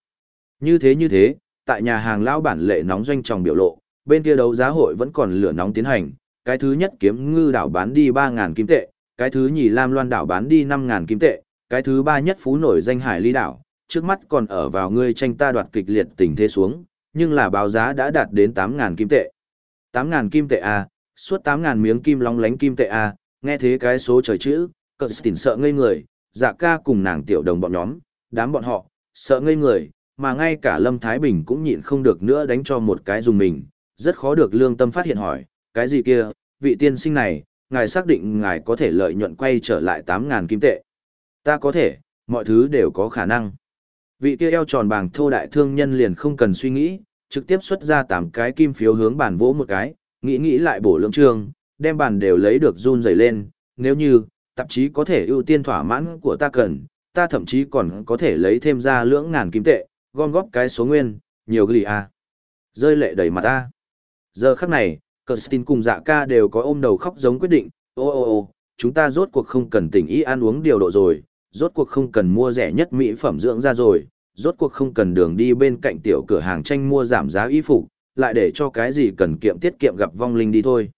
Như thế như thế, tại nhà hàng lão bản lệ nóng doanh tròng biểu lộ, bên kia đấu giá hội vẫn còn lửa nóng tiến hành, cái thứ nhất kiếm ngư đảo bán đi 3.000 kim tệ, cái thứ nhì lam loan đảo bán đi 5.000 kim tệ, cái thứ ba nhất phú nổi danh hải ly đảo, trước mắt còn ở vào ngươi tranh ta đoạt kịch liệt tình thế xuống, nhưng là báo giá đã đạt đến 8.000 kim tệ. 8.000 kim tệ à, suốt 8.000 miếng kim long lánh kim tệ à, nghe thế cái số trời chữ, cờ tỉnh sợ ngây người, dạ ca cùng nàng tiểu đồng bọn nhóm, đám bọn họ, sợ ngây người, mà ngay cả Lâm Thái Bình cũng nhịn không được nữa đánh cho một cái dùng mình, rất khó được lương tâm phát hiện hỏi, cái gì kia, vị tiên sinh này, ngài xác định ngài có thể lợi nhuận quay trở lại 8.000 kim tệ. Ta có thể, mọi thứ đều có khả năng. Vị kia eo tròn bảng thô đại thương nhân liền không cần suy nghĩ, trực tiếp xuất ra tám cái kim phiếu hướng bàn vỗ một cái, nghĩ nghĩ lại bổ lượng trường, đem bàn đều lấy được run dày lên, nếu như, tạp chí có thể ưu tiên thỏa mãn của ta cần, ta thậm chí còn có thể lấy thêm ra lưỡng ngàn kim tệ, gom góp cái số nguyên, nhiều gửi à. Rơi lệ đầy mặt ta. Giờ khắc này, Kirsten cùng dạ ca đều có ôm đầu khóc giống quyết định, ô ô ô, chúng ta rốt cuộc không cần tỉnh ý ăn uống điều độ rồi, rốt cuộc không cần mua rẻ nhất mỹ phẩm dưỡng da rồi, rốt cuộc không cần đường đi bên cạnh tiểu cửa hàng tranh mua giảm giá y phục, lại để cho cái gì cần kiệm tiết kiệm gặp vong linh đi thôi.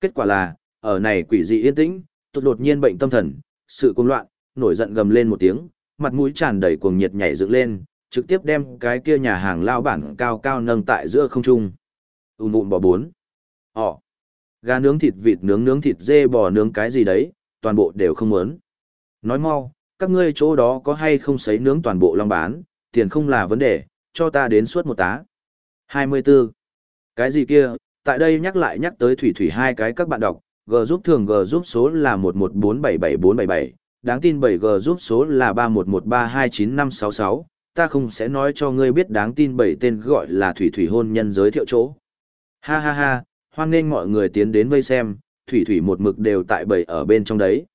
Kết quả là, ở này quỷ dị yên tĩnh, tốt đột nhiên bệnh tâm thần, sự cuồng loạn, nổi giận gầm lên một tiếng, mặt mũi tràn đầy cuồng nhiệt nhảy dựng lên, trực tiếp đem cái kia nhà hàng lao bản cao cao nâng tại giữa không trung. Ùm bụm bò bốn. Ồ. Gà nướng thịt vịt nướng nướng thịt dê bò nướng cái gì đấy, toàn bộ đều không muốn. Nói mau, các ngươi chỗ đó có hay không sấy nướng toàn bộ long bán, tiền không là vấn đề, cho ta đến suốt một tá. 24. Cái gì kia, tại đây nhắc lại nhắc tới thủy thủy hai cái các bạn đọc, G giúp thường G giúp số là 114777477, đáng tin 7G giúp số là 3113295566, ta không sẽ nói cho ngươi biết đáng tin bảy tên gọi là thủy thủy hôn nhân giới thiệu chỗ. Ha ha ha, hoan nghênh mọi người tiến đến vây xem, thủy thủy một mực đều tại bảy ở bên trong đấy.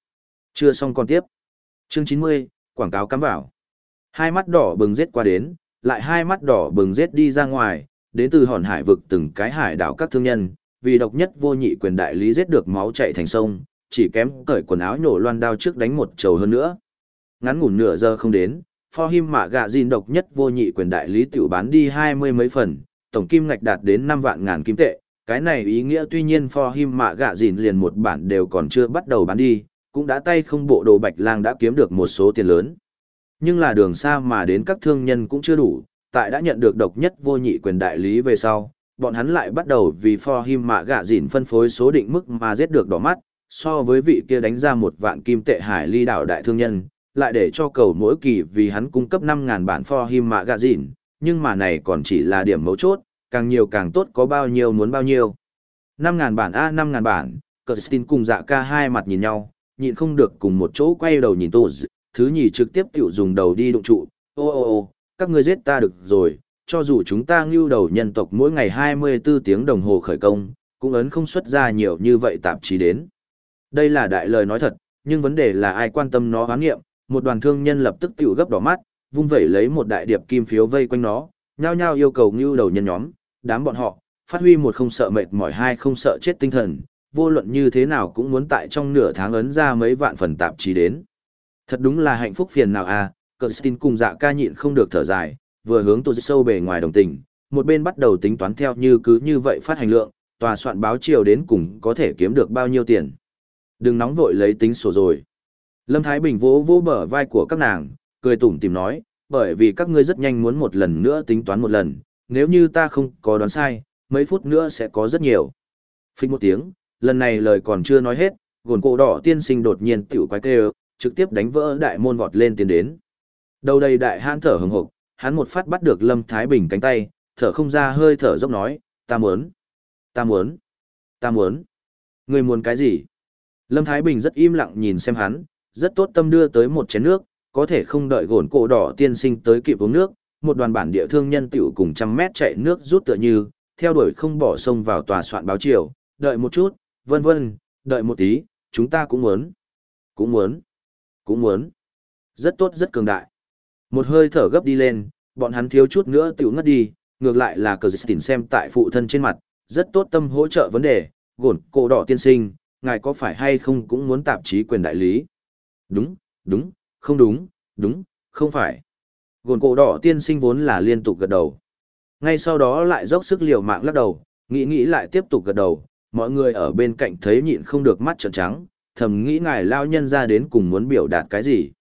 Chưa xong còn tiếp. Chương 90, quảng cáo cắm vào. Hai mắt đỏ bừng rết qua đến, lại hai mắt đỏ bừng rết đi ra ngoài, đến từ hòn hải vực từng cái hải đảo các thương nhân, vì độc nhất vô nhị quyền đại lý giết được máu chạy thành sông, chỉ kém cởi quần áo nhổ loan đao trước đánh một trầu hơn nữa. Ngắn ngủn nửa giờ không đến, pho him mạ gạ dìn độc nhất vô nhị quyền đại lý tiểu bán đi hai mươi mấy phần, tổng kim ngạch đạt đến năm vạn ngàn kim tệ. Cái này ý nghĩa tuy nhiên pho him mạ gạ dìn liền một bản đều còn chưa bắt đầu bán đi, cũng đã tay không bộ đồ bạch lang đã kiếm được một số tiền lớn. Nhưng là đường xa mà đến các thương nhân cũng chưa đủ, tại đã nhận được độc nhất vô nhị quyền đại lý về sau, bọn hắn lại bắt đầu vì for him mạ gạ dịn phân phối số định mức mà giết được đỏ mắt, so với vị kia đánh ra một vạn kim tệ hải ly đảo đại thương nhân, lại để cho cầu mỗi kỳ vì hắn cung cấp 5.000 bản for him mạ gạ dịn, nhưng mà này còn chỉ là điểm mấu chốt, càng nhiều càng tốt có bao nhiêu muốn bao nhiêu. 5.000 bản A 5.000 bản, Kirsten cùng dạ ca hai mặt nhìn nhau, nhịn không được cùng một chỗ quay đầu nhìn tô thứ nhì trực tiếp tiểu dùng đầu đi đụng trụ, ô ô ô, các ngươi giết ta được rồi, cho dù chúng ta ngưu đầu nhân tộc mỗi ngày 24 tiếng đồng hồ khởi công, cũng ấn không xuất ra nhiều như vậy tạp chí đến. Đây là đại lời nói thật, nhưng vấn đề là ai quan tâm nó hoán nghiệm, một đoàn thương nhân lập tức tiểu gấp đỏ mắt, vung vẩy lấy một đại điệp kim phiếu vây quanh nó, nhao nhao yêu cầu ngưu đầu nhân nhóm, đám bọn họ, phát huy một không sợ mệt mỏi hai không sợ chết tinh thần, vô luận như thế nào cũng muốn tại trong nửa tháng ấn ra mấy vạn phần tạp chí đến. Thật đúng là hạnh phúc phiền nào à, Kirsten cùng dạ ca nhịn không được thở dài, vừa hướng tôi sâu bề ngoài đồng tình, một bên bắt đầu tính toán theo như cứ như vậy phát hành lượng, tòa soạn báo chiều đến cùng có thể kiếm được bao nhiêu tiền. Đừng nóng vội lấy tính sổ rồi. Lâm Thái Bình vỗ vỗ bờ vai của các nàng, cười tủm tìm nói, bởi vì các ngươi rất nhanh muốn một lần nữa tính toán một lần, nếu như ta không có đoán sai, mấy phút nữa sẽ có rất nhiều. Phích một tiếng, lần này lời còn chưa nói hết, gồn cổ đỏ tiên sinh đột nhiên tiểu quái kêu, trực tiếp đánh vỡ đại môn vọt lên tiến đến. Đầu đây đại hãn thở hừng hực, hắn một phát bắt được Lâm Thái Bình cánh tay, thở không ra hơi thở dốc nói, ta muốn, ta muốn, ta muốn. Người muốn cái gì? Lâm Thái Bình rất im lặng nhìn xem hắn, rất tốt tâm đưa tới một chén nước, có thể không đợi gồn cổ đỏ tiên sinh tới kịp uống nước, một đoàn bản địa thương nhân tiểu cùng trăm mét chạy nước rút tựa như, theo đuổi không bỏ sông vào tòa soạn báo chiều, đợi một chút, vân vân, đợi một tí, chúng ta cũng muốn, cũng muốn, cũng muốn. Rất tốt rất cường đại. Một hơi thở gấp đi lên, bọn hắn thiếu chút nữa tiểu ngất đi, ngược lại là cờ dịch xem tại phụ thân trên mặt, rất tốt tâm hỗ trợ vấn đề, gồn cổ đỏ tiên sinh, ngài có phải hay không cũng muốn tạp chí quyền đại lý. Đúng, đúng, không đúng, đúng, không phải. Gồn cổ đỏ tiên sinh vốn là liên tục gật đầu. Ngay sau đó lại dốc sức liều mạng lắc đầu, nghĩ nghĩ lại tiếp tục gật đầu, mọi người ở bên cạnh thấy nhịn không được mắt trợn trắng, thầm nghĩ ngài lao nhân ra đến cùng muốn biểu đạt cái gì.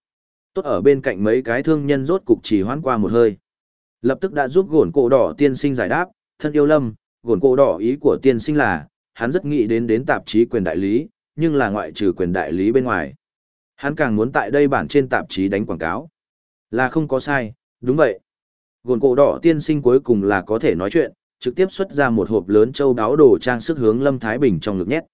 Tốt ở bên cạnh mấy cái thương nhân rốt cục chỉ hoán qua một hơi. Lập tức đã giúp gồn cổ đỏ tiên sinh giải đáp, thân yêu lâm, gồn cổ đỏ ý của tiên sinh là, hắn rất nghĩ đến đến tạp chí quyền đại lý, nhưng là ngoại trừ quyền đại lý bên ngoài. Hắn càng muốn tại đây bản trên tạp chí đánh quảng cáo. Là không có sai, đúng vậy. Gồn cổ đỏ tiên sinh cuối cùng là có thể nói chuyện, trực tiếp xuất ra một hộp lớn châu đáo đồ trang sức hướng Lâm Thái Bình trong ngực nhét.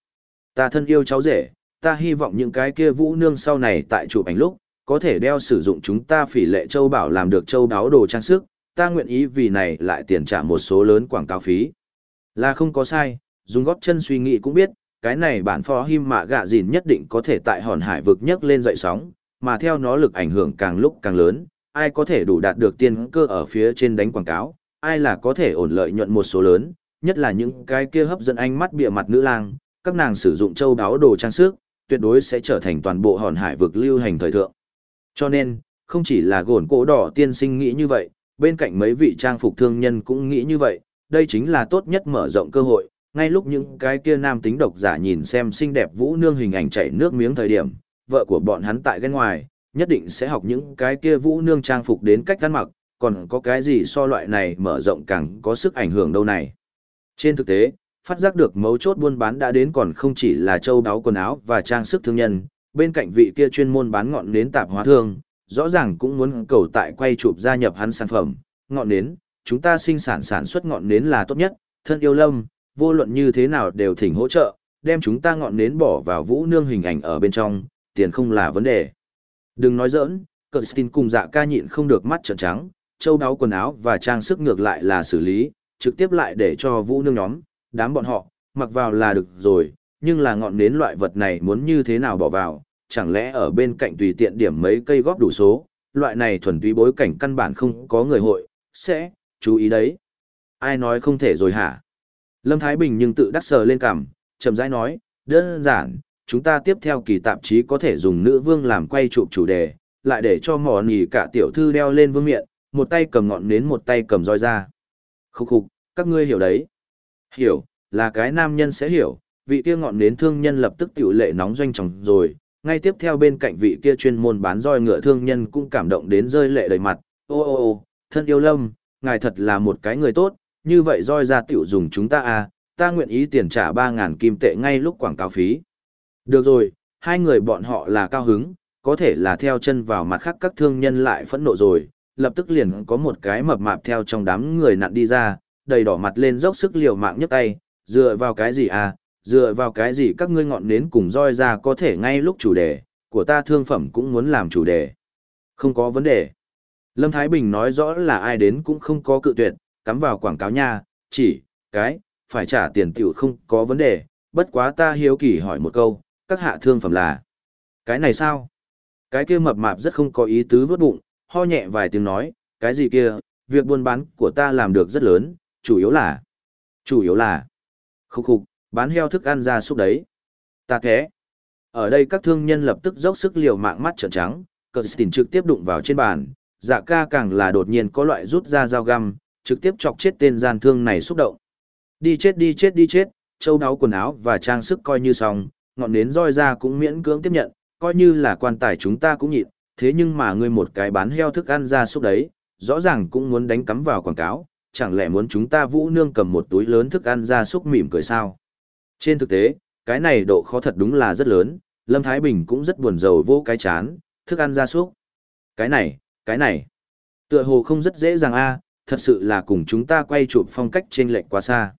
Ta thân yêu cháu rể, ta hy vọng những cái kia vũ nương sau này tại chụp ảnh lúc, có thể đeo sử dụng chúng ta phỉ lệ châu bảo làm được châu đáo đồ trang sức, ta nguyện ý vì này lại tiền trả một số lớn quảng cáo phí. Là không có sai, dùng góp chân suy nghĩ cũng biết, cái này bản phó him mạ gạ dìn nhất định có thể tại hòn hải vực nhất lên dậy sóng, mà theo nó lực ảnh hưởng càng lúc càng lớn, ai có thể đủ đạt được tiên cơ ở phía trên đánh quảng cáo, ai là có thể ổn lợi nhuận một số lớn, nhất là những cái kia hấp dẫn ánh mắt bịa mặt nữ lang, các nàng sử dụng châu đáo đồ trang sức, tuyệt đối sẽ trở thành toàn bộ hòn hải vực lưu hành thời thượng. Cho nên, không chỉ là gồn cổ đỏ tiên sinh nghĩ như vậy, bên cạnh mấy vị trang phục thương nhân cũng nghĩ như vậy, đây chính là tốt nhất mở rộng cơ hội, ngay lúc những cái kia nam tính độc giả nhìn xem xinh đẹp vũ nương hình ảnh chảy nước miếng thời điểm, vợ của bọn hắn tại ghen ngoài, nhất định sẽ học những cái kia vũ nương trang phục đến cách ăn mặc, còn có cái gì so loại này mở rộng càng có sức ảnh hưởng đâu này. Trên thực tế, phát giác được mấu chốt buôn bán đã đến còn không chỉ là châu đáo quần áo và trang sức thương nhân, bên cạnh vị kia chuyên môn bán ngọn nến tạp hóa thương, rõ ràng cũng muốn cầu tại quay chụp gia nhập hắn sản phẩm, ngọn nến, chúng ta sinh sản sản xuất ngọn nến là tốt nhất, thân yêu lâm, vô luận như thế nào đều thỉnh hỗ trợ, đem chúng ta ngọn nến bỏ vào vũ nương hình ảnh ở bên trong, tiền không là vấn đề. Đừng nói giỡn, Kirsten cùng dạ ca nhịn không được mắt trợn trắng, châu đáo quần áo và trang sức ngược lại là xử lý, trực tiếp lại để cho vũ nương nhóm, đám bọn họ, mặc vào là được rồi, nhưng là ngọn nến loại vật này muốn như thế nào bỏ vào, chẳng lẽ ở bên cạnh tùy tiện điểm mấy cây góp đủ số, loại này thuần túy bối cảnh căn bản không có người hội, sẽ, chú ý đấy. Ai nói không thể rồi hả? Lâm Thái Bình nhưng tự đắc sờ lên cằm, chậm rãi nói, đơn giản, chúng ta tiếp theo kỳ tạp chí có thể dùng nữ vương làm quay chụp chủ đề, lại để cho mỏ nỉ cả tiểu thư đeo lên vương miện, một tay cầm ngọn nến một tay cầm roi ra. Khúc khục, các ngươi hiểu đấy. Hiểu, là cái nam nhân sẽ hiểu, vị kia ngọn nến thương nhân lập tức tiểu lệ nóng doanh trọng rồi, ngay tiếp theo bên cạnh vị kia chuyên môn bán roi ngựa thương nhân cũng cảm động đến rơi lệ đầy mặt, ô ô ô, thân yêu lâm, ngài thật là một cái người tốt, như vậy roi ra tiểu dùng chúng ta à, ta nguyện ý tiền trả 3.000 kim tệ ngay lúc quảng cáo phí. Được rồi, hai người bọn họ là cao hứng, có thể là theo chân vào mặt khác các thương nhân lại phẫn nộ rồi, lập tức liền có một cái mập mạp theo trong đám người nặn đi ra, đầy đỏ mặt lên dốc sức liều mạng nhấc tay, dựa vào cái gì à, dựa vào cái gì các ngươi ngọn nến cùng roi ra có thể ngay lúc chủ đề, của ta thương phẩm cũng muốn làm chủ đề. Không có vấn đề. Lâm Thái Bình nói rõ là ai đến cũng không có cự tuyệt, cắm vào quảng cáo nha, chỉ, cái, phải trả tiền tiểu không có vấn đề, bất quá ta hiếu kỳ hỏi một câu, các hạ thương phẩm là. Cái này sao? Cái kia mập mạp rất không có ý tứ vớt bụng, ho nhẹ vài tiếng nói, cái gì kia, việc buôn bán của ta làm được rất lớn, chủ yếu là, chủ yếu là, khúc khục, bán heo thức ăn ra súc đấy. Ta thế. Ở đây các thương nhân lập tức dốc sức liều mạng mắt trợn trắng, Kirsten trực tiếp đụng vào trên bàn, dạ ca càng là đột nhiên có loại rút ra dao găm, trực tiếp chọc chết tên gian thương này xúc động. Đi chết đi chết đi chết, châu đáo quần áo và trang sức coi như xong, ngọn nến roi ra cũng miễn cưỡng tiếp nhận, coi như là quan tài chúng ta cũng nhịn, thế nhưng mà ngươi một cái bán heo thức ăn ra xúc đấy, rõ ràng cũng muốn đánh cắm vào quảng cáo, chẳng lẽ muốn chúng ta vũ nương cầm một túi lớn thức ăn ra xúc mỉm cười sao? Trên thực tế, cái này độ khó thật đúng là rất lớn, Lâm Thái Bình cũng rất buồn rầu vô cái chán, thức ăn ra súc. Cái này, cái này, tựa hồ không rất dễ dàng a, à, thật sự là cùng chúng ta quay chụp phong cách trên lệch quá xa.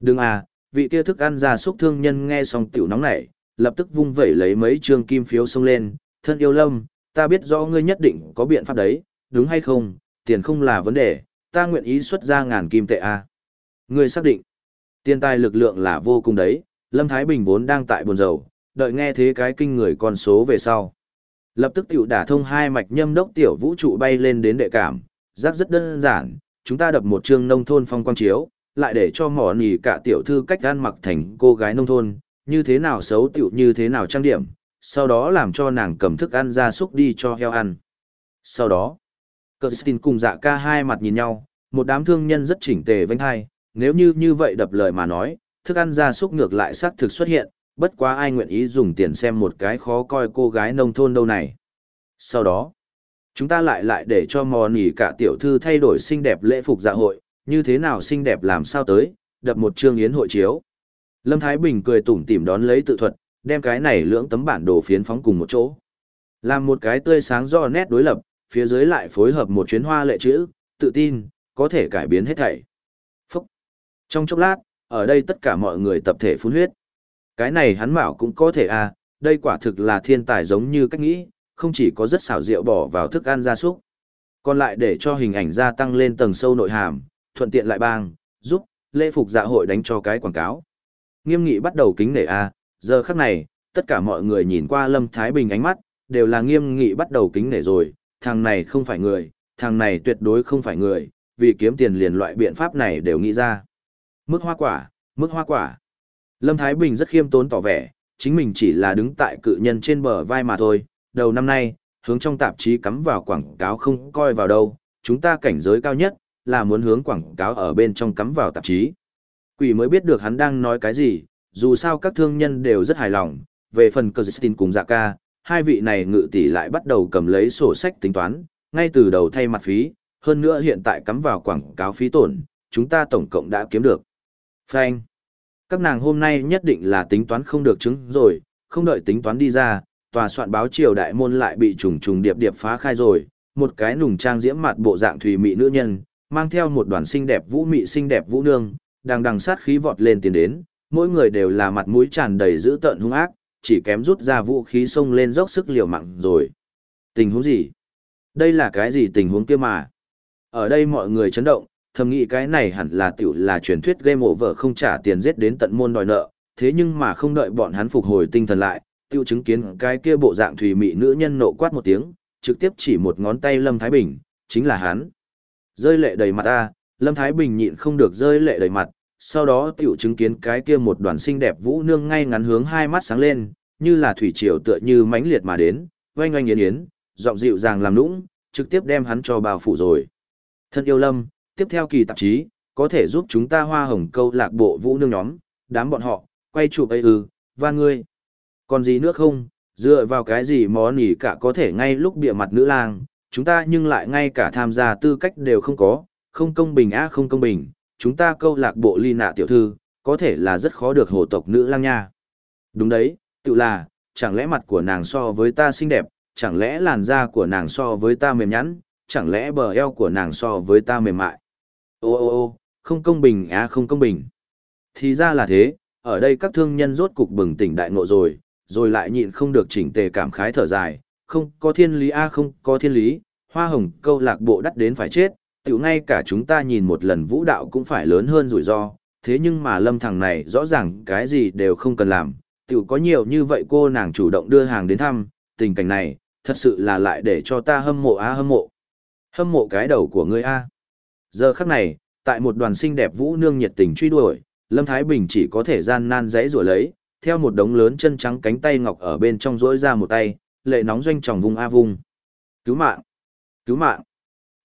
Đừng à, vị kia thức ăn ra súc thương nhân nghe xong tiểu nóng nảy, lập tức vung vẩy lấy mấy trương kim phiếu xông lên, thân yêu lâm, ta biết rõ ngươi nhất định có biện pháp đấy, đúng hay không, tiền không là vấn đề, ta nguyện ý xuất ra ngàn kim tệ a. Ngươi xác định, tiền tài lực lượng là vô cùng đấy, Lâm Thái Bình vốn đang tại buồn rầu, đợi nghe thế cái kinh người con số về sau. Lập tức tiểu đả thông hai mạch nhâm đốc tiểu vũ trụ bay lên đến đệ cảm, giác rất đơn giản, chúng ta đập một chương nông thôn phong quang chiếu, lại để cho mỏ nỉ cả tiểu thư cách gan mặc thành cô gái nông thôn, như thế nào xấu tiểu như thế nào trang điểm, sau đó làm cho nàng cầm thức ăn ra súc đi cho heo ăn. Sau đó, Kirsten cùng dạ ca hai mặt nhìn nhau, một đám thương nhân rất chỉnh tề vinh hai, nếu như như vậy đập lời mà nói, thức ăn ra súc ngược lại xác thực xuất hiện, bất quá ai nguyện ý dùng tiền xem một cái khó coi cô gái nông thôn đâu này. Sau đó, chúng ta lại lại để cho mò nỉ cả tiểu thư thay đổi xinh đẹp lễ phục dạ hội, như thế nào xinh đẹp làm sao tới, đập một chương yến hội chiếu. Lâm Thái Bình cười tủm tỉm đón lấy tự thuật, đem cái này lưỡng tấm bản đồ phiến phóng cùng một chỗ. Làm một cái tươi sáng do nét đối lập, phía dưới lại phối hợp một chuyến hoa lệ chữ, tự tin, có thể cải biến hết thảy. Phúc! Trong chốc lát, ở đây tất cả mọi người tập thể phun huyết. Cái này hắn bảo cũng có thể à, đây quả thực là thiên tài giống như cách nghĩ, không chỉ có rất xảo diệu bỏ vào thức ăn gia súc, còn lại để cho hình ảnh gia tăng lên tầng sâu nội hàm, thuận tiện lại bang, giúp, lễ phục dạ hội đánh cho cái quảng cáo. Nghiêm nghị bắt đầu kính nể a, à, giờ khắc này, tất cả mọi người nhìn qua Lâm Thái Bình ánh mắt, đều là nghiêm nghị bắt đầu kính nể rồi, thằng này không phải người, thằng này tuyệt đối không phải người, vì kiếm tiền liền loại biện pháp này đều nghĩ ra. Mức hoa quả, mức hoa quả. Lâm Thái Bình rất khiêm tốn tỏ vẻ, chính mình chỉ là đứng tại cự nhân trên bờ vai mà thôi, đầu năm nay, hướng trong tạp chí cắm vào quảng cáo không coi vào đâu, chúng ta cảnh giới cao nhất, là muốn hướng quảng cáo ở bên trong cắm vào tạp chí. Quỷ mới biết được hắn đang nói cái gì, dù sao các thương nhân đều rất hài lòng, về phần Kirsten cùng dạ ca, hai vị này ngự tỷ lại bắt đầu cầm lấy sổ sách tính toán, ngay từ đầu thay mặt phí, hơn nữa hiện tại cắm vào quảng cáo phí tổn, chúng ta tổng cộng đã kiếm được. Frank, các nàng hôm nay nhất định là tính toán không được chứng rồi, không đợi tính toán đi ra, tòa soạn báo triều đại môn lại bị trùng trùng điệp điệp phá khai rồi, một cái nùng trang diễm mặt bộ dạng thùy mị nữ nhân, mang theo một đoàn xinh đẹp vũ mị xinh đẹp vũ nương, đang đằng sát khí vọt lên tiến đến, mỗi người đều là mặt mũi tràn đầy dữ tợn hung ác, chỉ kém rút ra vũ khí xông lên dốc sức liều mạng rồi. Tình huống gì? Đây là cái gì tình huống kia mà? Ở đây mọi người chấn động, thầm nghĩ cái này hẳn là tiểu là truyền thuyết game over không trả tiền giết đến tận môn đòi nợ, thế nhưng mà không đợi bọn hắn phục hồi tinh thần lại, tiêu chứng kiến cái kia bộ dạng thùy mị nữ nhân nộ quát một tiếng, trực tiếp chỉ một ngón tay Lâm Thái Bình, chính là hắn. Rơi lệ đầy mặt ta, Lâm Thái Bình nhịn không được rơi lệ đầy mặt, sau đó tiểu chứng kiến cái kia một đoàn xinh đẹp vũ nương ngay ngắn hướng hai mắt sáng lên, như là thủy triều tựa như mãnh liệt mà đến, oanh oanh yến yến, giọng dịu dàng làm nũng, trực tiếp đem hắn cho bao phủ rồi. Thân yêu Lâm, tiếp theo kỳ tạp chí, có thể giúp chúng ta hoa hồng câu lạc bộ vũ nương nhóm, đám bọn họ, quay chụp ấy ư, và ngươi. Còn gì nữa không, dựa vào cái gì món nỉ cả có thể ngay lúc bịa mặt nữ lang, chúng ta nhưng lại ngay cả tham gia tư cách đều không có, không công bình á không công bình, chúng ta câu lạc bộ ly nạ tiểu thư, có thể là rất khó được hồ tộc nữ lang nha. Đúng đấy, tự là, chẳng lẽ mặt của nàng so với ta xinh đẹp, chẳng lẽ làn da của nàng so với ta mềm nhẵn, chẳng lẽ bờ eo của nàng so với ta mềm mại. Ô ô ô, không công bình á không công bình. Thì ra là thế, ở đây các thương nhân rốt cục bừng tỉnh đại ngộ rồi, rồi lại nhịn không được chỉnh tề cảm khái thở dài, không có thiên lý a không có thiên lý, hoa hồng câu lạc bộ đắt đến phải chết, tiểu ngay cả chúng ta nhìn một lần vũ đạo cũng phải lớn hơn rủi ro, thế nhưng mà lâm thằng này rõ ràng cái gì đều không cần làm, tiểu có nhiều như vậy cô nàng chủ động đưa hàng đến thăm, tình cảnh này, thật sự là lại để cho ta hâm mộ a hâm mộ. Hâm mộ cái đầu của ngươi a. Giờ khắc này, tại một đoàn xinh đẹp vũ nương nhiệt tình truy đuổi, Lâm Thái Bình chỉ có thể gian nan giãy rủa lấy, theo một đống lớn chân trắng cánh tay ngọc ở bên trong rỗi ra một tay, lệ nóng doanh tròng vùng a vung. Cứu mạng! Cứu mạng!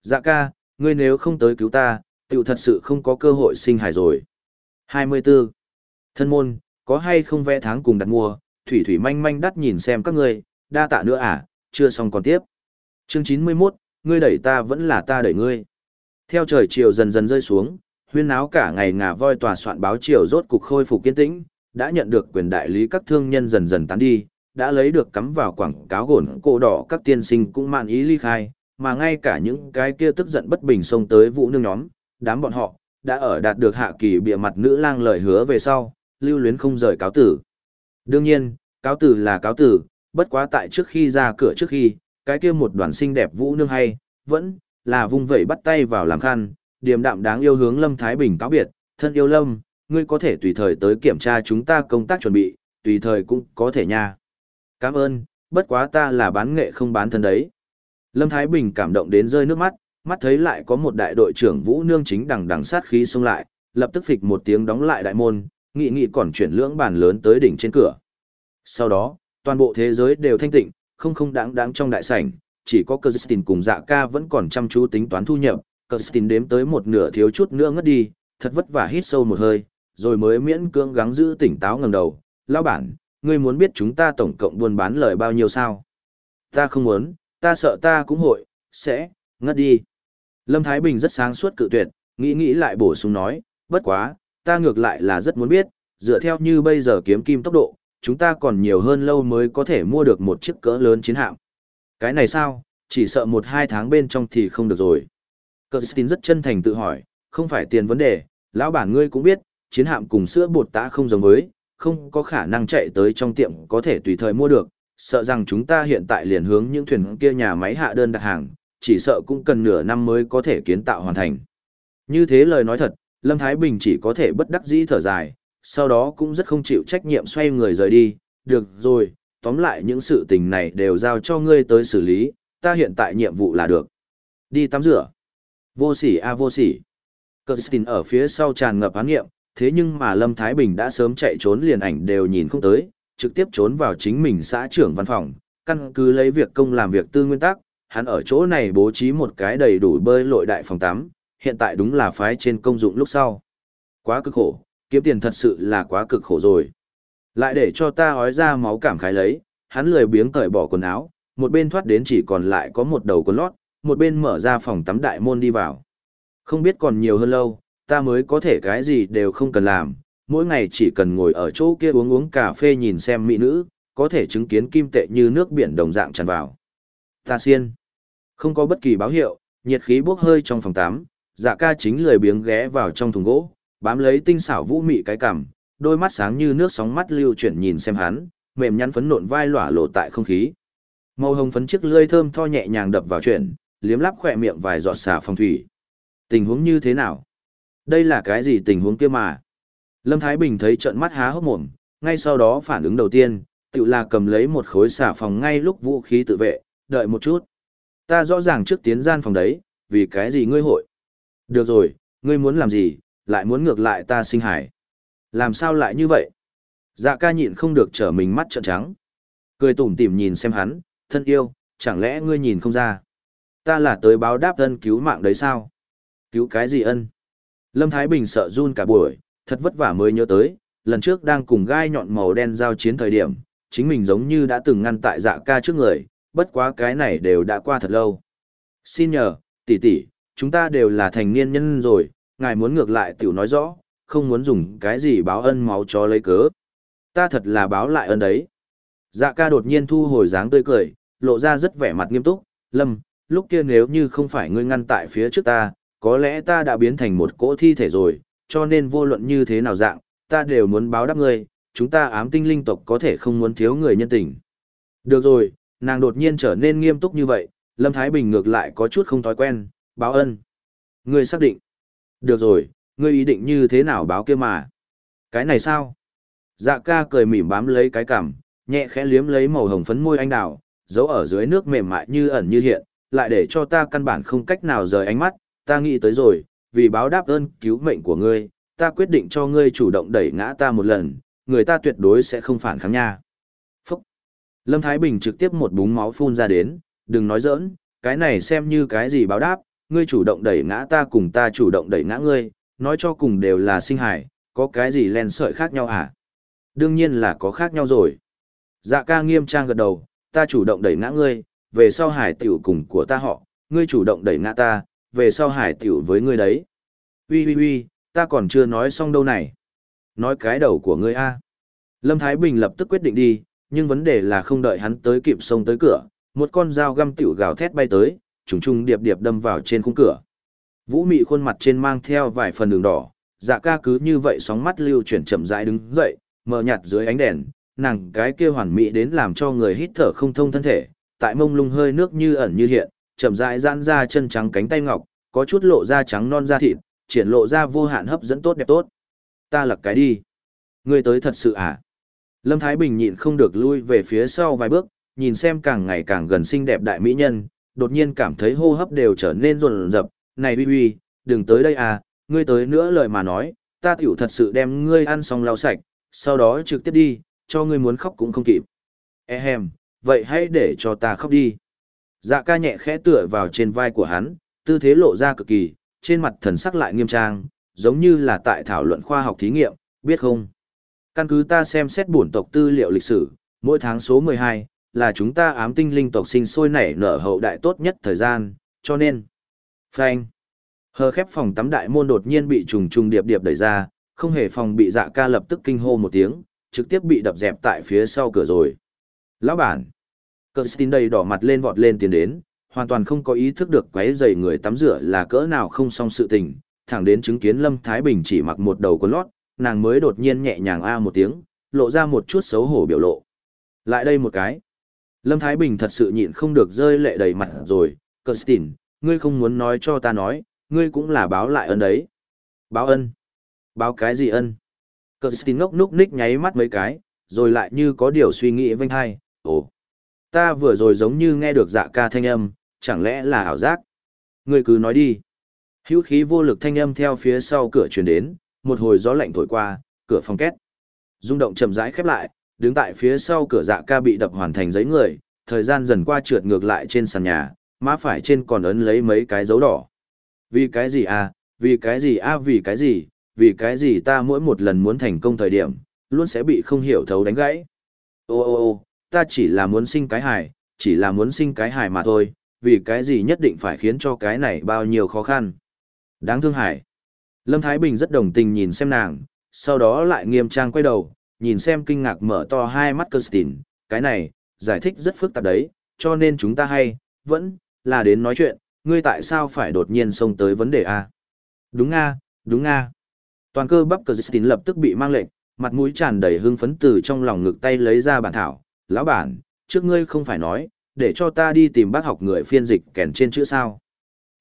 Dạ ca, ngươi nếu không tới cứu ta, tiểu thật sự không có cơ hội sinh hài rồi. 24. Thân môn, có hay không vẽ tháng cùng đặt mua, thủy thủy manh manh đắt nhìn xem các ngươi, đa tạ nữa à, chưa xong còn tiếp. Chương 91, ngươi đẩy ta vẫn là ta đẩy ngươi. Theo trời chiều dần dần rơi xuống, huyên náo cả ngày ngà voi tòa soạn báo chiều rốt cục khôi phục kiên tĩnh, đã nhận được quyền đại lý các thương nhân dần dần tán đi, đã lấy được cắm vào quảng cáo gồn cổ đỏ các tiên sinh cũng mạn ý ly khai, mà ngay cả những cái kia tức giận bất bình xông tới vũ nương nhóm, đám bọn họ, đã ở đạt được hạ kỳ bịa mặt nữ lang lời hứa về sau, lưu luyến không rời cáo tử. Đương nhiên, cáo tử là cáo tử, bất quá tại trước khi ra cửa trước khi, cái kia một đoàn xinh đẹp vũ nương hay, vẫn là vung vẩy bắt tay vào làm khăn, điềm đạm đáng yêu hướng Lâm Thái Bình cáo biệt, thân yêu Lâm, ngươi có thể tùy thời tới kiểm tra chúng ta công tác chuẩn bị, tùy thời cũng có thể nha. Cảm ơn, bất quá ta là bán nghệ không bán thân đấy. Lâm Thái Bình cảm động đến rơi nước mắt, mắt thấy lại có một đại đội trưởng Vũ Nương chính đằng đằng sát khí xông lại, lập tức phịch một tiếng đóng lại đại môn, nghị nghị còn chuyển lưỡng bàn lớn tới đỉnh trên cửa. Sau đó, toàn bộ thế giới đều thanh tịnh, không không đáng đáng trong đại sảnh, chỉ có Kirsten cùng dạ ca vẫn còn chăm chú tính toán thu nhập, Kirsten đếm tới một nửa thiếu chút nữa ngất đi, thật vất vả hít sâu một hơi, rồi mới miễn cưỡng gắng giữ tỉnh táo ngẩng đầu, lão bản, ngươi muốn biết chúng ta tổng cộng buôn bán lời bao nhiêu sao? Ta không muốn, ta sợ ta cũng hội, sẽ, ngất đi. Lâm Thái Bình rất sáng suốt cự tuyệt, nghĩ nghĩ lại bổ sung nói, bất quá, ta ngược lại là rất muốn biết, dựa theo như bây giờ kiếm kim tốc độ, chúng ta còn nhiều hơn lâu mới có thể mua được một chiếc cỡ lớn chiến hạm. Cái này sao, chỉ sợ một hai tháng bên trong thì không được rồi. Kirsten rất chân thành tự hỏi, không phải tiền vấn đề, lão bản ngươi cũng biết, chiến hạm cùng sữa bột tã không giống với, không có khả năng chạy tới trong tiệm có thể tùy thời mua được, sợ rằng chúng ta hiện tại liền hướng những thuyền kia nhà máy hạ đơn đặt hàng, chỉ sợ cũng cần nửa năm mới có thể kiến tạo hoàn thành. Như thế lời nói thật, Lâm Thái Bình chỉ có thể bất đắc dĩ thở dài, sau đó cũng rất không chịu trách nhiệm xoay người rời đi, được rồi, tóm lại những sự tình này đều giao cho ngươi tới xử lý, ta hiện tại nhiệm vụ là được. Đi tắm rửa. Vô sỉ a vô sỉ. Kirsten ở phía sau tràn ngập án nghiệm, thế nhưng mà Lâm Thái Bình đã sớm chạy trốn liền ảnh đều nhìn không tới, trực tiếp trốn vào chính mình xã trưởng văn phòng, căn cứ lấy việc công làm việc tư nguyên tắc, hắn ở chỗ này bố trí một cái đầy đủ bơi lội đại phòng tắm, hiện tại đúng là phái trên công dụng lúc sau. Quá cực khổ, kiếm tiền thật sự là quá cực khổ rồi. Lại để cho ta ói ra máu cảm khái lấy, hắn lười biếng cởi bỏ quần áo, một bên thoát đến chỉ còn lại có một đầu quần lót, một bên mở ra phòng tắm đại môn đi vào. Không biết còn nhiều hơn lâu, ta mới có thể cái gì đều không cần làm, mỗi ngày chỉ cần ngồi ở chỗ kia uống uống cà phê nhìn xem mỹ nữ, có thể chứng kiến kim tệ như nước biển đồng dạng tràn vào. Ta xiên. Không có bất kỳ báo hiệu, nhiệt khí bốc hơi trong phòng tắm, dạ ca chính lười biếng ghé vào trong thùng gỗ, bám lấy tinh xảo vũ mị cái cằm, đôi mắt sáng như nước sóng mắt lưu chuyển nhìn xem hắn, mềm nhăn phấn nộn vai lỏa lộ tại không khí. Màu hồng phấn chiếc lưỡi thơm tho nhẹ nhàng đập vào chuyện, liếm lắp khỏe miệng vài giọt xà phong thủy. Tình huống như thế nào? Đây là cái gì tình huống kia mà? Lâm Thái Bình thấy trợn mắt há hốc mồm, ngay sau đó phản ứng đầu tiên, tự là cầm lấy một khối xà phòng ngay lúc vũ khí tự vệ, đợi một chút. Ta rõ ràng trước tiến gian phòng đấy, vì cái gì ngươi hội? Được rồi, ngươi muốn làm gì, lại muốn ngược lại ta sinh hải. Làm sao lại như vậy? Dạ ca nhịn không được trở mình mắt trợn trắng. Cười tủm tỉm nhìn xem hắn, thân yêu, chẳng lẽ ngươi nhìn không ra? Ta là tới báo đáp ân cứu mạng đấy sao? Cứu cái gì ân? Lâm Thái Bình sợ run cả buổi, thật vất vả mới nhớ tới, lần trước đang cùng gai nhọn màu đen giao chiến thời điểm, chính mình giống như đã từng ngăn tại dạ ca trước người, bất quá cái này đều đã qua thật lâu. Xin nhờ, tỷ tỷ, chúng ta đều là thành niên nhân rồi, ngài muốn ngược lại tiểu nói rõ, không muốn dùng cái gì báo ân máu cho lấy cớ. Ta thật là báo lại ân đấy. Dạ ca đột nhiên thu hồi dáng tươi cười, lộ ra rất vẻ mặt nghiêm túc, lâm, lúc kia nếu như không phải ngươi ngăn tại phía trước ta, có lẽ ta đã biến thành một cỗ thi thể rồi, cho nên vô luận như thế nào dạng, ta đều muốn báo đáp ngươi, chúng ta ám tinh linh tộc có thể không muốn thiếu người nhân tình. Được rồi, nàng đột nhiên trở nên nghiêm túc như vậy, Lâm Thái Bình ngược lại có chút không thói quen, báo ân. Ngươi xác định. Được rồi, ngươi ý định như thế nào báo kia mà. Cái này sao? Dạ ca cười mỉm bám lấy cái cằm, nhẹ khẽ liếm lấy màu hồng phấn môi anh đào, giấu ở dưới nước mềm mại như ẩn như hiện, lại để cho ta căn bản không cách nào rời ánh mắt, ta nghĩ tới rồi, vì báo đáp ơn cứu mệnh của ngươi, ta quyết định cho ngươi chủ động đẩy ngã ta một lần, người ta tuyệt đối sẽ không phản kháng nha. Phúc! Lâm Thái Bình trực tiếp một búng máu phun ra đến, đừng nói giỡn, cái này xem như cái gì báo đáp, ngươi chủ động đẩy ngã ta cùng ta chủ động đẩy ngã ngươi, nói cho cùng đều là sinh hải, có cái gì len sợi khác nhau hả? Đương nhiên là có khác nhau rồi. Dạ ca nghiêm trang gật đầu, ta chủ động đẩy ngã ngươi, về sau hải tiểu cùng của ta họ, ngươi chủ động đẩy ngã ta, về sau hải tiểu với ngươi đấy. Ui ui ui, ta còn chưa nói xong đâu này. Nói cái đầu của ngươi a. Lâm Thái Bình lập tức quyết định đi, nhưng vấn đề là không đợi hắn tới kịp sông tới cửa, một con dao găm tiểu gào thét bay tới, trùng trùng điệp điệp đâm vào trên khung cửa. Vũ Mị khuôn mặt trên mang theo vài phần đường đỏ, dạ ca cứ như vậy sóng mắt lưu chuyển chậm rãi đứng dậy, mờ nhạt dưới ánh đèn, nàng cái kia hoàn mỹ đến làm cho người hít thở không thông thân thể, tại mông lung hơi nước như ẩn như hiện, chậm rãi giãn ra chân trắng cánh tay ngọc, có chút lộ ra trắng non da thịt, triển lộ ra vô hạn hấp dẫn tốt đẹp tốt. Ta lật cái đi. Ngươi tới thật sự à? Lâm Thái Bình nhịn không được lui về phía sau vài bước, nhìn xem càng ngày càng gần xinh đẹp đại mỹ nhân, đột nhiên cảm thấy hô hấp đều trở nên rồn rập, này uy uy, đừng tới đây à, ngươi tới nữa lời mà nói, ta tiểu thật sự đem ngươi ăn xong lau sạch, sau đó trực tiếp đi, cho ngươi muốn khóc cũng không kịp. Ehem, vậy hãy để cho ta khóc đi. Dạ ca nhẹ khẽ tựa vào trên vai của hắn, tư thế lộ ra cực kỳ, trên mặt thần sắc lại nghiêm trang, giống như là tại thảo luận khoa học thí nghiệm, biết không? Căn cứ ta xem xét bổn tộc tư liệu lịch sử, mỗi tháng số 12, là chúng ta ám tinh linh tộc sinh sôi nảy nở hậu đại tốt nhất thời gian, cho nên. Phanh. Hờ khép phòng tắm đại môn đột nhiên bị trùng trùng điệp điệp đẩy ra, không hề phòng bị dạ ca lập tức kinh hô một tiếng, trực tiếp bị đập dẹp tại phía sau cửa rồi. Lão bản. Cơ tin đầy đỏ mặt lên vọt lên tiến đến, hoàn toàn không có ý thức được quấy rầy người tắm rửa là cỡ nào không xong sự tình, thẳng đến chứng kiến Lâm Thái Bình chỉ mặc một đầu quần lót, nàng mới đột nhiên nhẹ nhàng a một tiếng, lộ ra một chút xấu hổ biểu lộ. Lại đây một cái. Lâm Thái Bình thật sự nhịn không được rơi lệ đầy mặt rồi, Kirsten, ngươi không muốn nói cho ta nói, ngươi cũng là báo lại ơn đấy. Báo ân? Báo cái gì ân? Kirsten ngốc núc ních nháy mắt mấy cái, rồi lại như có điều suy nghĩ vênh hai, ồ. Ta vừa rồi giống như nghe được dạ ca thanh âm, chẳng lẽ là ảo giác? Ngươi cứ nói đi. Hữu khí vô lực thanh âm theo phía sau cửa truyền đến, một hồi gió lạnh thổi qua, cửa phòng két. Rung động chậm rãi khép lại, đứng tại phía sau cửa dạ ca bị đập hoàn thành giấy người, thời gian dần qua trượt ngược lại trên sàn nhà, má phải trên còn ấn lấy mấy cái dấu đỏ. Vì cái gì à, vì cái gì à vì cái gì, vì cái gì ta mỗi một lần muốn thành công thời điểm, luôn sẽ bị không hiểu thấu đánh gãy. Ô ô ô, ta chỉ là muốn sinh cái hài, chỉ là muốn sinh cái hài mà thôi, vì cái gì nhất định phải khiến cho cái này bao nhiêu khó khăn. Đáng thương hải. Lâm Thái Bình rất đồng tình nhìn xem nàng, sau đó lại nghiêm trang quay đầu, nhìn xem kinh ngạc mở to hai mắt Kirsten, cái này, giải thích rất phức tạp đấy, cho nên chúng ta hay, vẫn, là đến nói chuyện, ngươi tại sao phải đột nhiên xông tới vấn đề A. Đúng nga, đúng nga. Toàn cơ bắp Kirsten lập tức bị mang lệnh, mặt mũi tràn đầy hưng phấn từ trong lòng ngực tay lấy ra bản thảo, lão bản, trước ngươi không phải nói, để cho ta đi tìm bác học người phiên dịch kèn trên chữ sao.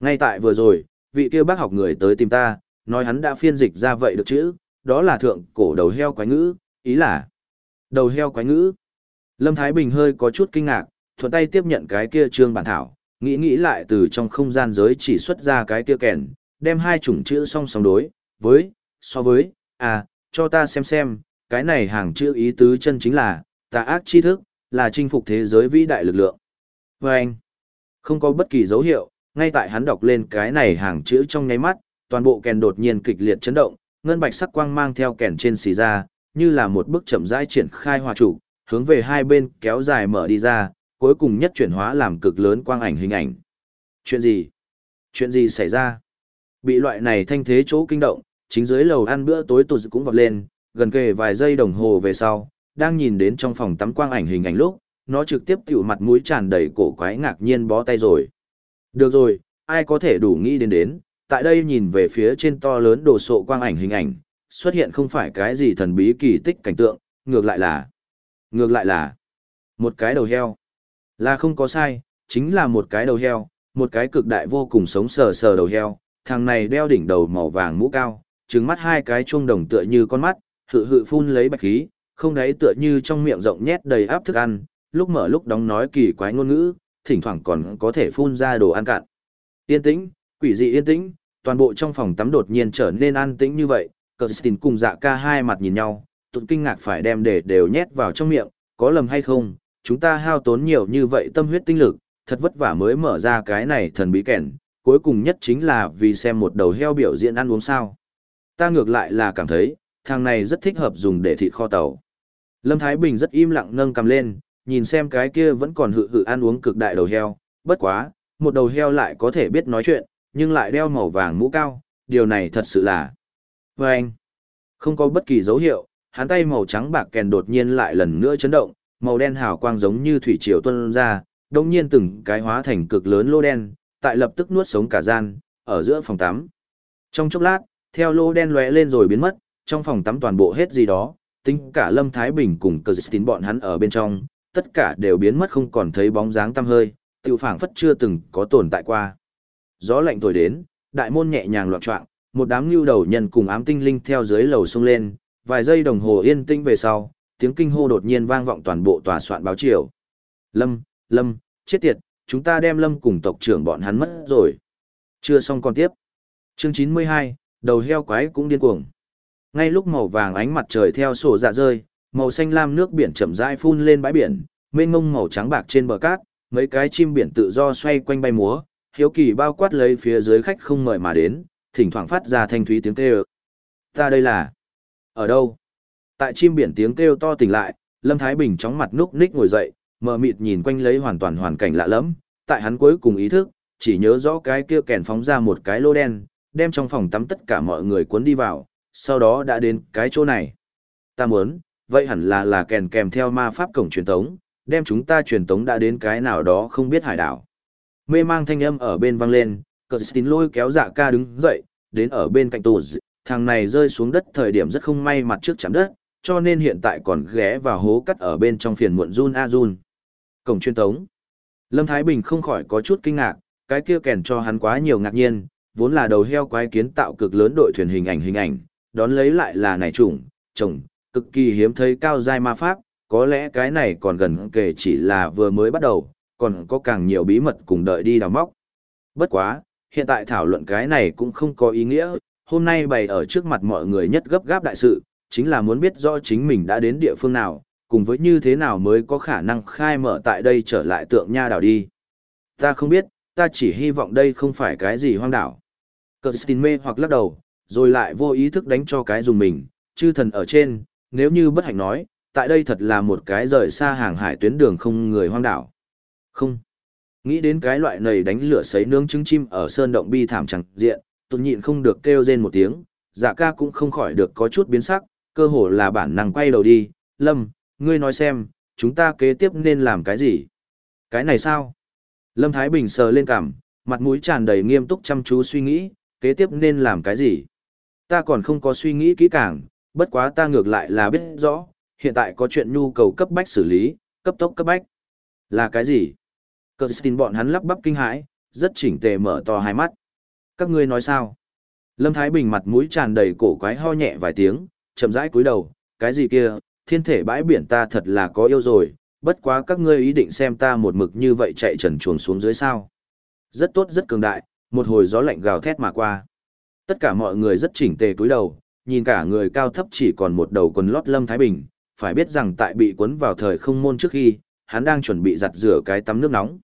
Ngay tại vừa rồi, vị kia bác học người tới tìm ta, nói hắn đã phiên dịch ra vậy được chữ, đó là thượng cổ đầu heo quái ngữ, ý là đầu heo quái ngữ. Lâm Thái Bình hơi có chút kinh ngạc, thuận tay tiếp nhận cái kia trương bản thảo, nghĩ nghĩ lại từ trong không gian giới chỉ xuất ra cái kia kèn, đem hai chủng chữ song song đối, với, so với, à, cho ta xem xem, cái này hàng chữ ý tứ chân chính là, tà ác tri thức, là chinh phục thế giới vĩ đại lực lượng. Và anh, không có bất kỳ dấu hiệu, ngay tại hắn đọc lên cái này hàng chữ trong nháy mắt, toàn bộ kèn đột nhiên kịch liệt chấn động, ngân bạch sắc quang mang theo kèn trên xì ra, như là một bức chậm rãi triển khai hòa trụ, hướng về hai bên kéo dài mở đi ra, cuối cùng nhất chuyển hóa làm cực lớn quang ảnh hình ảnh. Chuyện gì? Chuyện gì xảy ra? Bị loại này thanh thế chỗ kinh động, chính dưới lầu ăn bữa tối tụt cũng vọt lên, gần kề vài giây đồng hồ về sau, đang nhìn đến trong phòng tắm quang ảnh hình ảnh lúc, nó trực tiếp tiểu mặt mũi tràn đầy cổ quái ngạc nhiên bó tay rồi. Được rồi, ai có thể đủ nghĩ đến đến, tại đây nhìn về phía trên to lớn đồ sộ quang ảnh hình ảnh, xuất hiện không phải cái gì thần bí kỳ tích cảnh tượng, ngược lại là, ngược lại là, một cái đầu heo. Là không có sai, chính là một cái đầu heo, một cái cực đại vô cùng sống sờ sờ đầu heo, thằng này đeo đỉnh đầu màu vàng mũ cao, trứng mắt hai cái chuông đồng tựa như con mắt, hự hự phun lấy bạch khí, không đáy tựa như trong miệng rộng nhét đầy áp thức ăn, lúc mở lúc đóng nói kỳ quái ngôn ngữ, thỉnh thoảng còn có thể phun ra đồ ăn cạn. Yên tĩnh, quỷ dị yên tĩnh, toàn bộ trong phòng tắm đột nhiên trở nên an tĩnh như vậy, Kirsten cùng dạ ca hai mặt nhìn nhau, tụt kinh ngạc phải đem để đều nhét vào trong miệng, có lầm hay không, chúng ta hao tốn nhiều như vậy tâm huyết tinh lực, thật vất vả mới mở ra cái này thần bí kẻn, cuối cùng nhất chính là vì xem một đầu heo biểu diễn ăn uống sao. Ta ngược lại là cảm thấy, thằng này rất thích hợp dùng để thịt kho tàu. Lâm Thái Bình rất im lặng nâng cầm lên, nhìn xem cái kia vẫn còn hự hự ăn uống cực đại đầu heo, bất quá, một đầu heo lại có thể biết nói chuyện, nhưng lại đeo màu vàng mũ cao, điều này thật sự là... Và anh, không có bất kỳ dấu hiệu, hắn tay màu trắng bạc kèn đột nhiên lại lần nữa chấn động, màu đen hào quang giống như thủy triều tuôn ra, đồng nhiên từng cái hóa thành cực lớn lô đen, tại lập tức nuốt sống cả gian, ở giữa phòng tắm. Trong chốc lát, theo lô đen lóe lên rồi biến mất, trong phòng tắm toàn bộ hết gì đó, tính cả Lâm Thái Bình cùng cơ tín bọn hắn ở bên trong, tất cả đều biến mất không còn thấy bóng dáng tăm hơi, tiêu phảng phất chưa từng có tồn tại qua. Gió lạnh thổi đến, đại môn nhẹ nhàng loạn trọng, một đám lưu đầu nhân cùng ám tinh linh theo dưới lầu xông lên, vài giây đồng hồ yên tĩnh về sau, tiếng kinh hô đột nhiên vang vọng toàn bộ tòa soạn báo chiều. Lâm, Lâm, chết tiệt, chúng ta đem Lâm cùng tộc trưởng bọn hắn mất rồi. Chưa xong còn tiếp. Chương 92, đầu heo quái cũng điên cuồng. Ngay lúc màu vàng ánh mặt trời theo sổ dạ rơi, màu xanh lam nước biển chậm rãi phun lên bãi biển, mênh mông màu trắng bạc trên bờ cát, mấy cái chim biển tự do xoay quanh bay múa, hiếu kỳ bao quát lấy phía dưới khách không mời mà đến, thỉnh thoảng phát ra thanh thúy tiếng kêu. Ta đây là... Ở đâu? Tại chim biển tiếng kêu to tỉnh lại, Lâm Thái Bình chóng mặt núc ních ngồi dậy, mờ mịt nhìn quanh lấy hoàn toàn hoàn cảnh lạ lẫm, tại hắn cuối cùng ý thức, chỉ nhớ rõ cái kia kèn phóng ra một cái lô đen, đem trong phòng tắm tất cả mọi người cuốn đi vào, sau đó đã đến cái chỗ này. Ta muốn, vậy hẳn là là kèn kèm theo ma pháp cổng truyền tống, đem chúng ta truyền tống đã đến cái nào đó không biết hải đảo. Mê mang thanh âm ở bên vang lên, Kirsten lôi kéo dạ ca đứng dậy, đến ở bên cạnh tù thằng này rơi xuống đất thời điểm rất không may mặt trước chạm đất, cho nên hiện tại còn ghé vào hố cắt ở bên trong phiền muộn run a run. Cổng truyền tống. Lâm Thái Bình không khỏi có chút kinh ngạc, cái kia kèn cho hắn quá nhiều ngạc nhiên, vốn là đầu heo quái kiến tạo cực lớn đội thuyền hình ảnh hình ảnh, đón lấy lại là này chủng, chồng, cực kỳ hiếm thấy cao giai ma pháp, có lẽ cái này còn gần kể chỉ là vừa mới bắt đầu, còn có càng nhiều bí mật cùng đợi đi đào móc. Bất quá, hiện tại thảo luận cái này cũng không có ý nghĩa, hôm nay bày ở trước mặt mọi người nhất gấp gáp đại sự, chính là muốn biết rõ chính mình đã đến địa phương nào, cùng với như thế nào mới có khả năng khai mở tại đây trở lại tượng nha đảo đi. Ta không biết, ta chỉ hy vọng đây không phải cái gì hoang đảo. Cờ mê hoặc lắc đầu, rồi lại vô ý thức đánh cho cái dùng mình, chư thần ở trên, nếu như bất hạnh nói, tại đây thật là một cái rời xa hàng hải tuyến đường không người hoang đảo. Không. Nghĩ đến cái loại này đánh lửa sấy nướng trứng chim ở sơn động bi thảm chẳng diện, tôi nhịn không được kêu rên một tiếng, dạ ca cũng không khỏi được có chút biến sắc, cơ hồ là bản năng quay đầu đi, Lâm, ngươi nói xem, chúng ta kế tiếp nên làm cái gì? Cái này sao? Lâm Thái Bình sờ lên cằm, mặt mũi tràn đầy nghiêm túc chăm chú suy nghĩ, kế tiếp nên làm cái gì? Ta còn không có suy nghĩ kỹ càng, bất quá ta ngược lại là biết rõ, hiện tại có chuyện nhu cầu cấp bách xử lý, cấp tốc cấp bách. Là cái gì? Cơ tin bọn hắn lắp bắp kinh hãi, rất chỉnh tề mở to hai mắt. Các ngươi nói sao? Lâm Thái Bình mặt mũi tràn đầy cổ quái ho nhẹ vài tiếng, chậm rãi cúi đầu, cái gì kia, thiên thể bãi biển ta thật là có yêu rồi, bất quá các ngươi ý định xem ta một mực như vậy chạy trần chuồng xuống dưới sao. Rất tốt rất cường đại, một hồi gió lạnh gào thét mà qua. Tất cả mọi người rất chỉnh tề cúi đầu, nhìn cả người cao thấp chỉ còn một đầu quần lót Lâm Thái Bình, phải biết rằng tại bị cuốn vào thời không môn trước khi, hắn đang chuẩn bị giặt rửa cái tắm nước nóng.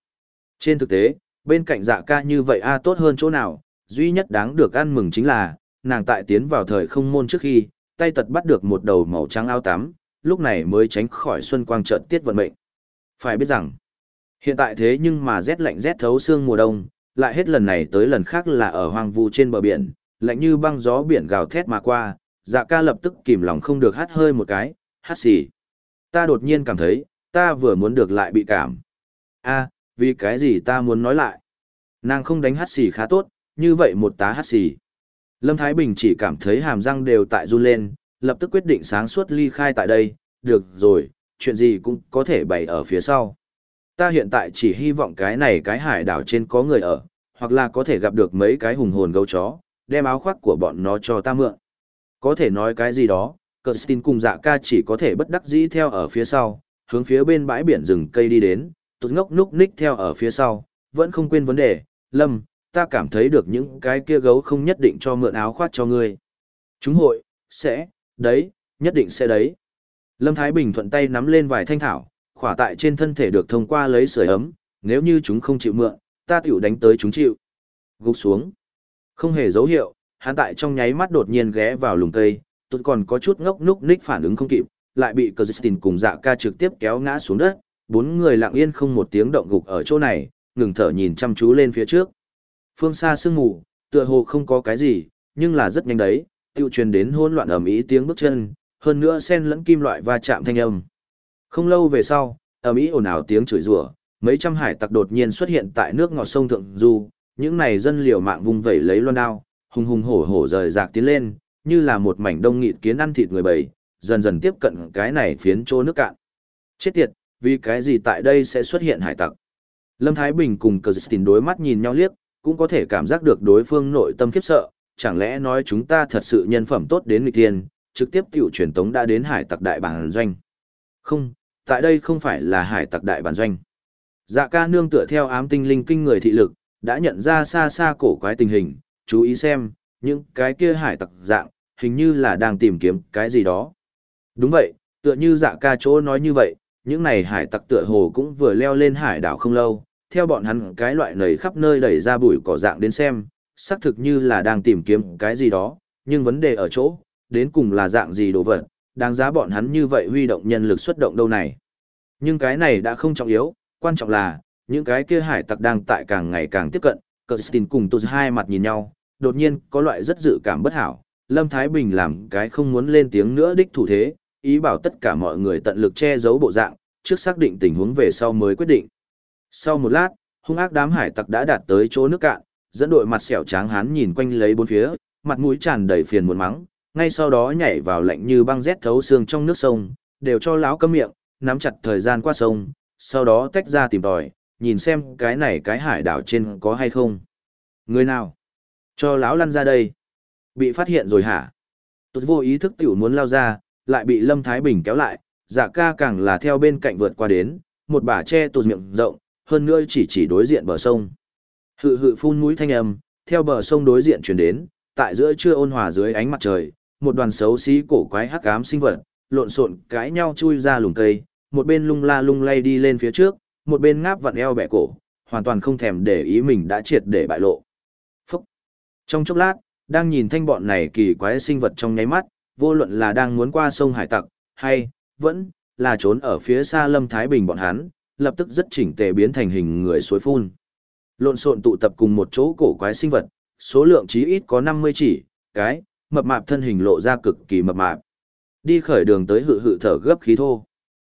Trên thực tế, bên cạnh dạ ca như vậy a tốt hơn chỗ nào, duy nhất đáng được ăn mừng chính là, nàng tại tiến vào thời không môn trước khi, tay tật bắt được một đầu màu trắng áo tắm, lúc này mới tránh khỏi xuân quang trận tiết vận mệnh. Phải biết rằng, hiện tại thế nhưng mà rét lạnh rét thấu xương mùa đông, lại hết lần này tới lần khác là ở hoang vu trên bờ biển, lạnh như băng gió biển gào thét mà qua, dạ ca lập tức kìm lòng không được hát hơi một cái, hát xì. Ta đột nhiên cảm thấy, ta vừa muốn được lại bị cảm. a vì cái gì ta muốn nói lại? Nàng không đánh hát xì khá tốt, như vậy một tá hát xì. Lâm Thái Bình chỉ cảm thấy hàm răng đều tại run lên, lập tức quyết định sáng suốt ly khai tại đây, được rồi, chuyện gì cũng có thể bày ở phía sau. Ta hiện tại chỉ hy vọng cái này cái hải đảo trên có người ở, hoặc là có thể gặp được mấy cái hùng hồn gấu chó, đem áo khoác của bọn nó cho ta mượn. Có thể nói cái gì đó, Kirsten cùng dạ ca chỉ có thể bất đắc dĩ theo ở phía sau, hướng phía bên bãi biển rừng cây đi đến, tụt ngốc núc ních theo ở phía sau, vẫn không quên vấn đề, Lâm, ta cảm thấy được những cái kia gấu không nhất định cho mượn áo khoác cho ngươi. Chúng hội, sẽ, đấy, nhất định sẽ đấy. Lâm Thái Bình thuận tay nắm lên vài thanh thảo, khỏa tại trên thân thể được thông qua lấy sưởi ấm, nếu như chúng không chịu mượn, ta tiểu đánh tới chúng chịu. Gục xuống. Không hề dấu hiệu, hắn tại trong nháy mắt đột nhiên ghé vào lùm cây, tôi còn có chút ngốc núc ních phản ứng không kịp, lại bị Kirsten cùng dạ ca trực tiếp kéo ngã xuống đất, bốn người lặng yên không một tiếng động gục ở chỗ này, ngừng thở nhìn chăm chú lên phía trước. Phương xa sương mù, tựa hồ không có cái gì, nhưng là rất nhanh đấy, tiêu truyền đến hỗn loạn ầm ĩ tiếng bước chân, hơn nữa xen lẫn kim loại va chạm thanh âm. Không lâu về sau, ầm ĩ ồn ào tiếng chửi rủa, mấy trăm hải tặc đột nhiên xuất hiện tại nước ngọt sông thượng du, những này dân liều mạng vùng vẩy lấy loan đao, hùng hùng hổ hổ rời rạc tiến lên, như là một mảnh đông nghịt kiến ăn thịt người bầy, dần dần tiếp cận cái này phiến chỗ nước cạn. Chết tiệt, vì cái gì tại đây sẽ xuất hiện hải tặc? Lâm Thái Bình cùng Cờ Dịch đối mắt nhìn nhau liếc, cũng có thể cảm giác được đối phương nội tâm khiếp sợ, chẳng lẽ nói chúng ta thật sự nhân phẩm tốt đến nghịch thiên, trực tiếp tiểu truyền tống đã đến hải tặc đại bản doanh. Không, tại đây không phải là hải tặc đại bản doanh. Dạ ca nương tựa theo ám tinh linh kinh người thị lực, đã nhận ra xa xa cổ quái tình hình, chú ý xem, những cái kia hải tặc dạng, hình như là đang tìm kiếm cái gì đó. Đúng vậy, tựa như dạ ca chỗ nói như vậy, những này hải tặc tựa hồ cũng vừa leo lên hải đảo không lâu, theo bọn hắn cái loại nầy khắp nơi đẩy ra bụi cỏ dạng đến xem, xác thực như là đang tìm kiếm cái gì đó, nhưng vấn đề ở chỗ, đến cùng là dạng gì đồ vật, đáng giá bọn hắn như vậy huy động nhân lực xuất động đâu này. Nhưng cái này đã không trọng yếu, quan trọng là, những cái kia hải tặc đang tại càng ngày càng tiếp cận, Kirsten cùng tôi hai mặt nhìn nhau, đột nhiên có loại rất dự cảm bất hảo, Lâm Thái Bình làm cái không muốn lên tiếng nữa đích thủ thế, ý bảo tất cả mọi người tận lực che giấu bộ dạng, trước xác định tình huống về sau mới quyết định. Sau một lát, hung ác đám hải tặc đã đạt tới chỗ nước cạn, dẫn đội mặt sẹo tráng hán nhìn quanh lấy bốn phía, mặt mũi tràn đầy phiền muộn mắng, ngay sau đó nhảy vào lạnh như băng rét thấu xương trong nước sông, đều cho lão câm miệng, nắm chặt thời gian qua sông, sau đó tách ra tìm tòi, nhìn xem cái này cái hải đảo trên có hay không. Người nào? Cho lão lăn ra đây. Bị phát hiện rồi hả? Tốt vô ý thức tiểu muốn lao ra, lại bị Lâm Thái Bình kéo lại, dạ ca càng là theo bên cạnh vượt qua đến, một bả che tụt miệng rộng, hơn nữa chỉ chỉ đối diện bờ sông. Hự hự phun mũi thanh âm, theo bờ sông đối diện chuyển đến, tại giữa trưa ôn hòa dưới ánh mặt trời, một đoàn xấu xí cổ quái hắc ám sinh vật, lộn xộn cãi nhau chui ra lùm cây, một bên lung la lung lay đi lên phía trước, một bên ngáp vặn eo bẻ cổ, hoàn toàn không thèm để ý mình đã triệt để bại lộ. Phúc! Trong chốc lát, đang nhìn thanh bọn này kỳ quái sinh vật trong nháy mắt, vô luận là đang muốn qua sông hải tặc, hay, vẫn, là trốn ở phía xa lâm Thái Bình bọn hắn, lập tức rất chỉnh tề biến thành hình người suối phun. Lộn xộn tụ tập cùng một chỗ cổ quái sinh vật, số lượng chí ít có 50 chỉ, cái, mập mạp thân hình lộ ra cực kỳ mập mạp. Đi khởi đường tới hự hự thở gấp khí thô.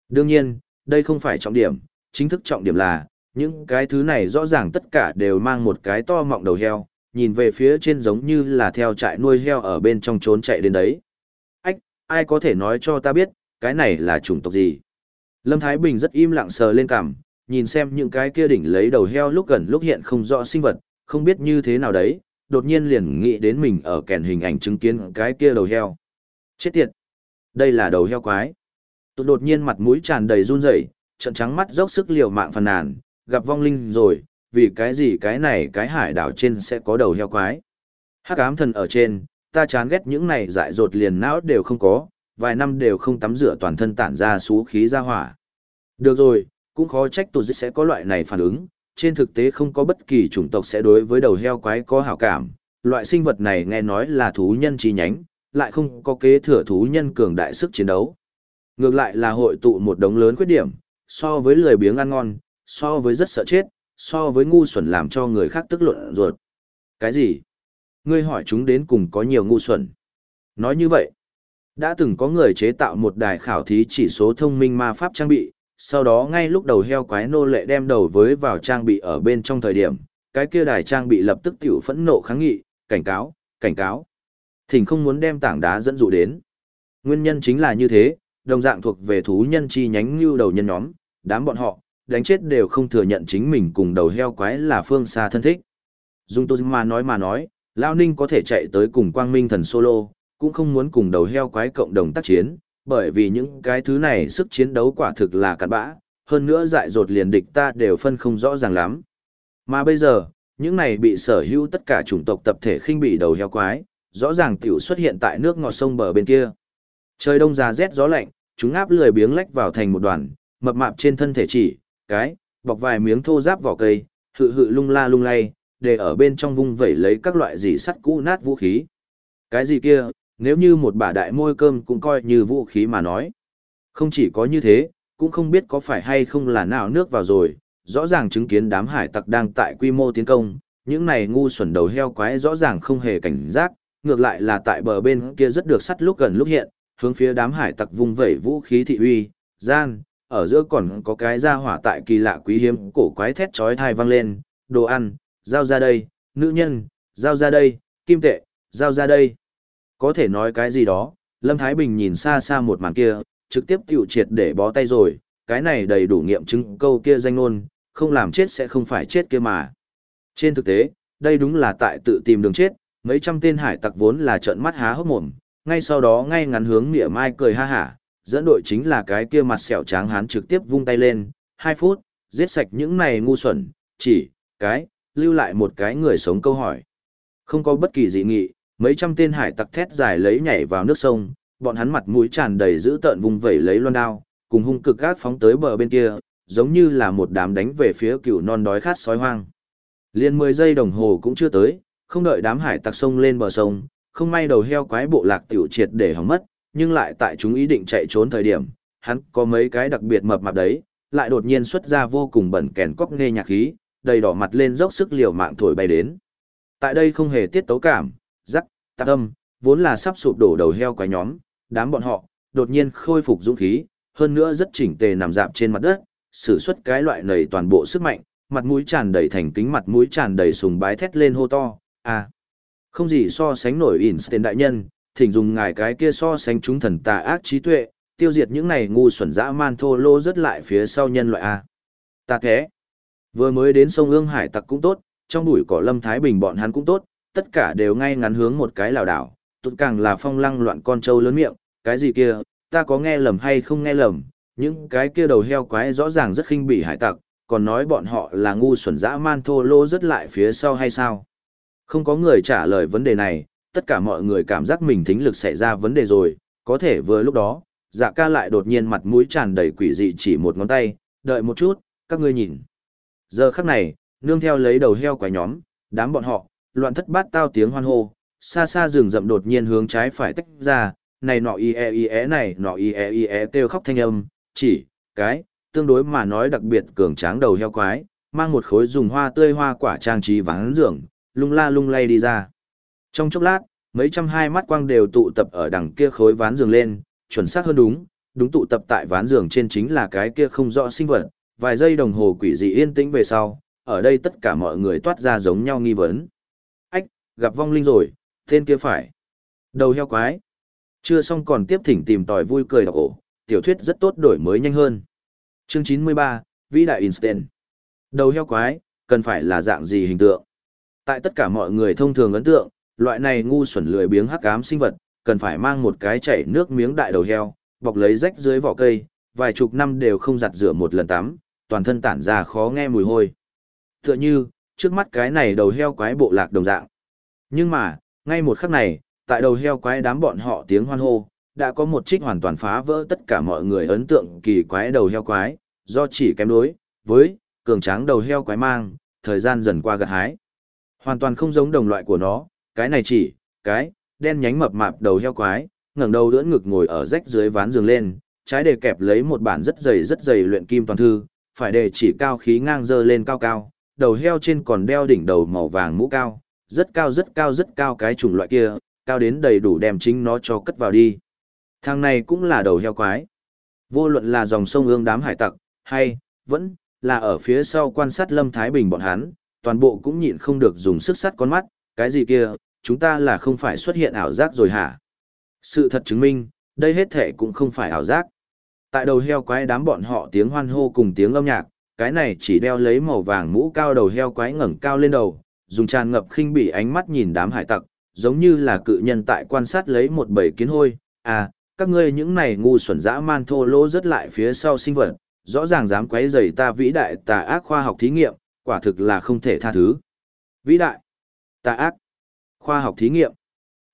Đương nhiên, đây không phải trọng điểm, chính thức trọng điểm là, những cái thứ này rõ ràng tất cả đều mang một cái to mọng đầu heo, nhìn về phía trên giống như là theo trại nuôi heo ở bên trong trốn chạy đến đấy. Ách, ai có thể nói cho ta biết, cái này là chủng tộc gì? Lâm Thái Bình rất im lặng sờ lên cằm, nhìn xem những cái kia đỉnh lấy đầu heo lúc gần lúc hiện không rõ sinh vật, không biết như thế nào đấy, đột nhiên liền nghĩ đến mình ở kèn hình ảnh chứng kiến cái kia đầu heo. Chết tiệt! Đây là đầu heo quái. Tôi đột nhiên mặt mũi tràn đầy run rẩy, trận trắng mắt dốc sức liều mạng phàn nàn, gặp vong linh rồi, vì cái gì cái này cái hải đảo trên sẽ có đầu heo quái. Hắc ám thần ở trên, ta chán ghét những này dại dột liền não đều không có, vài năm đều không tắm rửa toàn thân tản ra xú khí ra hỏa. Được rồi, cũng khó trách tụi sẽ có loại này phản ứng, trên thực tế không có bất kỳ chủng tộc sẽ đối với đầu heo quái có hảo cảm, loại sinh vật này nghe nói là thú nhân chi nhánh, lại không có kế thừa thú nhân cường đại sức chiến đấu. Ngược lại là hội tụ một đống lớn khuyết điểm, so với lười biếng ăn ngon, so với rất sợ chết, so với ngu xuẩn làm cho người khác tức luận ruột. Cái gì? Ngươi hỏi chúng đến cùng có nhiều ngu xuẩn. Nói như vậy, đã từng có người chế tạo một đài khảo thí chỉ số thông minh ma pháp trang bị, sau đó ngay lúc đầu heo quái nô lệ đem đầu với vào trang bị ở bên trong thời điểm, cái kia đài trang bị lập tức tiểu phẫn nộ kháng nghị, cảnh cáo, cảnh cáo. Thỉnh không muốn đem tảng đá dẫn dụ đến. Nguyên nhân chính là như thế, đồng dạng thuộc về thú nhân chi nhánh như đầu nhân nhóm, đám bọn họ, đánh chết đều không thừa nhận chính mình cùng đầu heo quái là phương xa thân thích. Dung tôi mà nói mà nói, Lao Ninh có thể chạy tới cùng quang minh thần solo, cũng không muốn cùng đầu heo quái cộng đồng tác chiến, bởi vì những cái thứ này sức chiến đấu quả thực là cặn bã, hơn nữa dại dột liền địch ta đều phân không rõ ràng lắm. Mà bây giờ, những này bị sở hữu tất cả chủng tộc tập thể khinh bị đầu heo quái, rõ ràng tiểu xuất hiện tại nước ngọt sông bờ bên kia. Trời đông già rét gió lạnh, chúng áp lười biếng lách vào thành một đoàn, mập mạp trên thân thể chỉ, cái, bọc vài miếng thô giáp vỏ cây, hự hự lung la lung lay, để ở bên trong vung vẩy lấy các loại gì sắt cũ nát vũ khí. Cái gì kia, nếu như một bà đại môi cơm cũng coi như vũ khí mà nói. Không chỉ có như thế, cũng không biết có phải hay không là nào nước vào rồi, rõ ràng chứng kiến đám hải tặc đang tại quy mô tiến công, những này ngu xuẩn đầu heo quái rõ ràng không hề cảnh giác, ngược lại là tại bờ bên kia rất được sắt lúc gần lúc hiện, hướng phía đám hải tặc vung vẩy vũ khí thị uy, gian, ở giữa còn có cái ra hỏa tại kỳ lạ quý hiếm cổ quái thét chói thai vang lên, đồ ăn, giao ra đây, nữ nhân, giao ra đây, kim tệ, giao ra đây. Có thể nói cái gì đó, Lâm Thái Bình nhìn xa xa một màn kia, trực tiếp tiểu triệt để bó tay rồi, cái này đầy đủ nghiệm chứng câu kia danh ngôn, không làm chết sẽ không phải chết kia mà. Trên thực tế, đây đúng là tại tự tìm đường chết, mấy trăm tên hải tặc vốn là trợn mắt há hốc mồm, ngay sau đó ngay ngắn hướng mỉa mai cười ha hả, dẫn đội chính là cái kia mặt sẹo tráng hán trực tiếp vung tay lên, hai phút, giết sạch những này ngu xuẩn, chỉ, cái, lưu lại một cái người sống câu hỏi. Không có bất kỳ dị nghị, mấy trăm tên hải tặc thét dài lấy nhảy vào nước sông, bọn hắn mặt mũi tràn đầy dữ tợn vùng vẩy lấy loan đao, cùng hung cực gác phóng tới bờ bên kia, giống như là một đám đánh về phía cựu non đói khát sói hoang. Liên 10 giây đồng hồ cũng chưa tới, không đợi đám hải tặc sông lên bờ sông, không may đầu heo quái bộ lạc tiểu triệt để hỏng mất, nhưng lại tại chúng ý định chạy trốn thời điểm, hắn có mấy cái đặc biệt mập mạp đấy, lại đột nhiên xuất ra vô cùng bẩn kèn cóc nghe nhạc khí, đầy đỏ mặt lên dốc sức liều mạng thổi bay đến. Tại đây không hề tiết tấu cảm, rắc, tạc âm, vốn là sắp sụp đổ đầu heo quái nhóm, đám bọn họ, đột nhiên khôi phục dũng khí, hơn nữa rất chỉnh tề nằm dạp trên mặt đất, sử xuất cái loại này toàn bộ sức mạnh, mặt mũi tràn đầy thành kính mặt mũi tràn đầy sùng bái thét lên hô to, à, không gì so sánh nổi Einstein đại nhân, thỉnh dùng ngài cái kia so sánh chúng thần tà ác trí tuệ, tiêu diệt những này ngu xuẩn dã man thô lô rất lại phía sau nhân loại A. Ta thế. Vừa mới đến sông ương hải tặc cũng tốt, trong bụi cỏ lâm thái bình bọn hắn cũng tốt, tất cả đều ngay ngắn hướng một cái lảo đảo, tụt càng là phong lăng loạn con trâu lớn miệng, cái gì kia, ta có nghe lầm hay không nghe lầm, những cái kia đầu heo quái rõ ràng rất khinh bỉ hải tặc, còn nói bọn họ là ngu xuẩn dã man thô lô rất lại phía sau hay sao? Không có người trả lời vấn đề này, tất cả mọi người cảm giác mình thính lực xảy ra vấn đề rồi, có thể vừa lúc đó, dạ ca lại đột nhiên mặt mũi tràn đầy quỷ dị chỉ một ngón tay, đợi một chút, các ngươi nhìn. Giờ khắc này, nương theo lấy đầu heo quái nhóm, đám bọn họ, loạn thất bát tao tiếng hoan hô, xa xa rừng rậm đột nhiên hướng trái phải tách ra, này nọ y e y e này nọ y e y e kêu khóc thanh âm, chỉ, cái, tương đối mà nói đặc biệt cường tráng đầu heo quái, mang một khối dùng hoa tươi hoa quả trang trí vắng giường, lung la lung lay đi ra. Trong chốc lát, mấy trăm hai mắt quang đều tụ tập ở đằng kia khối ván giường lên, chuẩn xác hơn đúng, đúng tụ tập tại ván giường trên chính là cái kia không rõ sinh vật, vài giây đồng hồ quỷ dị yên tĩnh về sau, ở đây tất cả mọi người toát ra giống nhau nghi vấn. Ách, gặp vong linh rồi, tên kia phải. Đầu heo quái. Chưa xong còn tiếp thỉnh tìm tòi vui cười đọc ổ, tiểu thuyết rất tốt đổi mới nhanh hơn. Chương 93, Vĩ đại Einstein. Đầu heo quái, cần phải là dạng gì hình tượng? Tại tất cả mọi người thông thường ấn tượng, loại này ngu xuẩn lười biếng hắc ám sinh vật, cần phải mang một cái chảy nước miếng đại đầu heo, bọc lấy rách dưới vỏ cây, vài chục năm đều không giặt rửa một lần tắm, toàn thân tản ra khó nghe mùi hôi. Tựa như, trước mắt cái này đầu heo quái bộ lạc đồng dạng. Nhưng mà, ngay một khắc này, tại đầu heo quái đám bọn họ tiếng hoan hô, đã có một trích hoàn toàn phá vỡ tất cả mọi người ấn tượng kỳ quái đầu heo quái, do chỉ kém đối với cường tráng đầu heo quái mang, thời gian dần qua gặt hái. Hoàn toàn không giống đồng loại của nó, cái này chỉ, cái, đen nhánh mập mạp đầu heo quái, ngẩng đầu đỡ ngực ngồi ở rách dưới ván giường lên, trái đề kẹp lấy một bản rất dày rất dày luyện kim toàn thư, phải đề chỉ cao khí ngang dơ lên cao cao, đầu heo trên còn đeo đỉnh đầu màu vàng mũ cao, rất cao rất cao rất cao cái chủng loại kia, cao đến đầy đủ đem chính nó cho cất vào đi. Thằng này cũng là đầu heo quái. Vô luận là dòng sông ương đám hải tặc, hay, vẫn, là ở phía sau quan sát Lâm Thái Bình bọn hắn, toàn bộ cũng nhịn không được dùng sức sắt con mắt, cái gì kia, chúng ta là không phải xuất hiện ảo giác rồi hả? Sự thật chứng minh, đây hết thể cũng không phải ảo giác. Tại đầu heo quái đám bọn họ tiếng hoan hô cùng tiếng âm nhạc, cái này chỉ đeo lấy màu vàng mũ cao đầu heo quái ngẩng cao lên đầu, dùng tràn ngập khinh bỉ ánh mắt nhìn đám hải tặc, giống như là cự nhân tại quan sát lấy một bầy kiến hôi. À, các ngươi những này ngu xuẩn dã man thô lỗ rất lại phía sau sinh vật, rõ ràng dám quấy rầy ta vĩ đại tà ác khoa học thí nghiệm, quả thực là không thể tha thứ. Vĩ đại, tà ác, khoa học thí nghiệm.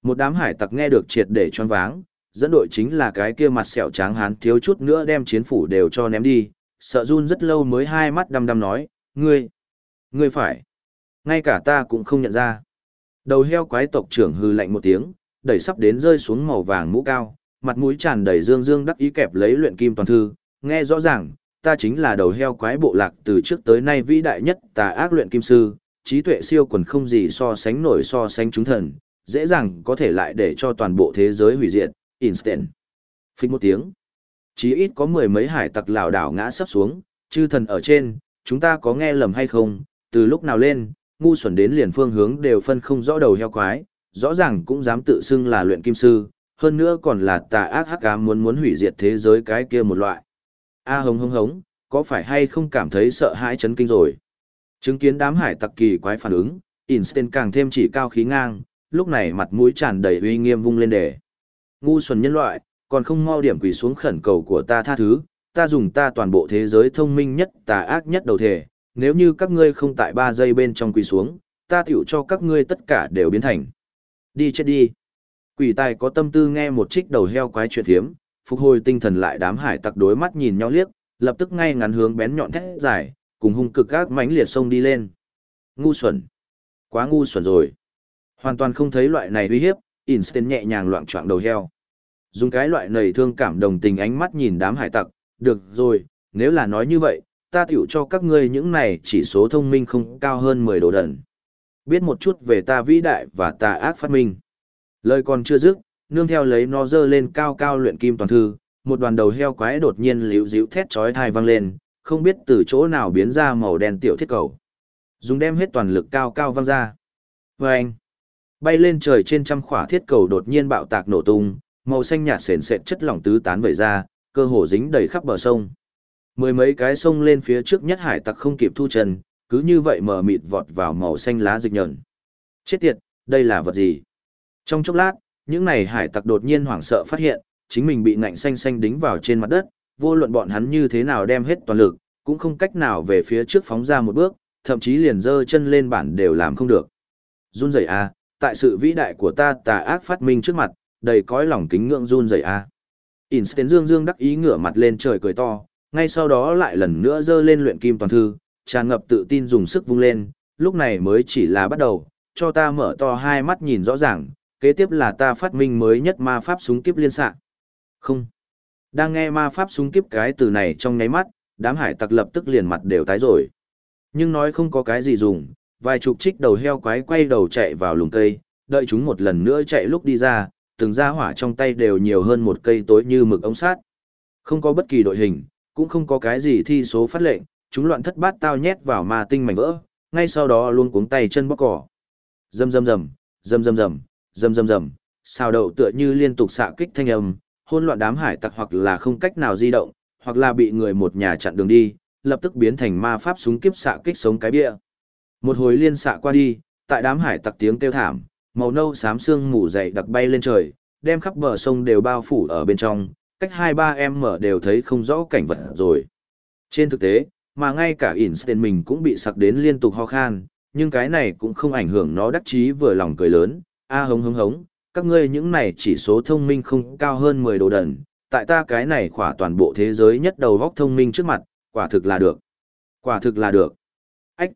Một đám hải tặc nghe được triệt để choáng váng, dẫn đội chính là cái kia mặt sẹo trắng hán thiếu chút nữa đem chiến phủ đều cho ném đi, sợ run rất lâu mới hai mắt đăm đăm nói, ngươi, ngươi phải, ngay cả ta cũng không nhận ra. Đầu heo quái tộc trưởng hư lạnh một tiếng, đẩy sắp đến rơi xuống màu vàng mũ cao, mặt mũi tràn đầy dương dương đắc ý kẹp lấy luyện kim toàn thư, nghe rõ ràng, ta chính là đầu heo quái bộ lạc từ trước tới nay vĩ đại nhất tà ác luyện kim sư, trí tuệ siêu quần không gì so sánh nổi so sánh chúng thần, dễ dàng có thể lại để cho toàn bộ thế giới hủy diệt, instant. Phích một tiếng. Chí ít có mười mấy hải tặc lảo đảo ngã sắp xuống, chư thần ở trên, chúng ta có nghe lầm hay không, từ lúc nào lên, ngu xuẩn đến liền phương hướng đều phân không rõ đầu heo quái, rõ ràng cũng dám tự xưng là luyện kim sư, hơn nữa còn là tà ác hắc ám muốn muốn hủy diệt thế giới cái kia một loại. A hống hống hống, có phải hay không cảm thấy sợ hãi chấn kinh rồi? Chứng kiến đám hải tặc kỳ quái phản ứng, Einstein càng thêm chỉ cao khí ngang, lúc này mặt mũi tràn đầy uy nghiêm vung lên đề. Ngu xuẩn nhân loại, còn không mau điểm quỳ xuống khẩn cầu của ta tha thứ, ta dùng ta toàn bộ thế giới thông minh nhất tà ác nhất đầu thể, nếu như các ngươi không tại ba giây bên trong quỳ xuống, ta tiểu cho các ngươi tất cả đều biến thành. Đi chết đi. Quỷ tài có tâm tư nghe một trích đầu heo quái chuyện thiếm, phục hồi tinh thần lại đám hải tặc đối mắt nhìn nhau liếc, lập tức ngay ngắn hướng bén nhọn thét dài, cùng hung cực các mãnh liệt sông đi lên. Ngu xuẩn. Quá ngu xuẩn rồi. Hoàn toàn không thấy loại này uy hiếp, Einstein nhẹ nhàng loạn choạng đầu heo. Dùng cái loại nầy thương cảm đồng tình ánh mắt nhìn đám hải tặc, được rồi, nếu là nói như vậy, ta tiểu cho các ngươi những này chỉ số thông minh không cao hơn 10 độ đần. Biết một chút về ta vĩ đại và ta ác phát minh. Lời còn chưa dứt, nương theo lấy nó dơ lên cao cao luyện kim toàn thư, một đoàn đầu heo quái đột nhiên liễu díu thét chói tai vang lên, không biết từ chỗ nào biến ra màu đen tiểu thiết cầu. Dùng đem hết toàn lực cao cao văng ra. Và anh, bay lên trời trên trăm khỏa thiết cầu đột nhiên bạo tạc nổ tung, màu xanh nhạt sền sệt chất lỏng tứ tán vẩy ra, cơ hồ dính đầy khắp bờ sông. Mười mấy cái sông lên phía trước nhất hải tặc không kịp thu chân, cứ như vậy mở mịt vọt vào màu xanh lá dịch nhờn. Chết tiệt, đây là vật gì? Trong chốc lát, những này hải tặc đột nhiên hoảng sợ phát hiện, chính mình bị ngạnh xanh xanh đính vào trên mặt đất, vô luận bọn hắn như thế nào đem hết toàn lực, cũng không cách nào về phía trước phóng ra một bước, thậm chí liền dơ chân lên bản đều làm không được. Run rẩy a, tại sự vĩ đại của ta tà ác phát minh trước mặt, đầy cõi lòng kính ngưỡng run rẩy a. Einstein dương dương đắc ý ngửa mặt lên trời cười to, ngay sau đó lại lần nữa dơ lên luyện kim toàn thư, tràn ngập tự tin dùng sức vung lên, lúc này mới chỉ là bắt đầu, cho ta mở to hai mắt nhìn rõ ràng, kế tiếp là ta phát minh mới nhất ma pháp súng kiếp liên xạ. Không. Đang nghe ma pháp súng kiếp cái từ này trong nháy mắt, đám hải tặc lập tức liền mặt đều tái rồi. Nhưng nói không có cái gì dùng, vài chục trích đầu heo quái quay đầu chạy vào lùng cây, đợi chúng một lần nữa chạy lúc đi ra, từng ra hỏa trong tay đều nhiều hơn một cây tối như mực ống sát. Không có bất kỳ đội hình, cũng không có cái gì thi số phát lệnh, chúng loạn thất bát tao nhét vào ma tinh mảnh vỡ, ngay sau đó luôn cuống tay chân bóc cỏ. Rầm rầm rầm, rầm rầm rầm, rầm rầm rầm, sao đậu tựa như liên tục xạ kích thanh âm, hỗn loạn đám hải tặc hoặc là không cách nào di động, hoặc là bị người một nhà chặn đường đi, lập tức biến thành ma pháp súng kiếp xạ kích sống cái bia. Một hồi liên xạ qua đi, tại đám hải tặc tiếng kêu thảm, màu nâu xám xương mù dày đặc bay lên trời, đem khắp bờ sông đều bao phủ ở bên trong, cách hai ba em mở đều thấy không rõ cảnh vật rồi. Trên thực tế, mà ngay cả Einstein mình cũng bị sặc đến liên tục ho khan, nhưng cái này cũng không ảnh hưởng nó đắc chí vừa lòng cười lớn, a hống hống hống, các ngươi những này chỉ số thông minh không cao hơn 10 đồ đần, tại ta cái này khỏa toàn bộ thế giới nhất đầu góc thông minh trước mặt, quả thực là được. Quả thực là được. Ách.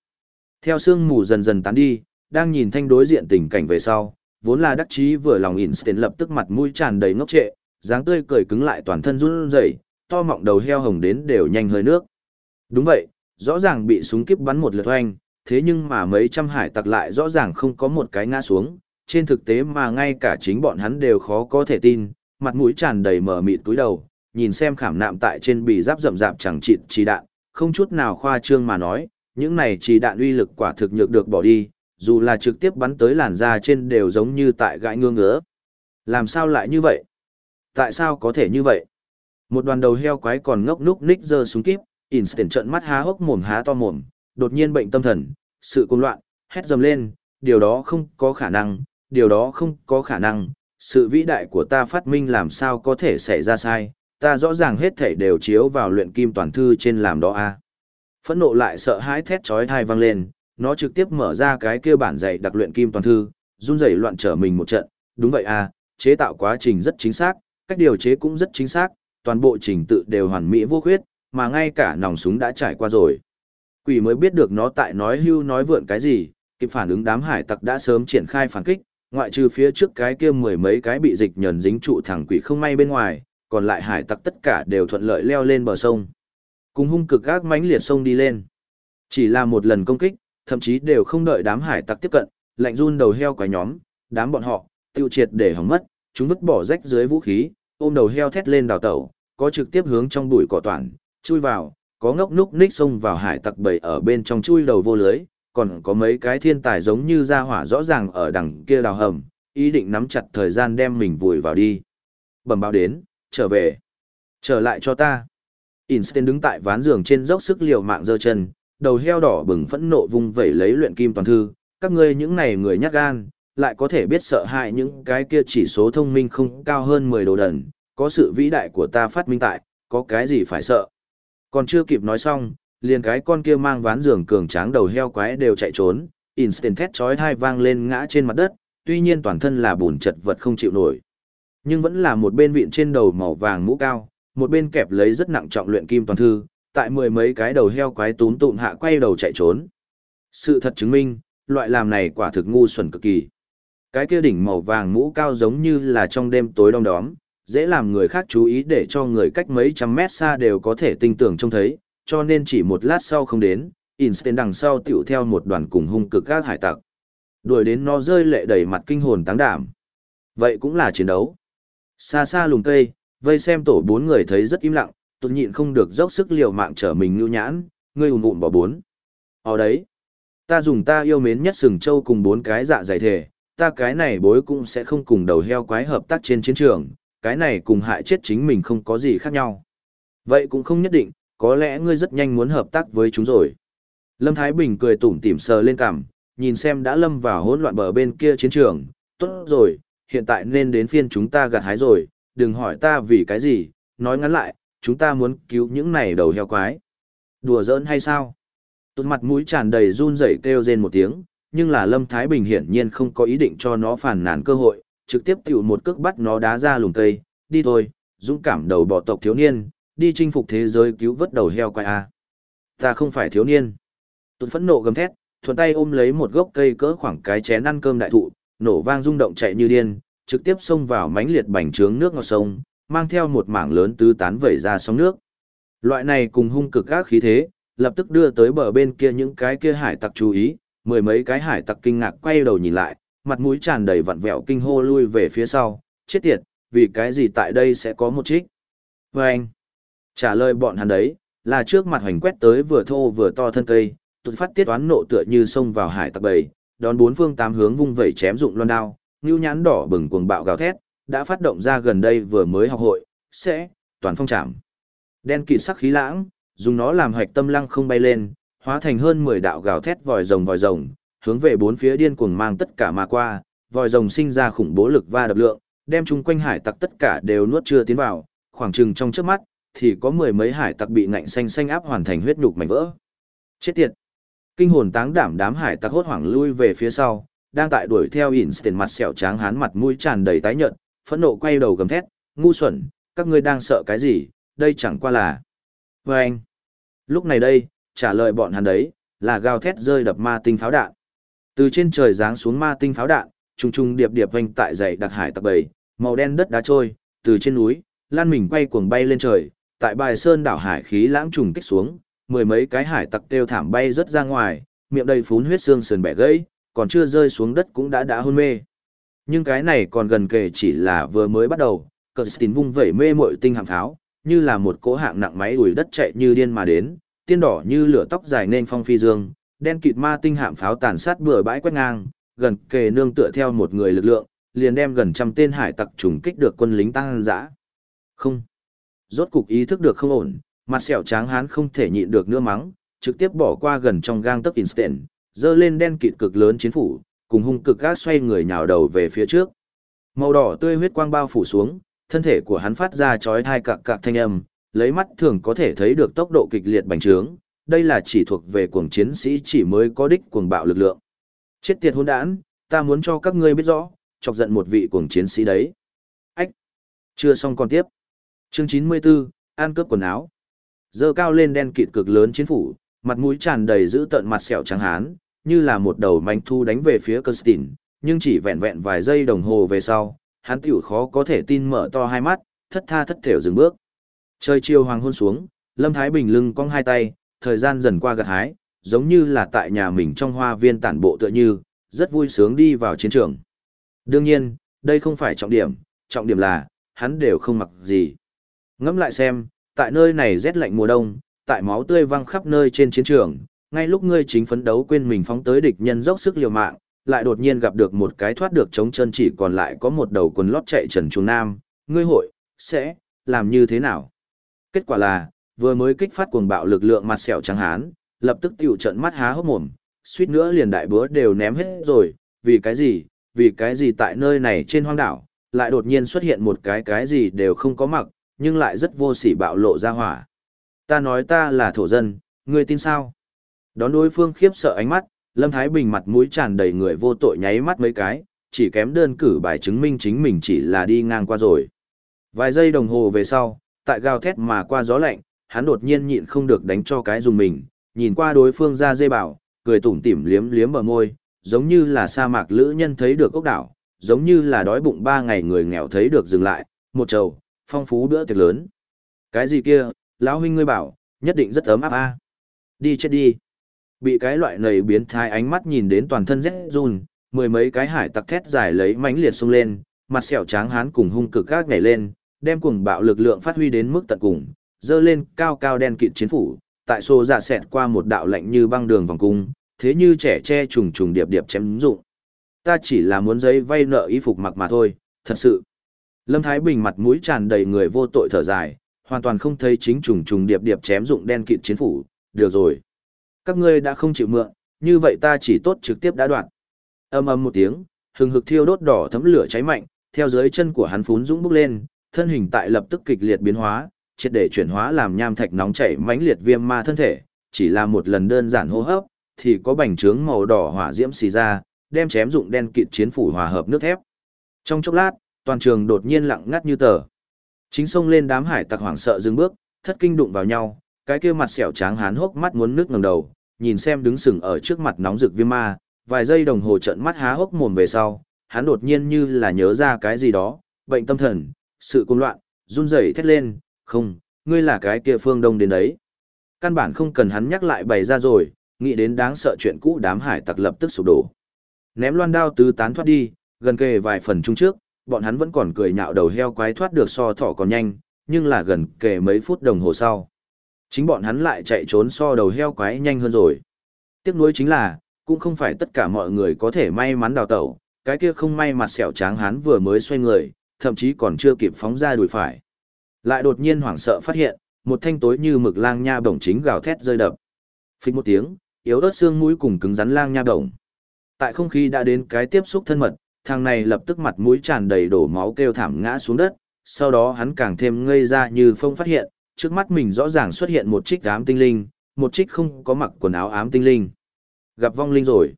Theo sương mù dần dần tán đi, đang nhìn thanh đối diện tình cảnh về sau, vốn là đắc chí vừa lòng Einstein lập tức mặt mũi tràn đầy ngốc trệ, dáng tươi cười cứng lại toàn thân run rẩy, to mọng đầu heo hồng đến đều nhanh hơi nước. Đúng vậy, rõ ràng bị súng kiếp bắn một lượt oanh, thế nhưng mà mấy trăm hải tặc lại rõ ràng không có một cái ngã xuống, trên thực tế mà ngay cả chính bọn hắn đều khó có thể tin, mặt mũi tràn đầy mờ mịt túi đầu, nhìn xem khảm nạm tại trên bì giáp rậm rạp chẳng chịt trì đạn, không chút nào khoa trương mà nói, những này trì đạn uy lực quả thực nhược được bỏ đi, dù là trực tiếp bắn tới làn da trên đều giống như tại gãi ngương ngứa. Làm sao lại như vậy? Tại sao có thể như vậy? Một đoàn đầu heo quái còn ngốc núc ních giơ súng kíp, Instant trợn mắt há hốc mồm há to mồm, đột nhiên bệnh tâm thần, sự cuồng loạn, hét dầm lên, điều đó không có khả năng, điều đó không có khả năng, sự vĩ đại của ta phát minh làm sao có thể xảy ra sai, ta rõ ràng hết thảy đều chiếu vào luyện kim toàn thư trên làm đó a. Phẫn nộ lại sợ hãi thét chói tai vang lên, nó trực tiếp mở ra cái kia bản dạy đặc luyện kim toàn thư, run rẩy loạn trở mình một trận, đúng vậy a, chế tạo quá trình rất chính xác, cách điều chế cũng rất chính xác, toàn bộ trình tự đều hoàn mỹ vô khuyết, mà ngay cả nòng súng đã trải qua rồi. Quỷ mới biết được nó tại nói hưu nói vượn cái gì, kịp phản ứng đám hải tặc đã sớm triển khai phản kích, ngoại trừ phía trước cái kia mười mấy cái bị dịch nhờn dính trụ thẳng quỷ không may bên ngoài, còn lại hải tặc tất cả đều thuận lợi leo lên bờ sông. Cùng hung cực gác mãnh liệt sông đi lên. Chỉ là một lần công kích, thậm chí đều không đợi đám hải tặc tiếp cận, lạnh run đầu heo quái nhóm, đám bọn họ, tiêu triệt để hỏng mất, chúng vứt bỏ rách dưới vũ khí, ôm đầu heo thét lên đào tẩu, có trực tiếp hướng trong bụi cỏ toàn, chui vào, có ngốc núc ních xông vào hải tặc bầy ở bên trong chui đầu vô lưới, còn có mấy cái thiên tài giống như ra hỏa rõ ràng ở đằng kia đào hầm, ý định nắm chặt thời gian đem mình vùi vào đi. Bẩm báo đến, trở về. Trở lại cho ta. Einstein đứng tại ván giường trên dốc sức liều mạng giơ chân, đầu heo đỏ bừng phẫn nộ vung vẩy lấy luyện kim toàn thư, các ngươi những này người nhát gan, lại có thể biết sợ hãi những cái kia chỉ số thông minh không cao hơn 10 đồ đần, có sự vĩ đại của ta phát minh tại, có cái gì phải sợ. Còn chưa kịp nói xong, liền cái con kia mang ván giường cường tráng đầu heo quái đều chạy trốn, instant thét chói tai vang lên ngã trên mặt đất, tuy nhiên toàn thân là bùn chật vật không chịu nổi. Nhưng vẫn là một bên vịn trên đầu màu vàng mũ cao, một bên kẹp lấy rất nặng trọng luyện kim toàn thư, tại mười mấy cái đầu heo quái túm tụm hạ quay đầu chạy trốn. Sự thật chứng minh, loại làm này quả thực ngu xuẩn cực kỳ. Cái kia đỉnh màu vàng mũ cao giống như là trong đêm tối đông đóm, dễ làm người khác chú ý để cho người cách mấy trăm mét xa đều có thể tinh tưởng trông thấy, cho nên chỉ một lát sau không đến, Einstein đằng sau tiểu theo một đoàn cùng hung cực các hải tặc. Đuổi đến nó rơi lệ đầy mặt kinh hồn táng đảm. Vậy cũng là chiến đấu. Xa xa lùng cây, vây xem tổ bốn người thấy rất im lặng, tôi nhịn không được dốc sức liều mạng trở mình lưu nhãn, ngươi ùn ùn bỏ bốn. Ở đấy, ta dùng ta yêu mến nhất sừng châu cùng bốn cái dạ dày thể, ta cái này bối cũng sẽ không cùng đầu heo quái hợp tác trên chiến trường, cái này cùng hại chết chính mình không có gì khác nhau. Vậy cũng không nhất định, có lẽ ngươi rất nhanh muốn hợp tác với chúng rồi. Lâm Thái Bình cười tủm tỉm sờ lên cằm, nhìn xem đã lâm vào hỗn loạn bờ bên kia chiến trường, tốt rồi, hiện tại nên đến phiên chúng ta gặt hái rồi, đừng hỏi ta vì cái gì, nói ngắn lại, chúng ta muốn cứu những này đầu heo quái. Đùa giỡn hay sao? Tốt mặt mũi tràn đầy run rẩy kêu rên một tiếng, nhưng là Lâm Thái Bình hiển nhiên không có ý định cho nó phản nàn cơ hội, trực tiếp tiểu một cước bắt nó đá ra lùng cây, đi thôi, dũng cảm đầu bỏ tộc thiếu niên, đi chinh phục thế giới cứu vớt đầu heo quay a. Ta không phải thiếu niên. Tuấn phẫn nộ gầm thét, thuận tay ôm lấy một gốc cây cỡ khoảng cái chén ăn cơm đại thụ, nổ vang rung động chạy như điên, trực tiếp xông vào mánh liệt bành trướng nước ngọt sông, mang theo một mảng lớn tứ tán vẩy ra sóng nước. Loại này cùng hung cực các khí thế, lập tức đưa tới bờ bên kia những cái kia hải tặc chú ý, mười mấy cái hải tặc kinh ngạc quay đầu nhìn lại, mặt mũi tràn đầy vặn vẹo kinh hô lui về phía sau, chết tiệt, vì cái gì tại đây sẽ có một trích. vê anh, trả lời bọn hắn đấy, là trước mặt hoành quét tới vừa thô vừa to thân cây, tụt phát tiết toán nộ tựa như sông vào hải tặc bầy, đón bốn phương tám hướng vung vẩy chém dụng loan đao, ngưu nhãn đỏ bừng cuồng bạo gào thét, đã phát động ra gần đây vừa mới học hội, sẽ, toàn phong trảm. Đen kịt sắc khí lãng, dùng nó làm hoạch tâm lăng không bay lên, hóa thành hơn 10 đạo gào thét vòi rồng vòi rồng, hướng về bốn phía điên cuồng mang tất cả mà qua, vòi rồng sinh ra khủng bố lực va đập lượng, đem chung quanh hải tặc tất cả đều nuốt chưa tiến vào, khoảng chừng trong trước mắt, thì có mười mấy hải tặc bị ngạnh xanh xanh áp hoàn thành huyết nhục mảnh vỡ. Chết tiệt! Kinh hồn táng đảm đám hải tặc hốt hoảng lui về phía sau, đang tại đuổi theo Einstein mặt sẹo trắng hán mặt mũi tràn đầy tái nhợt, phẫn nộ quay đầu gầm thét, ngu xuẩn, các ngươi đang sợ cái gì, đây chẳng qua là... Và anh, lúc này đây, trả lời bọn hắn đấy, là gào thét rơi đập ma tinh pháo đạn. Từ trên trời giáng xuống ma tinh pháo đạn, trùng trùng điệp điệp vành tại dày đặc hải tặc bầy, màu đen đất đá trôi, từ trên núi, lan mình quay cuồng bay lên trời, tại bài sơn đảo hải khí lãng trùng kích xuống, mười mấy cái hải tặc đều thảm bay rất ra ngoài, miệng đầy phún huyết xương sườn bẻ gãy, còn chưa rơi xuống đất cũng đã đã hôn mê. Nhưng cái này còn gần kề chỉ là vừa mới bắt đầu, cờ tín vung vẩy mê mội tinh hạm pháo, như là một cỗ hạng nặng máy đuổi đất chạy như điên mà đến, tiên đỏ như lửa tóc dài nên phong phi dương, đen kịt ma tinh hạm pháo tàn sát bừa bãi quét ngang, gần kề nương tựa theo một người lực lượng, liền đem gần trăm tên hải tặc trùng kích được quân lính tăng dã. Không. Rốt cục ý thức được không ổn, mặt sẹo tráng hán không thể nhịn được nữa mắng, trực tiếp bỏ qua gần trong gang tấc instant, dơ lên đen kịt cực lớn chiến phủ, cùng hung cực gác xoay người nhào đầu về phía trước. Màu đỏ tươi huyết quang bao phủ xuống, thân thể của hắn phát ra chói tai cạc cạc thanh âm, lấy mắt thường có thể thấy được tốc độ kịch liệt bành trướng, đây là chỉ thuộc về cuồng chiến sĩ chỉ mới có đích cuồng bạo lực lượng. Chết tiệt hỗn đản, ta muốn cho các ngươi biết rõ, chọc giận một vị cuồng chiến sĩ đấy. Ách. Chưa xong còn tiếp. Chương 94, an cướp quần áo. Dơ cao lên đen kịt cực lớn chiến phủ, mặt mũi tràn đầy giữ tận mặt sẹo trắng hán, như là một đầu manh thu đánh về phía Kirsten, nhưng chỉ vẹn vẹn vài giây đồng hồ về sau, hắn tiểu khó có thể tin mở to hai mắt, thất tha thất thểu dừng bước. Trời chiều hoàng hôn xuống, Lâm Thái Bình lưng cong hai tay, thời gian dần qua gặt hái, giống như là tại nhà mình trong hoa viên tản bộ tựa như, rất vui sướng đi vào chiến trường. Đương nhiên, đây không phải trọng điểm, trọng điểm là, hắn đều không mặc gì. Ngẫm lại xem, tại nơi này rét lạnh mùa đông, tại máu tươi văng khắp nơi trên chiến trường, ngay lúc ngươi chính phấn đấu quên mình phóng tới địch nhân dốc sức liều mạng, lại đột nhiên gặp được một cái thoát được chống chân chỉ còn lại có một đầu quần lót chạy trần chuồng nam, ngươi hội, sẽ, làm như thế nào? Kết quả là, vừa mới kích phát cuồng bạo lực lượng mặt sẹo trắng hán, lập tức tiểu trận mắt há hốc mồm, suýt nữa liền đại búa đều ném hết rồi, vì cái gì, vì cái gì tại nơi này trên hoang đảo, lại đột nhiên xuất hiện một cái cái gì đều không có mặc, nhưng lại rất vô sỉ bạo lộ ra hỏa. Ta nói ta là thổ dân, ngươi tin sao? Đón đối phương khiếp sợ ánh mắt, Lâm Thái Bình mặt mũi tràn đầy người vô tội nháy mắt mấy cái, chỉ kém đơn cử bài chứng minh chính mình chỉ là đi ngang qua rồi. Vài giây đồng hồ về sau, tại gào thét mà qua gió lạnh, hắn đột nhiên nhịn không được đánh cho cái dùng mình, nhìn qua đối phương ra dây bảo, cười tủm tỉm liếm liếm bờ môi, giống như là sa mạc lữ nhân thấy được ốc đảo, giống như là đói bụng ba ngày người nghèo thấy được dừng lại, một trầu, phong phú bữa tiệc lớn. Cái gì kia, lão huynh ngươi bảo, nhất định rất ấm áp a. Đi chết đi. Bị cái loại nầy biến thái ánh mắt nhìn đến toàn thân rét run, mười mấy cái hải tặc thét dài lấy mãnh liệt xông lên, mặt sẹo tráng hán cùng hung cực gác nhảy lên, đem cuồng bạo lực lượng phát huy đến mức tận cùng, dơ lên cao cao đen kịt chiến phủ, tại xô dạ xẹt qua một đạo lạnh như băng đường vòng cung, thế như trẻ che trùng trùng điệp điệp chém dụng. Ta chỉ là muốn giấy vay nợ y phục mặc mà thôi, thật sự. Lâm Thái Bình mặt mũi tràn đầy người vô tội thở dài, hoàn toàn không thấy chính trùng trùng điệp điệp chém dụng đen kịt chiến phủ, được rồi. Các ngươi đã không chịu mượn, như vậy ta chỉ tốt trực tiếp đã đoạn. Âm âm một tiếng, hừng hực thiêu đốt đỏ thấm lửa cháy mạnh, theo dưới chân của hắn phún dũng bốc lên, thân hình tại lập tức kịch liệt biến hóa, triệt để chuyển hóa làm nham thạch nóng chảy mãnh liệt viêm ma thân thể, chỉ là một lần đơn giản hô hấp, thì có bành trướng màu đỏ hỏa diễm xì ra, đem chém dụng đen kịt chiến phủ hòa hợp nước thép. Trong chốc lát, toàn trường đột nhiên lặng ngắt như tờ. Chính sông lên đám hải tặc hoảng sợ dừng bước, thất kinh đụng vào nhau, cái kia mặt sẹo trắng hán hốc mắt muốn nước ngẩng đầu, nhìn xem đứng sừng ở trước mặt nóng rực viêm ma, vài giây đồng hồ trận mắt há hốc mồm về sau, hắn đột nhiên như là nhớ ra cái gì đó, bệnh tâm thần, sự cuồng loạn, run rẩy thét lên, không, ngươi là cái kia phương đông đến đấy. Căn bản không cần hắn nhắc lại bày ra rồi, nghĩ đến đáng sợ chuyện cũ đám hải tặc lập tức sụp đổ. Ném loan đao tứ tán thoát đi, gần kề vài phần chung trước, bọn hắn vẫn còn cười nhạo đầu heo quái thoát được so thỏ còn nhanh, nhưng là gần kề mấy phút đồng hồ sau. Chính bọn hắn lại chạy trốn so đầu heo quái nhanh hơn rồi. Tiếc nuối chính là, cũng không phải tất cả mọi người có thể may mắn đào tẩu, cái kia không may mặt sẹo tráng hắn vừa mới xoay người, thậm chí còn chưa kịp phóng ra đùi phải. Lại đột nhiên hoảng sợ phát hiện, một thanh tối như mực lang nha bổng chính gào thét rơi đập. Phích một tiếng, yếu ớt xương mũi cùng cứng rắn lang nha bổng. Tại không khí đã đến cái tiếp xúc thân mật, thằng này lập tức mặt mũi tràn đầy đổ máu kêu thảm ngã xuống đất, sau đó hắn càng thêm ngây ra như phong phát hiện, trước mắt mình rõ ràng xuất hiện một trích ám tinh linh, một trích không có mặc quần áo ám tinh linh. Gặp vong linh rồi.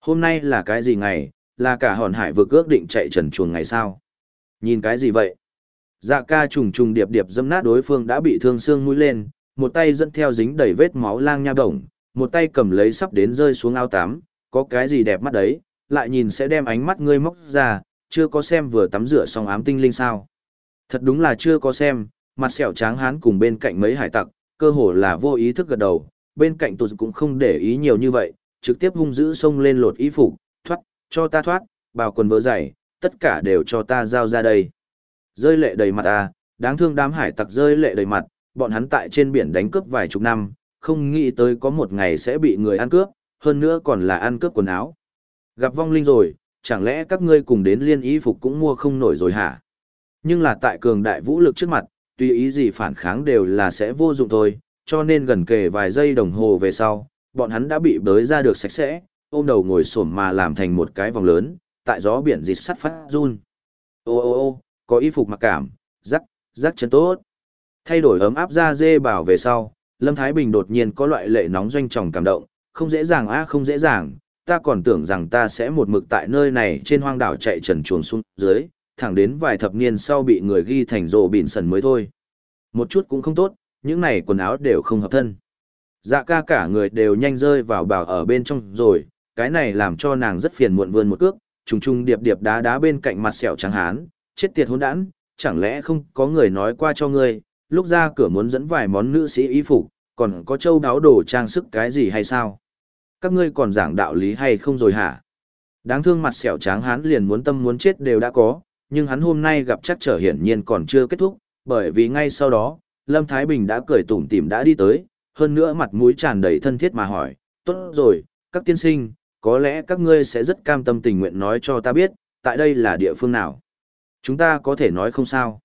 Hôm nay là cái gì ngày, là cả hòn hải vực ước định chạy trần chuồng ngày sao? Nhìn cái gì vậy? Dạ ca trùng trùng điệp điệp dâm nát đối phương đã bị thương xương mũi lên, một tay dẫn theo dính đầy vết máu lang nha bổng, một tay cầm lấy sắp đến rơi xuống ao tắm, có cái gì đẹp mắt đấy, lại nhìn sẽ đem ánh mắt ngươi móc ra, chưa có xem vừa tắm rửa xong ám tinh linh sao. Thật đúng là chưa có xem, mặt sẹo tráng hán cùng bên cạnh mấy hải tặc, cơ hồ là vô ý thức gật đầu, bên cạnh tụt cũng không để ý nhiều như vậy, trực tiếp hung dữ xông lên lột y phục, thoát, cho ta thoát, bào quần vỡ dày, tất cả đều cho ta giao ra đây. Rơi lệ đầy mặt à, đáng thương đám hải tặc rơi lệ đầy mặt, bọn hắn tại trên biển đánh cướp vài chục năm, không nghĩ tới có một ngày sẽ bị người ăn cướp, hơn nữa còn là ăn cướp quần áo. Gặp vong linh rồi, chẳng lẽ các ngươi cùng đến liên y phục cũng mua không nổi rồi hả? Nhưng là tại cường đại vũ lực trước mặt, tùy ý gì phản kháng đều là sẽ vô dụng thôi, cho nên gần kề vài giây đồng hồ về sau, bọn hắn đã bị bới ra được sạch sẽ, ôm đầu ngồi xổm mà làm thành một cái vòng lớn, tại gió biển dịt sắt phát run. Ô ô ô, có y phục mặc cảm, rắc, rắc chân tốt. Thay đổi ấm áp ra dê bảo về sau, Lâm Thái Bình đột nhiên có loại lệ nóng doanh tròng cảm động, không dễ dàng a không dễ dàng, ta còn tưởng rằng ta sẽ một mực tại nơi này trên hoang đảo chạy trần chuồn xuống dưới, thẳng đến vài thập niên sau bị người ghi thành rồ bỉn sần mới thôi. Một chút cũng không tốt, những này quần áo đều không hợp thân. Dạ ca cả người đều nhanh rơi vào bảo ở bên trong rồi, cái này làm cho nàng rất phiền muộn vươn một cước, trùng trùng điệp điệp đá đá bên cạnh mặt sẹo trắng hán, chết tiệt hỗn đản, chẳng lẽ không có người nói qua cho ngươi, lúc ra cửa muốn dẫn vài món nữ sĩ y phục, còn có châu đáo đồ trang sức cái gì hay sao? Các ngươi còn giảng đạo lý hay không rồi hả? Đáng thương mặt sẹo trắng hán liền muốn tâm muốn chết đều đã có, nhưng hắn hôm nay gặp chắc trở hiển nhiên còn chưa kết thúc, bởi vì ngay sau đó, Lâm Thái Bình đã cười tủm tỉm đã đi tới, hơn nữa mặt mũi tràn đầy thân thiết mà hỏi, tốt rồi, các tiên sinh, có lẽ các ngươi sẽ rất cam tâm tình nguyện nói cho ta biết, tại đây là địa phương nào. Chúng ta có thể nói không sao.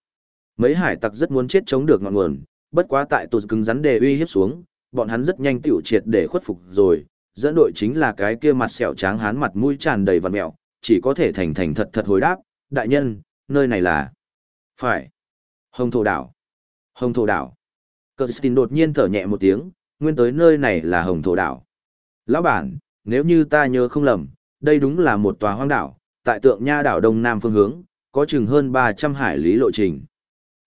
Mấy hải tặc rất muốn chết chống được ngọn nguồn, bất quá tại tụt cứng rắn đề uy hiếp xuống, bọn hắn rất nhanh tiểu triệt để khuất phục rồi, dẫn đội chính là cái kia mặt sẹo tráng hán mặt mũi tràn đầy vằn mẹo, chỉ có thể thành thành thật thật hồi đáp, đại nhân, nơi này là... Phải. Hồng thổ đảo. Hồng thổ đảo. Cơ đột nhiên thở nhẹ một tiếng, nguyên tới nơi này là hồng thổ đảo. Lão bản, nếu như ta nhớ không lầm, đây đúng là một tòa hoang đảo, tại tượng nha đảo đông nam phương hướng, có chừng hơn 300 hải lý lộ trình.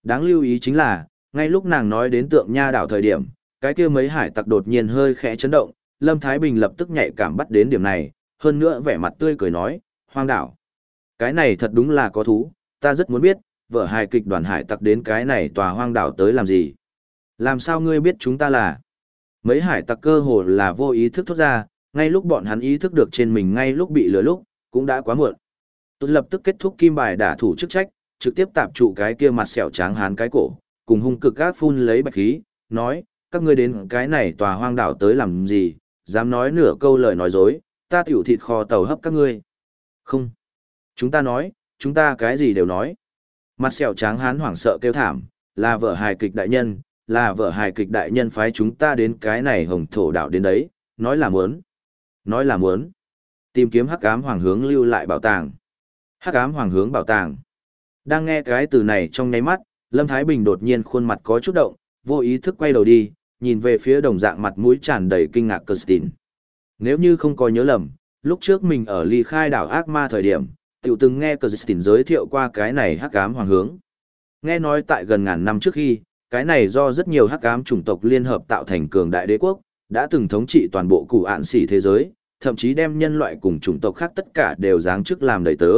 Đáng lưu ý chính là, ngay lúc nàng nói đến tượng nha đảo thời điểm, cái kia mấy hải tặc đột nhiên hơi khẽ chấn động, Lâm Thái Bình lập tức nhạy cảm bắt đến điểm này, hơn nữa vẻ mặt tươi cười nói, hoang đảo. Cái này thật đúng là có thú, ta rất muốn biết, vợ hài kịch đoàn hải tặc đến cái này tòa hoang đảo tới làm gì. Làm sao ngươi biết chúng ta là? Mấy hải tặc cơ hồ là vô ý thức thốt ra, ngay lúc bọn hắn ý thức được trên mình ngay lúc bị lừa lúc, cũng đã quá muộn. Tôi lập tức kết thúc kim bài đả thủ chức trách, trực tiếp tạp trụ cái kia mặt sẹo tráng hán cái cổ, cùng hung cực gác phun lấy bạch khí, nói, các ngươi đến cái này tòa hoang đảo tới làm gì, dám nói nửa câu lời nói dối, ta tiểu thịt kho tàu hấp các ngươi. Không. Chúng ta nói, chúng ta cái gì đều nói. Mặt sẹo tráng hán hoảng sợ kêu thảm, là vợ hài kịch đại nhân, là vợ hài kịch đại nhân phái chúng ta đến cái này hồng thổ đảo đến đấy, nói là muốn. Nói là muốn. Tìm kiếm hắc ám hoàng hướng lưu lại bảo tàng. Hắc ám hoàng hướng bảo tàng. Đang nghe cái từ này trong nháy mắt, Lâm Thái Bình đột nhiên khuôn mặt có chút động, vô ý thức quay đầu đi, nhìn về phía đồng dạng mặt mũi tràn đầy kinh ngạc Kirsten. Nếu như không có nhớ lầm, lúc trước mình ở ly khai đảo ác ma thời điểm, tiểu từng nghe Kirsten giới thiệu qua cái này hắc ám hoàng hướng. Nghe nói tại gần ngàn năm trước khi, cái này do rất nhiều hắc ám chủng tộc liên hợp tạo thành cường đại đế quốc, đã từng thống trị toàn bộ cụ ạn xỉ thế giới, thậm chí đem nhân loại cùng chủng tộc khác tất cả đều giáng chức làm đầy tớ.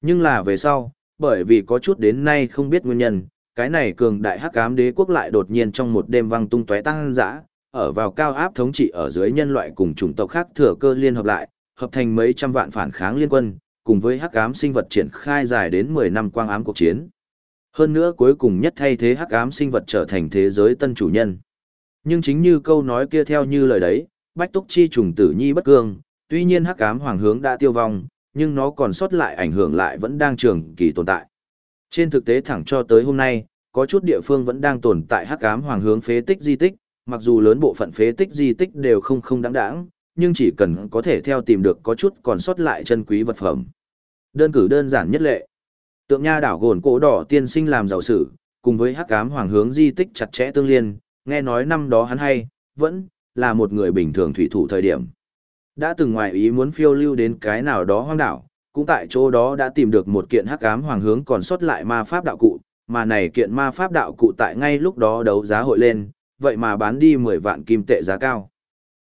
Nhưng là về sau, bởi vì có chút đến nay không biết nguyên nhân, cái này cường đại hắc ám đế quốc lại đột nhiên trong một đêm văng tung tóe tăng dã, ở vào cao áp thống trị ở dưới nhân loại cùng chủng tộc khác thừa cơ liên hợp lại, hợp thành mấy trăm vạn phản kháng liên quân, cùng với hắc ám sinh vật triển khai dài đến 10 năm quang ám cuộc chiến. Hơn nữa cuối cùng nhất thay thế hắc ám sinh vật trở thành thế giới tân chủ nhân. Nhưng chính như câu nói kia theo như lời đấy, bách túc chi trùng tử nhi bất cương, tuy nhiên hắc ám hoàng hướng đã tiêu vong, nhưng nó còn sót lại ảnh hưởng lại vẫn đang trường kỳ tồn tại. Trên thực tế thẳng cho tới hôm nay, có chút địa phương vẫn đang tồn tại hắc ám hoàng hướng phế tích di tích, mặc dù lớn bộ phận phế tích di tích đều không không đáng đáng, nhưng chỉ cần có thể theo tìm được có chút còn sót lại chân quý vật phẩm. Đơn cử đơn giản nhất lệ. Tượng nha đảo gồn cổ đỏ tiên sinh làm giàu sử, cùng với hắc ám hoàng hướng di tích chặt chẽ tương liên, nghe nói năm đó hắn hay, vẫn là một người bình thường thủy thủ thời điểm. Đã từng ngoài ý muốn phiêu lưu đến cái nào đó hoang đảo, cũng tại chỗ đó đã tìm được một kiện hắc ám hoàng hướng còn sót lại ma pháp đạo cụ, mà này kiện ma pháp đạo cụ tại ngay lúc đó đấu giá hội lên, vậy mà bán đi 10 vạn kim tệ giá cao.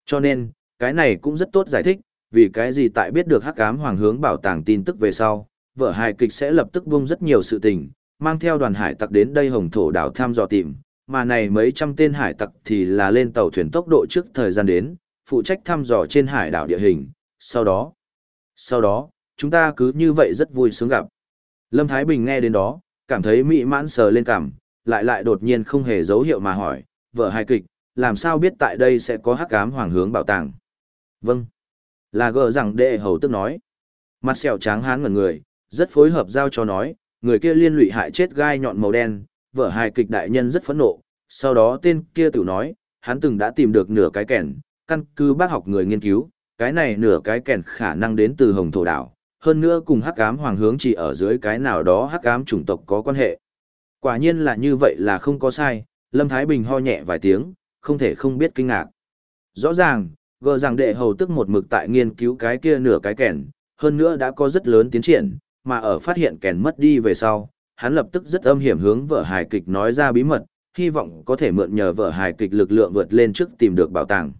Cho nên, cái này cũng rất tốt giải thích, vì cái gì tại biết được hắc ám hoàng hướng bảo tàng tin tức về sau, vợ hài kịch sẽ lập tức buông rất nhiều sự tình, mang theo đoàn hải tặc đến đây hồng thổ đảo thăm dò tìm, mà này mấy trăm tên hải tặc thì là lên tàu thuyền tốc độ trước thời gian đến, phụ trách thăm dò trên hải đảo địa hình, sau đó, sau đó, chúng ta cứ như vậy rất vui sướng gặp. Lâm Thái Bình nghe đến đó, cảm thấy mỹ mãn sờ lên cảm, lại lại đột nhiên không hề dấu hiệu mà hỏi, vợ hài kịch, làm sao biết tại đây sẽ có hắc ám hoàng hướng bảo tàng? Vâng. Là gờ rằng đệ hầu tức nói. Mặt sẹo tráng hán ngẩn người, rất phối hợp giao cho nói, người kia liên lụy hại chết gai nhọn màu đen, vợ hài kịch đại nhân rất phẫn nộ, sau đó tên kia tự nói, hắn từng đã tìm được nửa cái kẻn, căn cứ bác học người nghiên cứu, cái này nửa cái kẻn khả năng đến từ hồng thổ đảo, hơn nữa cùng hắc ám hoàng hướng chỉ ở dưới cái nào đó hắc ám chủng tộc có quan hệ. Quả nhiên là như vậy là không có sai, Lâm Thái Bình ho nhẹ vài tiếng, không thể không biết kinh ngạc. Rõ ràng, gờ rằng đệ hầu tức một mực tại nghiên cứu cái kia nửa cái kèn, hơn nữa đã có rất lớn tiến triển, mà ở phát hiện kèn mất đi về sau, hắn lập tức rất âm hiểm hướng vợ hài kịch nói ra bí mật, hy vọng có thể mượn nhờ vợ hài kịch lực lượng vượt lên trước tìm được bảo tàng.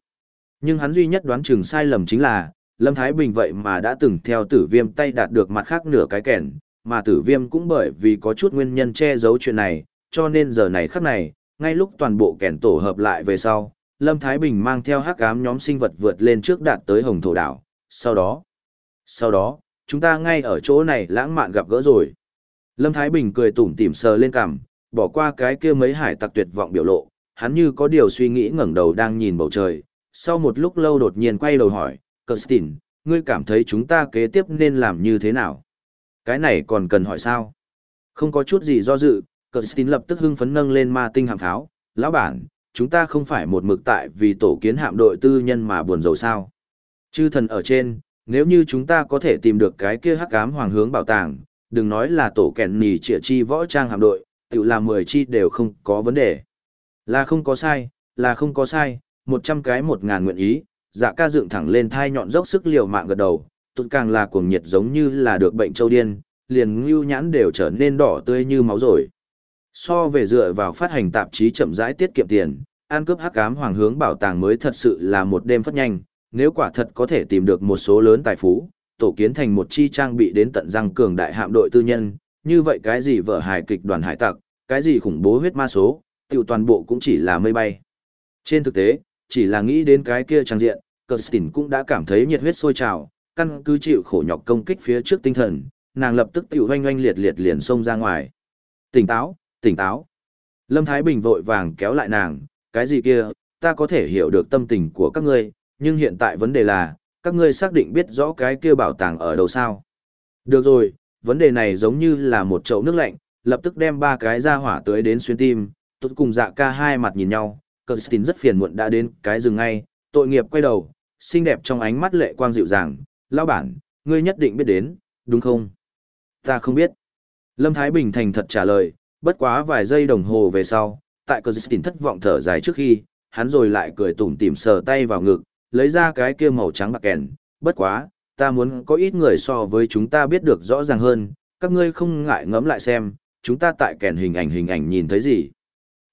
Nhưng hắn duy nhất đoán chừng sai lầm chính là, Lâm Thái Bình vậy mà đã từng theo tử viêm tay đạt được mặt khác nửa cái kẻn, mà tử viêm cũng bởi vì có chút nguyên nhân che giấu chuyện này, cho nên giờ này khắc này, ngay lúc toàn bộ kẻn tổ hợp lại về sau, Lâm Thái Bình mang theo hắc ám nhóm sinh vật vượt lên trước đạt tới hồng thổ đảo, sau đó, sau đó, chúng ta ngay ở chỗ này lãng mạn gặp gỡ rồi. Lâm Thái Bình cười tủm tỉm sờ lên cằm, bỏ qua cái kia mấy hải tặc tuyệt vọng biểu lộ, hắn như có điều suy nghĩ ngẩng đầu đang nhìn bầu trời, sau một lúc lâu đột nhiên quay đầu hỏi, Kirsten, ngươi cảm thấy chúng ta kế tiếp nên làm như thế nào? Cái này còn cần hỏi sao? Không có chút gì do dự, Kirsten lập tức hưng phấn nâng lên ma tinh hạm pháo, lão bản, chúng ta không phải một mực tại vì tổ kiến hạm đội tư nhân mà buồn rầu sao. Chư thần ở trên, nếu như chúng ta có thể tìm được cái kia hắc ám hoàng hướng bảo tàng, đừng nói là tổ kẹn nì trịa chi võ trang hạm đội, tự là 10 chi đều không có vấn đề. Là không có sai, là không có sai, 100 cái 1000 nguyện ý, dạ ca dựng thẳng lên thai nhọn dốc sức liều mạng gật đầu, Tụt càng là cuồng nhiệt giống như là được bệnh châu điên, liền ngưu nhãn đều trở nên đỏ tươi như máu rồi. So về dựa vào phát hành tạp chí chậm rãi tiết kiệm tiền, ăn cướp hắc ám hoàng hướng bảo tàng mới thật sự là một đêm phất nhanh, nếu quả thật có thể tìm được một số lớn tài phú, tổ kiến thành một chi trang bị đến tận răng cường đại hạm đội tư nhân, như vậy cái gì vở hài kịch đoàn hải tặc, cái gì khủng bố huyết ma số, tiểu toàn bộ cũng chỉ là mây bay. Trên thực tế, chỉ là nghĩ đến cái kia trang diện, Kirsten cũng đã cảm thấy nhiệt huyết sôi trào, căn cứ chịu khổ nhọc công kích phía trước tinh thần, nàng lập tức tiểu hoanh oanh liệt liệt liền xông ra ngoài. Tỉnh táo, tỉnh táo. Lâm Thái Bình vội vàng kéo lại nàng, cái gì kia, ta có thể hiểu được tâm tình của các ngươi, nhưng hiện tại vấn đề là, các ngươi xác định biết rõ cái kia bảo tàng ở đâu sao. Được rồi, vấn đề này giống như là một chậu nước lạnh, lập tức đem ba cái ra hỏa tới đến xuyên tim, tốt cùng dạ ca hai mặt nhìn nhau, Kirsten rất phiền muộn đã đến cái rừng ngay, tội nghiệp quay đầu, xinh đẹp trong ánh mắt lệ quang dịu dàng, lão bản, ngươi nhất định biết đến, đúng không? Ta không biết. Lâm Thái Bình thành thật trả lời, bất quá vài giây đồng hồ về sau, tại Kirsten thất vọng thở dài trước khi, hắn rồi lại cười tủm tỉm sờ tay vào ngực, lấy ra cái kia màu trắng bạc kèn, bất quá, ta muốn có ít người so với chúng ta biết được rõ ràng hơn, các ngươi không ngại ngẫm lại xem, chúng ta tại kèn hình ảnh hình ảnh nhìn thấy gì.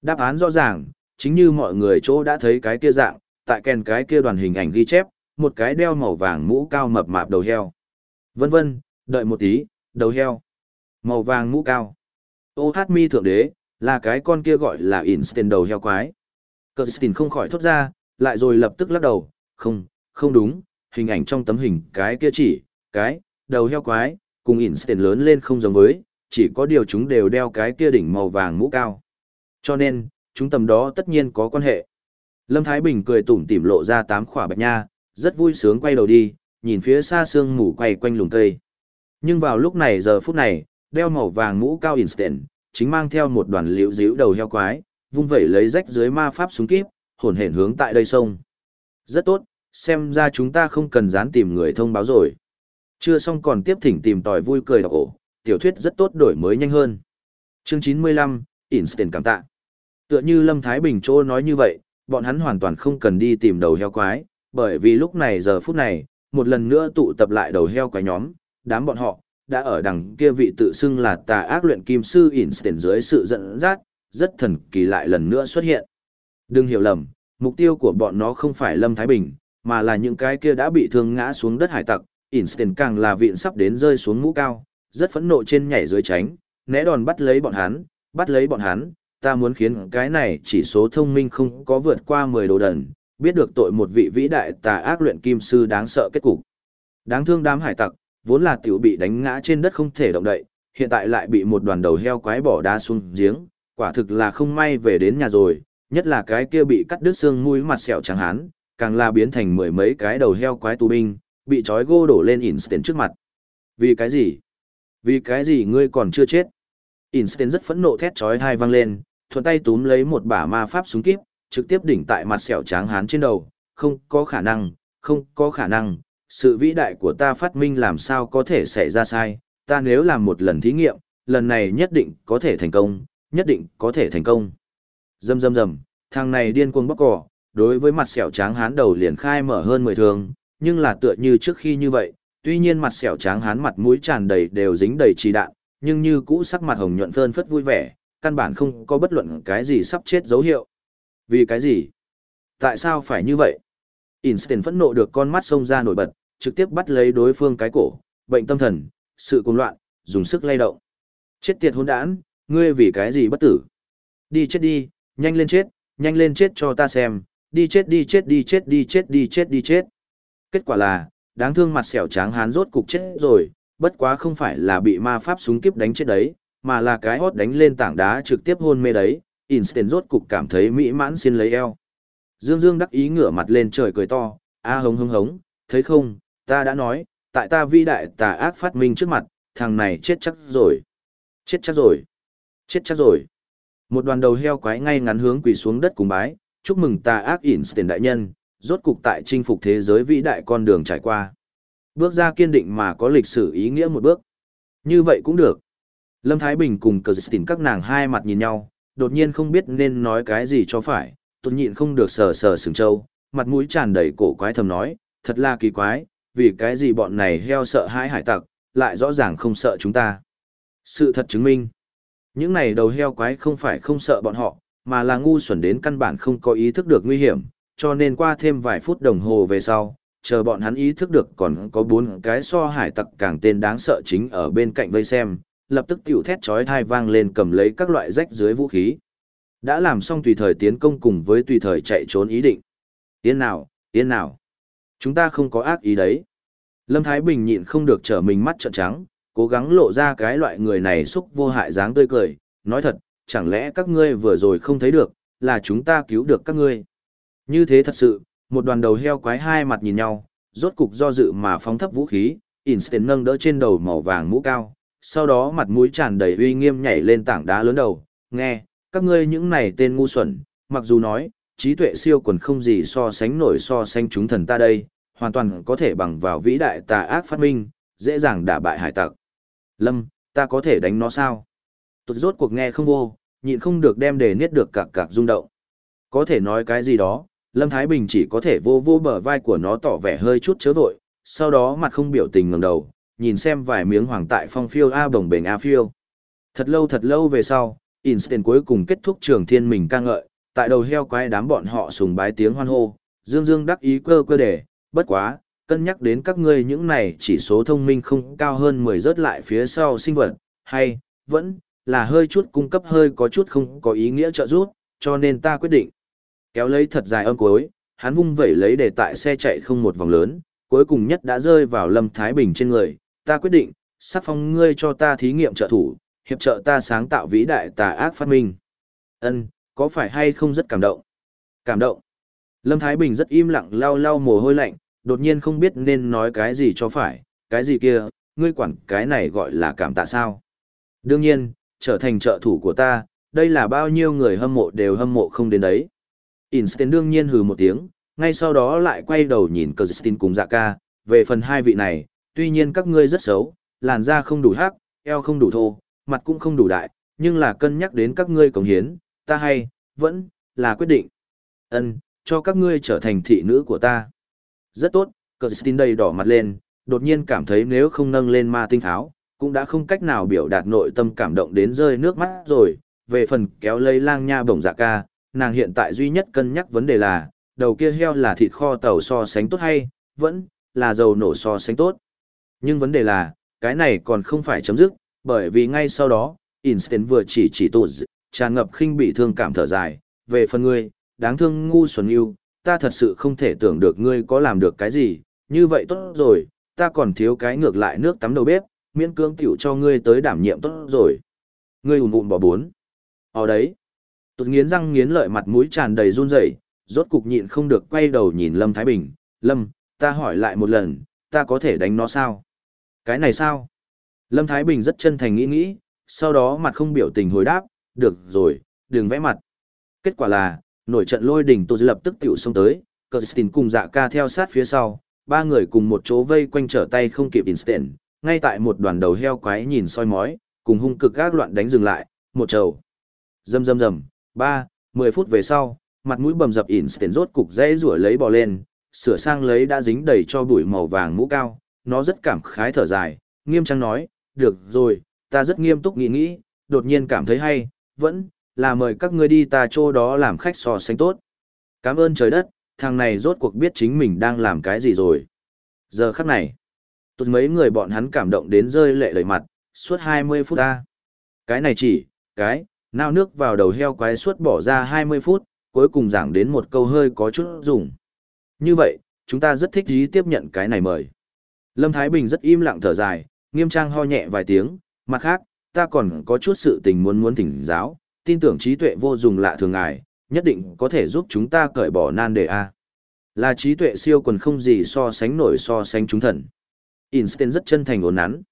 Đáp án rõ ràng, chính như mọi người chỗ đã thấy cái kia dạng, tại kèn cái kia đoàn hình ảnh ghi chép, một cái đeo màu vàng mũ cao mập mạp đầu heo. Vân vân, đợi một tí, đầu heo. Màu vàng mũ cao. Ô hát mi thượng đế, là cái con kia gọi là Einstein đầu heo quái. Kirsten không khỏi thốt ra, lại rồi lập tức lắc đầu, không, không đúng, hình ảnh trong tấm hình cái kia chỉ, cái, đầu heo quái, cùng Einstein lớn lên không giống với, chỉ có điều chúng đều đeo cái kia đỉnh màu vàng mũ cao. Cho nên, chúng tầm đó tất nhiên có quan hệ. Lâm Thái Bình cười tủm tỉm lộ ra tám khỏa bạch nha, rất vui sướng quay đầu đi, nhìn phía xa sương mù quay quanh lùng cây. Nhưng vào lúc này giờ phút này, đeo màu vàng mũ cao instant, chính mang theo một đoàn liễu díu đầu heo quái, vung vẩy lấy rách dưới ma pháp súng kíp, hồn hển hướng tại đây sông. Rất tốt, xem ra chúng ta không cần dán tìm người thông báo rồi. Chưa xong còn tiếp thỉnh tìm tòi vui cười đọc ổ, tiểu thuyết rất tốt đổi mới nhanh hơn. Chương 95, Instant cảm tạ. Tựa như Lâm Thái Bình Châu nói như vậy, bọn hắn hoàn toàn không cần đi tìm đầu heo quái, bởi vì lúc này giờ phút này, một lần nữa tụ tập lại đầu heo quái nhóm, đám bọn họ, đã ở đằng kia vị tự xưng là tà ác luyện kim sư Einstein dưới sự dẫn dắt, rất thần kỳ lại lần nữa xuất hiện. Đừng hiểu lầm, mục tiêu của bọn nó không phải Lâm Thái Bình, mà là những cái kia đã bị thương ngã xuống đất hải tặc, Einstein càng là viện sắp đến rơi xuống mũ cao, rất phẫn nộ trên nhảy dưới tránh, né đòn bắt lấy bọn hắn, bắt lấy bọn hắn, ta muốn khiến cái này chỉ số thông minh không có vượt qua 10 đồ đần, biết được tội một vị vĩ đại tà ác luyện kim sư đáng sợ kết cục. Đáng thương đám hải tặc, vốn là tiểu bị đánh ngã trên đất không thể động đậy, hiện tại lại bị một đoàn đầu heo quái bỏ đá xuống giếng, quả thực là không may về đến nhà rồi, nhất là cái kia bị cắt đứt xương mũi mặt sẹo trắng hán, càng là biến thành mười mấy cái đầu heo quái tù binh, bị trói gô đổ lên Einstein trước mặt. Vì cái gì? Vì cái gì ngươi còn chưa chết? Einstein rất phẫn nộ thét chói hai vang lên, thuận tay túm lấy một bả ma pháp súng kíp, trực tiếp đỉnh tại mặt sẹo trắng hán trên đầu, không có khả năng, không có khả năng, sự vĩ đại của ta phát minh làm sao có thể xảy ra sai, ta nếu làm một lần thí nghiệm, lần này nhất định có thể thành công, nhất định có thể thành công. Dầm dầm dầm, thằng này điên cuồng bóc cỏ, đối với mặt sẹo trắng hán đầu liền khai mở hơn 10 thường, nhưng là tựa như trước khi như vậy, tuy nhiên mặt sẹo trắng hán mặt mũi tràn đầy đều dính đầy trì đạn, nhưng như cũ sắc mặt hồng nhuận phơn phất vui vẻ, căn bản không có bất luận cái gì sắp chết dấu hiệu. Vì cái gì? Tại sao phải như vậy? Einstein phẫn nộ được con mắt xông ra nổi bật, trực tiếp bắt lấy đối phương cái cổ, bệnh tâm thần, sự cuồng loạn, dùng sức lay động. Chết tiệt hỗn đản, ngươi vì cái gì bất tử? Đi chết đi, nhanh lên chết, nhanh lên chết cho ta xem, đi chết đi chết đi chết đi chết đi chết đi chết. Kết quả là, đáng thương mặt sẹo trắng hán rốt cục chết rồi, bất quá không phải là bị ma pháp súng kiếp đánh chết đấy, mà là cái hót đánh lên tảng đá trực tiếp hôn mê đấy, Instant rốt cục cảm thấy mỹ mãn xin lấy eo. Dương Dương đắc ý ngửa mặt lên trời cười to, a hống hống hống, thấy không, ta đã nói, tại ta vi đại tà ác phát minh trước mặt, thằng này chết chắc rồi. Chết chắc rồi. Chết chắc rồi. Một đoàn đầu heo quái ngay ngắn hướng quỳ xuống đất cùng bái, chúc mừng tà ác Einstein đại nhân, rốt cục tại chinh phục thế giới vĩ đại con đường trải qua. Bước ra kiên định mà có lịch sử ý nghĩa một bước. Như vậy cũng được. Lâm Thái Bình cùng cờ tỉnh các nàng hai mặt nhìn nhau, đột nhiên không biết nên nói cái gì cho phải, tuột nhịn không được sờ sờ sừng trâu, mặt mũi tràn đầy cổ quái thầm nói, thật là kỳ quái, vì cái gì bọn này heo sợ hãi hải tặc, lại rõ ràng không sợ chúng ta. Sự thật chứng minh, những này đầu heo quái không phải không sợ bọn họ, mà là ngu xuẩn đến căn bản không có ý thức được nguy hiểm, cho nên qua thêm vài phút đồng hồ về sau, chờ bọn hắn ý thức được còn có bốn cái so hải tặc càng tên đáng sợ chính ở bên cạnh vây xem, lập tức tiểu thét chói thai vang lên cầm lấy các loại rách dưới vũ khí. Đã làm xong tùy thời tiến công cùng với tùy thời chạy trốn ý định. Yên nào, yên nào. Chúng ta không có ác ý đấy. Lâm Thái Bình nhịn không được trở mình mắt trợn trắng, cố gắng lộ ra cái loại người này xúc vô hại dáng tươi cười, nói thật, chẳng lẽ các ngươi vừa rồi không thấy được, là chúng ta cứu được các ngươi. Như thế thật sự, một đoàn đầu heo quái hai mặt nhìn nhau, rốt cục do dự mà phóng thấp vũ khí, Einstein nâng đỡ trên đầu màu vàng mũ cao, sau đó mặt mũi tràn đầy uy nghiêm nhảy lên tảng đá lớn đầu, nghe, các ngươi những này tên ngu xuẩn, mặc dù nói, trí tuệ siêu quần không gì so sánh nổi so sánh chúng thần ta đây, hoàn toàn có thể bằng vào vĩ đại tà ác phát minh, dễ dàng đả bại hải tặc. Lâm, ta có thể đánh nó sao? Tụt rốt cuộc nghe không vô, nhịn không được đem đề niết được cạc cạc rung động. Có thể nói cái gì đó, Lâm Thái Bình chỉ có thể vô vô bờ vai của nó tỏ vẻ hơi chút chớ vội, sau đó mặt không biểu tình ngẩng đầu, nhìn xem vài miếng hoàng tại phong phiêu A bồng bềnh A phiêu. Thật lâu thật lâu về sau, Instant cuối cùng kết thúc trường thiên mình ca ngợi, tại đầu heo quái đám bọn họ sùng bái tiếng hoan hô, dương dương đắc ý cơ cơ để bất quá, cân nhắc đến các ngươi những này chỉ số thông minh không cao hơn 10 rớt lại phía sau sinh vật, hay, vẫn, là hơi chút cung cấp hơi có chút không có ý nghĩa trợ giúp, cho nên ta quyết định. Kéo lấy thật dài âm cuối, hắn vung vẩy lấy để tại xe chạy không một vòng lớn, cuối cùng nhất đã rơi vào Lâm Thái Bình trên người, ta quyết định, sắc phong ngươi cho ta thí nghiệm trợ thủ, hiệp trợ ta sáng tạo vĩ đại tà ác phát minh. Ân, có phải hay không rất cảm động? Cảm động. Lâm Thái Bình rất im lặng lau lau mồ hôi lạnh, đột nhiên không biết nên nói cái gì cho phải, cái gì kia, ngươi quản cái này gọi là cảm tạ sao. Đương nhiên, trở thành trợ thủ của ta, đây là bao nhiêu người hâm mộ đều hâm mộ không đến đấy. Einstein đương nhiên hừ một tiếng, ngay sau đó lại quay đầu nhìn Kirsten cùng dạ ca, về phần hai vị này, tuy nhiên các ngươi rất xấu, làn da không đủ hắc, eo không đủ thô, mặt cũng không đủ đại, nhưng là cân nhắc đến các ngươi cống hiến, ta hay, vẫn, là quyết định. ân cho các ngươi trở thành thị nữ của ta. Rất tốt, Kirsten đầy đỏ mặt lên, đột nhiên cảm thấy nếu không nâng lên ma tinh tháo, cũng đã không cách nào biểu đạt nội tâm cảm động đến rơi nước mắt rồi. Về phần kéo lấy lang nha bổng dạ ca, nàng hiện tại duy nhất cân nhắc vấn đề là, đầu kia heo là thịt kho tàu so sánh tốt hay, vẫn là dầu nổ so sánh tốt. Nhưng vấn đề là, cái này còn không phải chấm dứt, bởi vì ngay sau đó, Einstein vừa chỉ chỉ tụt, tràn ngập khinh bị thương cảm thở dài, về phần ngươi, đáng thương ngu xuẩn yêu, ta thật sự không thể tưởng được ngươi có làm được cái gì, như vậy tốt rồi, ta còn thiếu cái ngược lại nước tắm đầu bếp, miễn cưỡng tiểu cho ngươi tới đảm nhiệm tốt rồi. Ngươi ùn ùn bỏ bốn. Ở đấy, tụt nghiến răng nghiến lợi mặt mũi tràn đầy run rẩy, rốt cục nhịn không được quay đầu nhìn Lâm Thái Bình, Lâm, ta hỏi lại một lần, ta có thể đánh nó sao? Cái này sao? Lâm Thái Bình rất chân thành nghĩ nghĩ, sau đó mặt không biểu tình hồi đáp, được rồi, đừng vẽ mặt. Kết quả là, nổi trận lôi đỉnh tôi lập tức tiểu xông tới, Kirsten cùng dạ ca theo sát phía sau, ba người cùng một chỗ vây quanh trở tay không kịp instant, ngay tại một đoàn đầu heo quái nhìn soi mói, cùng hung cực các loạn đánh dừng lại, một trầu. Rầm rầm rầm, ba, mười phút về sau, mặt mũi bầm dập instant rốt cục dây rủa lấy bò lên, sửa sang lấy đã dính đầy cho bụi màu vàng mũ cao, nó rất cảm khái thở dài, nghiêm trang nói, được rồi, ta rất nghiêm túc nghĩ nghĩ, đột nhiên cảm thấy hay, vẫn, là mời các ngươi đi ta chỗ đó làm khách so sánh tốt. Cảm ơn trời đất, thằng này rốt cuộc biết chính mình đang làm cái gì rồi. Giờ khắc này, tụt mấy người bọn hắn cảm động đến rơi lệ đầy mặt, suốt 20 phút ta. Cái này chỉ, cái, nao nước vào đầu heo quái suốt bỏ ra 20 phút, cuối cùng giảng đến một câu hơi có chút dùng. Như vậy, chúng ta rất thích ý tiếp nhận cái này mời. Lâm Thái Bình rất im lặng thở dài, nghiêm trang ho nhẹ vài tiếng, mặt khác, ta còn có chút sự tình muốn muốn thỉnh giáo, tin tưởng trí tuệ vô dùng lạ thường ngài, nhất định có thể giúp chúng ta cởi bỏ nan đề A. Là trí tuệ siêu quần không gì so sánh nổi so sánh chúng thần. Einstein rất chân thành ổn nắn.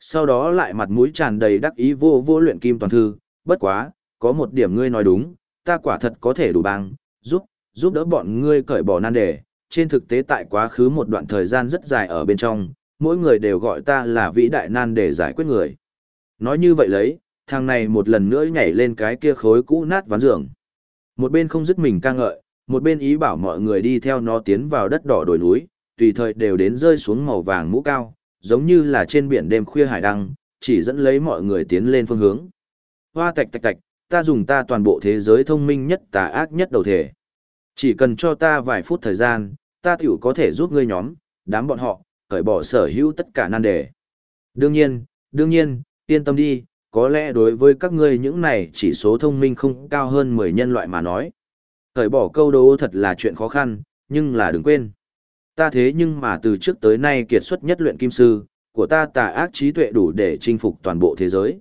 Sau đó lại mặt mũi tràn đầy đắc ý vô vô luyện kim toàn thư, bất quá, có một điểm ngươi nói đúng, ta quả thật có thể đủ bằng, giúp, giúp đỡ bọn ngươi cởi bỏ nan đề. Trên thực tế tại quá khứ một đoạn thời gian rất dài ở bên trong, mỗi người đều gọi ta là vĩ đại nan để giải quyết người. Nói như vậy lấy, thằng này một lần nữa nhảy lên cái kia khối cũ nát ván giường. Một bên không dứt mình ca ngợi, một bên ý bảo mọi người đi theo nó tiến vào đất đỏ đồi núi, tùy thời đều đến rơi xuống màu vàng mũ cao, giống như là trên biển đêm khuya hải đăng, chỉ dẫn lấy mọi người tiến lên phương hướng. Hoa tạch tạch tạch, ta dùng ta toàn bộ thế giới thông minh nhất tà ác nhất đầu thể. Chỉ cần cho ta vài phút thời gian, ta tiểu có thể giúp ngươi nhóm, đám bọn họ, cởi bỏ sở hữu tất cả nan đề. Đương nhiên, đương nhiên, yên tâm đi, có lẽ đối với các ngươi những này chỉ số thông minh không cao hơn 10 nhân loại mà nói. Cởi bỏ câu đố thật là chuyện khó khăn, nhưng là đừng quên. Ta thế nhưng mà từ trước tới nay kiệt xuất nhất luyện kim sư, của ta tà ác trí tuệ đủ để chinh phục toàn bộ thế giới.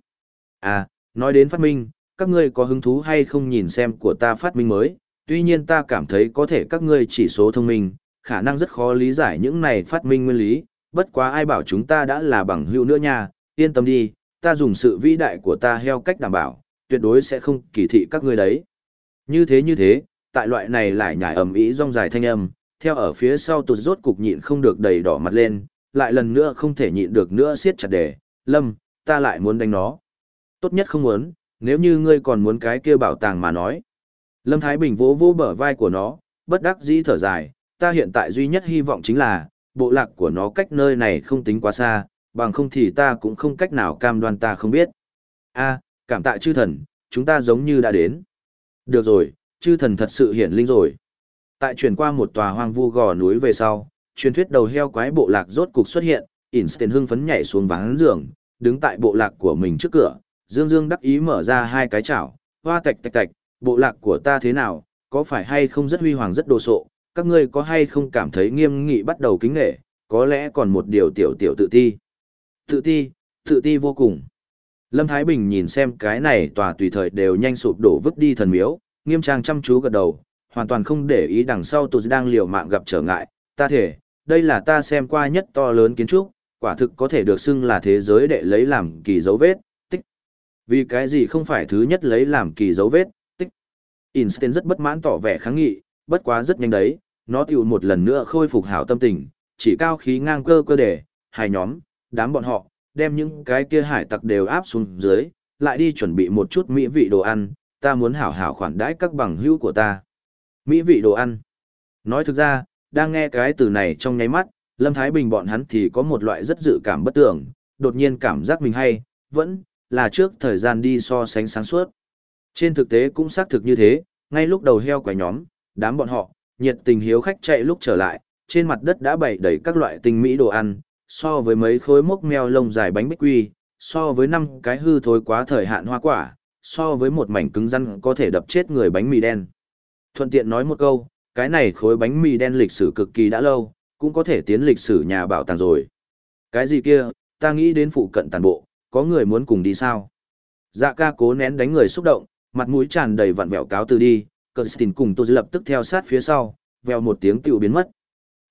À, nói đến phát minh, các ngươi có hứng thú hay không nhìn xem của ta phát minh mới, tuy nhiên ta cảm thấy có thể các ngươi chỉ số thông minh, khả năng rất khó lý giải những này phát minh nguyên lý, bất quá ai bảo chúng ta đã là bằng hữu nữa nha, yên tâm đi, ta dùng sự vĩ đại của ta heo cách đảm bảo, tuyệt đối sẽ không kỳ thị các ngươi đấy. Như thế như thế, tại loại này lại nhảy ầm ĩ rong dài thanh âm, theo ở phía sau tụt rốt cục nhịn không được đầy đỏ mặt lên, lại lần nữa không thể nhịn được nữa siết chặt đề, lâm, ta lại muốn đánh nó. Tốt nhất không muốn, nếu như ngươi còn muốn cái kia bảo tàng mà nói. Lâm Thái Bình vỗ vỗ bờ vai của nó, bất đắc dĩ thở dài, ta hiện tại duy nhất hy vọng chính là, bộ lạc của nó cách nơi này không tính quá xa, bằng không thì ta cũng không cách nào cam đoan ta không biết. a cảm tạ chư thần, chúng ta giống như đã đến. Được rồi, chư thần thật sự hiển linh rồi. Tại chuyển qua một tòa hoang vu gò núi về sau, truyền thuyết đầu heo quái bộ lạc rốt cục xuất hiện, Einstein hưng phấn nhảy xuống ván giường, đứng tại bộ lạc của mình trước cửa, dương dương đắc ý mở ra hai cái chảo, hoa tạch tạch tạch, bộ lạc của ta thế nào, có phải hay không rất huy hoàng rất đồ sộ, các ngươi có hay không cảm thấy nghiêm nghị bắt đầu kính nghệ, có lẽ còn một điều tiểu tiểu tự ti. Tự ti, tự ti vô cùng. Lâm Thái Bình nhìn xem cái này tòa tùy thời đều nhanh sụp đổ vứt đi thần miếu, nghiêm trang chăm chú gật đầu, hoàn toàn không để ý đằng sau tụi đang liều mạng gặp trở ngại, ta thể, đây là ta xem qua nhất to lớn kiến trúc, quả thực có thể được xưng là thế giới để lấy làm kỳ dấu vết, tích. Vì cái gì không phải thứ nhất lấy làm kỳ dấu vết, tích. Einstein rất bất mãn tỏ vẻ kháng nghị, bất quá rất nhanh đấy, nó tiểu một lần nữa khôi phục hảo tâm tình, chỉ cao khí ngang cơ cơ để, hai nhóm, đám bọn họ, đem những cái kia hải tặc đều áp xuống dưới, lại đi chuẩn bị một chút mỹ vị đồ ăn, ta muốn hảo hảo khoản đãi các bằng hữu của ta. Mỹ vị đồ ăn. Nói thực ra, đang nghe cái từ này trong nháy mắt, Lâm Thái Bình bọn hắn thì có một loại rất dự cảm bất tưởng, đột nhiên cảm giác mình hay, vẫn là trước thời gian đi so sánh sáng suốt. Trên thực tế cũng xác thực như thế, ngay lúc đầu heo quái nhóm, đám bọn họ, nhiệt tình hiếu khách chạy lúc trở lại, trên mặt đất đã bày đầy các loại tinh mỹ đồ ăn, so với mấy khối mốc meo lông dài bánh bích quy, so với năm cái hư thối quá thời hạn hoa quả, so với một mảnh cứng rắn có thể đập chết người bánh mì đen. Thuận tiện nói một câu, cái này khối bánh mì đen lịch sử cực kỳ đã lâu, cũng có thể tiến lịch sử nhà bảo tàng rồi. Cái gì kia, ta nghĩ đến phụ cận tàn bộ, có người muốn cùng đi sao? Dạ ca cố nén đánh người xúc động, mặt mũi tràn đầy vặn vẹo cáo từ đi, Kirsten cùng tôi lập tức theo sát phía sau, vèo một tiếng tiểu biến mất.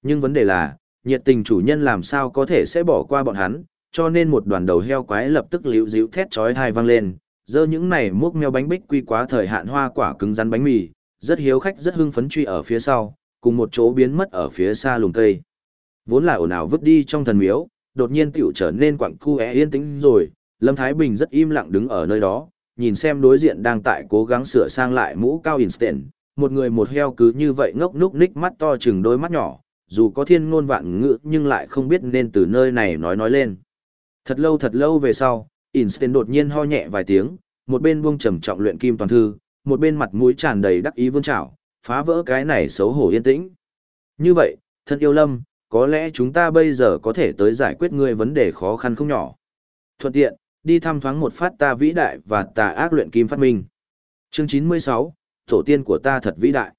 Nhưng vấn đề là, nhiệt tình chủ nhân làm sao có thể sẽ bỏ qua bọn hắn, cho nên một đoàn đầu heo quái lập tức liễu díu thét chói tai vang lên, dơ những này múc meo bánh bích quy quá thời hạn hoa quả cứng rắn bánh mì, rất hiếu khách rất hưng phấn truy ở phía sau, cùng một chỗ biến mất ở phía xa lùm cây. Vốn là ồn ào vứt đi trong thần miếu, đột nhiên tiểu trở nên quặng cu é yên tĩnh rồi, Lâm Thái Bình rất im lặng đứng ở nơi đó, nhìn xem đối diện đang tại cố gắng sửa sang lại mũ cao Einstein, một người một heo cứ như vậy ngốc núc ních mắt to chừng đôi mắt nhỏ, dù có thiên ngôn vạn ngữ nhưng lại không biết nên từ nơi này nói nói lên. Thật lâu thật lâu về sau, Einstein đột nhiên ho nhẹ vài tiếng, một bên buông trầm trọng luyện kim toàn thư, một bên mặt mũi tràn đầy đắc ý vương trảo, phá vỡ cái này xấu hổ yên tĩnh. Như vậy, thân yêu lâm, có lẽ chúng ta bây giờ có thể tới giải quyết ngươi vấn đề khó khăn không nhỏ. Thuận tiện, đi thăm thoáng một phát ta vĩ đại và tà ác luyện kim phát minh. Chương 96, tổ tiên của ta thật vĩ đại.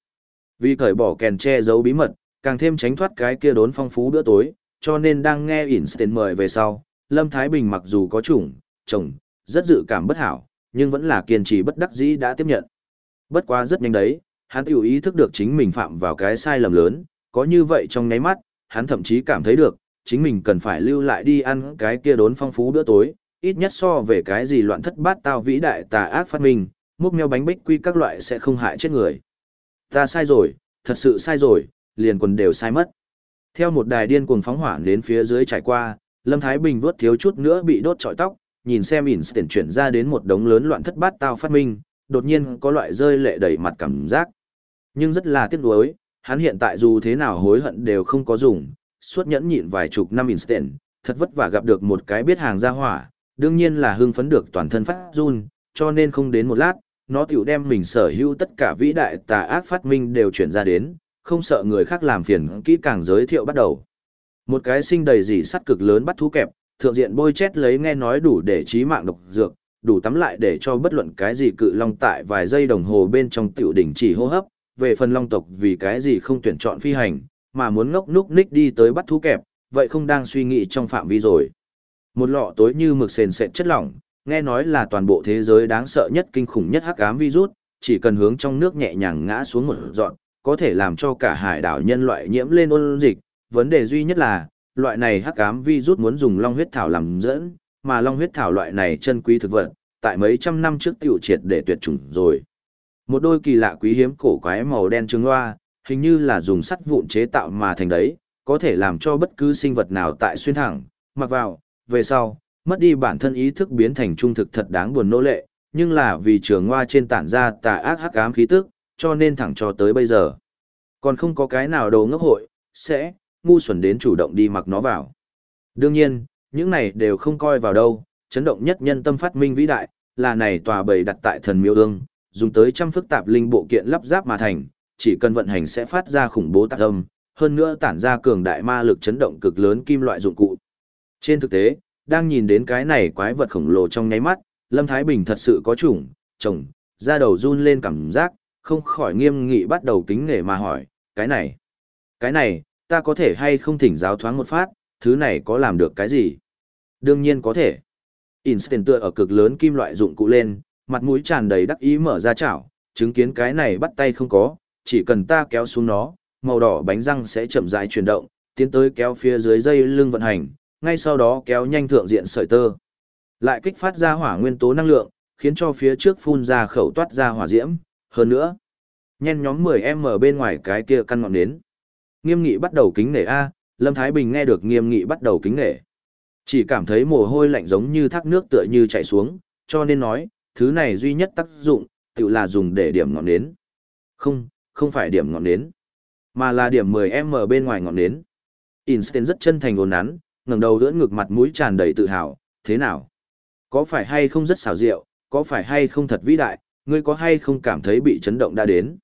Vì cởi bỏ kèn che giấu bí mật, càng thêm tránh thoát cái kia đốn phong phú bữa tối, cho nên đang nghe Einstein mời về sau, Lâm Thái Bình mặc dù có chủng, chồng, rất dự cảm bất hảo, nhưng vẫn là kiên trì bất đắc dĩ đã tiếp nhận. Bất quá rất nhanh đấy, hắn tiểu ý thức được chính mình phạm vào cái sai lầm lớn, có như vậy trong nháy mắt, hắn thậm chí cảm thấy được, chính mình cần phải lưu lại đi ăn cái kia đốn phong phú bữa tối, ít nhất so về cái gì loạn thất bát tao vĩ đại tà ác phát minh, múc meo bánh bích quy các loại sẽ không hại chết người. Ta sai rồi, thật sự sai rồi, liền quần đều sai mất. Theo một đài điên cuồng phóng hỏa đến phía dưới trải qua, Lâm Thái Bình vớt thiếu chút nữa bị đốt trọi tóc, nhìn xem Einstein chuyển ra đến một đống lớn loạn thất bát tao phát minh, đột nhiên có loại rơi lệ đầy mặt cảm giác. Nhưng rất là tiếc nuối, hắn hiện tại dù thế nào hối hận đều không có dùng, suốt nhẫn nhịn vài chục năm Einstein, thật vất vả gặp được một cái biết hàng ra hỏa, đương nhiên là hưng phấn được toàn thân phát run, cho nên không đến một lát, nó tiểu đem mình sở hữu tất cả vĩ đại tà ác phát minh đều chuyển ra đến, không sợ người khác làm phiền kỹ càng giới thiệu bắt đầu. Một cái sinh đầy dỉ sắt cực lớn bắt thú kẹp, thượng diện bôi chét lấy nghe nói đủ để trí mạng độc dược, đủ tắm lại để cho bất luận cái gì cự long tại vài giây đồng hồ bên trong tiểu đỉnh chỉ hô hấp, về phần long tộc vì cái gì không tuyển chọn phi hành, mà muốn ngốc núc ních đi tới bắt thú kẹp, vậy không đang suy nghĩ trong phạm vi rồi. Một lọ tối như mực sền sệt chất lỏng, nghe nói là toàn bộ thế giới đáng sợ nhất kinh khủng nhất hắc ám virus, chỉ cần hướng trong nước nhẹ nhàng ngã xuống một dọn, có thể làm cho cả hải đảo nhân loại nhiễm lên ôn dịch. Vấn đề duy nhất là, loại này hắc ám virus muốn dùng long huyết thảo làm dẫn, mà long huyết thảo loại này chân quý thực vật, tại mấy trăm năm trước tiểu triệt để tuyệt chủng rồi. Một đôi kỳ lạ quý hiếm cổ quái màu đen trứng loa, hình như là dùng sắt vụn chế tạo mà thành đấy, có thể làm cho bất cứ sinh vật nào tại xuyên thẳng, mặc vào, về sau, mất đi bản thân ý thức biến thành trung thực thật đáng buồn nô lệ, nhưng là vì trường hoa trên tản ra tà ác hắc ám khí tức, cho nên thẳng cho tới bây giờ. Còn không có cái nào đồ ngốc hội, sẽ, ngu xuẩn đến chủ động đi mặc nó vào. Đương nhiên, những này đều không coi vào đâu, chấn động nhất nhân tâm phát minh vĩ đại, là này tòa bầy đặt tại thần miêu ương, dùng tới trăm phức tạp linh bộ kiện lắp ráp mà thành, chỉ cần vận hành sẽ phát ra khủng bố tạc âm, hơn nữa tản ra cường đại ma lực chấn động cực lớn kim loại dụng cụ. Trên thực tế, đang nhìn đến cái này quái vật khổng lồ trong nháy mắt, Lâm Thái Bình thật sự có chủng, chồng, ra đầu run lên cảm giác, không khỏi nghiêm nghị bắt đầu kính nể mà hỏi, cái này, cái này, ta có thể hay không thỉnh giáo thoáng một phát, thứ này có làm được cái gì? Đương nhiên có thể. Instant tựa ở cực lớn kim loại dụng cụ lên, mặt mũi tràn đầy đắc ý mở ra chảo, chứng kiến cái này bắt tay không có, chỉ cần ta kéo xuống nó, màu đỏ bánh răng sẽ chậm rãi chuyển động, tiến tới kéo phía dưới dây lưng vận hành, ngay sau đó kéo nhanh thượng diện sợi tơ. Lại kích phát ra hỏa nguyên tố năng lượng, khiến cho phía trước phun ra khẩu toát ra hỏa diễm, hơn nữa. Nhen nhóm 10M bên ngoài cái kia căn ngọn nến. Nghiêm nghị bắt đầu kính nể A, Lâm Thái Bình nghe được nghiêm nghị bắt đầu kính nể. Chỉ cảm thấy mồ hôi lạnh giống như thác nước tựa như chảy xuống, cho nên nói, thứ này duy nhất tác dụng, tự là dùng để điểm ngọn nến. Không, không phải điểm ngọn nến, mà là điểm 10M bên ngoài ngọn nến. Einstein rất chân thành ồn nắn, ngẩng đầu đỡ ngực mặt mũi tràn đầy tự hào, thế nào? Có phải hay không rất xảo diệu, có phải hay không thật vĩ đại, ngươi có hay không cảm thấy bị chấn động đã đến?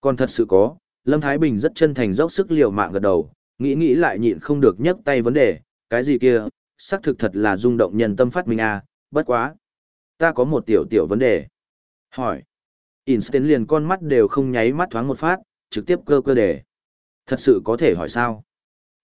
Còn thật sự có, Lâm Thái Bình rất chân thành dốc sức liều mạng gật đầu, nghĩ nghĩ lại nhịn không được nhấc tay vấn đề, cái gì kia, xác thực thật là rung động nhân tâm phát minh à, bất quá. Ta có một tiểu tiểu vấn đề. Hỏi. Einstein liền con mắt đều không nháy mắt thoáng một phát, trực tiếp cơ cơ đề. Thật sự có thể hỏi sao?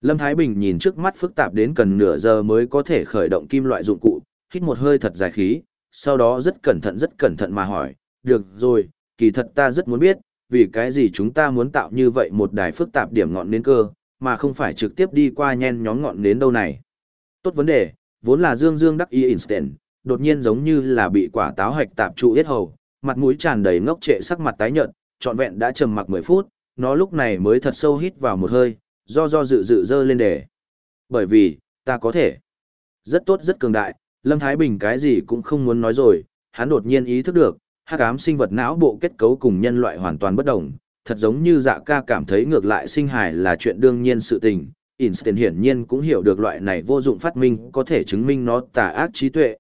Lâm Thái Bình nhìn trước mắt phức tạp đến cần nửa giờ mới có thể khởi động kim loại dụng cụ, hít một hơi thật dài khí, sau đó rất cẩn thận rất cẩn thận mà hỏi, được rồi, kỳ thật ta rất muốn biết, vì cái gì chúng ta muốn tạo như vậy một đài phức tạp điểm ngọn nến cơ, mà không phải trực tiếp đi qua nhen nhóm ngọn nến đâu này. Tốt vấn đề, vốn là Dương Dương đắc ý instant, đột nhiên giống như là bị quả táo hạch tạp trụ yết hầu, mặt mũi tràn đầy ngốc trệ sắc mặt tái nhợt, trọn vẹn đã trầm mặc 10 phút, nó lúc này mới thật sâu hít vào một hơi, do do dự dự dơ lên đề. Bởi vì, ta có thể. Rất tốt rất cường đại, Lâm Thái Bình cái gì cũng không muốn nói rồi, hắn đột nhiên ý thức được, hắc ám sinh vật não bộ kết cấu cùng nhân loại hoàn toàn bất đồng, thật giống như dạ ca cảm thấy ngược lại sinh hài là chuyện đương nhiên sự tình. Einstein hiển nhiên cũng hiểu được loại này vô dụng phát minh có thể chứng minh nó tà ác trí tuệ.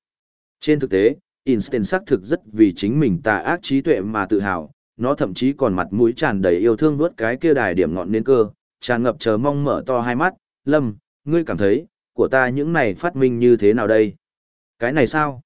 Trên thực tế, Einstein xác thực rất vì chính mình tà ác trí tuệ mà tự hào, nó thậm chí còn mặt mũi tràn đầy yêu thương vuốt cái kia đài điểm ngọn nến cơ, tràn ngập chờ mong mở to hai mắt, Lâm, ngươi cảm thấy, của ta những này phát minh như thế nào đây? Cái này sao?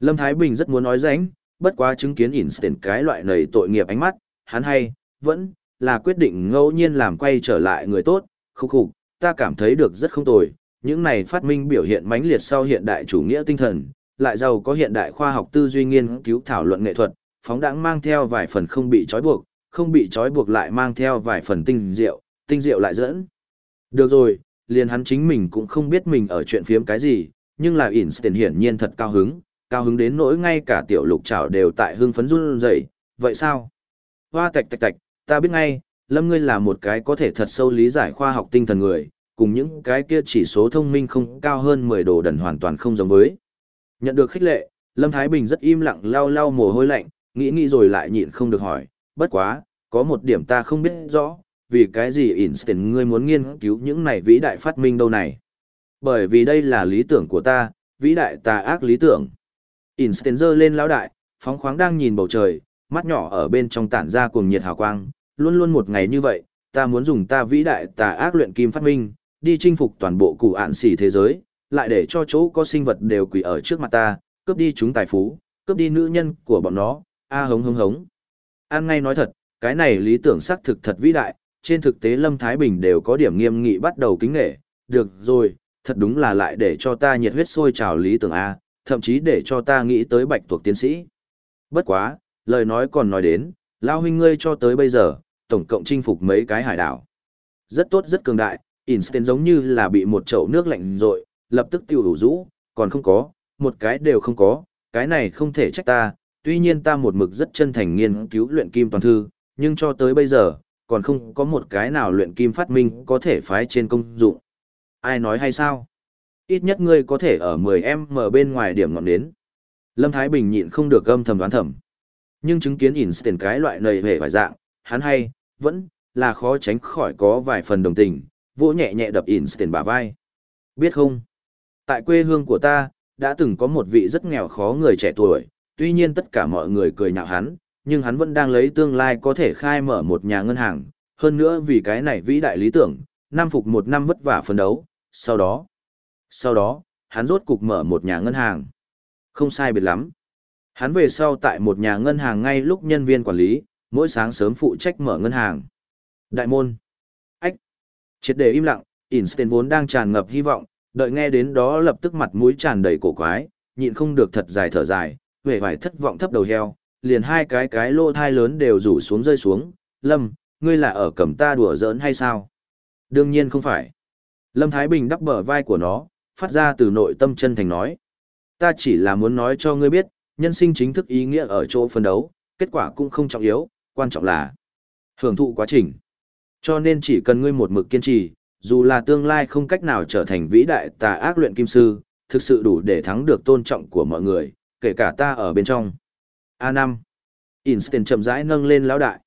Lâm Thái Bình rất muốn nói ránh, bất quá chứng kiến Einstein cái loại này tội nghiệp ánh mắt, hắn hay, vẫn, là quyết định ngẫu nhiên làm quay trở lại người tốt, khúc khục, ta cảm thấy được rất không tồi, những này phát minh biểu hiện mãnh liệt sau hiện đại chủ nghĩa tinh thần, lại giàu có hiện đại khoa học tư duy nghiên cứu thảo luận nghệ thuật, phóng đãng mang theo vài phần không bị trói buộc, không bị trói buộc lại mang theo vài phần tinh diệu, tinh diệu lại dẫn. Được rồi, liền hắn chính mình cũng không biết mình ở chuyện phiếm cái gì, nhưng là Einstein hiển nhiên thật cao hứng, cao hứng đến nỗi ngay cả tiểu lục trảo đều tại hưng phấn run rẩy, vậy sao? Hoa tạch tạch tạch, ta biết ngay, Lâm ngươi là một cái có thể thật sâu lý giải khoa học tinh thần người, cùng những cái kia chỉ số thông minh không cao hơn 10 đồ đần hoàn toàn không giống với. Nhận được khích lệ, Lâm Thái Bình rất im lặng lau lau mồ hôi lạnh, nghĩ nghĩ rồi lại nhịn không được hỏi, bất quá, có một điểm ta không biết rõ, vì cái gì Einstein ngươi muốn nghiên cứu những này vĩ đại phát minh đâu này. Bởi vì đây là lý tưởng của ta, vĩ đại tà ác lý tưởng. Einstein giơ lên lão đại, phóng khoáng đang nhìn bầu trời, mắt nhỏ ở bên trong tản ra cuồng nhiệt hào quang, luôn luôn một ngày như vậy, ta muốn dùng ta vĩ đại tà ác luyện kim phát minh, đi chinh phục toàn bộ cụ ạn xỉ thế giới, lại để cho chỗ có sinh vật đều quỳ ở trước mặt ta, cướp đi chúng tài phú, cướp đi nữ nhân của bọn nó, a hống hống hống. An ngay nói thật, cái này lý tưởng xác thực thật vĩ đại, trên thực tế Lâm Thái Bình đều có điểm nghiêm nghị bắt đầu kính nghệ, được rồi, thật đúng là lại để cho ta nhiệt huyết sôi trào lý tưởng A, thậm chí để cho ta nghĩ tới bạch tuộc tiến sĩ. Bất quá, lời nói còn nói đến, lao huynh ngươi cho tới bây giờ, tổng cộng chinh phục mấy cái hải đảo. Rất tốt rất cường đại, Einstein giống như là bị một chậu nước lạnh rội, lập tức tiêu đủ rũ, còn không có, một cái đều không có, cái này không thể trách ta, tuy nhiên ta một mực rất chân thành nghiên cứu luyện kim toàn thư, nhưng cho tới bây giờ, còn không có một cái nào luyện kim phát minh có thể phái trên công dụng. Ai nói hay sao? Ít nhất ngươi có thể ở 10M bên ngoài điểm ngọn đến Lâm Thái Bình nhịn không được âm thầm đoán thầm. Nhưng chứng kiến Einstein cái loại này về vài dạng, hắn hay, vẫn, là khó tránh khỏi có vài phần đồng tình, vỗ nhẹ nhẹ đập Einstein bả vai. Biết không? Tại quê hương của ta, đã từng có một vị rất nghèo khó người trẻ tuổi, tuy nhiên tất cả mọi người cười nhạo hắn, nhưng hắn vẫn đang lấy tương lai có thể khai mở một nhà ngân hàng, hơn nữa vì cái này vĩ đại lý tưởng, năm phục một năm vất vả phấn đấu, sau đó, sau đó, hắn rốt cục mở một nhà ngân hàng. Không sai biệt lắm. Hắn về sau tại một nhà ngân hàng ngay lúc nhân viên quản lý, mỗi sáng sớm phụ trách mở ngân hàng. Đại môn. Ách. Triệt để im lặng, Einstein vốn đang tràn ngập hy vọng, đợi nghe đến đó lập tức mặt mũi tràn đầy cổ quái, nhịn không được thật dài thở dài, vẻ vải thất vọng thấp đầu heo, liền hai cái cái lô thai lớn đều rủ xuống rơi xuống, Lâm, ngươi là ở cầm ta đùa giỡn hay sao? Đương nhiên không phải. Lâm Thái Bình đắp bờ vai của nó, phát ra từ nội tâm chân thành nói. Ta chỉ là muốn nói cho ngươi biết, nhân sinh chính thức ý nghĩa ở chỗ phân đấu, kết quả cũng không trọng yếu, quan trọng là hưởng thụ quá trình. Cho nên chỉ cần ngươi một mực kiên trì, dù là tương lai không cách nào trở thành vĩ đại tà ác luyện kim sư, thực sự đủ để thắng được tôn trọng của mọi người, kể cả ta ở bên trong. A năm, Einstein chậm rãi nâng lên lão đại.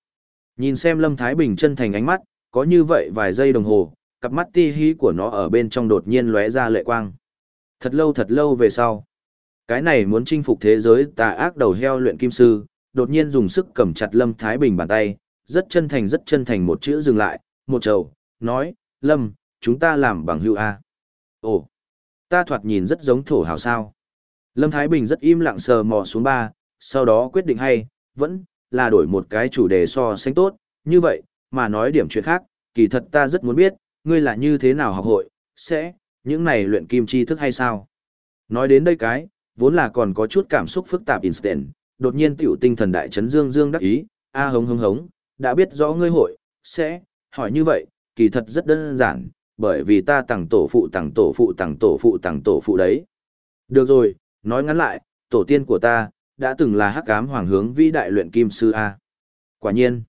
Nhìn xem Lâm Thái Bình chân thành ánh mắt, có như vậy vài giây đồng hồ, cặp mắt ti hí của nó ở bên trong đột nhiên lóe ra lệ quang. Thật lâu thật lâu về sau. Cái này muốn chinh phục thế giới tà ác đầu heo luyện kim sư, đột nhiên dùng sức cầm chặt Lâm Thái Bình bàn tay, rất chân thành rất chân thành một chữ dừng lại, một trầu, nói, Lâm, chúng ta làm bằng hữu A. Ồ, ta thoạt nhìn rất giống thổ hào sao. Lâm Thái Bình rất im lặng sờ mò xuống ba, sau đó quyết định hay, vẫn là đổi một cái chủ đề so sánh tốt, như vậy, mà nói điểm chuyện khác, kỳ thật ta rất muốn biết, ngươi là như thế nào học hội, sẽ, những này luyện kim chi thức hay sao? Nói đến đây cái, vốn là còn có chút cảm xúc phức tạp instant, đột nhiên tiểu tinh thần đại chấn dương dương đắc ý, a hống hống hống, đã biết rõ ngươi hội, sẽ, hỏi như vậy, kỳ thật rất đơn giản, bởi vì ta tặng tổ phụ tặng tổ phụ tặng tổ phụ tặng tổ phụ đấy. Được rồi, nói ngắn lại, tổ tiên của ta, đã từng là hắc ám hoàng hướng vĩ đại luyện kim sư A. Quả nhiên,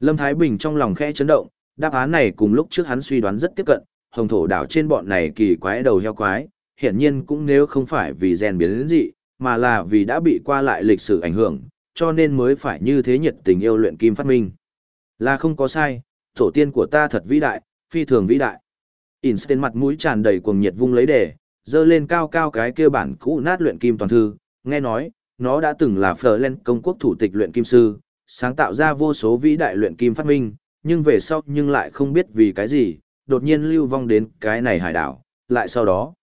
Lâm Thái Bình trong lòng khẽ chấn động, đáp án này cùng lúc trước hắn suy đoán rất tiếp cận, hồng thổ đảo trên bọn này kỳ quái đầu heo quái, hiển nhiên cũng nếu không phải vì gen biến dị, mà là vì đã bị qua lại lịch sử ảnh hưởng, cho nên mới phải như thế nhiệt tình yêu luyện kim phát minh. Là không có sai, tổ tiên của ta thật vĩ đại, phi thường vĩ đại. Einstein mặt mũi tràn đầy cuồng nhiệt vung lấy đề, dơ lên cao cao cái kia bản cũ nát luyện kim toàn thư, nghe nói, nó đã từng là Florent công quốc thủ tịch luyện kim sư, sáng tạo ra vô số vĩ đại luyện kim phát minh, nhưng về sau nhưng lại không biết vì cái gì, đột nhiên lưu vong đến cái này hải đảo, lại sau đó.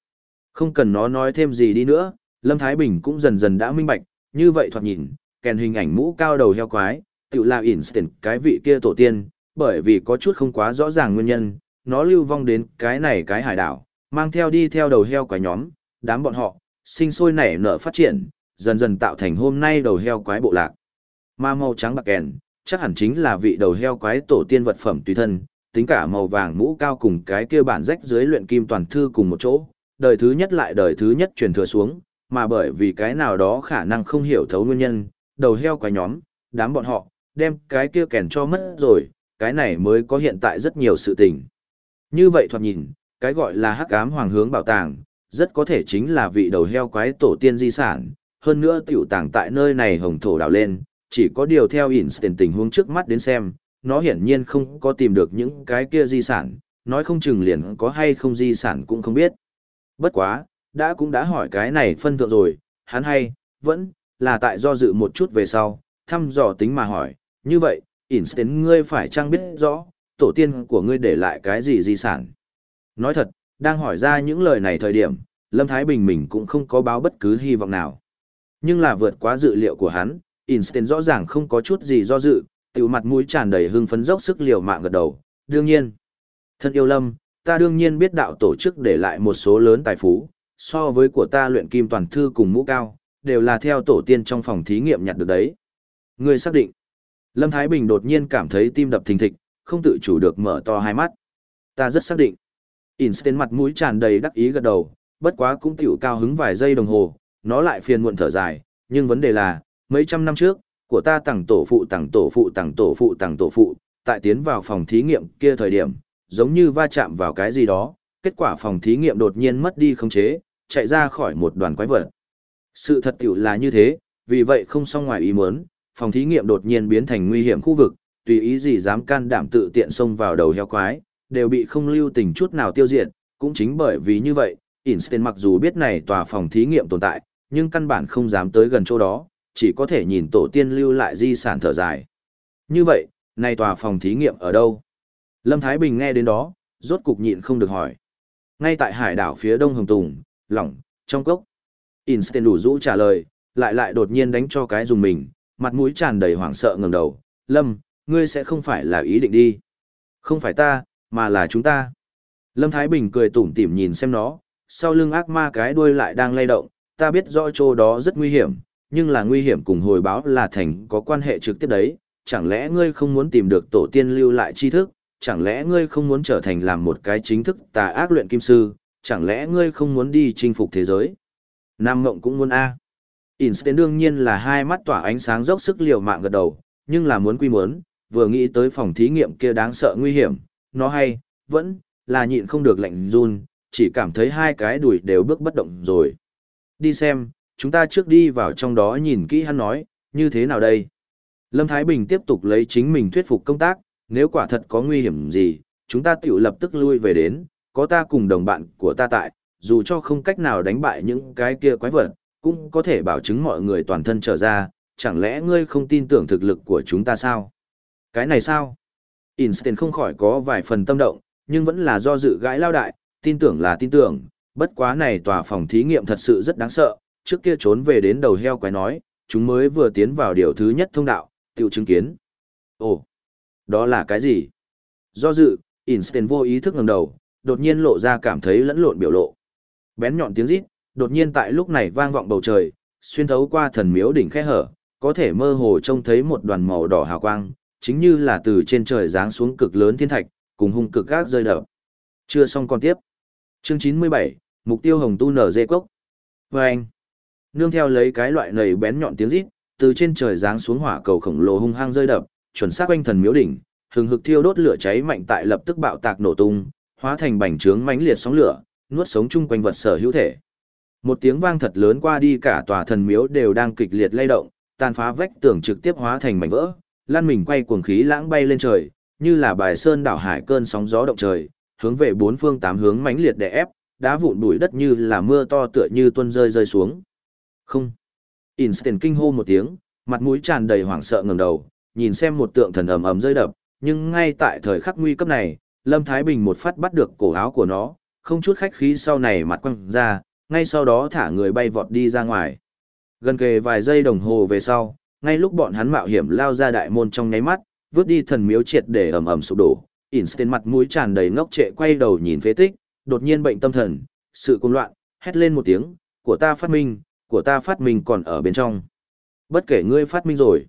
Không cần nó nói thêm gì đi nữa, Lâm Thái Bình cũng dần dần đã minh bạch, như vậy thoạt nhìn, kèn hình ảnh mũ cao đầu heo quái, tự là instant cái vị kia tổ tiên, bởi vì có chút không quá rõ ràng nguyên nhân, nó lưu vong đến cái này cái hải đảo, mang theo đi theo đầu heo quái nhóm, đám bọn họ, sinh sôi nảy nở phát triển, dần dần tạo thành hôm nay đầu heo quái bộ lạc. Mà màu trắng bạc kèn, chắc hẳn chính là vị đầu heo quái tổ tiên vật phẩm tùy thân, tính cả màu vàng mũ cao cùng cái kia bản rách dưới luyện kim toàn thư cùng một chỗ, đời thứ nhất lại đời thứ nhất truyền thừa xuống, mà bởi vì cái nào đó khả năng không hiểu thấu nguyên nhân, đầu heo quái nhóm, đám bọn họ, đem cái kia kèn cho mất rồi, cái này mới có hiện tại rất nhiều sự tình. Như vậy thoạt nhìn, cái gọi là hắc ám hoàng hướng bảo tàng, rất có thể chính là vị đầu heo quái tổ tiên di sản, hơn nữa tiểu tàng tại nơi này hồng thổ đào lên, chỉ có điều theo Einstein tình huống trước mắt đến xem, nó hiển nhiên không có tìm được những cái kia di sản, nói không chừng liền có hay không di sản cũng không biết. Bất quá, đã cũng đã hỏi cái này phân thượng rồi, hắn hay, vẫn, là tại do dự một chút về sau, thăm dò tính mà hỏi, như vậy, Einstein ngươi phải chăng biết rõ, tổ tiên của ngươi để lại cái gì di sản. Nói thật, đang hỏi ra những lời này thời điểm, Lâm Thái Bình mình cũng không có báo bất cứ hy vọng nào. Nhưng là vượt quá dự liệu của hắn, Einstein rõ ràng không có chút gì do dự, tiểu mặt mũi tràn đầy hưng phấn dốc sức liều mạng gật đầu, đương nhiên. Thân yêu Lâm, ta đương nhiên biết đạo tổ chức để lại một số lớn tài phú, so với của ta luyện kim toàn thư cùng mũ cao, đều là theo tổ tiên trong phòng thí nghiệm nhặt được đấy. người xác định. Lâm Thái Bình đột nhiên cảm thấy tim đập thình thịch, không tự chủ được mở to hai mắt. Ta rất xác định. Einstein mặt mũi tràn đầy đắc ý gật đầu, bất quá cũng tiểu cao hứng vài giây đồng hồ, nó lại phiền muộn thở dài, nhưng vấn đề là, mấy trăm năm trước, của ta tặng tổ phụ tặng tổ phụ tặng tổ phụ tặng tổ phụ, tại tiến vào phòng thí nghiệm kia thời điểm, giống như va chạm vào cái gì đó, kết quả phòng thí nghiệm đột nhiên mất đi khống chế, chạy ra khỏi một đoàn quái vật. Sự thật tiểu là như thế, vì vậy không xong ngoài ý muốn, phòng thí nghiệm đột nhiên biến thành nguy hiểm khu vực, tùy ý gì dám can đảm tự tiện xông vào đầu heo quái, đều bị không lưu tình chút nào tiêu diệt, cũng chính bởi vì như vậy, Einstein mặc dù biết này tòa phòng thí nghiệm tồn tại, nhưng căn bản không dám tới gần chỗ đó, chỉ có thể nhìn tổ tiên lưu lại di sản thở dài. Như vậy, nay tòa phòng thí nghiệm ở đâu? Lâm Thái Bình nghe đến đó, rốt cục nhịn không được hỏi. Ngay tại hải đảo phía đông Hồng Tùng, lỏng, trong cốc. Einstein đủ rũ trả lời, lại lại đột nhiên đánh cho cái dùng mình, mặt mũi tràn đầy hoảng sợ ngẩng đầu. Lâm, ngươi sẽ không phải là ý định đi. Không phải ta, mà là chúng ta. Lâm Thái Bình cười tủm tỉm nhìn xem nó, sau lưng ác ma cái đuôi lại đang lay động, ta biết rõ chỗ đó rất nguy hiểm, nhưng là nguy hiểm cùng hồi báo là thành có quan hệ trực tiếp đấy, chẳng lẽ ngươi không muốn tìm được tổ tiên lưu lại tri thức, chẳng lẽ ngươi không muốn trở thành làm một cái chính thức tà ác luyện kim sư, chẳng lẽ ngươi không muốn đi chinh phục thế giới? Nam Ngộng cũng muốn A. Einstein đương nhiên là hai mắt tỏa ánh sáng dốc sức liều mạng gật đầu, nhưng là muốn quy muốn, vừa nghĩ tới phòng thí nghiệm kia đáng sợ nguy hiểm, nó hay, vẫn, là nhịn không được lạnh run, chỉ cảm thấy hai cái đùi đều bước bất động rồi. Đi xem, chúng ta trước đi vào trong đó nhìn kỹ hắn nói, như thế nào đây? Lâm Thái Bình tiếp tục lấy chính mình thuyết phục công tác, nếu quả thật có nguy hiểm gì, chúng ta tiểu lập tức lui về đến, có ta cùng đồng bạn của ta tại, dù cho không cách nào đánh bại những cái kia quái vật, cũng có thể bảo chứng mọi người toàn thân trở ra, chẳng lẽ ngươi không tin tưởng thực lực của chúng ta sao? Cái này sao? Einstein không khỏi có vài phần tâm động, nhưng vẫn là do dự gãi lao đại, tin tưởng là tin tưởng, bất quá này tòa phòng thí nghiệm thật sự rất đáng sợ, trước kia trốn về đến đầu heo quái nói, chúng mới vừa tiến vào điều thứ nhất thông đạo, tiểu chứng kiến. Ồ, đó là cái gì? Do dự, Einstein vô ý thức ngẩng đầu, đột nhiên lộ ra cảm thấy lẫn lộn biểu lộ. Bén nhọn tiếng rít, đột nhiên tại lúc này vang vọng bầu trời, xuyên thấu qua thần miếu đỉnh khe hở, có thể mơ hồ trông thấy một đoàn màu đỏ hào quang, chính như là từ trên trời giáng xuống cực lớn thiên thạch, cùng hung cực gác rơi đập. Chưa xong còn tiếp. Chương 97, mục tiêu hồng tu nở dê cốc. Và anh, nương theo lấy cái loại nầy bén nhọn tiếng rít, từ trên trời giáng xuống hỏa cầu khổng lồ hung hăng rơi đập, chuẩn xác quanh thần miếu đỉnh, hừng hực thiêu đốt lửa cháy mạnh tại lập tức bạo tạc nổ tung, hóa thành bành trướng mãnh liệt sóng lửa, nuốt sống chung quanh vật sở hữu thể. Một tiếng vang thật lớn qua đi cả tòa thần miếu đều đang kịch liệt lay động, tàn phá vách tường trực tiếp hóa thành mảnh vỡ, lan mình quay cuồng khí lãng bay lên trời, như là bài sơn đảo hải cơn sóng gió động trời, hướng về bốn phương tám hướng mãnh liệt đè ép, đá vụn bụi đất như là mưa to tựa như tuôn rơi rơi xuống. Không. Instant kinh hô một tiếng, mặt mũi tràn đầy hoảng sợ ngẩng đầu, nhìn xem một tượng thần ầm ầm rơi đập, nhưng ngay tại thời khắc nguy cấp này, Lâm Thái Bình một phát bắt được cổ áo của nó, không chút khách khí sau này mặt quăng ra, ngay sau đó thả người bay vọt đi ra ngoài. Gần kề vài giây đồng hồ về sau, ngay lúc bọn hắn mạo hiểm lao ra đại môn trong nháy mắt, vứt đi thần miếu triệt để ầm ầm sụp đổ. Einstein mặt mũi tràn đầy ngốc trệ quay đầu nhìn phế tích, đột nhiên bệnh tâm thần, sự cuồng loạn, hét lên một tiếng, của ta phát minh, của ta phát minh còn ở bên trong. Bất kể ngươi phát minh rồi.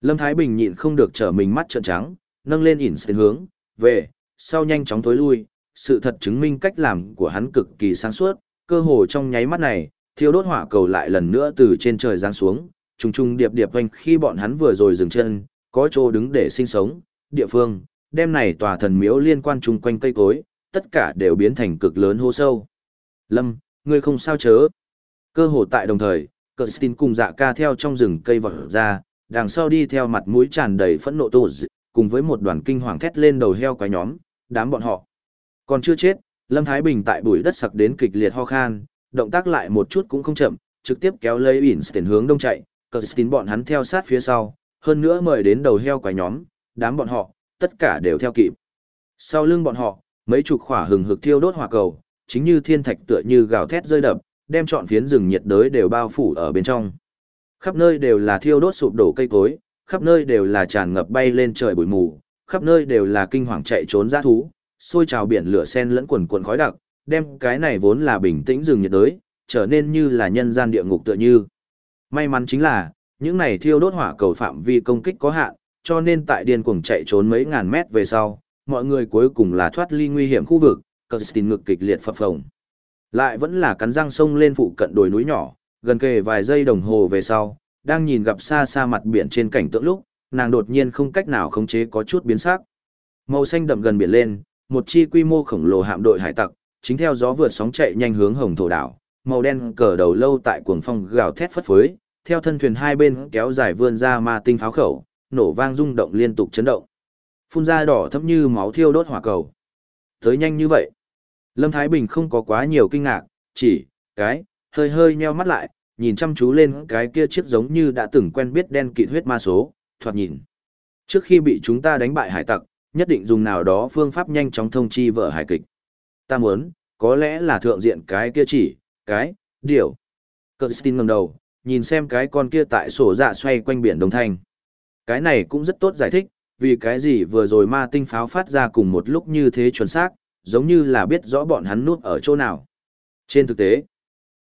Lâm Thái Bình nhịn không được trở mình mắt trợn trắng, nâng lên Einstein hướng, về, sau nhanh chóng tối lui, sự thật chứng minh cách làm của hắn cực kỳ sáng suốt, cơ hồ trong nháy mắt này, thiêu đốt hỏa cầu lại lần nữa từ trên trời giáng xuống, trùng trùng điệp điệp quanh khi bọn hắn vừa rồi dừng chân, có chỗ đứng để sinh sống, địa phương, đêm này tòa thần miếu liên quan chung quanh cây cối, tất cả đều biến thành cực lớn hô sâu. Lâm, ngươi không sao chớ. Cơ hồ tại đồng thời, Kirsten cùng dạ ca theo trong rừng cây vọt ra, đằng sau đi theo mặt mũi tràn đầy phẫn nộ tụ cùng với một đoàn kinh hoàng thét lên đầu heo quái nhóm, đám bọn họ. Còn chưa chết, Lâm Thái Bình tại bụi đất sặc đến kịch liệt ho khan, động tác lại một chút cũng không chậm, trực tiếp kéo lấy Einstein hướng đông chạy, Kirsten bọn hắn theo sát phía sau, hơn nữa mời đến đầu heo quái nhóm, đám bọn họ, tất cả đều theo kịp. Sau lưng bọn họ, mấy chục khỏa hừng hực thiêu đốt hỏa cầu, chính như thiên thạch tựa như gào thét rơi đập, đem trọn phiến rừng nhiệt đới đều bao phủ ở bên trong. Khắp nơi đều là thiêu đốt sụp đổ cây cối, khắp nơi đều là tràn ngập bay lên trời bụi mù, khắp nơi đều là kinh hoàng chạy trốn dã thú, sôi trào biển lửa sen lẫn quần quần khói đặc, đem cái này vốn là bình tĩnh rừng nhiệt đới, trở nên như là nhân gian địa ngục tựa như. May mắn chính là, những này thiêu đốt hỏa cầu phạm vi công kích có hạn, cho nên tại điên cuồng chạy trốn mấy ngàn mét về sau, mọi người cuối cùng là thoát ly nguy hiểm khu vực, Kirsten ngực kịch liệt phập phồng. Lại vẫn là cắn răng sông lên phụ cận đồi núi nhỏ, gần kề vài giây đồng hồ về sau, đang nhìn gặp xa xa mặt biển trên cảnh tượng lúc, nàng đột nhiên không cách nào khống chế có chút biến sắc. Màu xanh đậm gần biển lên, một chi quy mô khổng lồ hạm đội hải tặc, chính theo gió vượt sóng chạy nhanh hướng hồng thổ đảo, màu đen cờ đầu lâu tại cuồng phong gào thét phất phới, theo thân thuyền hai bên kéo dài vươn ra ma tinh pháo khẩu, nổ vang rung động liên tục chấn động. Phun ra đỏ thấp như máu thiêu đốt hỏa cầu. Tới nhanh như vậy. Lâm Thái Bình không có quá nhiều kinh ngạc, chỉ, cái, hơi hơi nheo mắt lại, nhìn chăm chú lên cái kia chiếc giống như đã từng quen biết đen kịt huyết ma số, thoạt nhìn. Trước khi bị chúng ta đánh bại hải tặc, nhất định dùng nào đó phương pháp nhanh chóng thông chi vợ hải kịch. Ta muốn, có lẽ là thượng diện cái kia chỉ, cái, điều. Kirsten ngẩng đầu, nhìn xem cái con kia tại sổ dạ xoay quanh biển đồng Thanh. Cái này cũng rất tốt giải thích, vì cái gì vừa rồi ma tinh pháo phát ra cùng một lúc như thế chuẩn xác, giống như là biết rõ bọn hắn núp ở chỗ nào. Trên thực tế,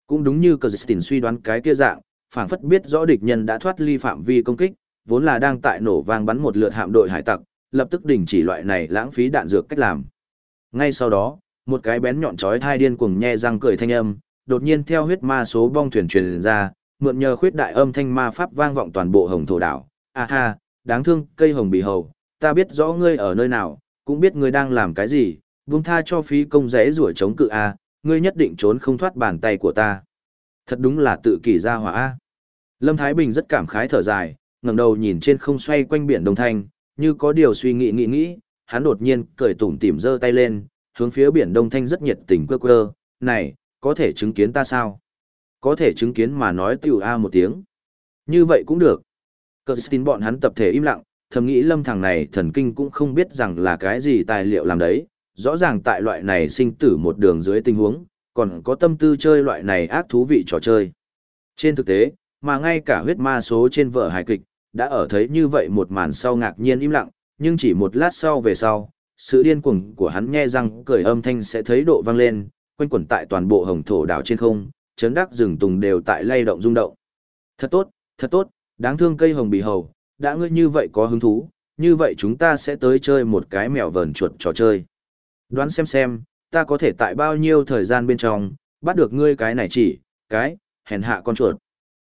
cũng đúng như Kirsten suy đoán cái kia dạng, phảng phất biết rõ địch nhân đã thoát ly phạm vi công kích, vốn là đang tại nổ vang bắn một lượt hạm đội hải tặc, lập tức đình chỉ loại này lãng phí đạn dược cách làm. Ngay sau đó, một cái bén nhọn chói thai điên cuồng nhe răng cười thanh âm, đột nhiên theo huyết ma số bong thuyền truyền ra, mượn nhờ khuyết đại âm thanh ma pháp vang vọng toàn bộ hồng thổ đảo. A ha, đáng thương, cây hồng bì hầu, ta biết rõ ngươi ở nơi nào, cũng biết ngươi đang làm cái gì, buông tha cho phí công rẽ rủa chống cự A, ngươi nhất định trốn không thoát bàn tay của ta. Thật đúng là tự kỷ ra hỏa A. Lâm Thái Bình rất cảm khái thở dài, ngẩng đầu nhìn trên không xoay quanh biển Đông Thanh, như có điều suy nghĩ nghĩ nghĩ, hắn đột nhiên cười tủm tỉm giơ tay lên, hướng phía biển Đông Thanh rất nhiệt tình quơ quơ, này, có thể chứng kiến ta sao? Có thể chứng kiến mà nói tiểu A một tiếng. Như vậy cũng được. Cơ tin bọn hắn tập thể im lặng, thầm nghĩ lâm thằng này thần kinh cũng không biết rằng là cái gì tài liệu làm đấy, rõ ràng tại loại này sinh tử một đường dưới tình huống, còn có tâm tư chơi loại này ác thú vị trò chơi. Trên thực tế, mà ngay cả huyết ma số trên vở hài kịch, đã ở thấy như vậy một màn sau ngạc nhiên im lặng, nhưng chỉ một lát sau về sau, sự điên cuồng của hắn nghe rằng cười âm thanh sẽ thấy độ vang lên, quanh quẩn tại toàn bộ hồng thổ đảo trên không, chấn đắc rừng tùng đều tại lay động rung động. Thật tốt, thật tốt, đáng thương cây hồng bì hầu, đã ngươi như vậy có hứng thú, như vậy chúng ta sẽ tới chơi một cái mèo vờn chuột trò chơi. Đoán xem xem, ta có thể tại bao nhiêu thời gian bên trong, bắt được ngươi cái này chỉ, cái, hèn hạ con chuột.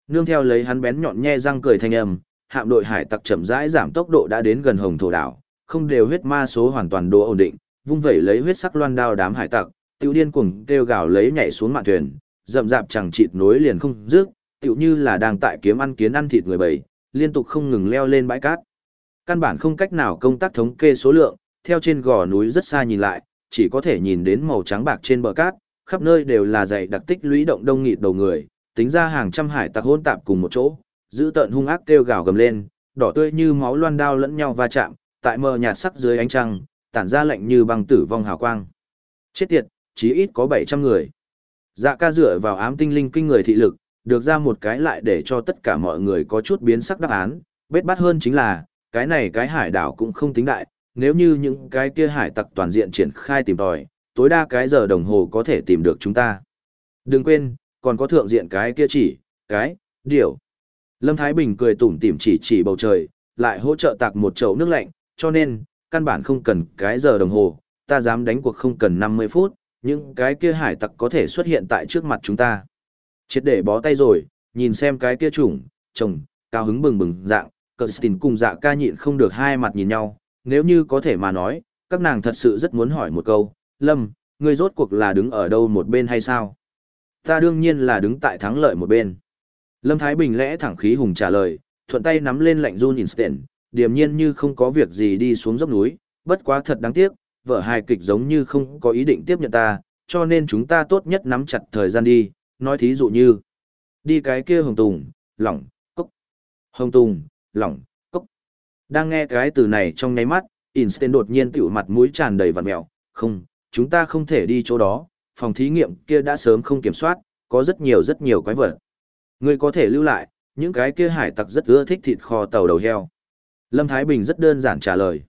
Nương theo lấy hắn bén nhọn nhe răng cười thanh âm, hạm đội hải tặc chậm rãi giảm tốc độ đã đến gần hồng thổ đảo, không đều huyết ma số hoàn toàn độ ổn định, vung vẩy lấy huyết sắc loan đao đám hải tặc, tiêu điên cuồng kêu gào lấy nhảy xuống mạn thuyền, rậm rạp chẳng chịt nối liền không dứt, tựu như là đang tại kiếm ăn kiến ăn thịt người bầy, liên tục không ngừng leo lên bãi cát. Căn bản không cách nào công tác thống kê số lượng, theo trên gò núi rất xa nhìn lại, chỉ có thể nhìn đến màu trắng bạc trên bờ cát, khắp nơi đều là dày đặc tích lũy động đông nghịt đầu người, tính ra hàng trăm hải tặc hỗn tạp cùng một chỗ, giữ tợn hung ác kêu gào gầm lên, đỏ tươi như máu loan đao lẫn nhau va chạm, tại mờ nhạt sắc dưới ánh trăng, tản ra lạnh như băng tử vong hào quang. Chết tiệt, chí ít có 700 người. Dạ ca dựa vào ám tinh linh kinh người thị lực, được ra một cái lại để cho tất cả mọi người có chút biến sắc đáp án, bết bắt hơn chính là, cái này cái hải đảo cũng không tính đại, nếu như những cái kia hải tặc toàn diện triển khai tìm tòi, tối đa cái giờ đồng hồ có thể tìm được chúng ta. Đừng quên, còn có thượng diện cái kia chỉ, cái, điểu Lâm Thái Bình cười tủm tỉm chỉ chỉ bầu trời, lại hỗ trợ tạc một chậu nước lạnh, cho nên, căn bản không cần cái giờ đồng hồ, ta dám đánh cuộc không cần 50 phút, những cái kia hải tặc có thể xuất hiện tại trước mặt chúng ta. Chết để bó tay rồi, nhìn xem cái kia chủng, chồng, cao hứng bừng bừng dạng, Kirsten cùng dạ ca nhịn không được hai mặt nhìn nhau, nếu như có thể mà nói, các nàng thật sự rất muốn hỏi một câu, Lâm, ngươi rốt cuộc là đứng ở đâu một bên hay sao? Ta đương nhiên là đứng tại thắng lợi một bên. Lâm Thái Bình lẽ thẳng khí hùng trả lời, thuận tay nắm lên lạnh run instant, điềm nhiên như không có việc gì đi xuống dốc núi, bất quá thật đáng tiếc, vợ hài kịch giống như không có ý định tiếp nhận ta, cho nên chúng ta tốt nhất nắm chặt thời gian đi, nói thí dụ như, đi cái kia hồng tùng, lỏng, cốc, hồng tùng, lỏng, cốc. Đang nghe cái từ này trong nháy mắt, instant đột nhiên tiểu mặt mũi tràn đầy vằn mẹo, không, chúng ta không thể đi chỗ đó, phòng thí nghiệm kia đã sớm không kiểm soát, có rất nhiều rất nhiều quái vật. Ngươi có thể lưu lại, những cái kia hải tặc rất ưa thích thịt kho tàu đầu heo. Lâm Thái Bình rất đơn giản trả lời.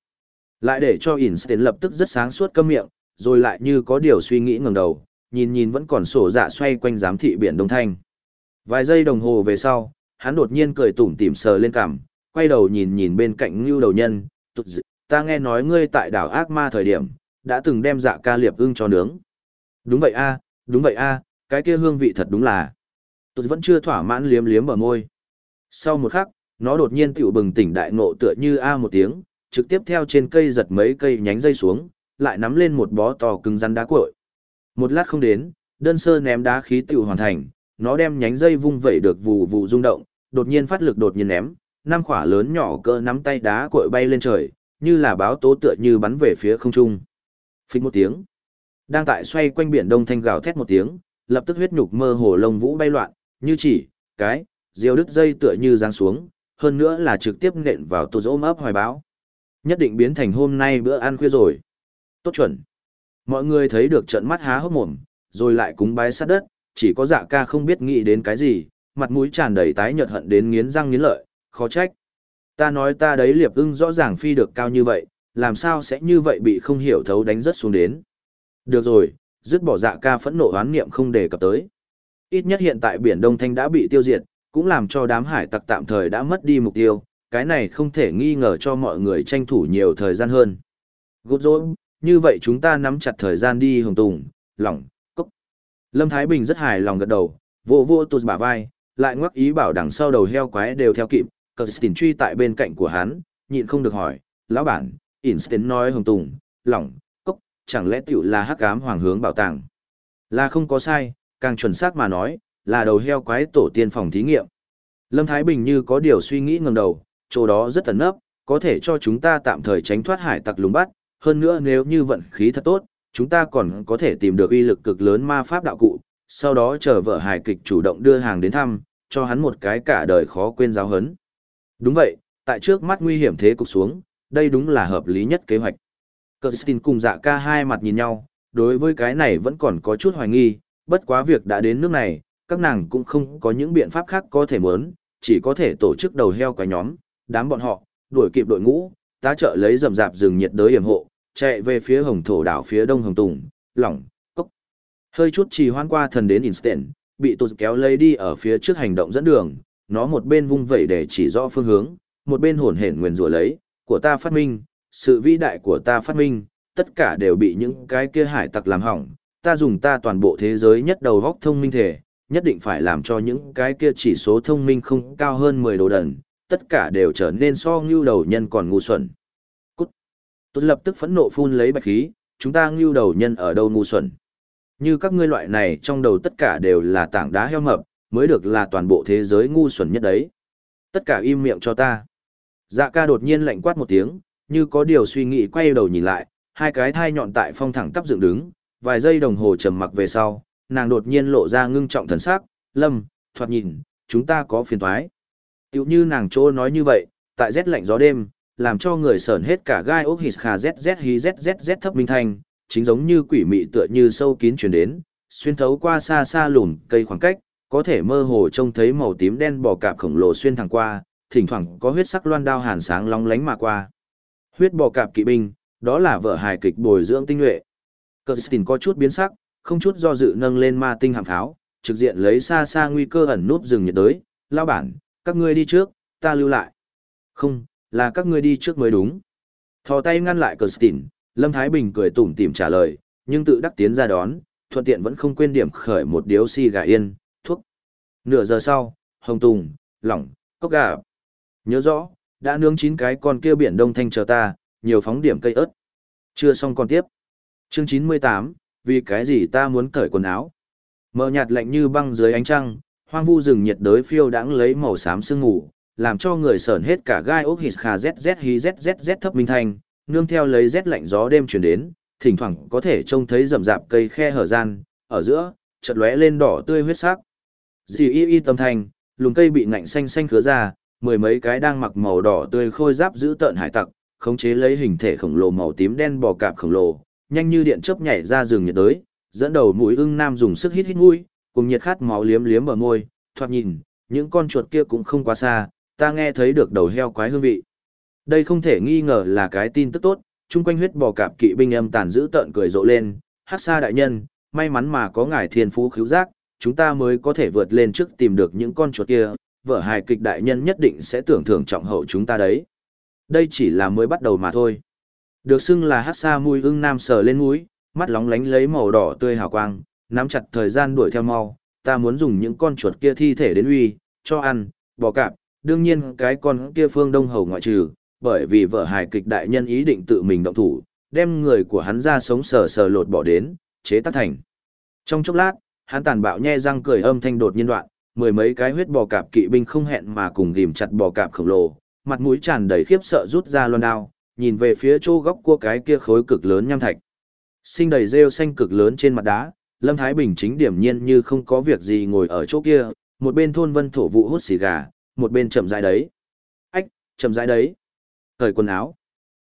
Lại để cho Einstein lập tức rất sáng suốt câm miệng, rồi lại như có điều suy nghĩ ngẩng đầu, nhìn nhìn vẫn còn sổ dạ xoay quanh giám thị biển Đông Thanh. Vài giây đồng hồ về sau, hắn đột nhiên cười tủm tỉm sờ lên cằm, quay đầu nhìn nhìn bên cạnh Ngưu đầu nhân, tụt dị, ta nghe nói ngươi tại đảo ác ma thời điểm, đã từng đem dạ ca liệp ưng cho nướng. Đúng vậy a, đúng vậy a, cái kia hương vị thật đúng là. Tụt vẫn chưa thỏa mãn liếm liếm ở môi. Sau một khắc, nó đột nhiên tiểu bừng tỉnh đại ngộ tựa như a một tiếng, trực tiếp theo trên cây giật mấy cây nhánh dây xuống, lại nắm lên một bó to cứng rắn đá cuội. Một lát không đến, đơn sơ ném đá khí tiểu hoàn thành, nó đem nhánh dây vung vẩy được vù vù rung động, đột nhiên phát lực đột nhiên ném, năm quả lớn nhỏ cỡ nắm tay đá cuội bay lên trời, như là báo tố tựa như bắn về phía không trung. Phích một tiếng. Đang tại xoay quanh biển đông thanh gào thét một tiếng, lập tức huyết nhục mơ hồ lông vũ bay loạn, như chỉ, cái, diều đứt dây tựa như giáng xuống, hơn nữa là trực tiếp nện vào tô ôm ấp hoài báo. Nhất định biến thành hôm nay bữa ăn khuya rồi. Tốt chuẩn. Mọi người thấy được trận mắt há hốc mồm, rồi lại cúng bái sát đất, chỉ có dạ ca không biết nghĩ đến cái gì, mặt mũi tràn đầy tái nhợt hận đến nghiến răng nghiến lợi, khó trách. Ta nói ta đấy liệp ưng rõ ràng phi được cao như vậy, làm sao sẽ như vậy bị không hiểu thấu đánh rất xuống đến. Được rồi, dứt bỏ dạ ca phẫn nộ oán niệm không đề cập tới. Ít nhất hiện tại biển Đông Thanh đã bị tiêu diệt, cũng làm cho đám hải tặc tạm thời đã mất đi mục tiêu, cái này không thể nghi ngờ cho mọi người tranh thủ nhiều thời gian hơn. Gút rối, như vậy chúng ta nắm chặt thời gian đi hồng tùng, lỏng, cốc. Lâm Thái Bình rất hài lòng gật đầu, vô vô tụt bả vai, lại ngoắc ý bảo đằng sau đầu heo quái đều theo kịp, cờ truy tại bên cạnh của hắn, nhịn không được hỏi, lão bản, Einstein nói hồng tùng, lỏng, cốc, chẳng lẽ tiểu là hắc ám hoàng hướng bảo tàng. Là không có sai, càng chuẩn xác mà nói, là đầu heo quái tổ tiên phòng thí nghiệm. Lâm Thái Bình như có điều suy nghĩ ngẩng đầu, chỗ đó rất ẩn nấp, có thể cho chúng ta tạm thời tránh thoát hải tặc lùng bắt, hơn nữa nếu như vận khí thật tốt, chúng ta còn có thể tìm được uy lực cực lớn ma pháp đạo cụ, sau đó chờ vợ hài kịch chủ động đưa hàng đến thăm, cho hắn một cái cả đời khó quên giáo hấn. Đúng vậy, tại trước mắt nguy hiểm thế cục xuống, đây đúng là hợp lý nhất kế hoạch. Kirsten cùng dạ ca hai mặt nhìn nhau, đối với cái này vẫn còn có chút hoài nghi, bất quá việc đã đến nước này, các nàng cũng không có những biện pháp khác có thể muốn, chỉ có thể tổ chức đầu heo cái nhóm, đám bọn họ, đuổi kịp đội ngũ, tá trợ lấy rầm rạp rừng nhiệt đới hiểm hộ, chạy về phía hồng thổ đảo phía đông hồng tùng, lỏng, cốc. Hơi chút trì hoan qua thần đến instant, bị tụt kéo lấy đi ở phía trước hành động dẫn đường, nó một bên vung vẩy để chỉ rõ phương hướng, một bên hồn hển nguyền rủa lấy, của ta phát minh, sự vĩ đại của ta phát minh, tất cả đều bị những cái kia hải tặc làm hỏng, ta dùng ta toàn bộ thế giới nhất đầu góc thông minh thể, nhất định phải làm cho những cái kia chỉ số thông minh không cao hơn 10 đồ đần, tất cả đều trở nên so ngưu đầu nhân còn ngu xuẩn. Tôi lập tức phẫn nộ phun lấy bạch khí, chúng ta ngưu đầu nhân ở đâu ngu xuẩn. Như các ngươi loại này trong đầu tất cả đều là tảng đá heo mập, mới được là toàn bộ thế giới ngu xuẩn nhất đấy. Tất cả im miệng cho ta. Dạ ca đột nhiên lạnh quát một tiếng, như có điều suy nghĩ quay đầu nhìn lại, hai cái thai nhọn tại phong thẳng tắp dựng đứng, vài giây đồng hồ trầm mặc về sau, nàng đột nhiên lộ ra ngưng trọng thần sắc, lâm, thoạt nhìn, chúng ta có phiền thoái. Tiểu như nàng chỗ nói như vậy, tại rét lạnh gió đêm, làm cho người sởn hết cả gai ốc hít khà zz hí zzz thấp minh thanh, chính giống như quỷ mị tựa như sâu kín truyền đến, xuyên thấu qua xa xa lùm cây khoảng cách, có thể mơ hồ trông thấy màu tím đen bò cạp khổng lồ xuyên thẳng qua, thỉnh thoảng có huyết sắc loan đao hàn sáng long lánh mà qua. Huyết bò cạp kỵ binh, đó là vợ hài kịch bồi dưỡng tinh nhuệ. Kirsten có chút biến sắc, không chút do dự nâng lên ma tinh hàm pháo, trực diện lấy xa xa nguy cơ ẩn núp rừng nhiệt đới, lao bản, các ngươi đi trước, ta lưu lại. Không, là các ngươi đi trước mới đúng. Thò tay ngăn lại Kirsten, Lâm Thái Bình cười tủm tỉm trả lời, nhưng tự đắc tiến ra đón, thuận tiện vẫn không quên điểm khởi một điếu xi si gà yên, thuốc. Nửa giờ sau, hồng tùng, lỏng, cốc gà. Nhớ rõ, đã nướng chín cái con kia biển đông thanh chờ ta, nhiều phóng điểm cây ớt. Chưa xong còn tiếp. Chương 98, vì cái gì ta muốn cởi quần áo? Mờ nhạt lạnh như băng dưới ánh trăng, hoang vu rừng nhiệt đới phiêu đãng lấy màu xám sương ngủ làm cho người sởn hết cả gai ốc hít khà zz hí zzz thấp minh thanh, nương theo lấy rét lạnh gió đêm chuyển đến, thỉnh thoảng có thể trông thấy rậm rạp cây khe hở gian, ở giữa, chợt lóe lên đỏ tươi huyết sắc. Dì y y tâm thanh, lùm cây bị ngạnh xanh xanh khứa ra, mười mấy cái đang mặc màu đỏ tươi khôi giáp giữ tợn hải tặc, khống chế lấy hình thể khổng lồ màu tím đen bò cạp khổng lồ, nhanh như điện chớp nhảy ra rừng nhiệt đới, dẫn đầu mũi ưng nam dùng sức hít hít mũi, cùng nhiệt khát máu liếm liếm bờ môi, thoạt nhìn, những con chuột kia cũng không quá xa, ta nghe thấy được đầu heo quái hương vị. Đây không thể nghi ngờ là cái tin tức tốt, chung quanh huyết bò cạp kỵ binh âm tàn giữ tợn cười rộ lên, hắc sa đại nhân, may mắn mà có ngài thiên phú khiếu giác, chúng ta mới có thể vượt lên trước tìm được những con chuột kia, vợ hài kịch đại nhân nhất định sẽ tưởng thưởng trọng hậu chúng ta đấy. Đây chỉ là mới bắt đầu mà thôi. Được xưng là hắc sa mùi ưng nam sờ lên mũi, mắt lóng lánh lấy màu đỏ tươi hào quang, nắm chặt thời gian đuổi theo mau, ta muốn dùng những con chuột kia thi thể đến uy, cho ăn, bò cạp, đương nhiên cái con kia phương đông hầu ngoại trừ, bởi vì vợ hài kịch đại nhân ý định tự mình động thủ, đem người của hắn ra sống sờ sờ lột bỏ đến, chế tác thành. Trong chốc lát, hắn tàn bạo nhe răng cười âm thanh đột nhiên đoạn, mười mấy cái huyết bò cạp kỵ binh không hẹn mà cùng ghim chặt bò cạp khổng lồ, mặt mũi tràn đầy khiếp sợ rút ra loan đao, nhìn về phía chỗ góc của cái kia khối cực lớn nham thạch. Sinh đầy rêu xanh cực lớn trên mặt đá, Lâm Thái Bình chính điểm nhiên như không có việc gì ngồi ở chỗ kia, một bên thôn vân thổ vụ hút xì gà, một bên chậm rãi đấy. Ách, chậm rãi đấy. Thời quần áo.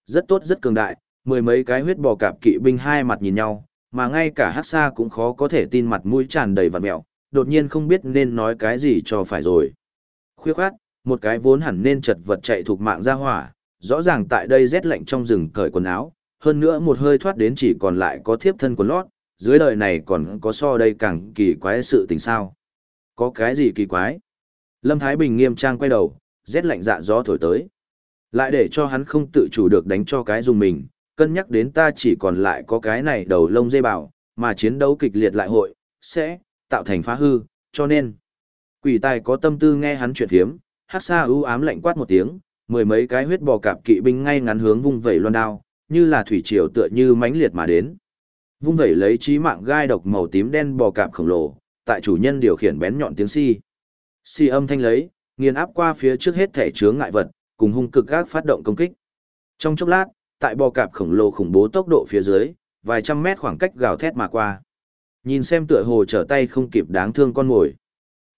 Rất tốt rất cường đại, mười mấy cái huyết bò cạp kỵ binh hai mặt nhìn nhau, mà ngay cả hát xa cũng khó có thể tin mặt mũi tràn đầy vặt mẹo, đột nhiên không biết nên nói cái gì cho phải rồi. Khuya khoát, một cái vốn hẳn nên chật vật chạy thuộc mạng ra hỏa, rõ ràng tại đây rét lạnh trong rừng cởi quần áo, hơn nữa một hơi thoát đến chỉ còn lại có thiếp thân quần lót, dưới đời này còn có so đây càng kỳ quái sự tình sao. Có cái gì kỳ quái? Lâm Thái Bình nghiêm trang quay đầu, rét lạnh dạ gió thổi tới. Lại để cho hắn không tự chủ được đánh cho cái dùng mình, cân nhắc đến ta chỉ còn lại có cái này đầu lông dây bảo, mà chiến đấu kịch liệt lại hội, sẽ, tạo thành phá hư, cho nên. Quỷ tài có tâm tư nghe hắn chuyện thiếm, hát xa ưu ám lạnh quát một tiếng, mười mấy cái huyết bò cạp kỵ binh ngay ngắn hướng vung vẩy loan đao, như là thủy triều tựa như mãnh liệt mà đến. Vung vẩy lấy trí mạng gai độc màu tím đen bò cạp khổng lồ, tại chủ nhân điều khiển bén nhọn tiếng si. Si âm thanh lấy, nghiền áp qua phía trước hết thể chướng ngại vật, cùng hung cực gác phát động công kích. Trong chốc lát, tại bò cạp khổng lồ khủng bố tốc độ phía dưới, vài trăm mét khoảng cách gào thét mà qua. Nhìn xem tựa hồ trở tay không kịp đáng thương con mồi.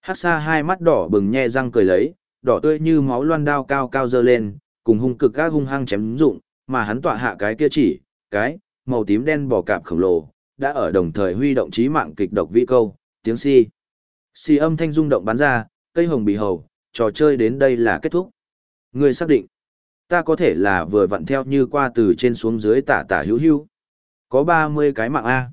Hắc xa hai mắt đỏ bừng nhe răng cười lấy, đỏ tươi như máu loan đao cao cao dơ lên, cùng hung cực gác hung hăng chém dụng, mà hắn tọa hạ cái kia chỉ, cái, màu tím đen bò cạp khổng lồ, đã ở đồng thời huy động trí mạng kịch độc vi câu, tiếng si. Si âm thanh rung động bắn ra, cây hồng bì hầu, trò chơi đến đây là kết thúc. Người xác định, ta có thể là vừa vặn theo như qua từ trên xuống dưới tả tả hữu hữu. Có 30 cái mạng A.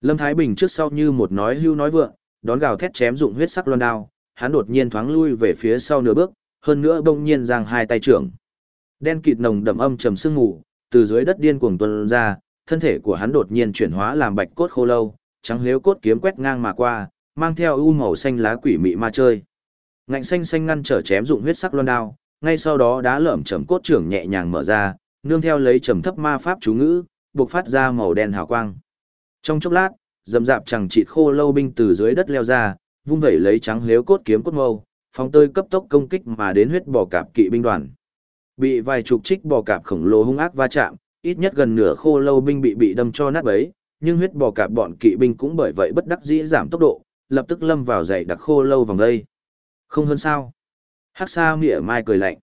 Lâm Thái Bình trước sau như một nói hưu nói vượng, đón gào thét chém dụng huyết sắc loan đao, hắn đột nhiên thoáng lui về phía sau nửa bước, hơn nữa bỗng nhiên giang hai tay trưởng. Đen kịt nồng đậm âm trầm sương mù, từ dưới đất điên cuồng tuôn ra, thân thể của hắn đột nhiên chuyển hóa làm bạch cốt khô lâu, trắng liếu cốt kiếm quét ngang mà qua, mang theo u màu xanh lá quỷ mị ma chơi. Ngạnh xanh xanh ngăn trở chém dụng huyết sắc loan đao, ngay sau đó đá lởm chầm cốt trưởng nhẹ nhàng mở ra, nương theo lấy trầm thấp ma pháp chú ngữ, buộc phát ra màu đen hào quang. Trong chốc lát, dầm dạp chẳng chịt khô lâu binh từ dưới đất leo ra, vung vẩy lấy trắng liếu cốt kiếm cốt mâu, phóng tơi cấp tốc công kích mà đến huyết bò cạp kỵ binh đoàn. Bị vài chục trích bò cạp khổng lồ hung ác va chạm, ít nhất gần nửa khô lâu binh bị bị đâm cho nát bấy, nhưng huyết bò cạp bọn kỵ binh cũng bởi vậy bất đắc dĩ giảm tốc độ, lập tức lâm vào dày đặc khô lâu vòng đây. Không hơn sao? Hắc Sa mỉa mai cười lạnh.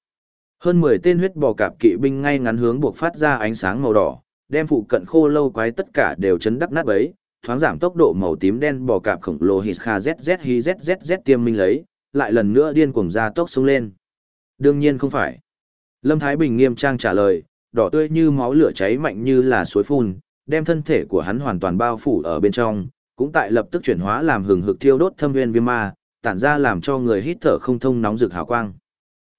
Hơn 10 tên huyết bò cạp kỵ binh ngay ngắn hướng buộc phát ra ánh sáng màu đỏ, đem phụ cận khô lâu quái tất cả đều chấn đắc nát bấy, thoáng giảm tốc độ màu tím đen bò cạp khổng lồ hít kha zz hi zz tiêm minh lấy, lại lần nữa điên cuồng ra tốc xông lên. Đương nhiên không phải. Lâm Thái Bình nghiêm trang trả lời, đỏ tươi như máu lửa cháy mạnh như là suối phun, đem thân thể của hắn hoàn toàn bao phủ ở bên trong, cũng tại lập tức chuyển hóa làm hừng hực thiêu đốt thâm viên viêm ma, tản ra làm cho người hít thở không thông nóng rực hào quang.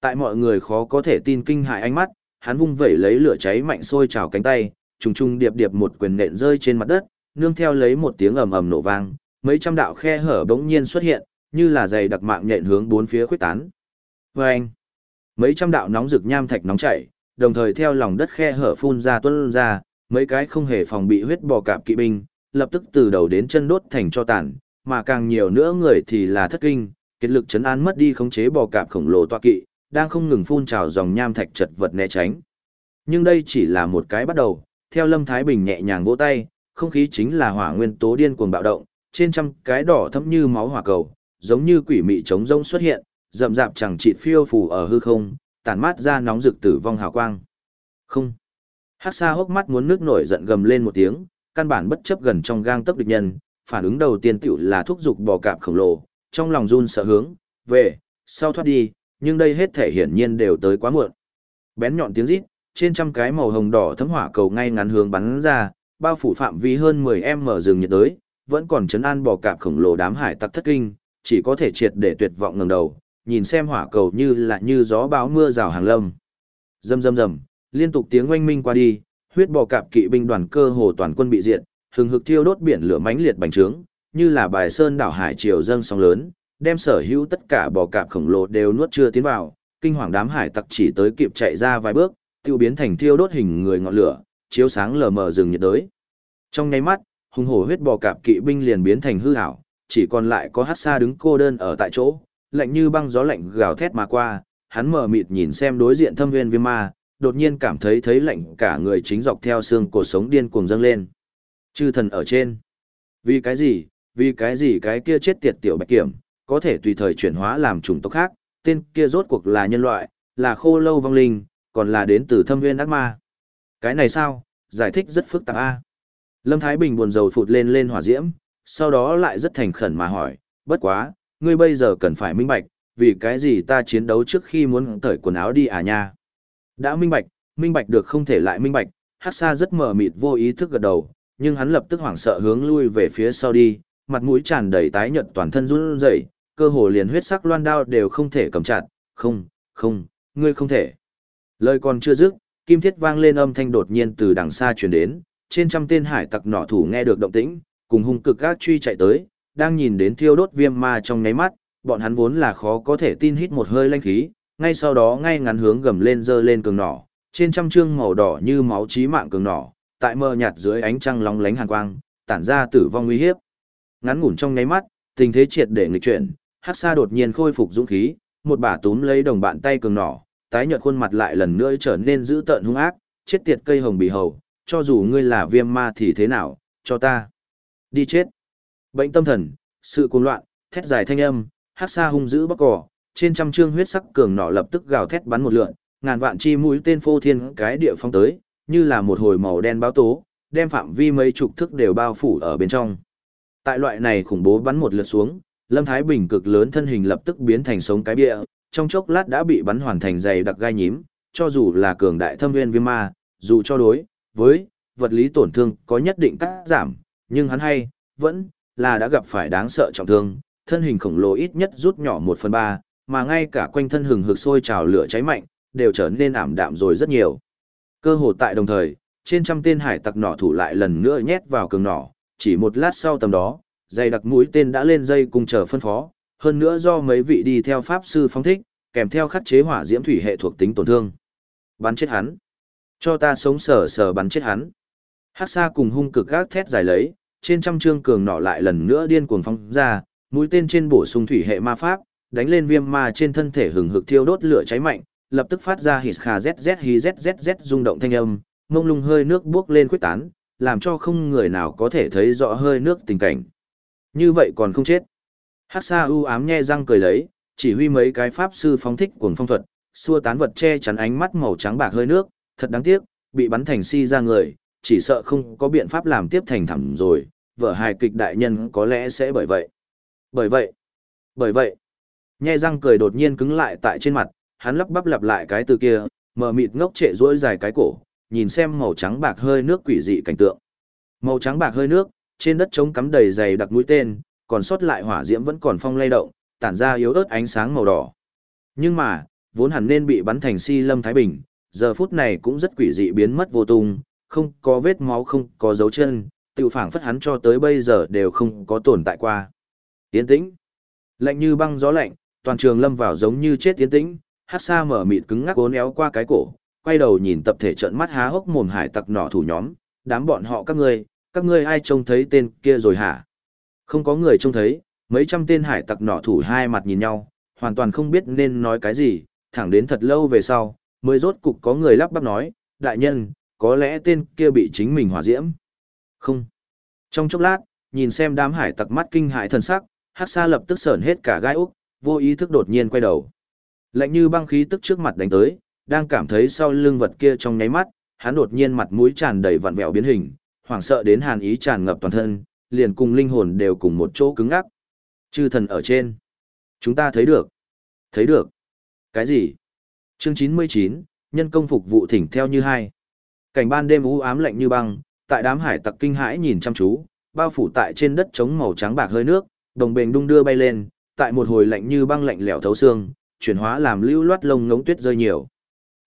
Tại mọi người khó có thể tin kinh hại ánh mắt, hắn vung vẩy lấy lửa cháy mạnh sôi trào cánh tay, trùng trùng điệp điệp một quyền nện rơi trên mặt đất, nương theo lấy một tiếng ầm ầm nổ vang, mấy trăm đạo khe hở bỗng nhiên xuất hiện, như là dày đặc mạng nhện hướng bốn phía khuếch tán. Vâng! Mấy trăm đạo nóng rực nham thạch nóng chảy, đồng thời theo lòng đất khe hở phun ra tuôn ra, mấy cái không hề phòng bị huyết bò cạp kỵ binh, lập tức từ đầu đến chân đốt thành cho tàn, mà càng nhiều nữa người thì là thất kinh, kết lực chấn an mất đi khống chế bò cạp khổng lồ toa kỵ, đang không ngừng phun trào dòng nham thạch chật vật né tránh. Nhưng đây chỉ là một cái bắt đầu, theo Lâm Thái Bình nhẹ nhàng vỗ tay, không khí chính là hỏa nguyên tố điên cuồng bạo động, trên trăm cái đỏ thẫm như máu hỏa cầu, giống như quỷ mị trống rông xuất hiện, rậm rạp chẳng chịt phiêu phù ở hư không, tản mát ra nóng rực tử vong hào quang. Không. Hắc Sa hốc mắt muốn nước nổi giận gầm lên một tiếng, căn bản bất chấp gần trong gang tấc địch nhân, phản ứng đầu tiên tiểu là thúc giục bò cạp khổng lồ, trong lòng run sợ hướng, về, sau thoát đi, nhưng đây hết thể hiển nhiên đều tới quá muộn. Bén nhọn tiếng rít, trên trăm cái màu hồng đỏ thấm hỏa cầu ngay ngắn hướng bắn ra, bao phủ phạm vi hơn 10 m rừng nhiệt đới, vẫn còn chấn an bò cạp khổng lồ đám hải tặc thất kinh, chỉ có thể triệt để tuyệt vọng ngẩng đầu, nhìn xem hỏa cầu như là như gió bão mưa rào hàng lâm. Rầm rầm rầm, liên tục tiếng oanh minh qua đi, huyết bò cạp kỵ binh đoàn cơ hồ toàn quân bị diệt, hừng hực thiêu đốt biển lửa mãnh liệt bành trướng, như là bài sơn đảo hải triều dâng sóng lớn, đem sở hữu tất cả bò cạp khổng lồ đều nuốt chưa tiến vào, kinh hoàng đám hải tặc chỉ tới kịp chạy ra vài bước, tiêu biến thành thiêu đốt hình người ngọn lửa, chiếu sáng lờ mờ rừng nhiệt đới. Trong nháy mắt, hung hổ huyết bò cạp kỵ binh liền biến thành hư ảo, chỉ còn lại có Hắc Sa đứng cô đơn ở tại chỗ, lạnh như băng gió lạnh gào thét mà qua, hắn mở mịt nhìn xem đối diện Thâm Nguyên Viêm Ma, đột nhiên cảm thấy thấy lạnh cả người chính dọc theo xương cổ sống điên cuồng dâng lên. Chư thần ở trên. Vì cái gì? Vì cái gì cái kia chết tiệt tiểu bạch kiểm, có thể tùy thời chuyển hóa làm chủng tộc khác, tên kia rốt cuộc là nhân loại, là khô lâu vong linh, còn là đến từ thâm nguyên ác ma. Cái này sao, giải thích rất phức tạp a. Lâm Thái Bình buồn rầu phụt lên lên hỏa diễm, sau đó lại rất thành khẩn mà hỏi, bất quá, ngươi bây giờ cần phải minh bạch, vì cái gì ta chiến đấu trước khi muốn cởi quần áo đi à nha. Đã minh bạch, minh bạch được không thể lại minh bạch, hát xa rất mờ mịt vô ý thức gật đầu, nhưng hắn lập tức hoảng sợ hướng lui về phía sau đi, mặt mũi tràn đầy tái nhợt toàn thân run rẩy, cơ hồ liền huyết sắc loan đao đều không thể cầm chặt, không, không, ngươi không thể. Lời còn chưa dứt, kim thiết vang lên âm thanh đột nhiên từ đằng xa truyền đến, trên trăm tên hải tặc nỏ thủ nghe được động tĩnh, cùng hung cực gác truy chạy tới, đang nhìn đến thiêu đốt viêm ma trong ngáy mắt, bọn hắn vốn là khó có thể tin hít một hơi lanh khí, ngay sau đó ngay ngắn hướng gầm lên dơ lên cường nỏ, trên trăm trương màu đỏ như máu chí mạng cường nỏ, tại mờ nhạt dưới ánh trăng lóng lánh hàn quang, tản ra tử vong nguy hiếp. Ngắn ngủn trong nháy mắt, tình thế triệt để nghịch chuyển, Hắc Sa đột nhiên khôi phục dũng khí, một bả túm lấy đồng bạn tay cường nỏ, tái nhợt khuôn mặt lại lần nữa trở nên dữ tợn hung ác, chết tiệt cây hồng bì hầu, cho dù ngươi là viêm ma thì thế nào, cho ta. Đi chết. Bệnh tâm thần, sự cuồng loạn, thét dài thanh âm, Hắc Sa hung dữ bắc cỏ, trên trăm trương huyết sắc cường nỏ lập tức gào thét bắn một lượn, ngàn vạn chi mũi tên phô thiên cái địa phong tới, như là một hồi màu đen báo tố, đem phạm vi mấy chục thước đều bao phủ ở bên trong. Tại loại này khủng bố bắn một lượt xuống, Lâm Thái Bình cực lớn thân hình lập tức biến thành sống cái bia, trong chốc lát đã bị bắn hoàn thành dày đặc gai nhím, cho dù là cường đại thâm nguyên viêm ma, dù cho đối với vật lý tổn thương có nhất định cắt giảm, nhưng hắn hay vẫn là đã gặp phải đáng sợ trọng thương, thân hình khổng lồ ít nhất rút nhỏ một phần ba, mà ngay cả quanh thân hừng hực sôi trào lửa cháy mạnh, đều trở nên ảm đạm rồi rất nhiều. Cơ hồ tại đồng thời, trên trăm tên hải tặc nỏ thủ lại lần nữa nhét vào cường nỏ, chỉ một lát sau tầm đó, dày đặc mũi tên đã lên dây cùng chờ phân phó, hơn nữa do mấy vị đi theo pháp sư phóng thích, kèm theo khắc chế hỏa diễm thủy hệ thuộc tính tổn thương. Bắn chết hắn. Cho ta sống sờ sờ bắn chết hắn. Hắc xa cùng hung cực gác thét dài lấy, trên trăm trương cường nỏ lại lần nữa điên cuồng phóng ra, mũi tên trên bổ sung thủy hệ ma pháp, đánh lên viêm ma trên thân thể hừng hực thiêu đốt lửa cháy mạnh, lập tức phát ra hít khà zz hí zz rung động thanh âm, mông lung hơi nước buốc lên quyết tán, làm cho không người nào có thể thấy rõ hơi nước tình cảnh. Như vậy còn không chết. Hắc Sa u ám nhe răng cười lấy, chỉ huy mấy cái pháp sư phóng thích cuồng phong thuật, xua tán vật che chắn ánh mắt màu trắng bạc hơi nước, thật đáng tiếc, bị bắn thành si ra người, chỉ sợ không có biện pháp làm tiếp thành thẳm rồi, vở hài kịch đại nhân có lẽ sẽ bởi vậy. Bởi vậy, bởi vậy, nhe răng cười đột nhiên cứng lại tại trên mặt, hắn lắp bắp lặp lại cái từ kia, mờ mịt ngốc trệ rỗi dài cái cổ, nhìn xem màu trắng bạc hơi nước quỷ dị cảnh tượng. Màu trắng bạc hơi nước, trên đất trống cắm đầy dày đặc mũi tên, còn sót lại hỏa diễm vẫn còn phong lay động, tản ra yếu ớt ánh sáng màu đỏ. Nhưng mà, vốn hẳn nên bị bắn thành si lâm thái bình, giờ phút này cũng rất quỷ dị biến mất vô tung, không có vết máu không có dấu chân, tự phảng phất hắn cho tới bây giờ đều không có tồn tại qua. Yên tĩnh. Lạnh như băng gió lạnh, toàn trường lâm vào giống như chết yên tĩnh, hát xa mở mịt cứng ngắc ốn éo qua cái cổ, quay đầu nhìn tập thể trợn mắt há hốc mồm hải tặc nọ thủ nhóm, đám bọn họ các ngươi, các ngươi ai trông thấy tên kia rồi hả? Không có người trông thấy, mấy trăm tên hải tặc nọ thủ hai mặt nhìn nhau, hoàn toàn không biết nên nói cái gì, thẳng đến thật lâu về sau, mới rốt cục có người lắp bắp nói, đại nhân, có lẽ tên kia bị chính mình hỏa diễm. Không. Trong chốc lát, nhìn xem đám hải tặc mắt kinh hại thần sắc, hát xa lập tức sởn hết cả gai úc, vô ý thức đột nhiên quay đầu. Lạnh như băng khí tức trước mặt đánh tới, đang cảm thấy sau lưng vật kia trong nháy mắt, hắn đột nhiên mặt mũi tràn đầy vặn vẹo biến hình, hoảng sợ đến hàn ý tràn ngập toàn thân, liền cùng linh hồn đều cùng một chỗ cứng ngắc. Chư thần ở trên. Chúng ta thấy được. Thấy được. Cái gì? Chương 99, nhân công phục vụ thỉnh theo như hai. Cảnh ban đêm u ám lạnh như băng, tại đám hải tặc kinh hãi nhìn chăm chú, bao phủ tại trên đất trống màu trắng bạc hơi nước, đồng bền đung đưa bay lên, tại một hồi lạnh như băng lạnh lẽo thấu xương, chuyển hóa làm lưu loát lông ngống tuyết rơi nhiều.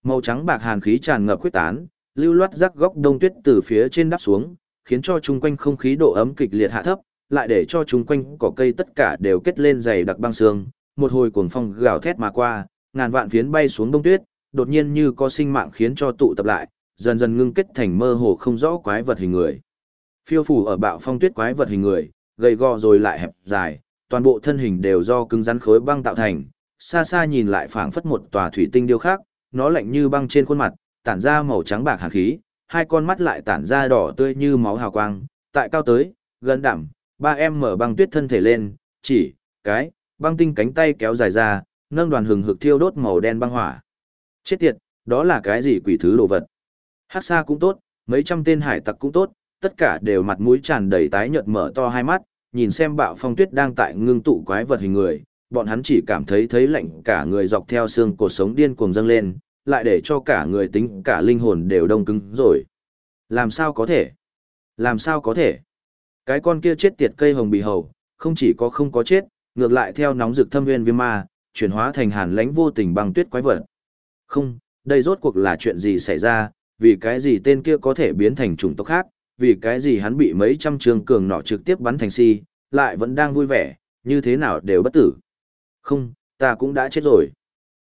Màu trắng bạc hàn khí tràn ngập quyết tán, lưu loát rắc góc đông tuyết từ phía trên đắp xuống, khiến cho chung quanh không khí độ ấm kịch liệt hạ thấp, lại để cho chung quanh cỏ cây tất cả đều kết lên dày đặc băng sương, một hồi cuồng phong gào thét mà qua, ngàn vạn phiến bay xuống đông tuyết, đột nhiên như có sinh mạng khiến cho tụ tập lại, dần dần ngưng kết thành mơ hồ không rõ quái vật hình người. Phiêu phủ ở bạo phong tuyết quái vật hình người, gầy gò rồi lại hẹp dài, toàn bộ thân hình đều do cứng rắn khối băng tạo thành, xa xa nhìn lại phảng phất một tòa thủy tinh điêu khắc, nó lạnh như băng trên khuôn mặt, tản ra màu trắng bạc hàn khí, hai con mắt lại tản ra đỏ tươi như máu hào quang, tại cao tới, gần đảm, ba em mở băng tuyết thân thể lên, chỉ, cái, băng tinh cánh tay kéo dài ra, nâng đoàn hừng hực thiêu đốt màu đen băng hỏa. Chết tiệt, đó là cái gì quỷ thứ đồ vật? Hắc Sa cũng tốt, mấy trăm tên hải tặc cũng tốt, tất cả đều mặt mũi tràn đầy tái nhợt mở to hai mắt, nhìn xem bạo phong tuyết đang tại ngưng tụ quái vật hình người, bọn hắn chỉ cảm thấy thấy lạnh cả người dọc theo xương cột sống điên cuồng dâng lên, lại để cho cả người tính cả linh hồn đều đông cứng rồi. Làm sao có thể? Làm sao có thể? Cái con kia chết tiệt cây hồng bì hầu, không chỉ có không có chết, ngược lại theo nóng rực thâm nguyên viêm ma, chuyển hóa thành hàn lãnh vô tình băng tuyết quái vật. Không, đây rốt cuộc là chuyện gì xảy ra, vì cái gì tên kia có thể biến thành chủng tộc khác, vì cái gì hắn bị mấy trăm trường cường nọ trực tiếp bắn thành si, lại vẫn đang vui vẻ, như thế nào đều bất tử. Không, ta cũng đã chết rồi.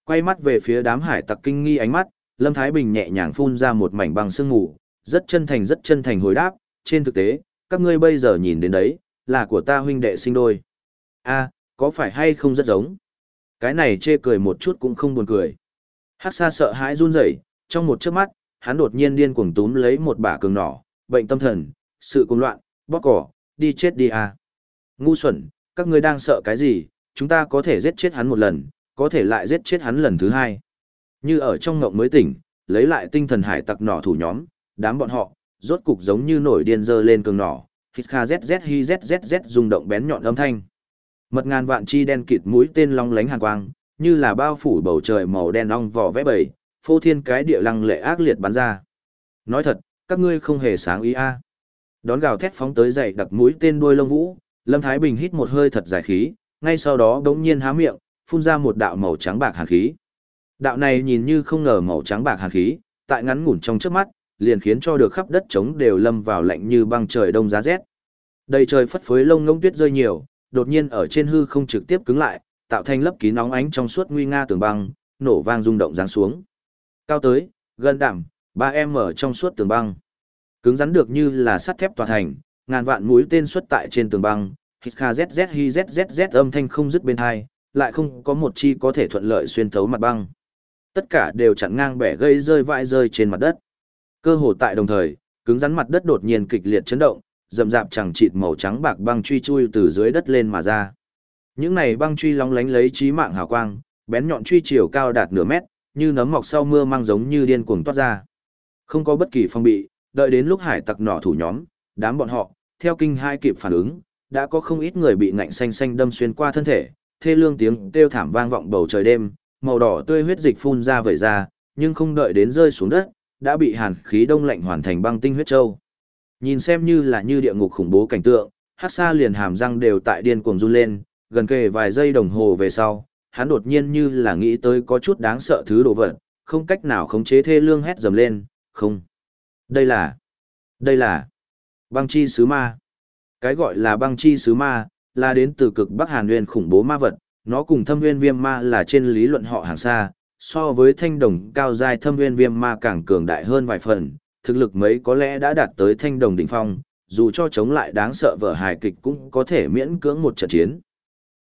Quay mắt về phía đám hải tặc kinh nghi ánh mắt, Lâm Thái Bình nhẹ nhàng phun ra một mảnh băng sương mù, rất chân thành rất chân thành hồi đáp, trên thực tế, các ngươi bây giờ nhìn đến đấy, là của ta huynh đệ sinh đôi. a có phải hay không rất giống? Cái này chê cười một chút cũng không buồn cười. Hắc xa sợ hãi run rẩy, trong một chớp mắt, hắn đột nhiên điên cuồng túm lấy một bả cường nỏ, bệnh tâm thần, sự cuồng loạn, bóc cỏ, đi chết đi a. Ngu xuẩn, các ngươi đang sợ cái gì, chúng ta có thể giết chết hắn một lần, có thể lại giết chết hắn lần thứ hai. Như ở trong ngộng mới tỉnh, lấy lại tinh thần hải tặc nỏ thủ nhóm, đám bọn họ, rốt cục giống như nổi điên dơ lên cường nỏ, hít kha zzz hi zzz rung động bén nhọn âm thanh. Mật ngàn vạn chi đen kịt mũi tên long lánh hàn quang, như là bao phủ bầu trời màu đen ong vỏ vẽ bầy, phô thiên cái địa lăng lệ ác liệt bắn ra. Nói thật, các ngươi không hề sáng ý a. Đón gào thét phóng tới dậy đặc mũi tên đuôi lông vũ, Lâm Thái Bình hít một hơi thật dài khí, ngay sau đó đống nhiên há miệng, phun ra một đạo màu trắng bạc hàn khí. Đạo này nhìn như không ngờ màu trắng bạc hàn khí, tại ngắn ngủn trong trước mắt, liền khiến cho được khắp đất trống đều lâm vào lạnh như băng trời đông giá rét. Đầy trời phất phới lông ngông tuyết rơi nhiều, đột nhiên ở trên hư không trực tiếp cứng lại, tạo thành lớp kín nóng ánh trong suốt nguy nga tường băng, nổ vang rung động giáng xuống. Cao tới, gần đảm, 3m trong suốt tường băng. Cứng rắn được như là sắt thép tòa thành, ngàn vạn mũi tên xuất tại trên tường băng, hít kha zz hi zzz âm thanh không dứt bên hai, lại không có một chi có thể thuận lợi xuyên thấu mặt băng. Tất cả đều chặn ngang bẻ gây rơi vãi rơi trên mặt đất. Cơ hồ tại đồng thời, cứng rắn mặt đất đột nhiên kịch liệt chấn động, rậm rạp chẳng chịt màu trắng bạc băng truy chui từ dưới đất lên mà ra. Những này băng truy lóng lánh lấy trí mạng hào quang, bén nhọn truy chiều cao đạt nửa mét, như nấm mọc sau mưa mang giống như điên cuồng toát ra. Không có bất kỳ phong bị, đợi đến lúc hải tặc nỏ thủ nhóm, đám bọn họ, theo kinh hai kịp phản ứng, đã có không ít người bị ngạnh xanh xanh đâm xuyên qua thân thể, thê lương tiếng kêu thảm vang vọng bầu trời đêm, màu đỏ tươi huyết dịch phun ra vẩy ra, nhưng không đợi đến rơi xuống đất, đã bị hàn khí đông lạnh hoàn thành băng tinh huyết châu. Nhìn xem như là như địa ngục khủng bố cảnh tượng, Hắc Sa liền hàm răng đều tại điên cuồng run lên, gần kề vài giây đồng hồ về sau, hắn đột nhiên như là nghĩ tới có chút đáng sợ thứ đồ vật, không cách nào khống chế thê lương hét dầm lên, không. Đây là, đây là băng chi sứ ma. Cái gọi là băng chi sứ ma, là đến từ cực Bắc Hàn Nguyên khủng bố ma vật, nó cùng thâm nguyên viêm ma là trên lý luận họ hàng xa, so với thanh đồng cao giai thâm nguyên viêm ma càng cường đại hơn vài phần, thực lực mấy có lẽ đã đạt tới thanh đồng đỉnh phong, dù cho chống lại đáng sợ vở hài kịch cũng có thể miễn cưỡng một trận chiến.